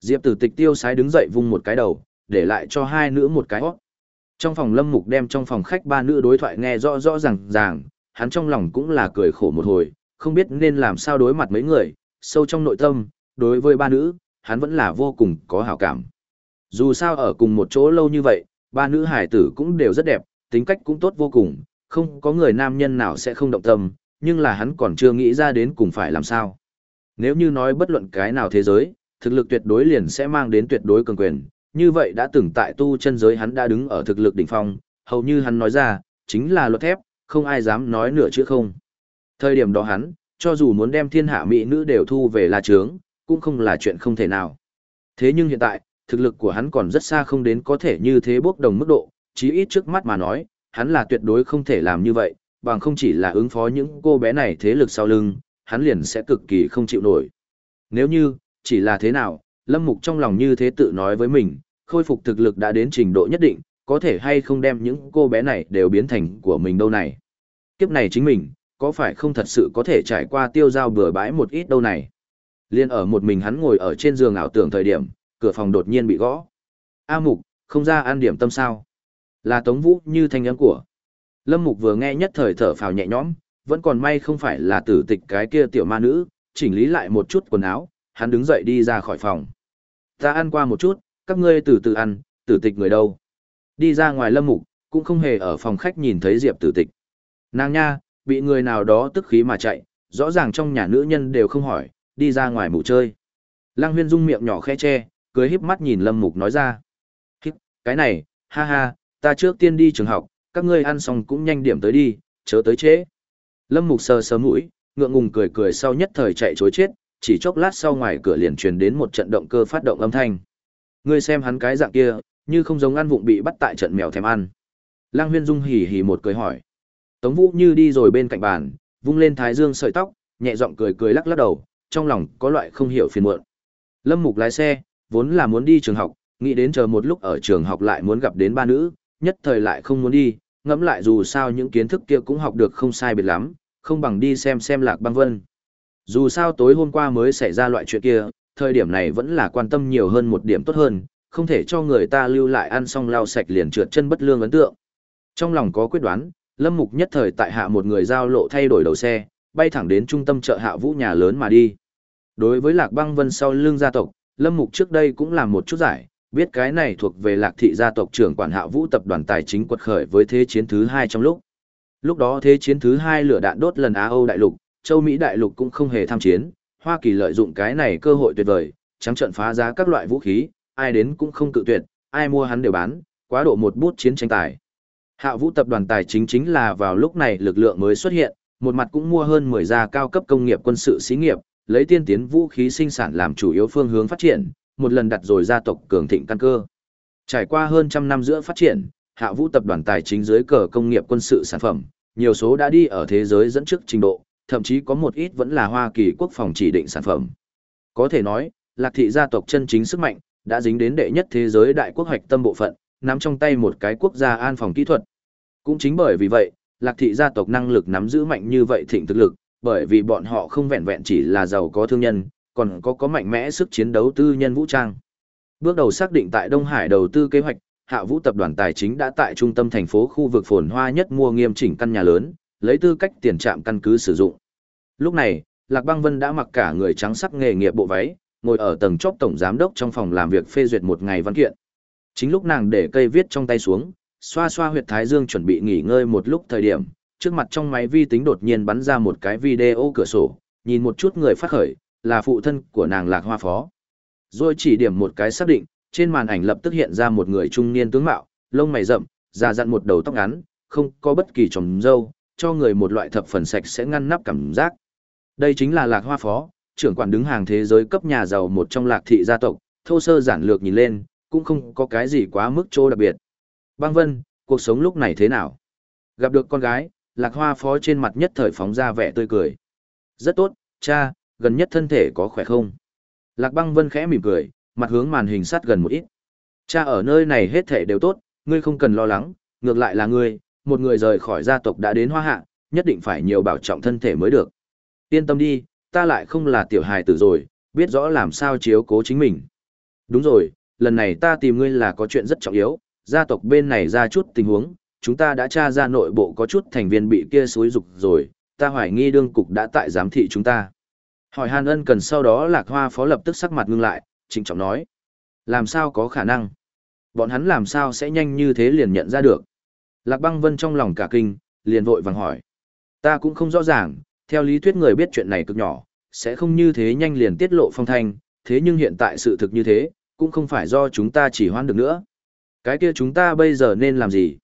Diệp tử tịch tiêu sái đứng dậy vung một cái đầu, để lại cho hai nữ một cái hót. Trong phòng lâm mục đem trong phòng khách ba nữ đối thoại nghe rõ rõ ràng ràng, hắn trong lòng cũng là cười khổ một hồi, không biết nên làm sao đối mặt mấy người, sâu trong nội tâm, đối với ba nữ, hắn vẫn là vô cùng có hảo cảm. Dù sao ở cùng một chỗ lâu như vậy, ba nữ hải tử cũng đều rất đẹp, tính cách cũng tốt vô cùng, không có người nam nhân nào sẽ không động tâm, nhưng là hắn còn chưa nghĩ ra đến cùng phải làm sao. Nếu như nói bất luận cái nào thế giới, thực lực tuyệt đối liền sẽ mang đến tuyệt đối cường quyền, như vậy đã từng tại tu chân giới hắn đã đứng ở thực lực đỉnh phong, hầu như hắn nói ra, chính là luật thép, không ai dám nói nửa chữ không. Thời điểm đó hắn, cho dù muốn đem thiên hạ mỹ nữ đều thu về la trướng, cũng không là chuyện không thể nào. Thế nhưng hiện tại, thực lực của hắn còn rất xa không đến có thể như thế bốc đồng mức độ, chí ít trước mắt mà nói, hắn là tuyệt đối không thể làm như vậy, bằng không chỉ là ứng phó những cô bé này thế lực sau lưng, hắn liền sẽ cực kỳ không chịu nổi. Nếu như, chỉ là thế nào, Lâm Mục trong lòng như thế tự nói với mình, khôi phục thực lực đã đến trình độ nhất định, có thể hay không đem những cô bé này đều biến thành của mình đâu này. Kiếp này chính mình, có phải không thật sự có thể trải qua tiêu giao bừa bãi một ít đâu này. Liên ở một mình hắn ngồi ở trên giường ảo tưởng thời điểm, cửa phòng đột nhiên bị gõ. A Mục, không ra ăn điểm tâm sao? Là Tống Vũ như thanh âm của. Lâm Mục vừa nghe nhất thời thở phào nhẹ nhõm, vẫn còn may không phải là tử tịch cái kia tiểu ma nữ, chỉnh lý lại một chút quần áo, hắn đứng dậy đi ra khỏi phòng. Ta ăn qua một chút, các ngươi từ từ ăn, tử tịch người đâu. Đi ra ngoài Lâm Mục, cũng không hề ở phòng khách nhìn thấy Diệp tử tịch. Nàng nha, bị người nào đó tức khí mà chạy, rõ ràng trong nhà nữ nhân đều không hỏi, đi ra ngoài mụ chơi. Lăng huyên dung miệng nhỏ khẽ che, cười híp mắt nhìn Lâm Mục nói ra. Cái này, ha ha, ta trước tiên đi trường học, các ngươi ăn xong cũng nhanh điểm tới đi, chớ tới trễ. Lâm Mục sờ sờ mũi, ngượng ngùng cười cười sau nhất thời chạy chối chết, chỉ chốc lát sau ngoài cửa liền truyền đến một trận động cơ phát động âm thanh. Ngươi xem hắn cái dạng kia, như không giống ăn vụng bị bắt tại trận mèo thèm ăn. Lăng Huyên Dung hỉ hỉ một cười hỏi. Tống Vũ như đi rồi bên cạnh bàn, vung lên thái dương sợi tóc, nhẹ giọng cười cười lắc lắc đầu, trong lòng có loại không hiểu phiền muộn. Lâm Mục lái xe, vốn là muốn đi trường học, nghĩ đến chờ một lúc ở trường học lại muốn gặp đến ba nữ, nhất thời lại không muốn đi, ngẫm lại dù sao những kiến thức kia cũng học được không sai biệt lắm, không bằng đi xem xem Lạc Băng Vân. Dù sao tối hôm qua mới xảy ra loại chuyện kia, thời điểm này vẫn là quan tâm nhiều hơn một điểm tốt hơn, không thể cho người ta lưu lại ăn xong lau sạch liền trượt chân bất lương ấn tượng. Trong lòng có quyết đoán, Lâm Mục nhất thời tại hạ một người giao lộ thay đổi đầu xe, bay thẳng đến trung tâm chợ hạ vũ nhà lớn mà đi. Đối với Lạc Băng Vân sau lưng gia tộc, Lâm Mục trước đây cũng làm một chút giải, biết cái này thuộc về Lạc thị gia tộc trưởng quản hạ vũ tập đoàn tài chính quật khởi với thế chiến thứ hai trong lúc. Lúc đó thế chiến thứ hai lửa đạn đốt lần Á Âu đại lục, châu Mỹ đại lục cũng không hề tham chiến, Hoa Kỳ lợi dụng cái này cơ hội tuyệt vời, trắng trận phá giá các loại vũ khí, ai đến cũng không cự tuyệt, ai mua hắn đều bán, quá độ một bút chiến tranh tài. Hạ Vũ tập đoàn tài chính chính là vào lúc này lực lượng mới xuất hiện, một mặt cũng mua hơn 10 gia cao cấp công nghiệp quân sự xí nghiệp, lấy tiên tiến vũ khí sinh sản làm chủ yếu phương hướng phát triển, một lần đặt rồi gia tộc cường thịnh căn cơ. Trải qua hơn trăm năm giữa phát triển, Hạ Vũ tập đoàn tài chính dưới cờ công nghiệp quân sự sản phẩm, nhiều số đã đi ở thế giới dẫn trước trình độ, thậm chí có một ít vẫn là Hoa Kỳ quốc phòng chỉ định sản phẩm. Có thể nói, Lạc thị gia tộc chân chính sức mạnh, đã dính đến đệ nhất thế giới đại quốc hoạch tâm bộ phận, nắm trong tay một cái quốc gia an phòng kỹ thuật. Cũng chính bởi vì vậy, Lạc thị gia tộc năng lực nắm giữ mạnh như vậy thịnh thực lực, bởi vì bọn họ không vẹn vẹn chỉ là giàu có thương nhân, còn có có mạnh mẽ sức chiến đấu tư nhân vũ trang. Bước đầu xác định tại Đông Hải đầu tư kế hoạch, Hạ Vũ tập đoàn tài chính đã tại trung tâm thành phố khu vực phồn hoa nhất mua nghiêm chỉnh căn nhà lớn, lấy tư cách tiền trạm căn cứ sử dụng. Lúc này, Lạc Băng Vân đã mặc cả người trắng sắc nghề nghiệp bộ váy, ngồi ở tầng chóp tổng giám đốc trong phòng làm việc phê duyệt một ngày văn kiện. Chính lúc nàng để cây viết trong tay xuống, xoa xoa huyệt thái dương chuẩn bị nghỉ ngơi một lúc thời điểm, trước mặt trong máy vi tính đột nhiên bắn ra một cái video cửa sổ, nhìn một chút người phát khởi, là phụ thân của nàng Lạc Hoa Phó. Rồi chỉ điểm một cái xác định, trên màn ảnh lập tức hiện ra một người trung niên tướng mạo, lông mày rậm, già dặn một đầu tóc ngắn, không có bất kỳ trồng râu, cho người một loại thập phần sạch sẽ ngăn nắp cảm giác. Đây chính là Lạc Hoa Phó, trưởng quản đứng hàng thế giới cấp nhà giàu một trong Lạc thị gia tộc, thô sơ giản lược nhìn lên, cũng không có cái gì quá mức chỗ đặc biệt. Băng Vân, cuộc sống lúc này thế nào? Gặp được con gái, Lạc Hoa Phó trên mặt nhất thời phóng ra vẻ tươi cười. Rất tốt, cha, gần nhất thân thể có khỏe không? Lạc Băng Vân khẽ mỉm cười, mặt hướng màn hình sát gần một ít. Cha ở nơi này hết thể đều tốt, ngươi không cần lo lắng, ngược lại là ngươi, một người rời khỏi gia tộc đã đến hoa hạ, nhất định phải nhiều bảo trọng thân thể mới được. Yên tâm đi, ta lại không là tiểu hài tử rồi, biết rõ làm sao chiếu cố chính mình. Đúng rồi, lần này ta tìm ngươi là có chuyện rất trọng yếu, gia tộc bên này ra chút tình huống, chúng ta đã tra ra nội bộ có chút thành viên bị kia xúi dục rồi, ta hoài nghi đương cục đã tại giám thị chúng ta. Hỏi Hàn Ân cần sau đó Lạc Hoa Phó lập tức sắc mặt ngưng lại, trịnh trọng nói. Làm sao có khả năng? Bọn hắn làm sao sẽ nhanh như thế liền nhận ra được? Lạc Băng Vân trong lòng cả kinh, liền vội vàng hỏi. Ta cũng không rõ ràng, theo lý thuyết người biết chuyện này cực nhỏ, sẽ không như thế nhanh liền tiết lộ phong thanh, thế nhưng hiện tại sự thực như thế, cũng không phải do chúng ta chỉ hoan được nữa. Cái kia chúng ta bây giờ nên làm gì?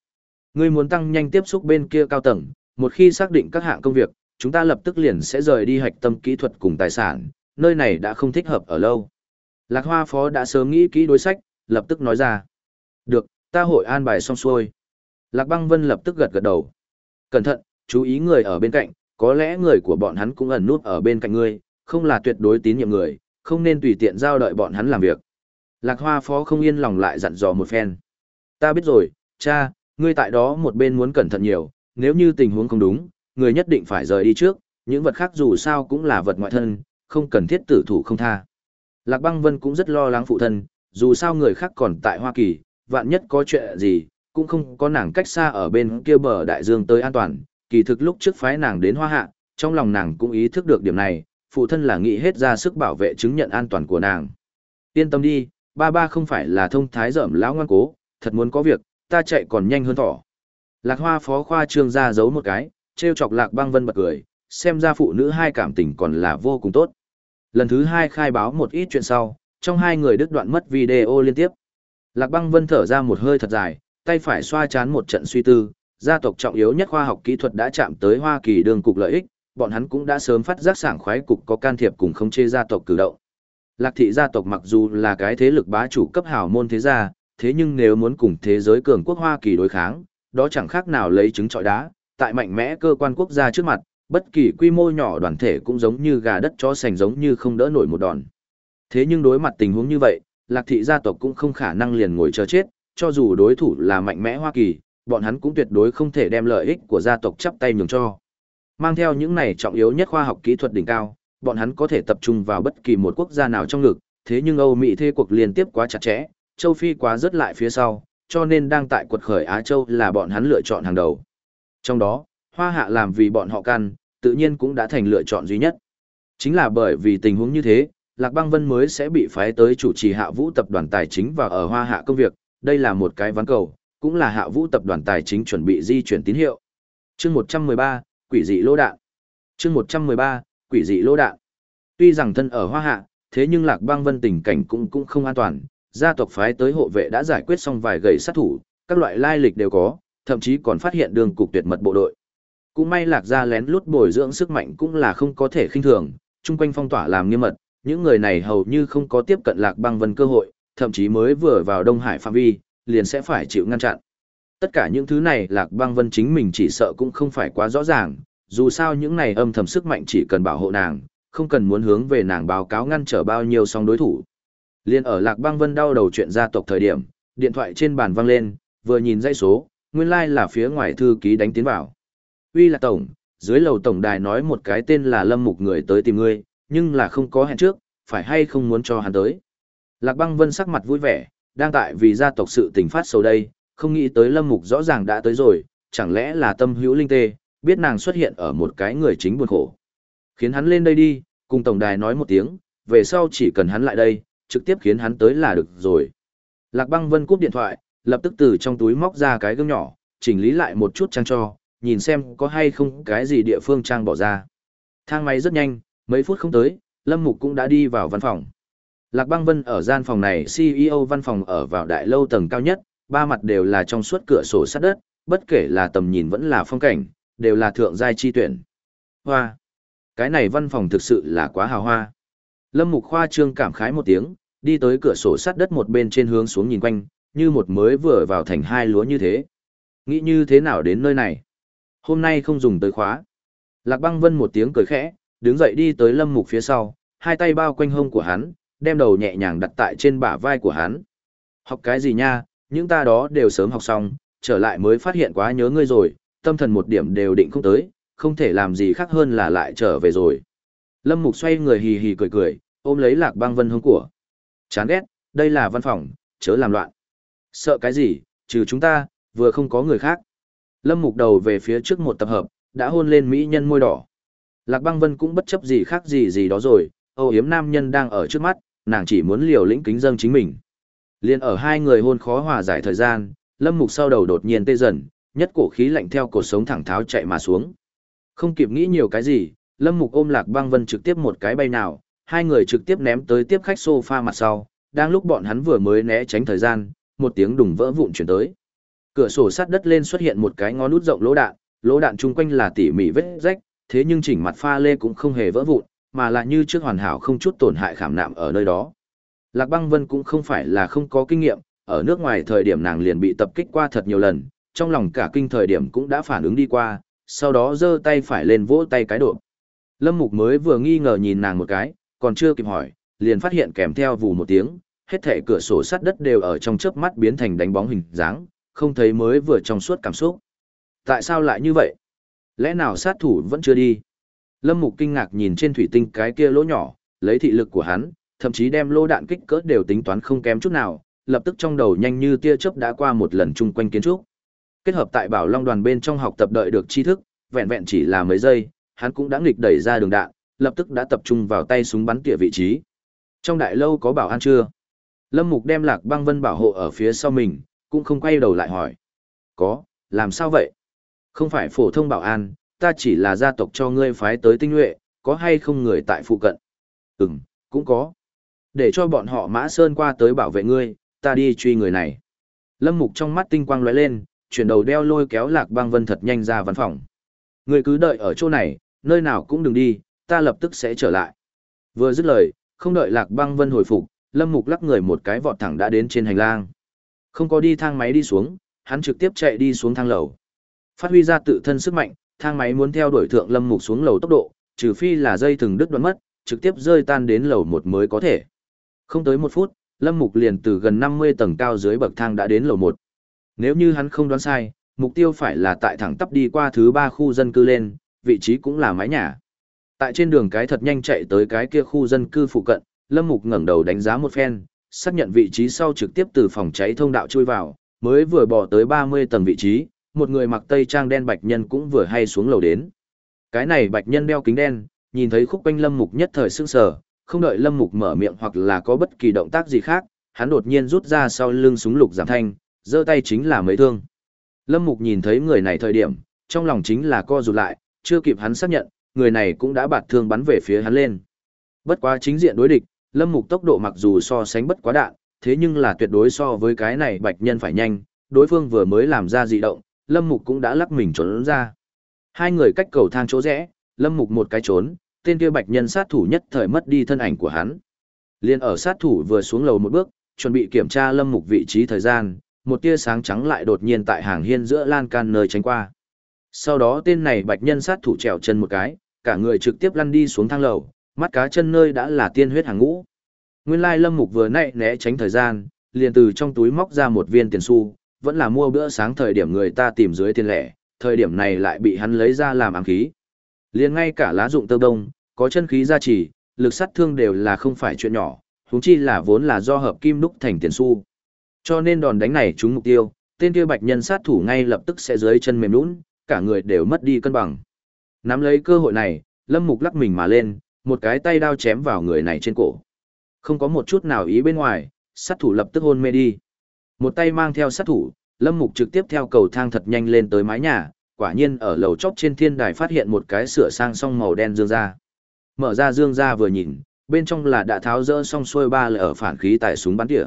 Ngươi muốn tăng nhanh tiếp xúc bên kia cao tầng, một khi xác định các hạng công việc, chúng ta lập tức liền sẽ rời đi hạch tâm kỹ thuật cùng tài sản, nơi này đã không thích hợp ở lâu. Lạc Hoa Phó đã sớm nghĩ kỹ đối sách, lập tức nói ra. Được, ta hội an bài xong xuôi. Lạc Băng Vân lập tức gật gật đầu. Cẩn thận, chú ý người ở bên cạnh, có lẽ người của bọn hắn cũng ẩn nút ở bên cạnh ngươi, không là tuyệt đối tín nhiệm người, không nên tùy tiện giao đợi bọn hắn làm việc. Lạc Hoa Phó không yên lòng lại dặn dò một phen. Ta biết rồi, cha, ngươi tại đó một bên muốn cẩn thận nhiều, nếu như tình huống không đúng, người nhất định phải rời đi trước, những vật khác dù sao cũng là vật ngoại thân, không cần thiết tử thủ không tha. Lạc Băng Vân cũng rất lo lắng phụ thân, dù sao người khác còn tại Hoa Kỳ, vạn nhất có chuyện gì, cũng không có nàng cách xa ở bên kia bờ đại dương tới an toàn, kỳ thực lúc trước phái nàng đến Hoa Hạ, trong lòng nàng cũng ý thức được điểm này, phụ thân là nghĩ hết ra sức bảo vệ chứng nhận an toàn của nàng. Yên tâm đi, ba ba không phải là thông thái dởm lão ngoan cố, thật muốn có việc, ta chạy còn nhanh hơn thỏ. Lạc Hoa phó khoa trương ra giấu một cái, treo chọc Lạc Băng Vân bật cười, xem ra phụ nữ hai cảm tình còn là vô cùng tốt. Lần thứ hai khai báo một ít chuyện sau, trong hai người đứt đoạn mất video liên tiếp. Lạc băng vân thở ra một hơi thật dài, tay phải xoa chán một trận suy tư, gia tộc trọng yếu nhất khoa học kỹ thuật đã chạm tới Hoa Kỳ đường cục lợi ích, bọn hắn cũng đã sớm phát giác sảng khoái cục có can thiệp cùng không chê gia tộc cử động. Lạc thị gia tộc mặc dù là cái thế lực bá chủ cấp hào môn thế gia, thế nhưng nếu muốn cùng thế giới cường quốc Hoa Kỳ đối kháng, đó chẳng khác nào lấy trứng trọi đá, tại mạnh mẽ cơ quan quốc gia trước mặt, bất kỳ quy mô nhỏ đoàn thể cũng giống như gà đất chó sành giống như không đỡ nổi một đòn. Thế nhưng đối mặt tình huống như vậy, Lạc thị gia tộc cũng không khả năng liền ngồi chờ chết, cho dù đối thủ là mạnh mẽ Hoa Kỳ, bọn hắn cũng tuyệt đối không thể đem lợi ích của gia tộc chắp tay nhường cho. Mang theo những này trọng yếu nhất khoa học kỹ thuật đỉnh cao, bọn hắn có thể tập trung vào bất kỳ một quốc gia nào trong ngực, thế nhưng Âu Mỹ thế cuộc liên tiếp quá chặt chẽ, châu Phi quá rất lại phía sau, cho nên đang tại quật khởi Á Châu là bọn hắn lựa chọn hàng đầu. Trong đó, Hoa Hạ làm vì bọn họ căn, tự nhiên cũng đã thành lựa chọn duy nhất. Chính là bởi vì tình huống như thế, Lạc Băng Vân mới sẽ bị phái tới chủ trì Hạ Vũ tập đoàn tài chính và ở Hoa Hạ công việc, đây là một cái ván cầu, cũng là Hạ Vũ tập đoàn tài chính chuẩn bị di chuyển tín hiệu. Chương 113, quỷ dị lô đạn. Chương 113, quỷ dị lỗ đạn. Tuy rằng thân ở Hoa Hạ, thế nhưng Lạc Băng Vân tình cảnh cũng cũng không an toàn, gia tộc phái tới hộ vệ đã giải quyết xong vài gầy sát thủ, các loại lai lịch đều có, thậm chí còn phát hiện đường cục tuyệt mật bộ đội. Cũng may Lạc gia lén lút bồi dưỡng sức mạnh cũng là không có thể khinh thường, chung quanh phong tỏa làm nghiêm mật, những người này hầu như không có tiếp cận Lạc Băng Vân cơ hội, thậm chí mới vừa vào Đông Hải phạm vi, liền sẽ phải chịu ngăn chặn. Tất cả những thứ này Lạc Băng Vân chính mình chỉ sợ cũng không phải quá rõ ràng, dù sao những này âm thầm sức mạnh chỉ cần bảo hộ nàng, không cần muốn hướng về nàng báo cáo ngăn trở bao nhiêu song đối thủ. Liên ở Lạc Băng Vân đau đầu chuyện gia tộc thời điểm, điện thoại trên bàn vang lên, vừa nhìn dãy số, nguyên lai like là phía ngoài thư ký đánh tiến vào. Uy là tổng, dưới lầu tổng đài nói một cái tên là Lâm Mục người tới tìm ngươi, nhưng là không có hẹn trước, phải hay không muốn cho hắn tới. Lạc Băng Vân sắc mặt vui vẻ, đang tại vì gia tộc sự tình phát sầu đây, không nghĩ tới Lâm Mục rõ ràng đã tới rồi, chẳng lẽ là tâm hữu linh tê, biết nàng xuất hiện ở một cái người chính buồn khổ. Khiến hắn lên đây đi, cùng tổng đài nói một tiếng, về sau chỉ cần hắn lại đây, trực tiếp khiến hắn tới là được rồi. Lạc băng vân cúp điện thoại, lập tức từ trong túi móc ra cái gương nhỏ, chỉnh lý lại một chút trang cho, nhìn xem có hay không cái gì địa phương trang bỏ ra. Thang máy rất nhanh, mấy phút không tới, Lâm Mục cũng đã đi vào văn phòng. Lạc băng vân ở gian phòng này CEO văn phòng ở vào đại lâu tầng cao nhất, ba mặt đều là trong suốt cửa sổ sắt đất, bất kể là tầm nhìn vẫn là phong cảnh, đều là thượng giai chi tuyển. Hoa! Cái này văn phòng thực sự là quá hào hoa. Lâm Mục Khoa trương cảm khái một tiếng, đi tới cửa sổ sắt đất một bên trên hướng xuống nhìn quanh, như một mới vừa vào thành hai lúa như thế. Nghĩ như thế nào đến nơi này? Hôm nay không dùng tới khóa. Lạc băng vân một tiếng cười khẽ, đứng dậy đi tới Lâm Mục phía sau, hai tay bao quanh hông của hắn, đem đầu nhẹ nhàng đặt tại trên bả vai của hắn. Học cái gì nha, những ta đó đều sớm học xong, trở lại mới phát hiện quá nhớ ngươi rồi, tâm thần một điểm đều định không tới, không thể làm gì khác hơn là lại trở về rồi. Lâm Mục xoay người hì hì cười cười, ôm lấy lạc băng vân hướng của. Chán ghét, đây là văn phòng, chớ làm loạn. Sợ cái gì, trừ chúng ta, vừa không có người khác. Lâm Mục đầu về phía trước một tập hợp, đã hôn lên mỹ nhân môi đỏ. Lạc băng vân cũng bất chấp gì khác gì gì đó rồi, âu yếm nam nhân đang ở trước mắt, nàng chỉ muốn liều lĩnh kính dâng chính mình. Liên ở hai người hôn khó hòa giải thời gian, Lâm Mục sau đầu đột nhiên tê dần, nhất cổ khí lạnh theo cột sống thẳng tháo chạy mà xuống. Không kịp nghĩ nhiều cái gì, Lâm Mục ôm Lạc Băng Vân trực tiếp một cái bay nào, hai người trực tiếp ném tới tiếp khách sofa mặt sau, đang lúc bọn hắn vừa mới né tránh thời gian, một tiếng đùng vỡ vụn chuyển tới. Cửa sổ sắt đất lên xuất hiện một cái ngón nút rộng lỗ đạn, lỗ đạn chung quanh là tỉ mỉ vết rách, thế nhưng chỉnh mặt pha lê cũng không hề vỡ vụn, mà là như trước hoàn hảo không chút tổn hại khảm nạm ở nơi đó. Lạc Băng Vân cũng không phải là không có kinh nghiệm, ở nước ngoài thời điểm nàng liền bị tập kích qua thật nhiều lần, trong lòng cả kinh thời điểm cũng đã phản ứng đi qua, sau đó giơ tay phải lên vỗ tay cái độ. Lâm Mục mới vừa nghi ngờ nhìn nàng một cái, còn chưa kịp hỏi, liền phát hiện kèm theo vù một tiếng, hết thảy cửa sổ sắt đất đều ở trong chớp mắt biến thành đánh bóng hình dáng, không thấy mới vừa trong suốt cảm xúc. Tại sao lại như vậy? Lẽ nào sát thủ vẫn chưa đi? Lâm Mục kinh ngạc nhìn trên thủy tinh cái kia lỗ nhỏ, lấy thị lực của hắn, thậm chí đem lô đạn kích cỡ đều tính toán không kém chút nào, lập tức trong đầu nhanh như tia chớp đã qua một lần chung quanh kiến trúc. Kết hợp tại Bảo Long đoàn bên trong học tập đợi được tri thức, vẹn vẹn chỉ là mấy giây, hắn cũng đã nghịch đẩy ra đường đạn, lập tức đã tập trung vào tay súng bắn tỉa vị trí. Trong đại lâu có bảo an chưa? Lâm Mục đem Lạc Băng Vân bảo hộ ở phía sau mình, cũng không quay đầu lại hỏi. Có, làm sao vậy? Không phải phổ thông bảo an, ta chỉ là gia tộc cho ngươi phái tới tinh nhuệ, có hay không người tại phụ cận? Ừm, cũng có. Để cho bọn họ mã sơn qua tới bảo vệ ngươi, ta đi truy người này. Lâm Mục trong mắt tinh quang lóe lên, chuyển đầu đeo lôi kéo lạc băng vân thật nhanh ra văn phòng. người cứ đợi ở chỗ này, nơi nào cũng đừng đi, ta lập tức sẽ trở lại. Vừa dứt lời, không đợi lạc băng vân hồi phục, Lâm Mục lắc người một cái vọt thẳng đã đến trên hành lang. Không có đi thang máy đi xuống, hắn trực tiếp chạy đi xuống thang lầu. Phát huy ra tự thân sức mạnh, thang máy muốn theo đuổi thượng Lâm Mục xuống lầu tốc độ, trừ phi là dây thừng đứt đoạn mất, trực tiếp rơi tan đến lầu một mới có thể. Không tới một phút, Lâm Mục liền từ gần 50 tầng cao dưới bậc thang đã đến lầu một nếu như hắn không đoán sai, mục tiêu phải là tại thẳng tắp đi qua thứ ba khu dân cư lên, vị trí cũng là mái nhà. Tại trên đường cái thật nhanh chạy tới cái kia khu dân cư phụ cận, Lâm Mục ngẩng đầu đánh giá một phen, xác nhận vị trí sau trực tiếp từ phòng cháy thông đạo chui vào, mới vừa bỏ tới 30 tầng vị trí, một người mặc tây trang đen bạch nhân cũng vừa hay xuống lầu đến. Cái này bạch nhân đeo kính đen, nhìn thấy khúc quanh Lâm Mục nhất thời sững sờ, không đợi Lâm Mục mở miệng hoặc là có bất kỳ động tác gì khác, hắn đột nhiên rút ra sau lưng súng lục giảm thanh, giơ tay chính là mấy thương. Lâm Mục nhìn thấy người này thời điểm, trong lòng chính là co rụt lại, chưa kịp hắn xác nhận, người này cũng đã bạt thương bắn về phía hắn lên. Bất quá chính diện đối địch, Lâm Mục tốc độ mặc dù so sánh bất quá đạn, thế nhưng là tuyệt đối so với cái này bạch nhân phải nhanh, đối phương vừa mới làm ra dị động, Lâm Mục cũng đã lắc mình trốn ra. Hai người cách cầu thang chỗ rẽ, Lâm Mục một cái trốn, tên kia bạch nhân sát thủ nhất thời mất đi thân ảnh của hắn. Liên ở sát thủ vừa xuống lầu một bước, chuẩn bị kiểm tra Lâm Mục vị trí thời gian, một tia sáng trắng lại đột nhiên tại hàng hiên giữa lan can nơi tránh qua. Sau đó tên này bạch nhân sát thủ trèo chân một cái, cả người trực tiếp lăn đi xuống thang lầu, mắt cá chân nơi đã là tiên huyết hàng ngũ. Nguyên lai Lâm Mục vừa nãy né tránh thời gian, liền từ trong túi móc ra một viên tiền xu, vẫn là mua bữa sáng thời điểm người ta tìm dưới tiền lẻ, thời điểm này lại bị hắn lấy ra làm ám khí. Liền ngay cả lá dụng tơ đông, có chân khí gia trì, lực sát thương đều là không phải chuyện nhỏ, huống chi là vốn là do hợp kim đúc thành tiền xu. Cho nên đòn đánh này trúng mục tiêu, tên kia bạch nhân sát thủ ngay lập tức sẽ dưới chân mềm lún, cả người đều mất đi cân bằng. Nắm lấy cơ hội này, Lâm Mục lắc mình mà lên, một cái tay đao chém vào người này trên cổ. Không có một chút nào ý bên ngoài, sát thủ lập tức hôn mê đi. Một tay mang theo sát thủ, Lâm Mục trực tiếp theo cầu thang thật nhanh lên tới mái nhà, quả nhiên ở lầu chóp trên thiên đài phát hiện một cái sửa sang song màu đen dương ra. Mở ra dương ra vừa nhìn, bên trong là đã tháo rỡ xong xuôi ba lở phản khí tại súng bắn tỉa.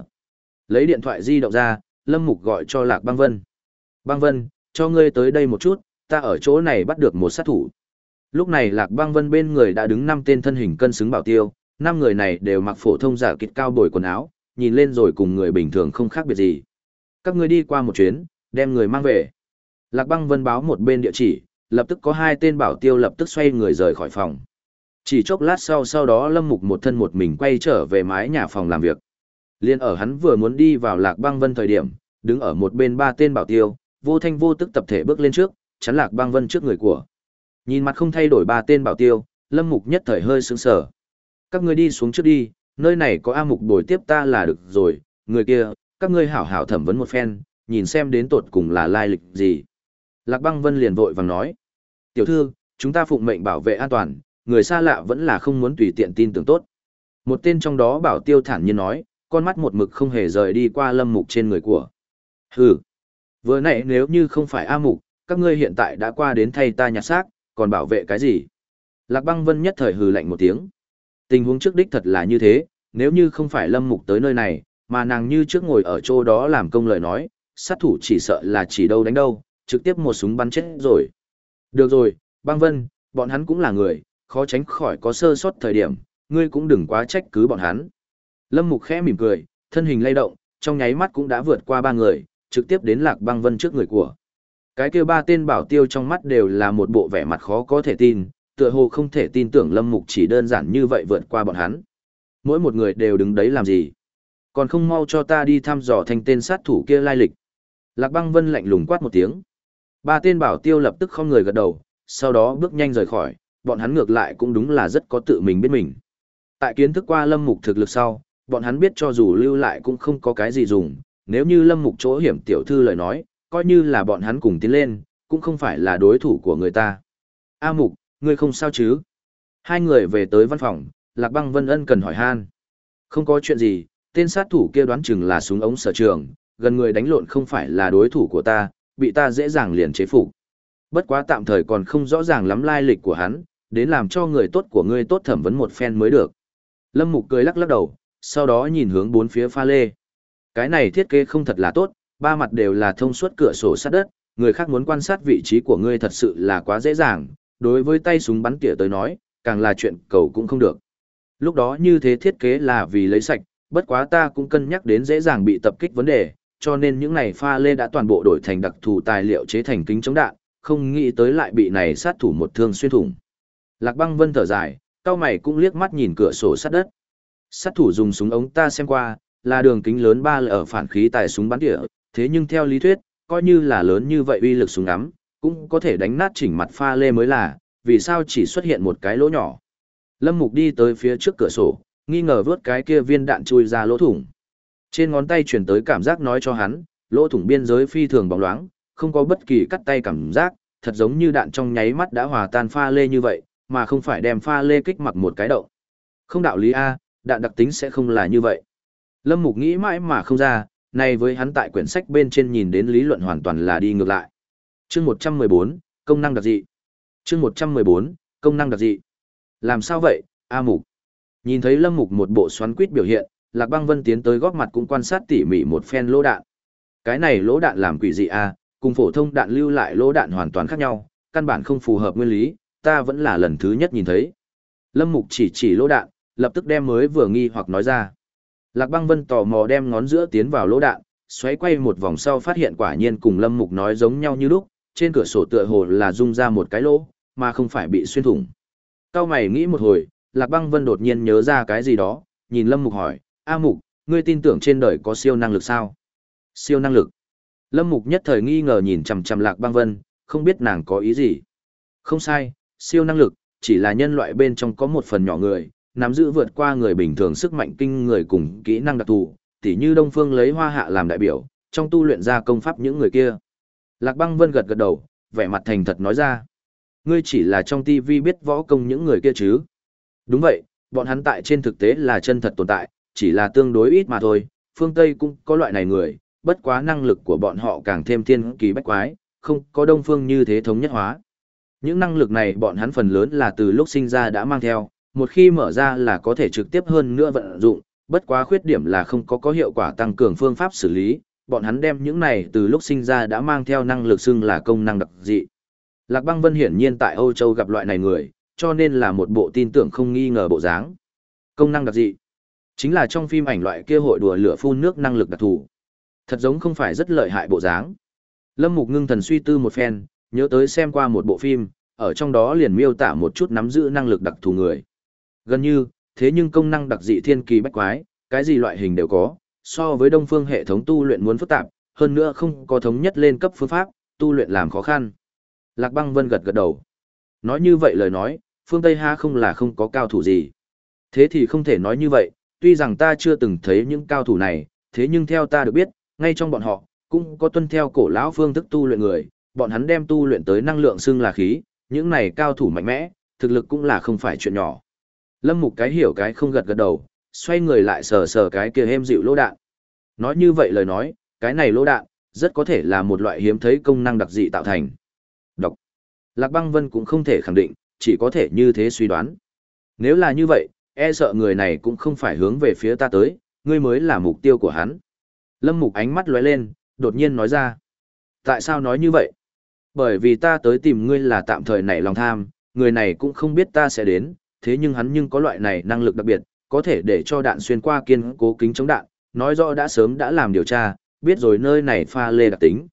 Lấy điện thoại di động ra, Lâm Mục gọi cho Lạc Băng Vân. Băng Vân, cho ngươi tới đây một chút, ta ở chỗ này bắt được một sát thủ. Lúc này Lạc Băng Vân bên người đã đứng năm tên thân hình cân xứng bảo tiêu, năm người này đều mặc phổ thông giả kịch cao bồi quần áo, nhìn lên rồi cùng người bình thường không khác biệt gì. Các ngươi đi qua một chuyến, đem người mang về. Lạc Băng Vân báo một bên địa chỉ, lập tức có hai tên bảo tiêu lập tức xoay người rời khỏi phòng. Chỉ chốc lát sau sau đó Lâm Mục một thân một mình quay trở về mái nhà phòng làm việc. Liên ở hắn vừa muốn đi vào Lạc Băng Vân thời điểm, đứng ở một bên ba tên bảo tiêu, vô thanh vô tức tập thể bước lên trước, chắn Lạc Băng Vân trước người của. Nhìn mặt không thay đổi ba tên bảo tiêu, Lâm Mục nhất thời hơi sững sờ. Các ngươi đi xuống trước đi, nơi này có A Mục bồi tiếp ta là được rồi, người kia, các ngươi hảo hảo thẩm vấn một phen, nhìn xem đến tột cùng là lai lịch gì. Lạc Băng Vân liền vội vàng nói. Tiểu thư, chúng ta phụng mệnh bảo vệ an toàn, người xa lạ vẫn là không muốn tùy tiện tin tưởng tốt. Một tên trong đó bảo tiêu thản nhiên nói, con mắt một mực không hề rời đi qua lâm mục trên người của. Hừ, vừa nãy nếu như không phải A mục, các ngươi hiện tại đã qua đến thay ta nhặt xác, còn bảo vệ cái gì? Lạc băng vân nhất thời hừ lạnh một tiếng. Tình huống trước đích thật là như thế, nếu như không phải lâm mục tới nơi này, mà nàng như trước ngồi ở chỗ đó làm công lời nói, sát thủ chỉ sợ là chỉ đâu đánh đâu, trực tiếp một súng bắn chết rồi. Được rồi, băng vân, bọn hắn cũng là người, khó tránh khỏi có sơ sót thời điểm, ngươi cũng đừng quá trách cứ bọn hắn. Lâm Mục khẽ mỉm cười, thân hình lay động, trong nháy mắt cũng đã vượt qua ba người, trực tiếp đến Lạc Băng Vân trước người của. Cái kia ba tên bảo tiêu trong mắt đều là một bộ vẻ mặt khó có thể tin, tựa hồ không thể tin tưởng Lâm Mục chỉ đơn giản như vậy vượt qua bọn hắn. Mỗi một người đều đứng đấy làm gì? Còn không mau cho ta đi thăm dò thành tên sát thủ kia lai lịch. Lạc Băng Vân lạnh lùng quát một tiếng. Ba tên bảo tiêu lập tức không người gật đầu, sau đó bước nhanh rời khỏi, bọn hắn ngược lại cũng đúng là rất có tự mình biết mình. Tại kiến thức qua Lâm Mục thực lực sau, bọn hắn biết cho dù lưu lại cũng không có cái gì dùng, nếu như lâm mục chỗ hiểm tiểu thư lời nói, coi như là bọn hắn cùng tiến lên, cũng không phải là đối thủ của người ta. A mục, ngươi không sao chứ? Hai người về tới văn phòng, Lạc băng Vân Ân cần hỏi han. Không có chuyện gì, tên sát thủ kia đoán chừng là súng ống sở trường, gần người đánh lộn không phải là đối thủ của ta, bị ta dễ dàng liền chế phục. Bất quá tạm thời còn không rõ ràng lắm lai lịch của hắn, đến làm cho người tốt của ngươi tốt thẩm vấn một phen mới được. Lâm Mục cười lắc lắc đầu, sau đó nhìn hướng bốn phía pha lê. Cái này thiết kế không thật là tốt, ba mặt đều là thông suốt cửa sổ sát đất, người khác muốn quan sát vị trí của ngươi thật sự là quá dễ dàng, đối với tay súng bắn tỉa tới nói, càng là chuyện cầu cũng không được. Lúc đó như thế thiết kế là vì lấy sạch, bất quá ta cũng cân nhắc đến dễ dàng bị tập kích vấn đề, cho nên những này pha lê đã toàn bộ đổi thành đặc thù tài liệu chế thành kính chống đạn, không nghĩ tới lại bị này sát thủ một thương xuyên thủng. Lạc băng vân thở dài, cao mày cũng liếc mắt nhìn cửa sổ sát đất. Sát thủ dùng súng ống ta xem qua, là đường kính lớn ba ở phản khí tại súng bắn tỉa, thế nhưng theo lý thuyết, coi như là lớn như vậy uy lực súng ngắm, cũng có thể đánh nát chỉnh mặt pha lê mới là, vì sao chỉ xuất hiện một cái lỗ nhỏ. Lâm Mục đi tới phía trước cửa sổ, nghi ngờ vớt cái kia viên đạn chui ra lỗ thủng. Trên ngón tay chuyển tới cảm giác nói cho hắn, lỗ thủng biên giới phi thường bóng loáng, không có bất kỳ cắt tay cảm giác, thật giống như đạn trong nháy mắt đã hòa tan pha lê như vậy, mà không phải đem pha lê kích mặc một cái động. Không đạo lý A, đạn đặc tính sẽ không là như vậy. Lâm Mục nghĩ mãi mà không ra, này với hắn tại quyển sách bên trên nhìn đến lý luận hoàn toàn là đi ngược lại. Chương 114, công năng đặc dị. Chương 114, công năng đặc dị. Làm sao vậy, A Mục? Nhìn thấy Lâm Mục một bộ xoắn quýt biểu hiện, Lạc Băng Vân tiến tới góp mặt cũng quan sát tỉ mỉ một phen lỗ đạn. Cái này lỗ đạn làm quỷ dị a, cùng phổ thông đạn lưu lại lỗ đạn hoàn toàn khác nhau, căn bản không phù hợp nguyên lý, ta vẫn là lần thứ nhất nhìn thấy. Lâm Mục chỉ chỉ lỗ đạn, lập tức đem mới vừa nghi hoặc nói ra. Lạc Băng Vân tò mò đem ngón giữa tiến vào lỗ đạn, xoáy quay một vòng sau phát hiện quả nhiên cùng Lâm Mục nói giống nhau như lúc, trên cửa sổ tựa hồ là rung ra một cái lỗ, mà không phải bị xuyên thủng. Cao mày nghĩ một hồi, Lạc Băng Vân đột nhiên nhớ ra cái gì đó, nhìn Lâm Mục hỏi, A Mục, ngươi tin tưởng trên đời có siêu năng lực sao? Siêu năng lực. Lâm Mục nhất thời nghi ngờ nhìn chằm chằm Lạc Băng Vân, không biết nàng có ý gì. Không sai, siêu năng lực, chỉ là nhân loại bên trong có một phần nhỏ người, nắm giữ vượt qua người bình thường sức mạnh kinh người cùng kỹ năng đặc thù, tỉ như Đông Phương lấy Hoa Hạ làm đại biểu, trong tu luyện ra công pháp những người kia. Lạc Băng Vân gật gật đầu, vẻ mặt thành thật nói ra. Ngươi chỉ là trong TV biết võ công những người kia chứ? Đúng vậy, bọn hắn tại trên thực tế là chân thật tồn tại, chỉ là tương đối ít mà thôi, phương Tây cũng có loại này người, bất quá năng lực của bọn họ càng thêm thiên kỳ bách quái, không có đông phương như thế thống nhất hóa. Những năng lực này bọn hắn phần lớn là từ lúc sinh ra đã mang theo, một khi mở ra là có thể trực tiếp hơn nữa vận dụng, bất quá khuyết điểm là không có có hiệu quả tăng cường phương pháp xử lý, bọn hắn đem những này từ lúc sinh ra đã mang theo năng lực xưng là công năng đặc dị. Lạc Băng Vân hiển nhiên tại Âu Châu gặp loại này người, cho nên là một bộ tin tưởng không nghi ngờ bộ dáng. Công năng đặc dị chính là trong phim ảnh loại kia hội đùa lửa phun nước năng lực đặc thù. Thật giống không phải rất lợi hại bộ dáng. Lâm Mục ngưng thần suy tư một phen, nhớ tới xem qua một bộ phim, ở trong đó liền miêu tả một chút nắm giữ năng lực đặc thù người. Gần như, thế nhưng công năng đặc dị thiên kỳ bách quái, cái gì loại hình đều có, so với đông phương hệ thống tu luyện muốn phức tạp, hơn nữa không có thống nhất lên cấp phương pháp, tu luyện làm khó khăn. Lạc băng vân gật gật đầu. Nói như vậy lời nói, phương Tây Ha không là không có cao thủ gì. Thế thì không thể nói như vậy, tuy rằng ta chưa từng thấy những cao thủ này, thế nhưng theo ta được biết, ngay trong bọn họ, cũng có tuân theo cổ lão phương thức tu luyện người, bọn hắn đem tu luyện tới năng lượng xương là khí, những này cao thủ mạnh mẽ, thực lực cũng là không phải chuyện nhỏ. Lâm Mục cái hiểu cái không gật gật đầu, xoay người lại sờ sờ cái kia êm dịu lỗ đạn. Nói như vậy lời nói, cái này lỗ đạn, rất có thể là một loại hiếm thấy công năng đặc dị tạo thành. Đọc. Lạc băng vân cũng không thể khẳng định, chỉ có thể như thế suy đoán. Nếu là như vậy, e sợ người này cũng không phải hướng về phía ta tới, ngươi mới là mục tiêu của hắn. Lâm Mục ánh mắt lóe lên, đột nhiên nói ra. Tại sao nói như vậy? Bởi vì ta tới tìm ngươi là tạm thời nảy lòng tham, người này cũng không biết ta sẽ đến, thế nhưng hắn nhưng có loại này năng lực đặc biệt, có thể để cho đạn xuyên qua kiên cố kính chống đạn, nói rõ đã sớm đã làm điều tra, biết rồi nơi này pha lê đặc tính.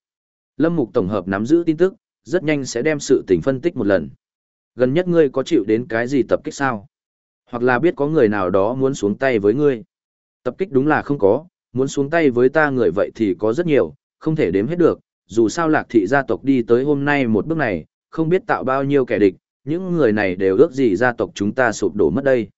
Lâm Mục tổng hợp nắm giữ tin tức, rất nhanh sẽ đem sự tình phân tích một lần. Gần nhất ngươi có chịu đến cái gì tập kích sao? Hoặc là biết có người nào đó muốn xuống tay với ngươi? Tập kích đúng là không có, muốn xuống tay với ta người vậy thì có rất nhiều, không thể đếm hết được, dù sao lạc thị gia tộc đi tới hôm nay một bước này, không biết tạo bao nhiêu kẻ địch, những người này đều ước gì gia tộc chúng ta sụp đổ mất đây.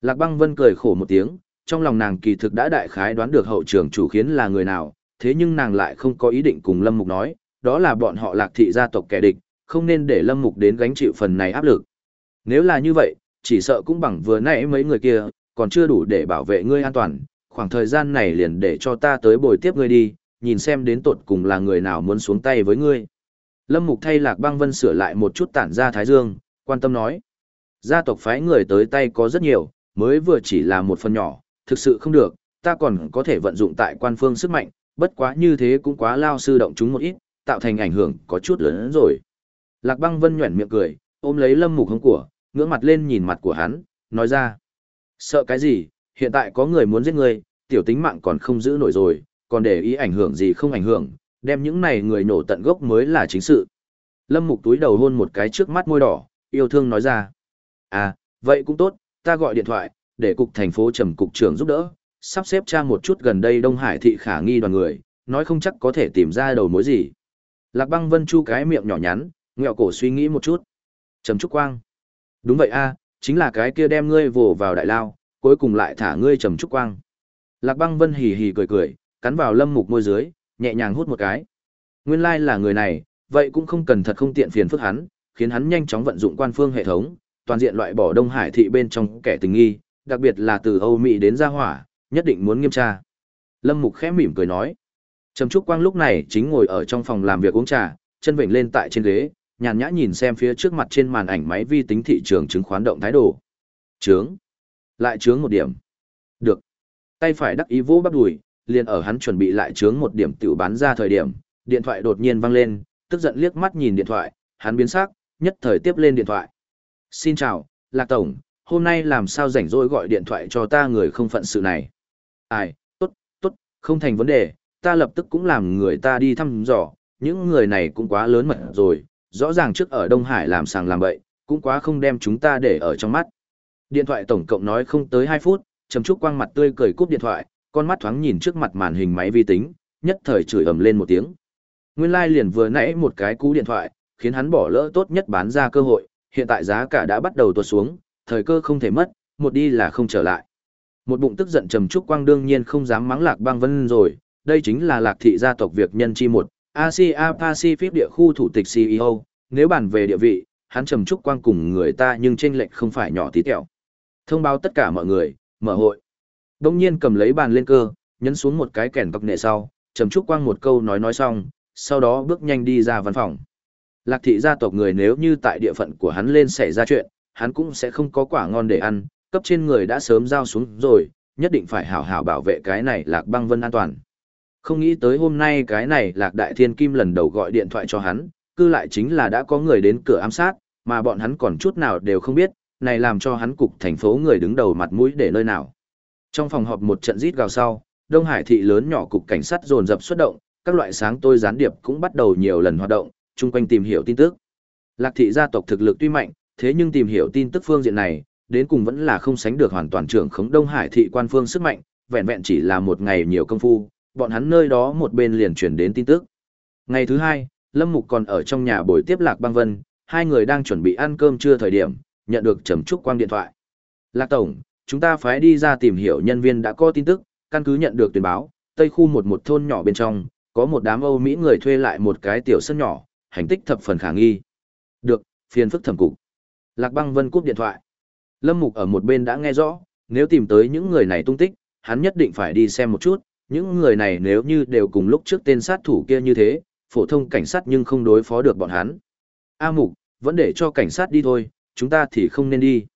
Lạc băng vân cười khổ một tiếng, trong lòng nàng kỳ thực đã đại khái đoán được hậu trưởng chủ khiến là người nào, thế nhưng nàng lại không có ý định cùng Lâm Mục nói, đó là bọn họ lạc thị gia tộc kẻ địch, không nên để Lâm Mục đến gánh chịu phần này áp lực. Nếu là như vậy, chỉ sợ cũng bằng vừa nãy mấy người kia, còn chưa đủ để bảo vệ ngươi an toàn, khoảng thời gian này liền để cho ta tới bồi tiếp ngươi đi, nhìn xem đến tột cùng là người nào muốn xuống tay với ngươi. Lâm Mục thay Lạc Băng Vân sửa lại một chút tản ra Thái Dương, quan tâm nói. Gia tộc phái người tới tay có rất nhiều, mới vừa chỉ là một phần nhỏ, thực sự không được, ta còn có thể vận dụng tại quan phương sức mạnh, bất quá như thế cũng quá lao sư động chúng một ít, tạo thành ảnh hưởng có chút lớn hơn rồi. Lạc băng vân nhuẩn miệng cười, ôm lấy lâm mục hông của, ngưỡng mặt lên nhìn mặt của hắn, nói ra. Sợ cái gì, hiện tại có người muốn giết người tiểu tính mạng còn không giữ nổi rồi, còn để ý ảnh hưởng gì không ảnh hưởng, đem những này người nổ tận gốc mới là chính sự. Lâm mục túi đầu hôn một cái trước mắt môi đỏ, yêu thương nói ra. À, vậy cũng tốt, ta gọi điện thoại, để cục thành phố trầm cục trưởng giúp đỡ, sắp xếp tra một chút gần đây Đông Hải thị khả nghi đoàn người, nói không chắc có thể tìm ra đầu mối gì. Lạc băng vân chu cái miệng nhỏ nhắn, ngẹo cổ suy nghĩ một chút. Trầm Trúc Quang. Đúng vậy a, chính là cái kia đem ngươi vồ vào đại lao, cuối cùng lại thả ngươi Trầm Trúc Quang. Lạc băng vân hì hì cười cười, cắn vào lâm mục môi dưới, nhẹ nhàng hút một cái. Nguyên lai like là người này, vậy cũng không cần thật không tiện phiền phức hắn, khiến hắn nhanh chóng vận dụng quan phương hệ thống, toàn diện loại bỏ Đông Hải thị bên trong kẻ tình nghi, đặc biệt là từ Âu Mỹ đến Gia Hỏa, nhất định muốn nghiêm tra. Lâm Mục khẽ mỉm cười nói. Trầm Trúc Quang lúc này chính ngồi ở trong phòng làm việc uống trà, chân vểnh lên tại trên ghế, nhàn nhã nhìn xem phía trước mặt trên màn ảnh máy vi tính thị trường chứng khoán động thái độ. Trướng. Lại trướng một điểm. Được. Tay phải đắc ý vỗ bắp đùi, liền ở hắn chuẩn bị lại trướng một điểm tiểu bán ra thời điểm, điện thoại đột nhiên vang lên, tức giận liếc mắt nhìn điện thoại, hắn biến sắc, nhất thời tiếp lên điện thoại. Xin chào, Lạc Tổng, hôm nay làm sao rảnh rỗi gọi điện thoại cho ta người không phận sự này. Ai, tốt, tốt, không thành vấn đề, ta lập tức cũng làm người ta đi thăm dò, những người này cũng quá lớn mật rồi, rõ ràng trước ở Đông Hải làm sàng làm bậy, cũng quá không đem chúng ta để ở trong mắt. Điện thoại tổng cộng nói không tới 2 phút, Trầm Trúc quang mặt tươi cười cúp điện thoại, con mắt thoáng nhìn trước mặt màn hình máy vi tính, nhất thời chửi ầm lên một tiếng. Nguyên lai like liền vừa nãy một cái cú điện thoại, khiến hắn bỏ lỡ tốt nhất bán ra cơ hội, hiện tại giá cả đã bắt đầu tuột xuống, thời cơ không thể mất, một đi là không trở lại. Một bụng tức giận trầm trúc quang đương nhiên không dám mắng lạc băng vân rồi, đây chính là lạc thị gia tộc việc nhân chi một, Asia Pacific địa khu thủ tịch CEO, nếu bàn về địa vị, hắn trầm trúc quang cùng người ta nhưng chênh lệch không phải nhỏ tí tẹo. Thông báo tất cả mọi người, mở hội. Đông nhiên cầm lấy bàn lên cơ, nhấn xuống một cái kèn cọc nệ sau, trầm trúc quang một câu nói nói xong, sau đó bước nhanh đi ra văn phòng. Lạc thị gia tộc người nếu như tại địa phận của hắn lên xảy ra chuyện, hắn cũng sẽ không có quả ngon để ăn, cấp trên người đã sớm giao xuống rồi, nhất định phải hảo hảo bảo vệ cái này lạc băng vân an toàn. Không nghĩ tới hôm nay cái này lạc đại thiên kim lần đầu gọi điện thoại cho hắn, cư lại chính là đã có người đến cửa ám sát, mà bọn hắn còn chút nào đều không biết, này làm cho hắn cục thành phố người đứng đầu mặt mũi để nơi nào. Trong phòng họp một trận rít gào sau, Đông Hải thị lớn nhỏ cục cảnh sát dồn dập xuất động, các loại sáng tôi gián điệp cũng bắt đầu nhiều lần hoạt động, chung quanh tìm hiểu tin tức. Lạc thị gia tộc thực lực tuy mạnh, thế nhưng tìm hiểu tin tức phương diện này, đến cùng vẫn là không sánh được hoàn toàn trưởng khống Đông Hải thị quan phương sức mạnh, vẹn vẹn chỉ là một ngày nhiều công phu, bọn hắn nơi đó một bên liền chuyển đến tin tức. Ngày thứ hai, Lâm Mục còn ở trong nhà buổi tiếp Lạc Băng Vân, hai người đang chuẩn bị ăn cơm trưa thời điểm, nhận được Trầm Trúc Quang điện thoại. Lạc Tổng, chúng ta phải đi ra tìm hiểu nhân viên đã có tin tức, căn cứ nhận được tuyên báo, Tây khu một một thôn nhỏ bên trong, có một đám Âu Mỹ người thuê lại một cái tiểu sân nhỏ, hành tích thập phần khả nghi. Được, phiền phức thẩm cục. Lạc Băng Vân cúp điện thoại. Lâm Mục ở một bên đã nghe rõ, nếu tìm tới những người này tung tích, hắn nhất định phải đi xem một chút, những người này nếu như đều cùng lúc trước tên sát thủ kia như thế, phổ thông cảnh sát nhưng không đối phó được bọn hắn. A Mục, vẫn để cho cảnh sát đi thôi, chúng ta thì không nên đi.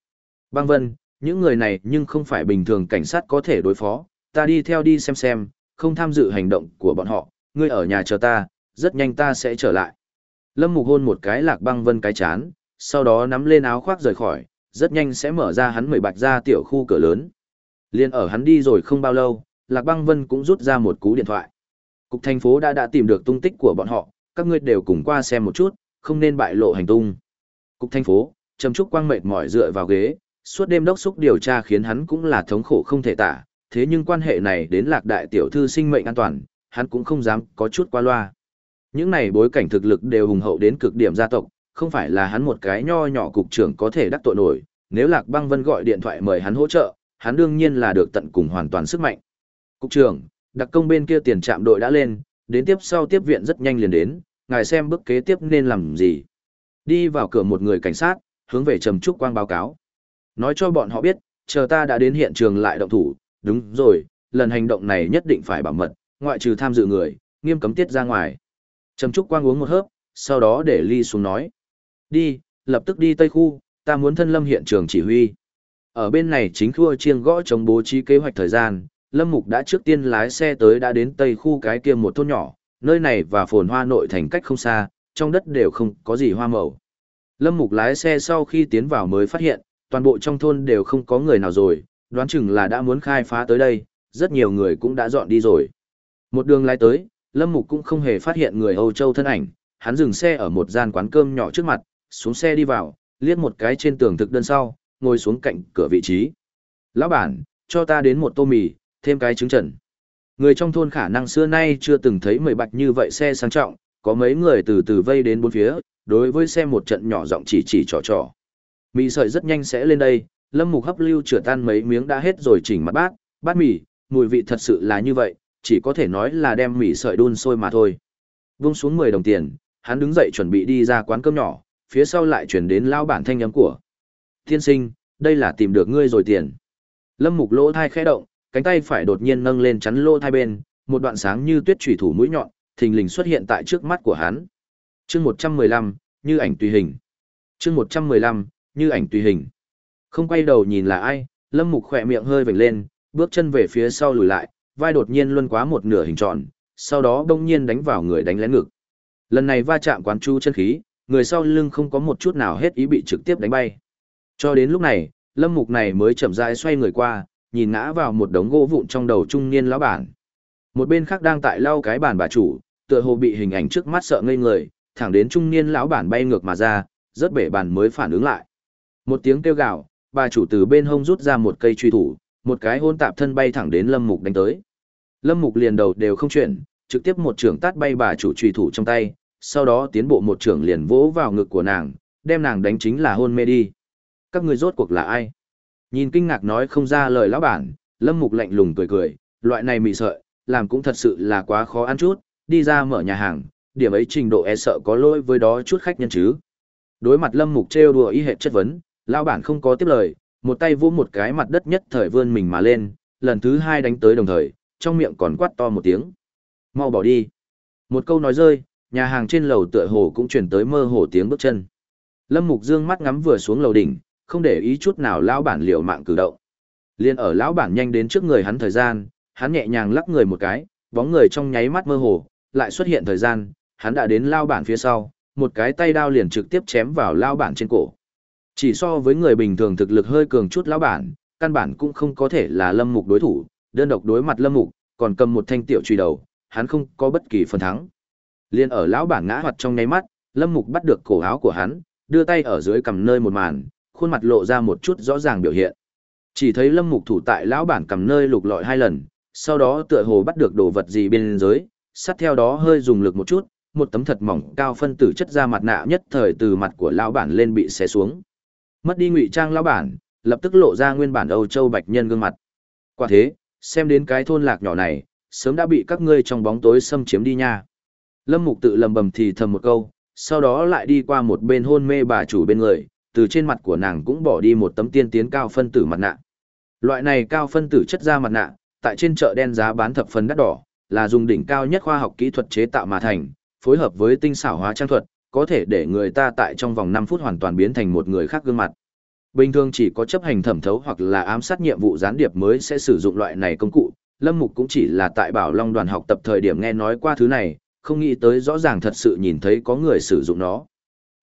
Băng Vân, những người này nhưng không phải bình thường cảnh sát có thể đối phó, ta đi theo đi xem xem, không tham dự hành động của bọn họ, ngươi ở nhà chờ ta, rất nhanh ta sẽ trở lại. Lâm Mục hôn một cái lạc băng vân cái chán, sau đó nắm lên áo khoác rời khỏi, rất nhanh sẽ mở ra hắn mười bạch ra tiểu khu cửa lớn. Liên ở hắn đi rồi không bao lâu, lạc băng vân cũng rút ra một cú điện thoại. Cục thành phố đã đã tìm được tung tích của bọn họ, các ngươi đều cùng qua xem một chút, không nên bại lộ hành tung. Cục thành phố, Trầm Trúc Quang mệt mỏi dựa vào ghế, suốt đêm đốc xúc điều tra khiến hắn cũng là thống khổ không thể tả, thế nhưng quan hệ này đến lạc đại tiểu thư sinh mệnh an toàn, hắn cũng không dám có chút qua loa. Những này bối cảnh thực lực đều hùng hậu đến cực điểm gia tộc, không phải là hắn một cái nho nhỏ cục trưởng có thể đắc tội nổi, nếu Lạc Băng Vân gọi điện thoại mời hắn hỗ trợ, hắn đương nhiên là được tận cùng hoàn toàn sức mạnh. Cục trưởng, đặc công bên kia tiền trạm đội đã lên, đến tiếp sau tiếp viện rất nhanh liền đến, ngài xem bước kế tiếp nên làm gì. Đi vào cửa một người cảnh sát, hướng về Trầm Trúc Quang báo cáo. Nói cho bọn họ biết, chờ ta đã đến hiện trường lại động thủ, đúng rồi, lần hành động này nhất định phải bảo mật, ngoại trừ tham dự người, nghiêm cấm tiết ra ngoài. Trầm Trúc Quang uống một hớp, sau đó để ly xuống nói. Đi, lập tức đi Tây Khu, ta muốn thân lâm hiện trường chỉ huy. Ở bên này chính khua chiêng gõ chống bố trí kế hoạch thời gian, Lâm Mục đã trước tiên lái xe tới đã đến tây khu cái kia một thôn nhỏ, nơi này và phồn hoa nội thành cách không xa, trong đất đều không có gì hoa màu. Lâm Mục lái xe sau khi tiến vào mới phát hiện, toàn bộ trong thôn đều không có người nào rồi, đoán chừng là đã muốn khai phá tới đây, rất nhiều người cũng đã dọn đi rồi. Một đường lái tới, Lâm Mục cũng không hề phát hiện người Âu Châu thân ảnh, hắn dừng xe ở một gian quán cơm nhỏ trước mặt, xuống xe đi vào, liếc một cái trên tường thực đơn sau, ngồi xuống cạnh cửa vị trí. Lão bản, cho ta đến một tô mì, thêm cái trứng trần. Người trong thôn khả năng xưa nay chưa từng thấy mười bạch như vậy xe sang trọng, có mấy người từ từ vây đến bốn phía, đối với xe một trận nhỏ giọng chỉ chỉ trò trò. Mì sợi rất nhanh sẽ lên đây, Lâm Mục hấp lưu chữa tan mấy miếng đã hết rồi chỉnh mặt bát, bát mì, mùi vị thật sự là như vậy, chỉ có thể nói là đem mì sợi đun sôi mà thôi. Vung xuống 10 đồng tiền, hắn đứng dậy chuẩn bị đi ra quán cơm nhỏ, phía sau lại chuyển đến lao bản thanh âm của. Thiên sinh, đây là tìm được ngươi rồi tiền. Lâm Mục lỗ thai khẽ động, cánh tay phải đột nhiên nâng lên chắn lỗ thai bên, một đoạn sáng như tuyết chủy thủ mũi nhọn, thình lình xuất hiện tại trước mắt của hắn. Chương 115, như ảnh tùy hình. Chương 115, như ảnh tùy hình. Không quay đầu nhìn là ai, Lâm Mục khỏe miệng hơi vểnh lên, bước chân về phía sau lùi lại, vai đột nhiên luân quá một nửa hình tròn, sau đó đông nhiên đánh vào người đánh lén ngực. Lần này va chạm quán chu chân khí, người sau lưng không có một chút nào hết ý bị trực tiếp đánh bay. Cho đến lúc này, Lâm Mục này mới chậm rãi xoay người qua, nhìn ngã vào một đống gỗ vụn trong đầu trung niên lão bản. Một bên khác đang tại lau cái bàn bà chủ, tựa hồ bị hình ảnh trước mắt sợ ngây người, thẳng đến trung niên lão bản bay ngược mà ra, rất bể bàn mới phản ứng lại. Một tiếng kêu gào, bà chủ từ bên hông rút ra một cây truy thủ, một cái hôn tạp thân bay thẳng đến Lâm Mục đánh tới. Lâm Mục liền đầu đều không chuyển, trực tiếp một trường tát bay bà chủ trùy thủ trong tay, sau đó tiến bộ một trường liền vỗ vào ngực của nàng, đem nàng đánh chính là hôn mê đi. Các người rốt cuộc là ai? Nhìn kinh ngạc nói không ra lời lão bản, Lâm Mục lạnh lùng cười cười, loại này mị sợi, làm cũng thật sự là quá khó ăn chút, đi ra mở nhà hàng, điểm ấy trình độ e sợ có lỗi với đó chút khách nhân chứ. Đối mặt Lâm Mục trêu đùa y hệ chất vấn, lão bản không có tiếp lời, một tay vỗ một cái mặt đất nhất thời vươn mình mà lên, lần thứ hai đánh tới đồng thời, trong miệng còn quát to một tiếng. Mau bỏ đi. Một câu nói rơi, nhà hàng trên lầu tựa hồ cũng truyền tới mơ hồ tiếng bước chân. Lâm Mục dương mắt ngắm vừa xuống lầu đỉnh, không để ý chút nào lão bản liều mạng cử động. Liên ở lão bản nhanh đến trước người hắn thời gian, hắn nhẹ nhàng lắc người một cái, bóng người trong nháy mắt mơ hồ, lại xuất hiện thời gian, hắn đã đến lao bản phía sau, một cái tay đao liền trực tiếp chém vào lao bản trên cổ. Chỉ so với người bình thường thực lực hơi cường chút lão bản, căn bản cũng không có thể là lâm mục đối thủ, đơn độc đối mặt lâm mục, còn cầm một thanh tiểu truy đầu, hắn không có bất kỳ phần thắng. Liên ở lão bản ngã hoạt trong nháy mắt, lâm mục bắt được cổ áo của hắn, đưa tay ở dưới cầm nơi một màn, khuôn mặt lộ ra một chút rõ ràng biểu hiện. Chỉ thấy lâm mục thủ tại lão bản cầm nơi lục lọi hai lần, sau đó tựa hồ bắt được đồ vật gì bên dưới, sát theo đó hơi dùng lực một chút, một tấm thật mỏng cao phân tử chất ra mặt nạ nhất thời từ mặt của lão bản lên bị xé xuống. Mất đi ngụy trang lão bản, lập tức lộ ra nguyên bản Âu Châu Bạch Nhân gương mặt. Quả thế, xem đến cái thôn lạc nhỏ này, sớm đã bị các ngươi trong bóng tối xâm chiếm đi nha. Lâm Mục tự lầm bầm thì thầm một câu, sau đó lại đi qua một bên hôn mê bà chủ bên người, từ trên mặt của nàng cũng bỏ đi một tấm tiên tiến cao phân tử mặt nạ. Loại này cao phân tử chất ra mặt nạ, tại trên chợ đen giá bán thập phần đắt đỏ, là dùng đỉnh cao nhất khoa học kỹ thuật chế tạo mà thành, phối hợp với tinh xảo hóa trang thuật, có thể để người ta tại trong vòng 5 phút hoàn toàn biến thành một người khác gương mặt. Bình thường chỉ có chấp hành thẩm thấu hoặc là ám sát nhiệm vụ gián điệp mới sẽ sử dụng loại này công cụ, Lâm Mục cũng chỉ là tại Bảo Long đoàn học tập thời điểm nghe nói qua thứ này, không nghĩ tới rõ ràng thật sự nhìn thấy có người sử dụng nó.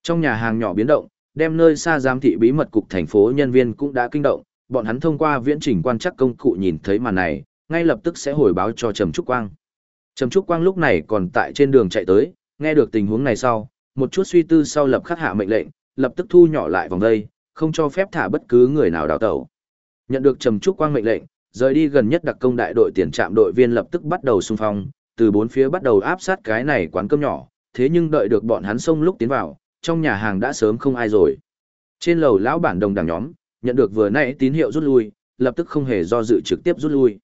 Trong nhà hàng nhỏ biến động, đem nơi xa giám thị bí mật cục thành phố nhân viên cũng đã kinh động, bọn hắn thông qua viễn trình quan chắc công cụ nhìn thấy màn này, ngay lập tức sẽ hồi báo cho Trầm Trúc Quang. Trầm Trúc Quang lúc này còn tại trên đường chạy tới, nghe được tình huống này sau, một chút suy tư sau lập khắc hạ mệnh lệnh, lập tức thu nhỏ lại vòng đây, không cho phép thả bất cứ người nào đào tẩu. Nhận được Trầm Trúc Quang mệnh lệnh, rời đi gần nhất đặc công đại đội tiền trạm đội viên lập tức bắt đầu xung phong, từ bốn phía bắt đầu áp sát cái này quán cơm nhỏ, thế nhưng đợi được bọn hắn xông lúc tiến vào, trong nhà hàng đã sớm không ai rồi. Trên lầu lão bản đồng đảng nhóm, nhận được vừa nãy tín hiệu rút lui, lập tức không hề do dự trực tiếp rút lui.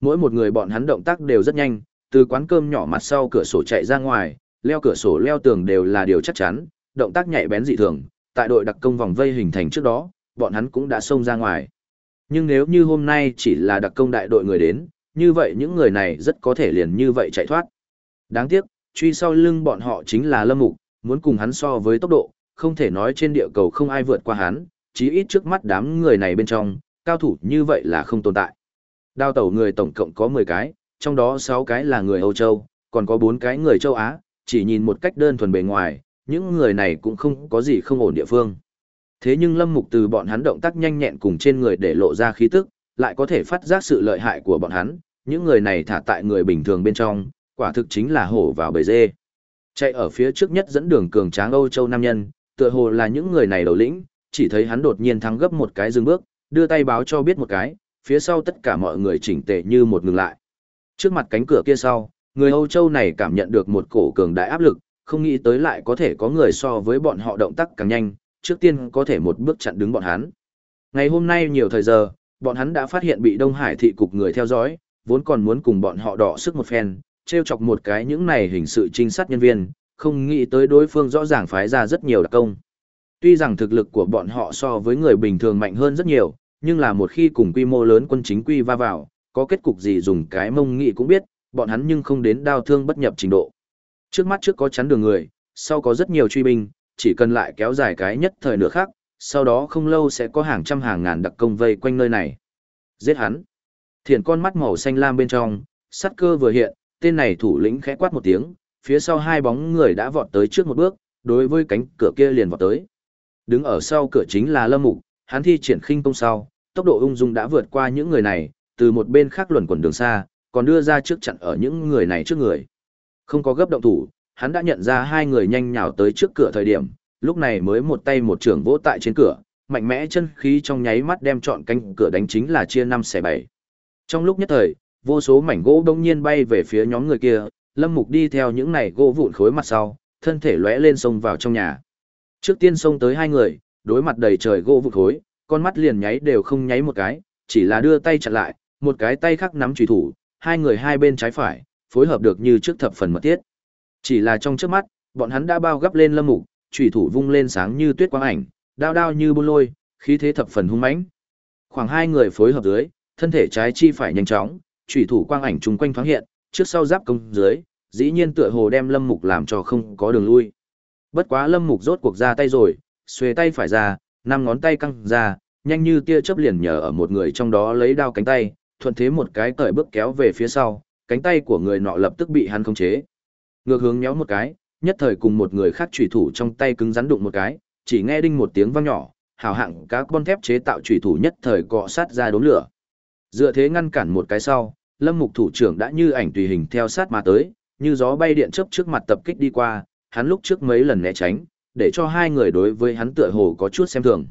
Mỗi một người bọn hắn động tác đều rất nhanh, từ quán cơm nhỏ mặt sau cửa sổ chạy ra ngoài, leo cửa sổ leo tường đều là điều chắc chắn, động tác nhạy bén dị thường, tại đội đặc công vòng vây hình thành trước đó, bọn hắn cũng đã xông ra ngoài. Nhưng nếu như hôm nay chỉ là đặc công đại đội người đến, như vậy những người này rất có thể liền như vậy chạy thoát. Đáng tiếc, truy sau lưng bọn họ chính là Lâm Mục, muốn cùng hắn so với tốc độ, không thể nói trên địa cầu không ai vượt qua hắn, chí ít trước mắt đám người này bên trong, cao thủ như vậy là không tồn tại. Đao tẩu người tổng cộng có 10 cái, trong đó 6 cái là người Âu Châu, còn có 4 cái người châu Á, chỉ nhìn một cách đơn thuần bề ngoài, những người này cũng không có gì không ổn địa phương. Thế nhưng Lâm Mục từ bọn hắn động tác nhanh nhẹn cùng trên người để lộ ra khí tức, lại có thể phát giác sự lợi hại của bọn hắn, những người này thả tại người bình thường bên trong, quả thực chính là hổ vào bầy dê. Chạy ở phía trước nhất dẫn đường cường tráng Âu Châu Nam Nhân, tựa hồ là những người này đầu lĩnh, chỉ thấy hắn đột nhiên thắng gấp một cái dừng bước, đưa tay báo cho biết một cái, phía sau tất cả mọi người chỉnh tề như một ngừng lại. Trước mặt cánh cửa kia sau, người Âu Châu này cảm nhận được một cổ cường đại áp lực, không nghĩ tới lại có thể có người so với bọn họ động tác càng nhanh, trước tiên có thể một bước chặn đứng bọn hắn. Ngày hôm nay nhiều thời giờ, bọn hắn đã phát hiện bị Đông Hải thị cục người theo dõi, vốn còn muốn cùng bọn họ đọ sức một phen, treo chọc một cái những này hình sự trinh sát nhân viên, không nghĩ tới đối phương rõ ràng phái ra rất nhiều đặc công. Tuy rằng thực lực của bọn họ so với người bình thường mạnh hơn rất nhiều, nhưng là một khi cùng quy mô lớn quân chính quy va vào, có kết cục gì dùng cái mông nghị cũng biết, bọn hắn nhưng không đến đau thương bất nhập trình độ. Trước mắt trước có chắn đường người, sau có rất nhiều truy binh, chỉ cần lại kéo dài cái nhất thời nửa khác, sau đó không lâu sẽ có hàng trăm hàng ngàn đặc công vây quanh nơi này. Giết hắn. Thiện con mắt màu xanh lam bên trong, sắt cơ vừa hiện, tên này thủ lĩnh khẽ quát một tiếng, phía sau hai bóng người đã vọt tới trước một bước, đối với cánh cửa kia liền vọt tới. Đứng ở sau cửa chính là Lâm Mục, hắn thi triển khinh công sau, tốc độ ung dung đã vượt qua những người này, từ một bên khác luẩn quẩn đường xa, còn đưa ra trước chặn ở những người này trước người. Không có gấp động thủ, hắn đã nhận ra hai người nhanh nhào tới trước cửa thời điểm, lúc này mới một tay một trường vỗ tại trên cửa, mạnh mẽ chân khí trong nháy mắt đem trọn cánh cửa đánh chính là chia năm xẻ bảy. Trong lúc nhất thời, vô số mảnh gỗ đông nhiên bay về phía nhóm người kia, Lâm Mục đi theo những này gỗ vụn khối mặt sau, thân thể lóe lên xông vào trong nhà. Trước tiên xông tới hai người, đối mặt đầy trời gỗ vụn khối, con mắt liền nháy đều không nháy một cái, chỉ là đưa tay chặn lại, một cái tay khác nắm chủy thủ, hai người hai bên trái phải, phối hợp được như trước thập phần mật thiết. Chỉ là trong trước mắt, bọn hắn đã bao gấp lên Lâm Mục, chủy thủ vung lên sáng như tuyết quang ảnh, đao đao như buôn lôi, khí thế thập phần hung mãnh. Khoảng hai người phối hợp dưới, thân thể trái chi phải nhanh chóng, chủy thủ quang ảnh trùng quanh thoáng hiện, trước sau giáp công dưới, dĩ nhiên tựa hồ đem Lâm Mục làm cho không có đường lui. Bất quá Lâm Mục rốt cuộc ra tay rồi, xuề tay phải ra, năm ngón tay căng ra, nhanh như tia chớp liền nhờ ở một người trong đó lấy đao cánh tay, thuận thế một cái cởi bước kéo về phía sau, cánh tay của người nọ lập tức bị hắn khống chế. Ngược hướng nhéo một cái, nhất thời cùng một người khác chủy thủ trong tay cứng rắn đụng một cái, chỉ nghe đinh một tiếng vang nhỏ, hào hạng các con thép chế tạo chủy thủ nhất thời cọ sát ra đốm lửa. Dựa thế ngăn cản một cái sau, Lâm Mục thủ trưởng đã như ảnh tùy hình theo sát mà tới, như gió bay điện chớp trước mặt tập kích đi qua, hắn lúc trước mấy lần né tránh, để cho hai người đối với hắn tựa hồ có chút xem thường.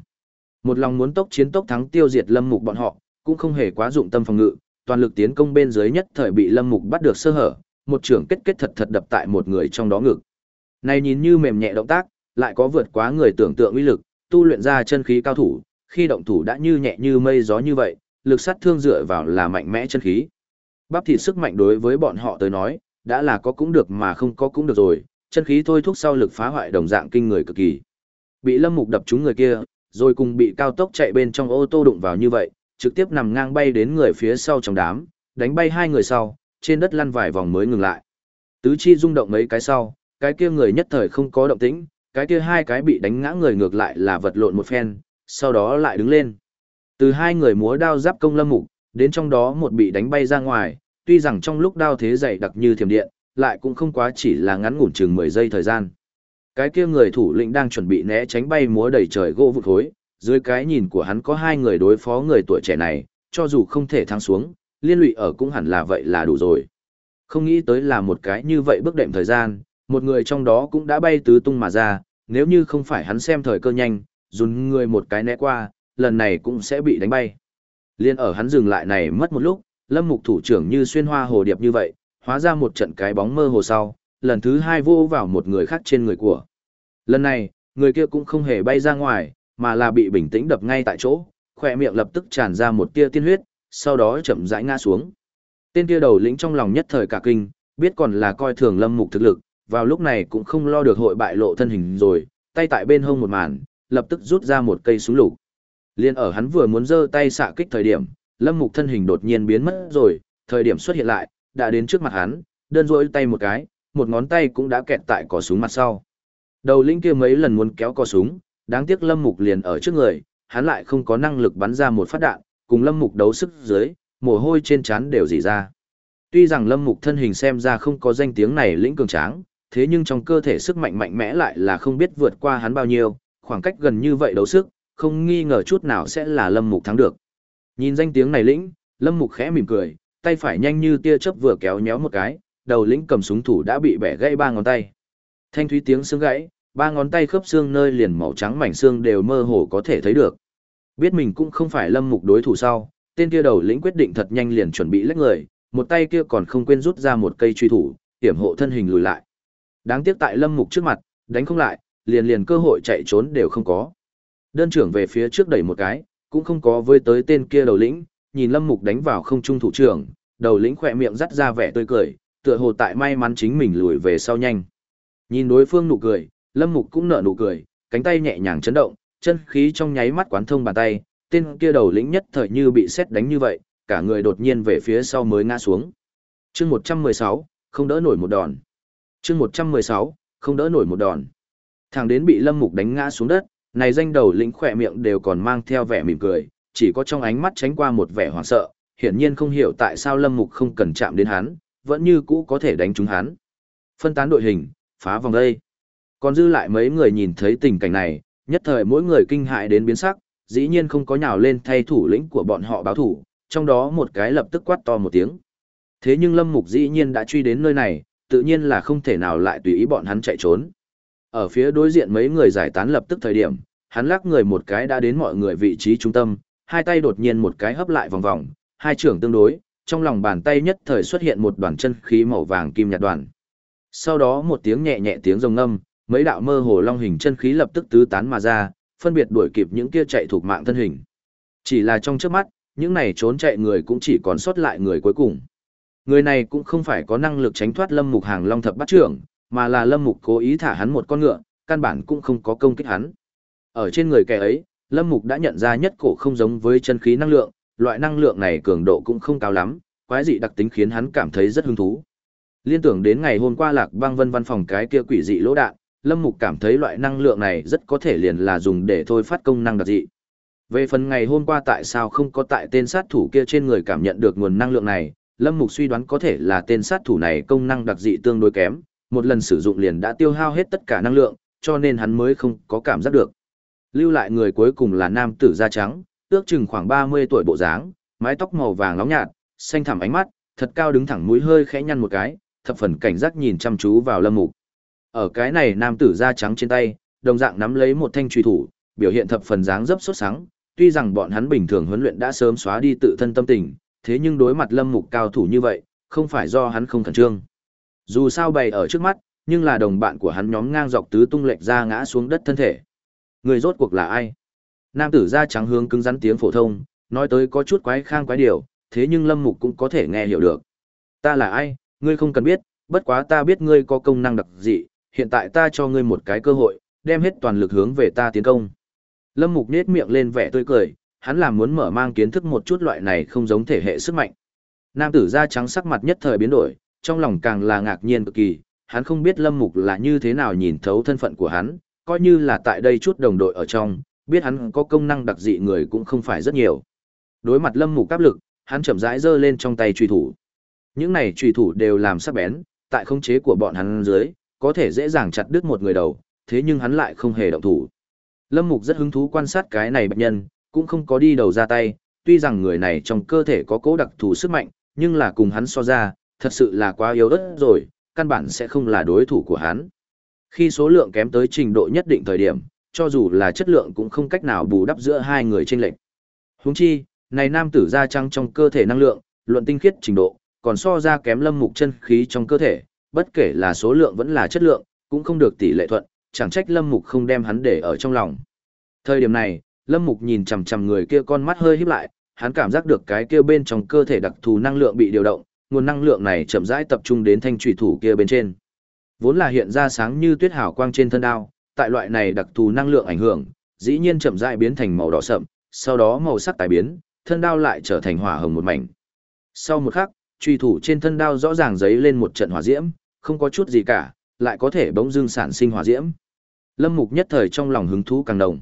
Một lòng muốn tốc chiến tốc thắng tiêu diệt Lâm Mục bọn họ, cũng không hề quá dụng tâm phòng ngự, toàn lực tiến công bên dưới nhất thời bị Lâm Mục bắt được sơ hở, một trưởng kết kết thật thật đập tại một người trong đó ngực. Này nhìn như mềm nhẹ động tác, lại có vượt quá người tưởng tượng uy lực, tu luyện ra chân khí cao thủ, khi động thủ đã như nhẹ như mây gió như vậy, lực sát thương dựa vào là mạnh mẽ chân khí. Bắp thịt sức mạnh đối với bọn họ tới nói, đã là có cũng được mà không có cũng được rồi, chân khí thôi thúc sau lực phá hoại đồng dạng kinh người cực kỳ. Bị Lâm Mục đập trúng người kia, rồi cùng bị cao tốc chạy bên trong ô tô đụng vào như vậy, trực tiếp nằm ngang bay đến người phía sau trong đám, đánh bay hai người sau, trên đất lăn vài vòng mới ngừng lại. Tứ chi rung động mấy cái sau, cái kia người nhất thời không có động tĩnh, cái kia hai cái bị đánh ngã người ngược lại là vật lộn một phen, sau đó lại đứng lên. Từ hai người múa đao giáp công lâm mục, đến trong đó một bị đánh bay ra ngoài, tuy rằng trong lúc đao thế dày đặc như thiểm điện, lại cũng không quá chỉ là ngắn ngủn chừng 10 giây thời gian. Cái kia người thủ lĩnh đang chuẩn bị né tránh bay múa đầy trời gỗ vụt hối, dưới cái nhìn của hắn có hai người đối phó người tuổi trẻ này, cho dù không thể thắng xuống, liên lụy ở cũng hẳn là vậy là đủ rồi. Không nghĩ tới là một cái như vậy bước đệm thời gian, một người trong đó cũng đã bay tứ tung mà ra, nếu như không phải hắn xem thời cơ nhanh, dùn người một cái né qua, lần này cũng sẽ bị đánh bay. Liên ở hắn dừng lại này mất một lúc, lâm mục thủ trưởng như xuyên hoa hồ điệp như vậy, hóa ra một trận cái bóng mơ hồ sau, lần thứ hai vô vào một người khác trên người của. Lần này, người kia cũng không hề bay ra ngoài, mà là bị bình tĩnh đập ngay tại chỗ, khỏe miệng lập tức tràn ra một tia tiên huyết, sau đó chậm rãi ngã xuống. Tên kia đầu lĩnh trong lòng nhất thời cả kinh, biết còn là coi thường lâm mục thực lực, vào lúc này cũng không lo được hội bại lộ thân hình rồi, tay tại bên hông một màn, lập tức rút ra một cây súng lục. Liên ở hắn vừa muốn giơ tay xạ kích thời điểm, Lâm Mục thân hình đột nhiên biến mất rồi, thời điểm xuất hiện lại, đã đến trước mặt hắn, đơn rỗi tay một cái, một ngón tay cũng đã kẹt tại cò súng mặt sau. Đầu lĩnh kia mấy lần muốn kéo cò súng, đáng tiếc Lâm Mục liền ở trước người, hắn lại không có năng lực bắn ra một phát đạn, cùng Lâm Mục đấu sức dưới, mồ hôi trên trán đều dỉ ra. Tuy rằng Lâm Mục thân hình xem ra không có danh tiếng này lĩnh cường tráng, thế nhưng trong cơ thể sức mạnh mạnh mẽ lại là không biết vượt qua hắn bao nhiêu, khoảng cách gần như vậy đấu sức, không nghi ngờ chút nào sẽ là Lâm Mục thắng được. Nhìn danh tiếng này lĩnh, Lâm Mục khẽ mỉm cười, tay phải nhanh như tia chớp vừa kéo nhéo một cái, đầu lĩnh cầm súng thủ đã bị bẻ gãy ba ngón tay. Thanh thúy tiếng xương gãy, ba ngón tay khớp xương nơi liền màu trắng mảnh xương đều mơ hồ có thể thấy được. Biết mình cũng không phải Lâm Mục đối thủ sau, tên kia đầu lĩnh quyết định thật nhanh liền chuẩn bị lách người, một tay kia còn không quên rút ra một cây truy thủ, hiểm hộ thân hình lùi lại. Đáng tiếc tại Lâm Mục trước mặt, đánh không lại, liền liền cơ hội chạy trốn đều không có. Đơn trưởng về phía trước đẩy một cái, cũng không có với tới tên kia đầu lĩnh, nhìn Lâm Mục đánh vào không trung thủ trưởng, đầu lĩnh khỏe miệng dắt ra vẻ tươi cười, tựa hồ tại may mắn chính mình lùi về sau nhanh. Nhìn đối phương nụ cười, Lâm Mục cũng nở nụ cười, cánh tay nhẹ nhàng chấn động, chân khí trong nháy mắt quán thông bàn tay, tên kia đầu lĩnh nhất thời như bị sét đánh như vậy, cả người đột nhiên về phía sau mới ngã xuống. Chương 116, không đỡ nổi một đòn. Chương 116, không đỡ nổi một đòn. Thằng đến bị Lâm Mục đánh ngã xuống đất, này danh đầu lĩnh khỏe miệng đều còn mang theo vẻ mỉm cười, chỉ có trong ánh mắt tránh qua một vẻ hoảng sợ, hiển nhiên không hiểu tại sao Lâm Mục không cần chạm đến hắn, vẫn như cũ có thể đánh trúng hắn. Phân tán đội hình, phá vòng đây. Còn dư lại mấy người nhìn thấy tình cảnh này, nhất thời mỗi người kinh hại đến biến sắc, dĩ nhiên không có nhào lên thay thủ lĩnh của bọn họ báo thủ, trong đó một cái lập tức quát to một tiếng. Thế nhưng Lâm Mục dĩ nhiên đã truy đến nơi này, tự nhiên là không thể nào lại tùy ý bọn hắn chạy trốn. Ở phía đối diện mấy người giải tán lập tức thời điểm, hắn lắc người một cái đã đến mọi người vị trí trung tâm, hai tay đột nhiên một cái hấp lại vòng vòng, hai trưởng tương đối, trong lòng bàn tay nhất thời xuất hiện một đoàn chân khí màu vàng kim nhạt đoàn. Sau đó một tiếng nhẹ nhẹ tiếng rồng ngâm, mấy đạo mơ hồ long hình chân khí lập tức tứ tán mà ra, phân biệt đuổi kịp những kia chạy thuộc mạng thân hình. Chỉ là trong trước mắt, những này trốn chạy người cũng chỉ còn sót lại người cuối cùng. Người này cũng không phải có năng lực tránh thoát Lâm Mục hàng long thập bắt trưởng, mà là Lâm Mục cố ý thả hắn một con ngựa, căn bản cũng không có công kích hắn. Ở trên người kẻ ấy, Lâm Mục đã nhận ra nhất cổ không giống với chân khí năng lượng, loại năng lượng này cường độ cũng không cao lắm, quái dị đặc tính khiến hắn cảm thấy rất hứng thú. Liên tưởng đến ngày hôm qua Lạc Băng Vân văn phòng cái kia quỷ dị lỗ đạn, Lâm Mục cảm thấy loại năng lượng này rất có thể liền là dùng để thôi phát công năng đặc dị. Về phần ngày hôm qua tại sao không có tại tên sát thủ kia trên người cảm nhận được nguồn năng lượng này, Lâm Mục suy đoán có thể là tên sát thủ này công năng đặc dị tương đối kém, một lần sử dụng liền đã tiêu hao hết tất cả năng lượng, cho nên hắn mới không có cảm giác được. Lưu lại người cuối cùng là nam tử da trắng, ước chừng khoảng 30 tuổi bộ dáng, mái tóc màu vàng nóng nhạt, xanh thẳm ánh mắt, thật cao đứng thẳng mũi hơi khẽ nhăn một cái, thập phần cảnh giác nhìn chăm chú vào Lâm Mục. Ở cái này nam tử da trắng trên tay, đồng dạng nắm lấy một thanh truy thủ, biểu hiện thập phần dáng dấp xuất sắng, tuy rằng bọn hắn bình thường huấn luyện đã sớm xóa đi tự thân tâm tình, thế nhưng đối mặt Lâm Mục cao thủ như vậy, không phải do hắn không khẩn trương. Dù sao bày ở trước mắt, nhưng là đồng bạn của hắn nhóm ngang dọc tứ tung lệch ra ngã xuống đất thân thể. Người rốt cuộc là ai? Nam tử da trắng hướng cứng rắn tiếng phổ thông, nói tới có chút quái khang quái điều, thế nhưng Lâm Mục cũng có thể nghe hiểu được. Ta là ai, ngươi không cần biết, bất quá ta biết ngươi có công năng đặc dị, hiện tại ta cho ngươi một cái cơ hội, đem hết toàn lực hướng về ta tiến công. Lâm Mục nết miệng lên vẻ tươi cười, hắn làm muốn mở mang kiến thức một chút loại này không giống thể hệ sức mạnh. Nam tử da trắng sắc mặt nhất thời biến đổi, trong lòng càng là ngạc nhiên cực kỳ, hắn không biết Lâm Mục là như thế nào nhìn thấu thân phận của hắn, coi như là tại đây chút đồng đội ở trong, biết hắn có công năng đặc dị người cũng không phải rất nhiều. Đối mặt Lâm Mục áp lực, hắn chậm rãi giơ lên trong tay truy thủ. Những này truy thủ đều làm sắc bén, tại khống chế của bọn hắn dưới, có thể dễ dàng chặt đứt một người đầu, thế nhưng hắn lại không hề động thủ. Lâm Mục rất hứng thú quan sát cái này bệnh nhân, cũng không có đi đầu ra tay, tuy rằng người này trong cơ thể có cố đặc thù sức mạnh, nhưng là cùng hắn so ra, thật sự là quá yếu ớt rồi, căn bản sẽ không là đối thủ của hắn. Khi số lượng kém tới trình độ nhất định thời điểm, cho dù là chất lượng cũng không cách nào bù đắp giữa hai người chênh lệch. Huống chi, này nam tử da trăng trong cơ thể năng lượng, luận tinh khiết trình độ, còn so ra kém lâm mục chân khí trong cơ thể, bất kể là số lượng vẫn là chất lượng, cũng không được tỷ lệ thuận, chẳng trách lâm mục không đem hắn để ở trong lòng. Thời điểm này, lâm mục nhìn chằm chằm người kia con mắt hơi híp lại, hắn cảm giác được cái kia bên trong cơ thể đặc thù năng lượng bị điều động, nguồn năng lượng này chậm rãi tập trung đến thanh thủy thủ kia bên trên. Vốn là hiện ra sáng như tuyết hào quang trên thân đao, tại loại này đặc thù năng lượng ảnh hưởng, dĩ nhiên chậm rãi biến thành màu đỏ sậm, sau đó màu sắc tái biến, thân đao lại trở thành hỏa hồng một mảnh. Sau một khắc, truy thủ trên thân đao rõ ràng giấy lên một trận hỏa diễm, không có chút gì cả, lại có thể bỗng dưng sản sinh hỏa diễm. Lâm Mục nhất thời trong lòng hứng thú càng đồng.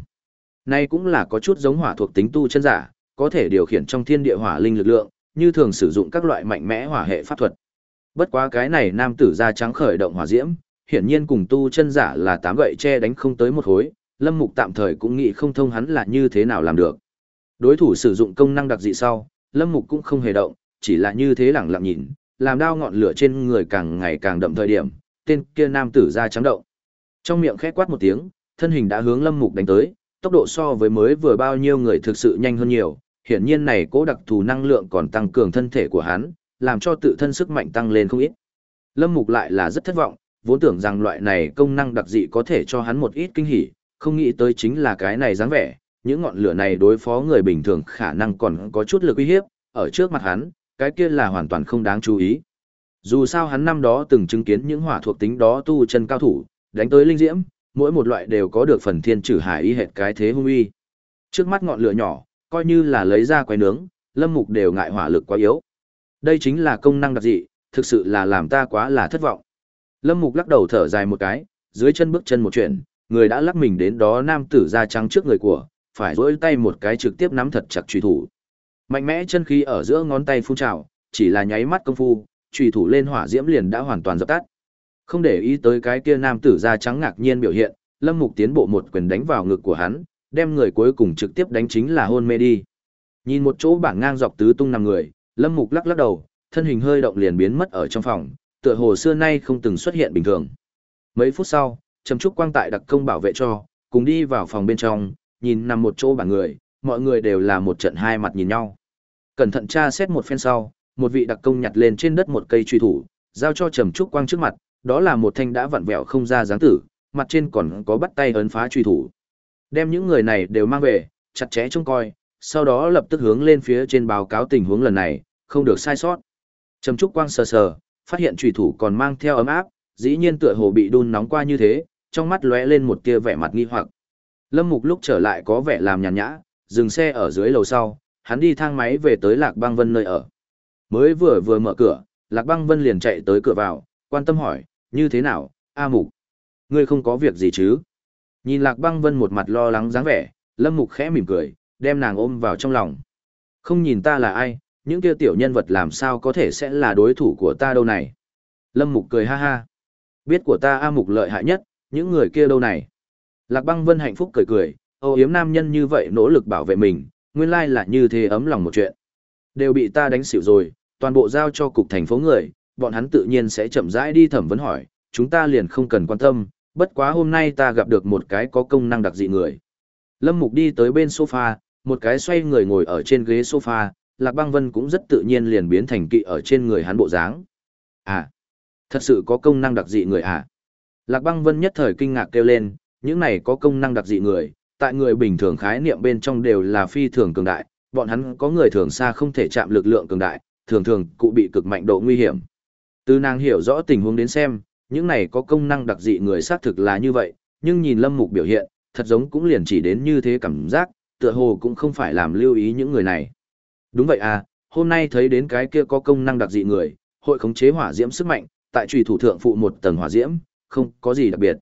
Nay cũng là có chút giống hỏa thuộc tính tu chân giả, có thể điều khiển trong thiên địa hỏa linh lực lượng, như thường sử dụng các loại mạnh mẽ hỏa hệ pháp thuật. Bất quá cái này nam tử da trắng khởi động hỏa diễm, hiển nhiên cùng tu chân giả là tám gậy che đánh không tới một hối, Lâm Mục tạm thời cũng nghĩ không thông hắn là như thế nào làm được. Đối thủ sử dụng công năng đặc dị sau, Lâm Mục cũng không hề động, chỉ là như thế lẳng lặng nhìn, làm đao ngọn lửa trên người càng ngày càng đậm thời điểm, tên kia nam tử da trắng động. Trong miệng khẽ quát một tiếng, thân hình đã hướng Lâm Mục đánh tới, tốc độ so với mới vừa bao nhiêu người thực sự nhanh hơn nhiều, hiển nhiên này cố đặc thù năng lượng còn tăng cường thân thể của hắn, làm cho tự thân sức mạnh tăng lên không ít. Lâm Mục lại là rất thất vọng, vốn tưởng rằng loại này công năng đặc dị có thể cho hắn một ít kinh hỉ, không nghĩ tới chính là cái này dáng vẻ, những ngọn lửa này đối phó người bình thường khả năng còn có chút lực uy hiếp, ở trước mặt hắn, cái kia là hoàn toàn không đáng chú ý. Dù sao hắn năm đó từng chứng kiến những hỏa thuộc tính đó tu chân cao thủ, đánh tới linh diễm, mỗi một loại đều có được phần thiên trừ hải y hệt cái thế hung uy. Trước mắt ngọn lửa nhỏ, coi như là lấy ra quay nướng, lâm mục đều ngại hỏa lực quá yếu. Đây chính là công năng đặc dị, thực sự là làm ta quá là thất vọng. Lâm mục lắc đầu thở dài một cái, dưới chân bước chân một chuyện, người đã lắc mình đến đó nam tử da trắng trước người của, phải dỗi tay một cái trực tiếp nắm thật chặt truy thủ. Mạnh mẽ chân khí ở giữa ngón tay phun trào, chỉ là nháy mắt công phu, chủy thủ lên hỏa diễm liền đã hoàn toàn dập tắt. Không để ý tới cái kia nam tử da trắng ngạc nhiên biểu hiện, Lâm Mục tiến bộ một quyền đánh vào ngực của hắn, đem người cuối cùng trực tiếp đánh chính là hôn mê đi. Nhìn một chỗ bảng ngang dọc tứ tung nằm người, Lâm Mục lắc lắc đầu, thân hình hơi động liền biến mất ở trong phòng, tựa hồ xưa nay không từng xuất hiện bình thường. Mấy phút sau, Trầm Trúc Quang tại đặc công bảo vệ cho, cùng đi vào phòng bên trong, nhìn nằm một chỗ bảng người, mọi người đều là một trận hai mặt nhìn nhau. Cẩn thận tra xét một phen sau, một vị đặc công nhặt lên trên đất một cây truy thủ, giao cho Trầm Trúc Quang trước mặt, đó là một thanh đã vặn vẹo không ra dáng tử, mặt trên còn có bắt tay ấn phá truy thủ. Đem những người này đều mang về, chặt chẽ trông coi, sau đó lập tức hướng lên phía trên báo cáo tình huống lần này, không được sai sót. Trầm Trúc Quang sờ sờ, phát hiện truy thủ còn mang theo ấm áp, dĩ nhiên tựa hồ bị đun nóng qua như thế, trong mắt lóe lên một tia vẻ mặt nghi hoặc. Lâm Mục lúc trở lại có vẻ làm nhàn nhã, dừng xe ở dưới lầu sau, hắn đi thang máy về tới Lạc Băng Vân nơi ở. Mới vừa vừa mở cửa, Lạc Băng Vân liền chạy tới cửa vào, quan tâm hỏi, như thế nào, A Mục? Ngươi không có việc gì chứ? Nhìn Lạc Băng Vân một mặt lo lắng dáng vẻ, Lâm Mục khẽ mỉm cười, đem nàng ôm vào trong lòng. Không nhìn ta là ai, những kia tiểu nhân vật làm sao có thể sẽ là đối thủ của ta đâu này? Lâm Mục cười ha ha. Biết của ta A Mục lợi hại nhất, những người kia đâu này? Lạc Băng Vân hạnh phúc cười cười, âu yếm nam nhân như vậy nỗ lực bảo vệ mình, nguyên lai là như thế ấm lòng một chuyện. Đều bị ta đánh xỉu rồi, toàn bộ giao cho cục thành phố người, bọn hắn tự nhiên sẽ chậm rãi đi thẩm vấn hỏi, chúng ta liền không cần quan tâm, bất quá hôm nay ta gặp được một cái có công năng đặc dị người. Lâm Mục đi tới bên sofa, một cái xoay người ngồi ở trên ghế sofa, Lạc Băng Vân cũng rất tự nhiên liền biến thành kỵ ở trên người hắn bộ dáng. À, thật sự có công năng đặc dị người à? Lạc Băng Vân nhất thời kinh ngạc kêu lên, những này có công năng đặc dị người, tại người bình thường khái niệm bên trong đều là phi thường cường đại, bọn hắn có người thường xa không thể chạm lực lượng cường đại, thường thường cụ bị cực mạnh độ nguy hiểm. Từ nàng hiểu rõ tình huống đến xem, những này có công năng đặc dị người xác thực là như vậy, nhưng nhìn Lâm Mục biểu hiện, thật giống cũng liền chỉ đến như thế cảm giác, tựa hồ cũng không phải làm lưu ý những người này. Đúng vậy à, hôm nay thấy đến cái kia có công năng đặc dị người, hội khống chế hỏa diễm sức mạnh, tại trùy thủ thượng phụ một tầng hỏa diễm, không có gì đặc biệt.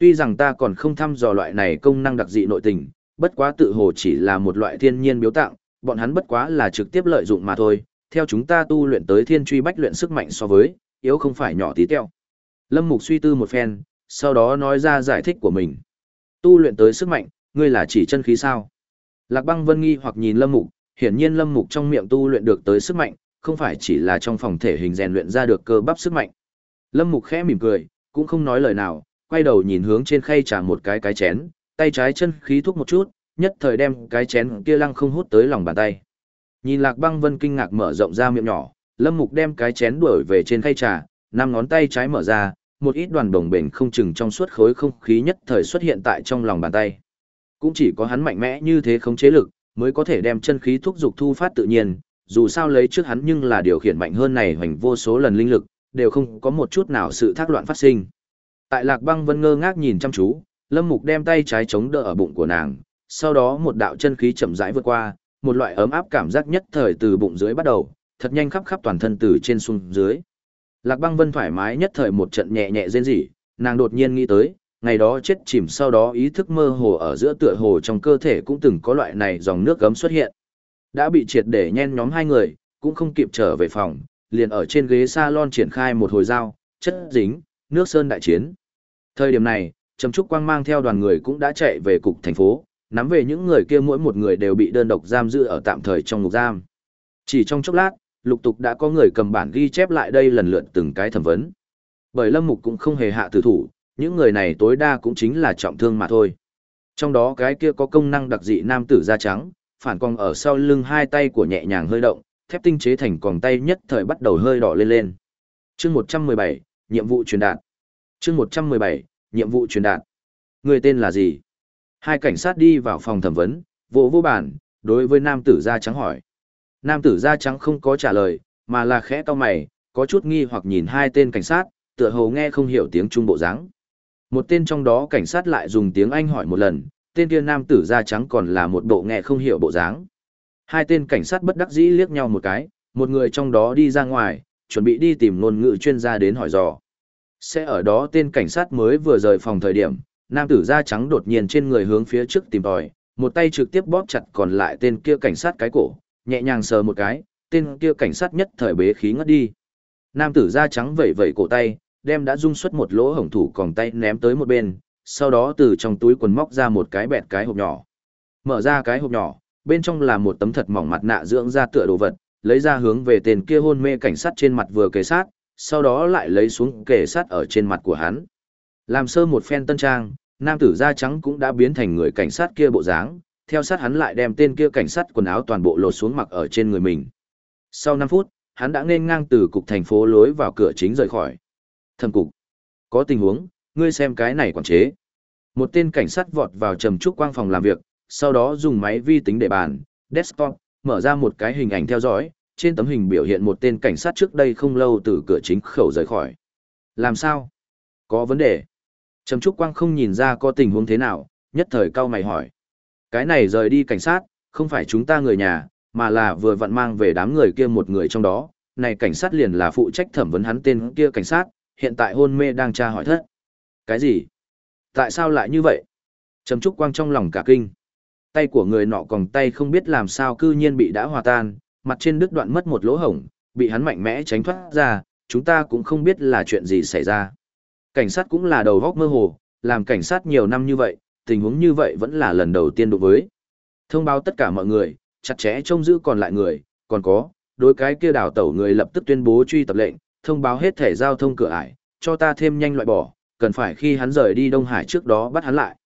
Tuy rằng ta còn không thăm dò loại này công năng đặc dị nội tình, bất quá tự hồ chỉ là một loại thiên nhiên biếu tặng, bọn hắn bất quá là trực tiếp lợi dụng mà thôi, theo chúng ta tu luyện tới thiên truy bách luyện sức mạnh so với, yếu không phải nhỏ tí teo. Lâm Mục suy tư một phen, sau đó nói ra giải thích của mình. Tu luyện tới sức mạnh, ngươi là chỉ chân khí sao? Lạc băng vân nghi hoặc nhìn Lâm Mục, hiển nhiên Lâm Mục trong miệng tu luyện được tới sức mạnh, không phải chỉ là trong phòng thể hình rèn luyện ra được cơ bắp sức mạnh. Lâm Mục khẽ mỉm cười, cũng không nói lời nào, quay đầu nhìn hướng trên khay trà một cái cái chén, tay trái chân khí thúc một chút, nhất thời đem cái chén kia lăng không hút tới lòng bàn tay. Nhìn Lạc Băng Vân kinh ngạc mở rộng ra miệng nhỏ, Lâm Mục đem cái chén đuổi về trên khay trà, năm ngón tay trái mở ra, một ít đoàn đồng bền không chừng trong suốt khối không khí nhất thời xuất hiện tại trong lòng bàn tay. Cũng chỉ có hắn mạnh mẽ như thế không chế lực, mới có thể đem chân khí thúc dục thu phát tự nhiên, dù sao lấy trước hắn nhưng là điều khiển mạnh hơn này hoành vô số lần linh lực, đều không có một chút nào sự thác loạn phát sinh. Tại Lạc Băng Vân ngơ ngác nhìn chăm chú, Lâm Mục đem tay trái chống đỡ ở bụng của nàng, sau đó một đạo chân khí chậm rãi vượt qua, một loại ấm áp cảm giác nhất thời từ bụng dưới bắt đầu, thật nhanh khắp khắp toàn thân từ trên xuống dưới. Lạc Băng Vân thoải mái nhất thời một trận nhẹ nhẹ rên rỉ, nàng đột nhiên nghĩ tới, ngày đó chết chìm sau đó ý thức mơ hồ ở giữa tựa hồ trong cơ thể cũng từng có loại này dòng nước gấm xuất hiện. Đã bị triệt để nhen nhóm hai người, cũng không kịp trở về phòng, liền ở trên ghế salon triển khai một hồi giao, chất dính, nước sơn đại chiến. Thời điểm này, Trầm Trúc Quang mang theo đoàn người cũng đã chạy về cục thành phố, nắm về những người kia mỗi một người đều bị đơn độc giam giữ ở tạm thời trong ngục giam. Chỉ trong chốc lát, lục tục đã có người cầm bản ghi chép lại đây lần lượt từng cái thẩm vấn. Bởi Lâm Mục cũng không hề hạ tử thủ, những người này tối đa cũng chính là trọng thương mà thôi. Trong đó cái kia có công năng đặc dị nam tử da trắng, phản quang ở sau lưng hai tay của nhẹ nhàng hơi động, thép tinh chế thành còng tay nhất thời bắt đầu hơi đỏ lên lên. Chương 117, nhiệm vụ truyền đạt. Chương 117, nhiệm vụ truyền đạt. Người tên là gì? Hai cảnh sát đi vào phòng thẩm vấn, vô vô bản, đối với nam tử da trắng hỏi. Nam tử da trắng không có trả lời, mà là khẽ cau mày, có chút nghi hoặc nhìn hai tên cảnh sát, tựa hồ nghe không hiểu tiếng Trung bộ dáng. Một tên trong đó cảnh sát lại dùng tiếng Anh hỏi một lần, tên kia nam tử da trắng còn là một bộ nghe không hiểu bộ dáng. Hai tên cảnh sát bất đắc dĩ liếc nhau một cái, một người trong đó đi ra ngoài, chuẩn bị đi tìm ngôn ngữ chuyên gia đến hỏi dò. Sẽ ở đó tên cảnh sát mới vừa rời phòng thời điểm, nam tử da trắng đột nhiên trên người hướng phía trước tìm tòi, một tay trực tiếp bóp chặt còn lại tên kia cảnh sát cái cổ, nhẹ nhàng sờ một cái, tên kia cảnh sát nhất thời bế khí ngất đi. Nam tử da trắng vẩy vẩy cổ tay, đem đã rung xuất một lỗ hổng thủ còn tay ném tới một bên, sau đó từ trong túi quần móc ra một cái bẹt cái hộp nhỏ. Mở ra cái hộp nhỏ, bên trong là một tấm thật mỏng mặt nạ dưỡng da tựa đồ vật, lấy ra hướng về tên kia hôn mê cảnh sát trên mặt vừa kề sát, sau đó lại lấy xuống kề sát ở trên mặt của hắn. Làm sơ một phen tân trang, nam tử da trắng cũng đã biến thành người cảnh sát kia bộ dáng, theo sát hắn lại đem tên kia cảnh sát quần áo toàn bộ lột xuống mặc ở trên người mình. Sau 5 phút, hắn đã nên ngang từ cục thành phố lối vào cửa chính rời khỏi. Thẩm cục, có tình huống, ngươi xem cái này quản chế. Một tên cảnh sát vọt vào trầm trúc quang phòng làm việc, sau đó dùng máy vi tính để bàn, desktop, mở ra một cái hình ảnh theo dõi, trên tấm hình biểu hiện một tên cảnh sát trước đây không lâu từ cửa chính khẩu rời khỏi. Làm sao? Có vấn đề. Trầm Trúc Quang không nhìn ra có tình huống thế nào, nhất thời cao mày hỏi. Cái này rời đi cảnh sát, không phải chúng ta người nhà, mà là vừa vặn mang về đám người kia một người trong đó. Này cảnh sát liền là phụ trách thẩm vấn hắn tên kia cảnh sát, hiện tại hôn mê đang tra hỏi thất. Cái gì? Tại sao lại như vậy? Trầm Trúc Quang trong lòng cả kinh. Tay của người nọ còn tay không biết làm sao cư nhiên bị đã hòa tan, mặt trên đứt đoạn mất một lỗ hổng, bị hắn mạnh mẽ tránh thoát ra, chúng ta cũng không biết là chuyện gì xảy ra. Cảnh sát cũng là đầu góc mơ hồ, làm cảnh sát nhiều năm như vậy, tình huống như vậy vẫn là lần đầu tiên đối với. Thông báo tất cả mọi người, chặt chẽ trông giữ còn lại người, còn có, đối cái kia đảo tẩu người lập tức tuyên bố truy tập lệnh, thông báo hết thể giao thông cửa ải, cho ta thêm nhanh loại bỏ, cần phải khi hắn rời đi Đông Hải trước đó bắt hắn lại.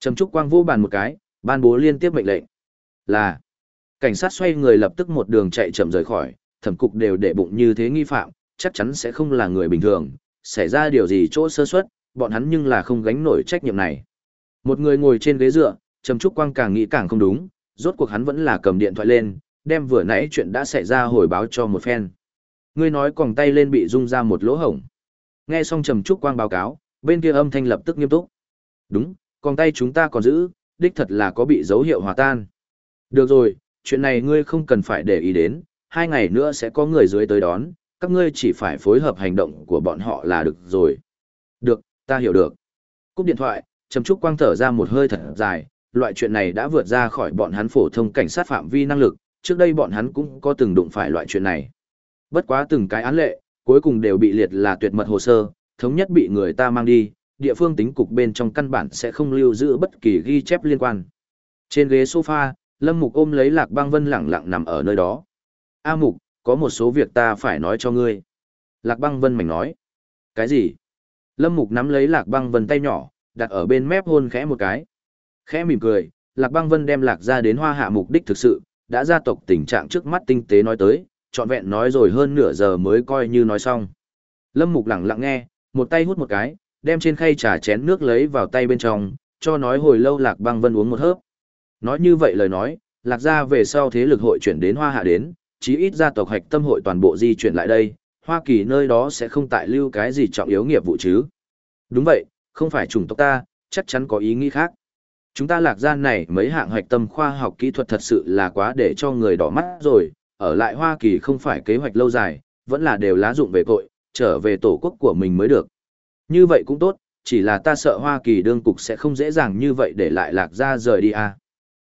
Trầm Trúc Quang vô bàn một cái, ban bố liên tiếp mệnh lệnh. Là, cảnh sát xoay người lập tức một đường chạy chậm rời khỏi, thẩm cục đều để bụng như thế nghi phạm, chắc chắn sẽ không là người bình thường, xảy ra điều gì chỗ sơ suất, bọn hắn nhưng là không gánh nổi trách nhiệm này. Một người ngồi trên ghế dựa, Trầm Trúc Quang càng nghĩ càng không đúng, rốt cuộc hắn vẫn là cầm điện thoại lên, đem vừa nãy chuyện đã xảy ra hồi báo cho một phen. Ngươi nói còng tay lên bị rung ra một lỗ hổng. Nghe xong Trầm Trúc Quang báo cáo, bên kia âm thanh lập tức nghiêm túc. Đúng, còng tay chúng ta còn giữ, đích thật là có bị dấu hiệu hòa tan. Được rồi, chuyện này ngươi không cần phải để ý đến, hai ngày nữa sẽ có người dưới tới đón, các ngươi chỉ phải phối hợp hành động của bọn họ là được rồi. Được, ta hiểu được. Cúp điện thoại, Trầm Trúc Quang thở ra một hơi thật dài, loại chuyện này đã vượt ra khỏi bọn hắn phổ thông cảnh sát phạm vi năng lực, trước đây bọn hắn cũng có từng đụng phải loại chuyện này. Bất quá từng cái án lệ, cuối cùng đều bị liệt là tuyệt mật hồ sơ, thống nhất bị người ta mang đi, địa phương tính cục bên trong căn bản sẽ không lưu giữ bất kỳ ghi chép liên quan. Trên ghế sofa, Lâm Mục ôm lấy Lạc Băng Vân lẳng lặng nằm ở nơi đó. A Mục, có một số việc ta phải nói cho ngươi. Lạc Băng Vân mảnh nói. Cái gì? Lâm Mục nắm lấy Lạc Băng Vân tay nhỏ, đặt ở bên mép hôn khẽ một cái. Khẽ mỉm cười, Lạc Băng Vân đem Lạc ra đến hoa hạ mục đích thực sự, đã gia tộc tình trạng trước mắt tinh tế nói tới, trọn vẹn nói rồi hơn nửa giờ mới coi như nói xong. Lâm Mục lặng lặng nghe, một tay hút một cái, đem trên khay trà chén nước lấy vào tay bên trong, cho nói hồi lâu Lạc Băng Vân uống một hớp. Nói như vậy lời nói, Lạc gia về sau thế lực hội chuyển đến Hoa Hạ đến, chí ít gia tộc hạch tâm hội toàn bộ di chuyển lại đây, Hoa Kỳ nơi đó sẽ không tại lưu cái gì trọng yếu nghiệp vụ chứ. Đúng vậy, không phải chủng tộc ta, chắc chắn có ý nghĩ khác. Chúng ta lạc gia này mấy hạng hạch tâm khoa học kỹ thuật thật sự là quá để cho người đỏ mắt rồi, ở lại Hoa Kỳ không phải kế hoạch lâu dài, vẫn là đều lá dụng về cội, trở về tổ quốc của mình mới được. Như vậy cũng tốt, chỉ là ta sợ Hoa Kỳ đương cục sẽ không dễ dàng như vậy để lại lạc gia rời đi à.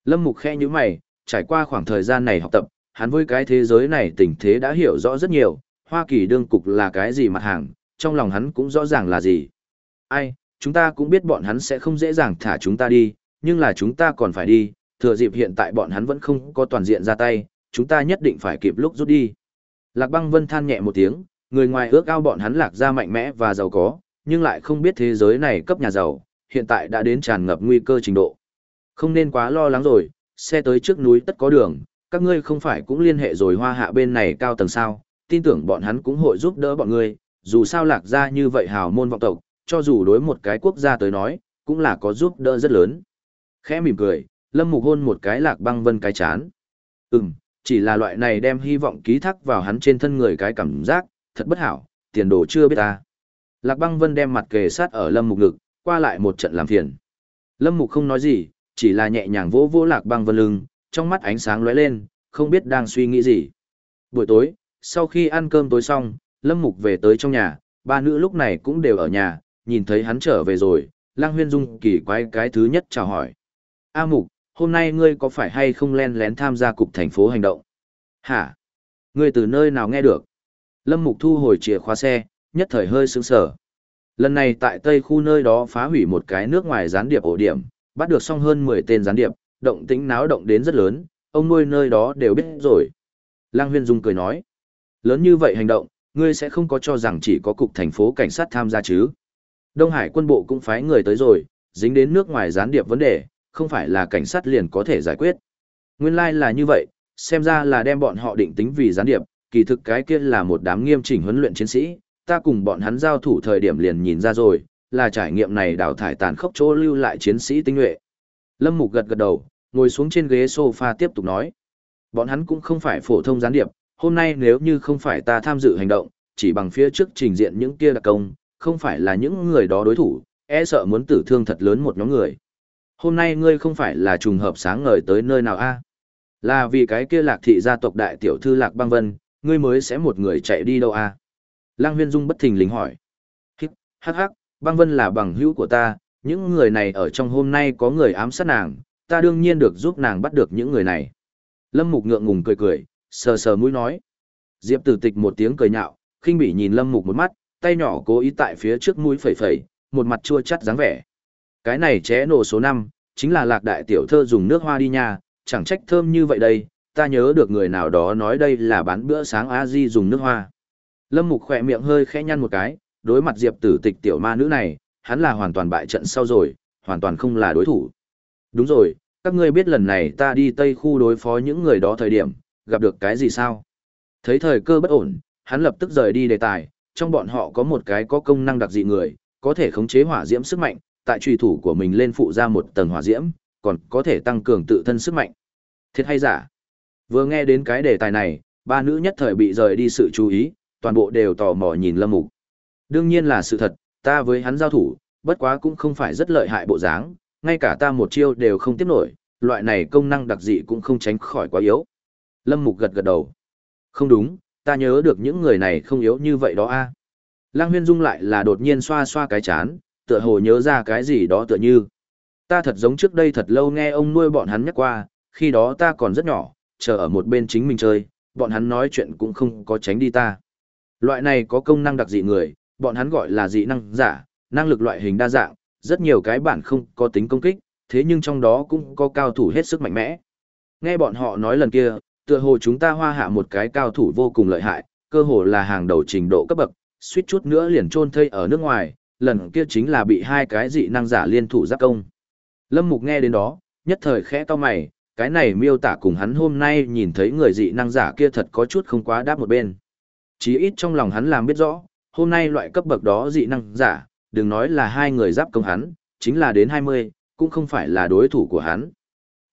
Lâm Mục khe như mày, trải qua khoảng thời gian này học tập, hắn với cái thế giới này tình thế đã hiểu rõ rất nhiều, Hoa Kỳ đương cục là cái gì mặt hàng, trong lòng hắn cũng rõ ràng là gì. Ai, chúng ta cũng biết bọn hắn sẽ không dễ dàng thả chúng ta đi, nhưng là chúng ta còn phải đi, thừa dịp hiện tại bọn hắn vẫn không có toàn diện ra tay, chúng ta nhất định phải kịp lúc rút đi. Lạc băng vân than nhẹ một tiếng, người ngoài ước ao bọn hắn lạc ra mạnh mẽ và giàu có, nhưng lại không biết thế giới này cấp nhà giàu, hiện tại đã đến tràn ngập nguy cơ trình độ. Không nên quá lo lắng rồi, xe tới trước núi tất có đường, các ngươi không phải cũng liên hệ rồi hoa hạ bên này cao tầng sao, tin tưởng bọn hắn cũng hội giúp đỡ bọn ngươi, dù sao lạc ra như vậy hào môn vọng tộc, cho dù đối một cái quốc gia tới nói, cũng là có giúp đỡ rất lớn. Khẽ mỉm cười, Lâm Mục hôn một cái lạc băng vân cái chán. Ừm, chỉ là loại này đem hy vọng ký thác vào hắn trên thân người cái cảm giác, thật bất hảo, tiền đồ chưa biết ta. Lạc băng vân đem mặt kề sát ở Lâm Mục ngực, qua lại một trận làm phiền. Lâm Mục không nói gì, chỉ là nhẹ nhàng vỗ vỗ lạc băng vân lưng, trong mắt ánh sáng lóe lên, không biết đang suy nghĩ gì. Buổi tối, sau khi ăn cơm tối xong, Lâm Mục về tới trong nhà, ba nữ lúc này cũng đều ở nhà, nhìn thấy hắn trở về rồi, Lang Huyên Dung kỳ quái cái thứ nhất chào hỏi. A Mục, hôm nay ngươi có phải hay không len lén tham gia cục thành phố hành động? Hả? Ngươi từ nơi nào nghe được? Lâm Mục thu hồi chìa khóa xe, nhất thời hơi sững sờ. Lần này tại Tây khu nơi đó phá hủy một cái nước ngoài gián điệp ổ điểm, bắt được xong hơn 10 tên gián điệp, động tĩnh náo động đến rất lớn, ông nuôi nơi đó đều biết rồi. Lang Huyên Dung cười nói, lớn như vậy hành động, ngươi sẽ không có cho rằng chỉ có cục thành phố cảnh sát tham gia chứ. Đông Hải quân bộ cũng phái người tới rồi, dính đến nước ngoài gián điệp vấn đề, không phải là cảnh sát liền có thể giải quyết. Nguyên lai like là như vậy, xem ra là đem bọn họ định tính vì gián điệp, kỳ thực cái kia là một đám nghiêm chỉnh huấn luyện chiến sĩ, ta cùng bọn hắn giao thủ thời điểm liền nhìn ra rồi, là trải nghiệm này đào thải tàn khốc chỗ lưu lại chiến sĩ tinh nhuệ. Lâm Mục gật gật đầu, ngồi xuống trên ghế sofa tiếp tục nói. Bọn hắn cũng không phải phổ thông gián điệp, hôm nay nếu như không phải ta tham dự hành động, chỉ bằng phía trước trình diện những kia đặc công, không phải là những người đó đối thủ, e sợ muốn tử thương thật lớn một nhóm người. Hôm nay ngươi không phải là trùng hợp sáng ngời tới nơi nào a? Là vì cái kia lạc thị gia tộc đại tiểu thư lạc băng vân, ngươi mới sẽ một người chạy đi đâu a? Lăng huyên dung bất thình lình hỏi. Hắc hắc, băng vân là bằng hữu của ta, những người này ở trong hôm nay có người ám sát nàng, ta đương nhiên được giúp nàng bắt được những người này. Lâm Mục ngượng ngùng cười cười, sờ sờ mũi nói. Diệp tử tịch một tiếng cười nhạo, khinh bỉ nhìn Lâm Mục một mắt, tay nhỏ cố ý tại phía trước mũi phẩy phẩy, một mặt chua chát dáng vẻ. Cái này ché nổ số 5, chính là lạc đại tiểu thơ dùng nước hoa đi nha, chẳng trách thơm như vậy đây, ta nhớ được người nào đó nói đây là bán bữa sáng a di dùng nước hoa. Lâm Mục khỏe miệng hơi khẽ nhăn một cái, đối mặt Diệp tử tịch tiểu ma nữ này, hắn là hoàn toàn bại trận sau rồi, hoàn toàn không là đối thủ. Đúng rồi, các ngươi biết lần này ta đi Tây khu đối phó những người đó thời điểm, gặp được cái gì sao? Thấy thời cơ bất ổn, hắn lập tức rời đi đề tài, trong bọn họ có một cái có công năng đặc dị người, có thể khống chế hỏa diễm sức mạnh, tại truy thủ của mình lên phụ ra một tầng hỏa diễm, còn có thể tăng cường tự thân sức mạnh. Thiệt hay giả? Vừa nghe đến cái đề tài này, ba nữ nhất thời bị rời đi sự chú ý, toàn bộ đều tò mò nhìn Lâm Mục. Đương nhiên là sự thật, ta với hắn giao thủ, bất quá cũng không phải rất lợi hại bộ dáng, ngay cả ta một chiêu đều không tiếp nổi, loại này công năng đặc dị cũng không tránh khỏi quá yếu. Lâm Mục gật gật đầu. Không đúng, ta nhớ được những người này không yếu như vậy đó a. À. Lăng Huyên Dung lại là đột nhiên xoa xoa cái chán, tựa hồ nhớ ra cái gì đó tựa như. Ta thật giống trước đây thật lâu nghe ông nuôi bọn hắn nhắc qua, khi đó ta còn rất nhỏ, chờ ở một bên chính mình chơi, bọn hắn nói chuyện cũng không có tránh đi ta. Loại này có công năng đặc dị người, bọn hắn gọi là dị năng giả, năng lực loại hình đa dạng, rất nhiều cái bản không có tính công kích, thế nhưng trong đó cũng có cao thủ hết sức mạnh mẽ. Nghe bọn họ nói lần kia, tựa hồ chúng ta hoa hạ một cái cao thủ vô cùng lợi hại, cơ hồ là hàng đầu trình độ cấp bậc, suýt chút nữa liền trôn thây ở nước ngoài, lần kia chính là bị hai cái dị năng giả liên thủ giáp công. Lâm Mục nghe đến đó, nhất thời khẽ to mày, cái này miêu tả cùng hắn hôm nay nhìn thấy người dị năng giả kia thật có chút không quá đáp một bên. Chí ít trong lòng hắn làm biết rõ, hôm nay loại cấp bậc đó dị năng giả, đừng nói là hai người giáp công hắn, chính là đến 20, cũng không phải là đối thủ của hắn.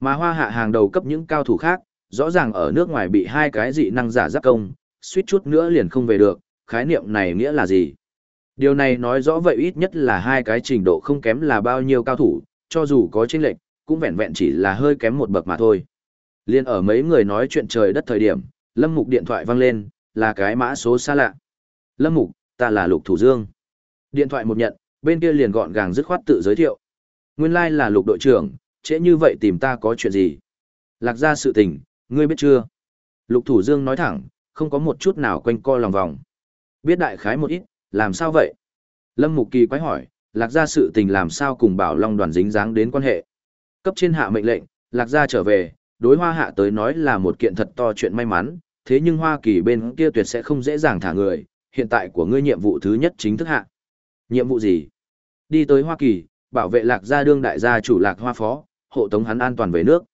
Mà hoa hạ hàng đầu cấp những cao thủ khác, rõ ràng ở nước ngoài bị hai cái dị năng giả giáp công, suýt chút nữa liền không về được, khái niệm này nghĩa là gì? Điều này nói rõ vậy ít nhất là hai cái trình độ không kém là bao nhiêu cao thủ, cho dù có chênh lệch, cũng vẹn vẹn chỉ là hơi kém một bậc mà thôi. Liên ở mấy người nói chuyện trời đất thời điểm, Lâm Mục điện thoại vang lên, là cái mã số xa lạ. Lâm Mục, ta là Lục Thủ Dương. Điện thoại một nhận, bên kia liền gọn gàng dứt khoát tự giới thiệu. Nguyên lai là lục đội trưởng, trễ như vậy tìm ta có chuyện gì? Lạc ra sự tình, ngươi biết chưa? Lục Thủ Dương nói thẳng, không có một chút nào quanh co lòng vòng. Biết đại khái một ít, làm sao vậy? Lâm Mục Kỳ quái hỏi, Lạc gia sự tình làm sao cùng Bảo Long đoàn dính dáng đến quan hệ? Cấp trên hạ mệnh lệnh, Lạc gia trở về, đối Hoa Hạ tới nói là một kiện thật to chuyện may mắn, thế nhưng Hoa Kỳ bên kia tuyệt sẽ không dễ dàng thả người, hiện tại của ngươi nhiệm vụ thứ nhất chính thức hạ. Nhiệm vụ gì? Đi tới Hoa Kỳ, bảo vệ Lạc gia đương đại gia chủ Lạc Hoa Phó, hộ tống hắn an toàn về nước.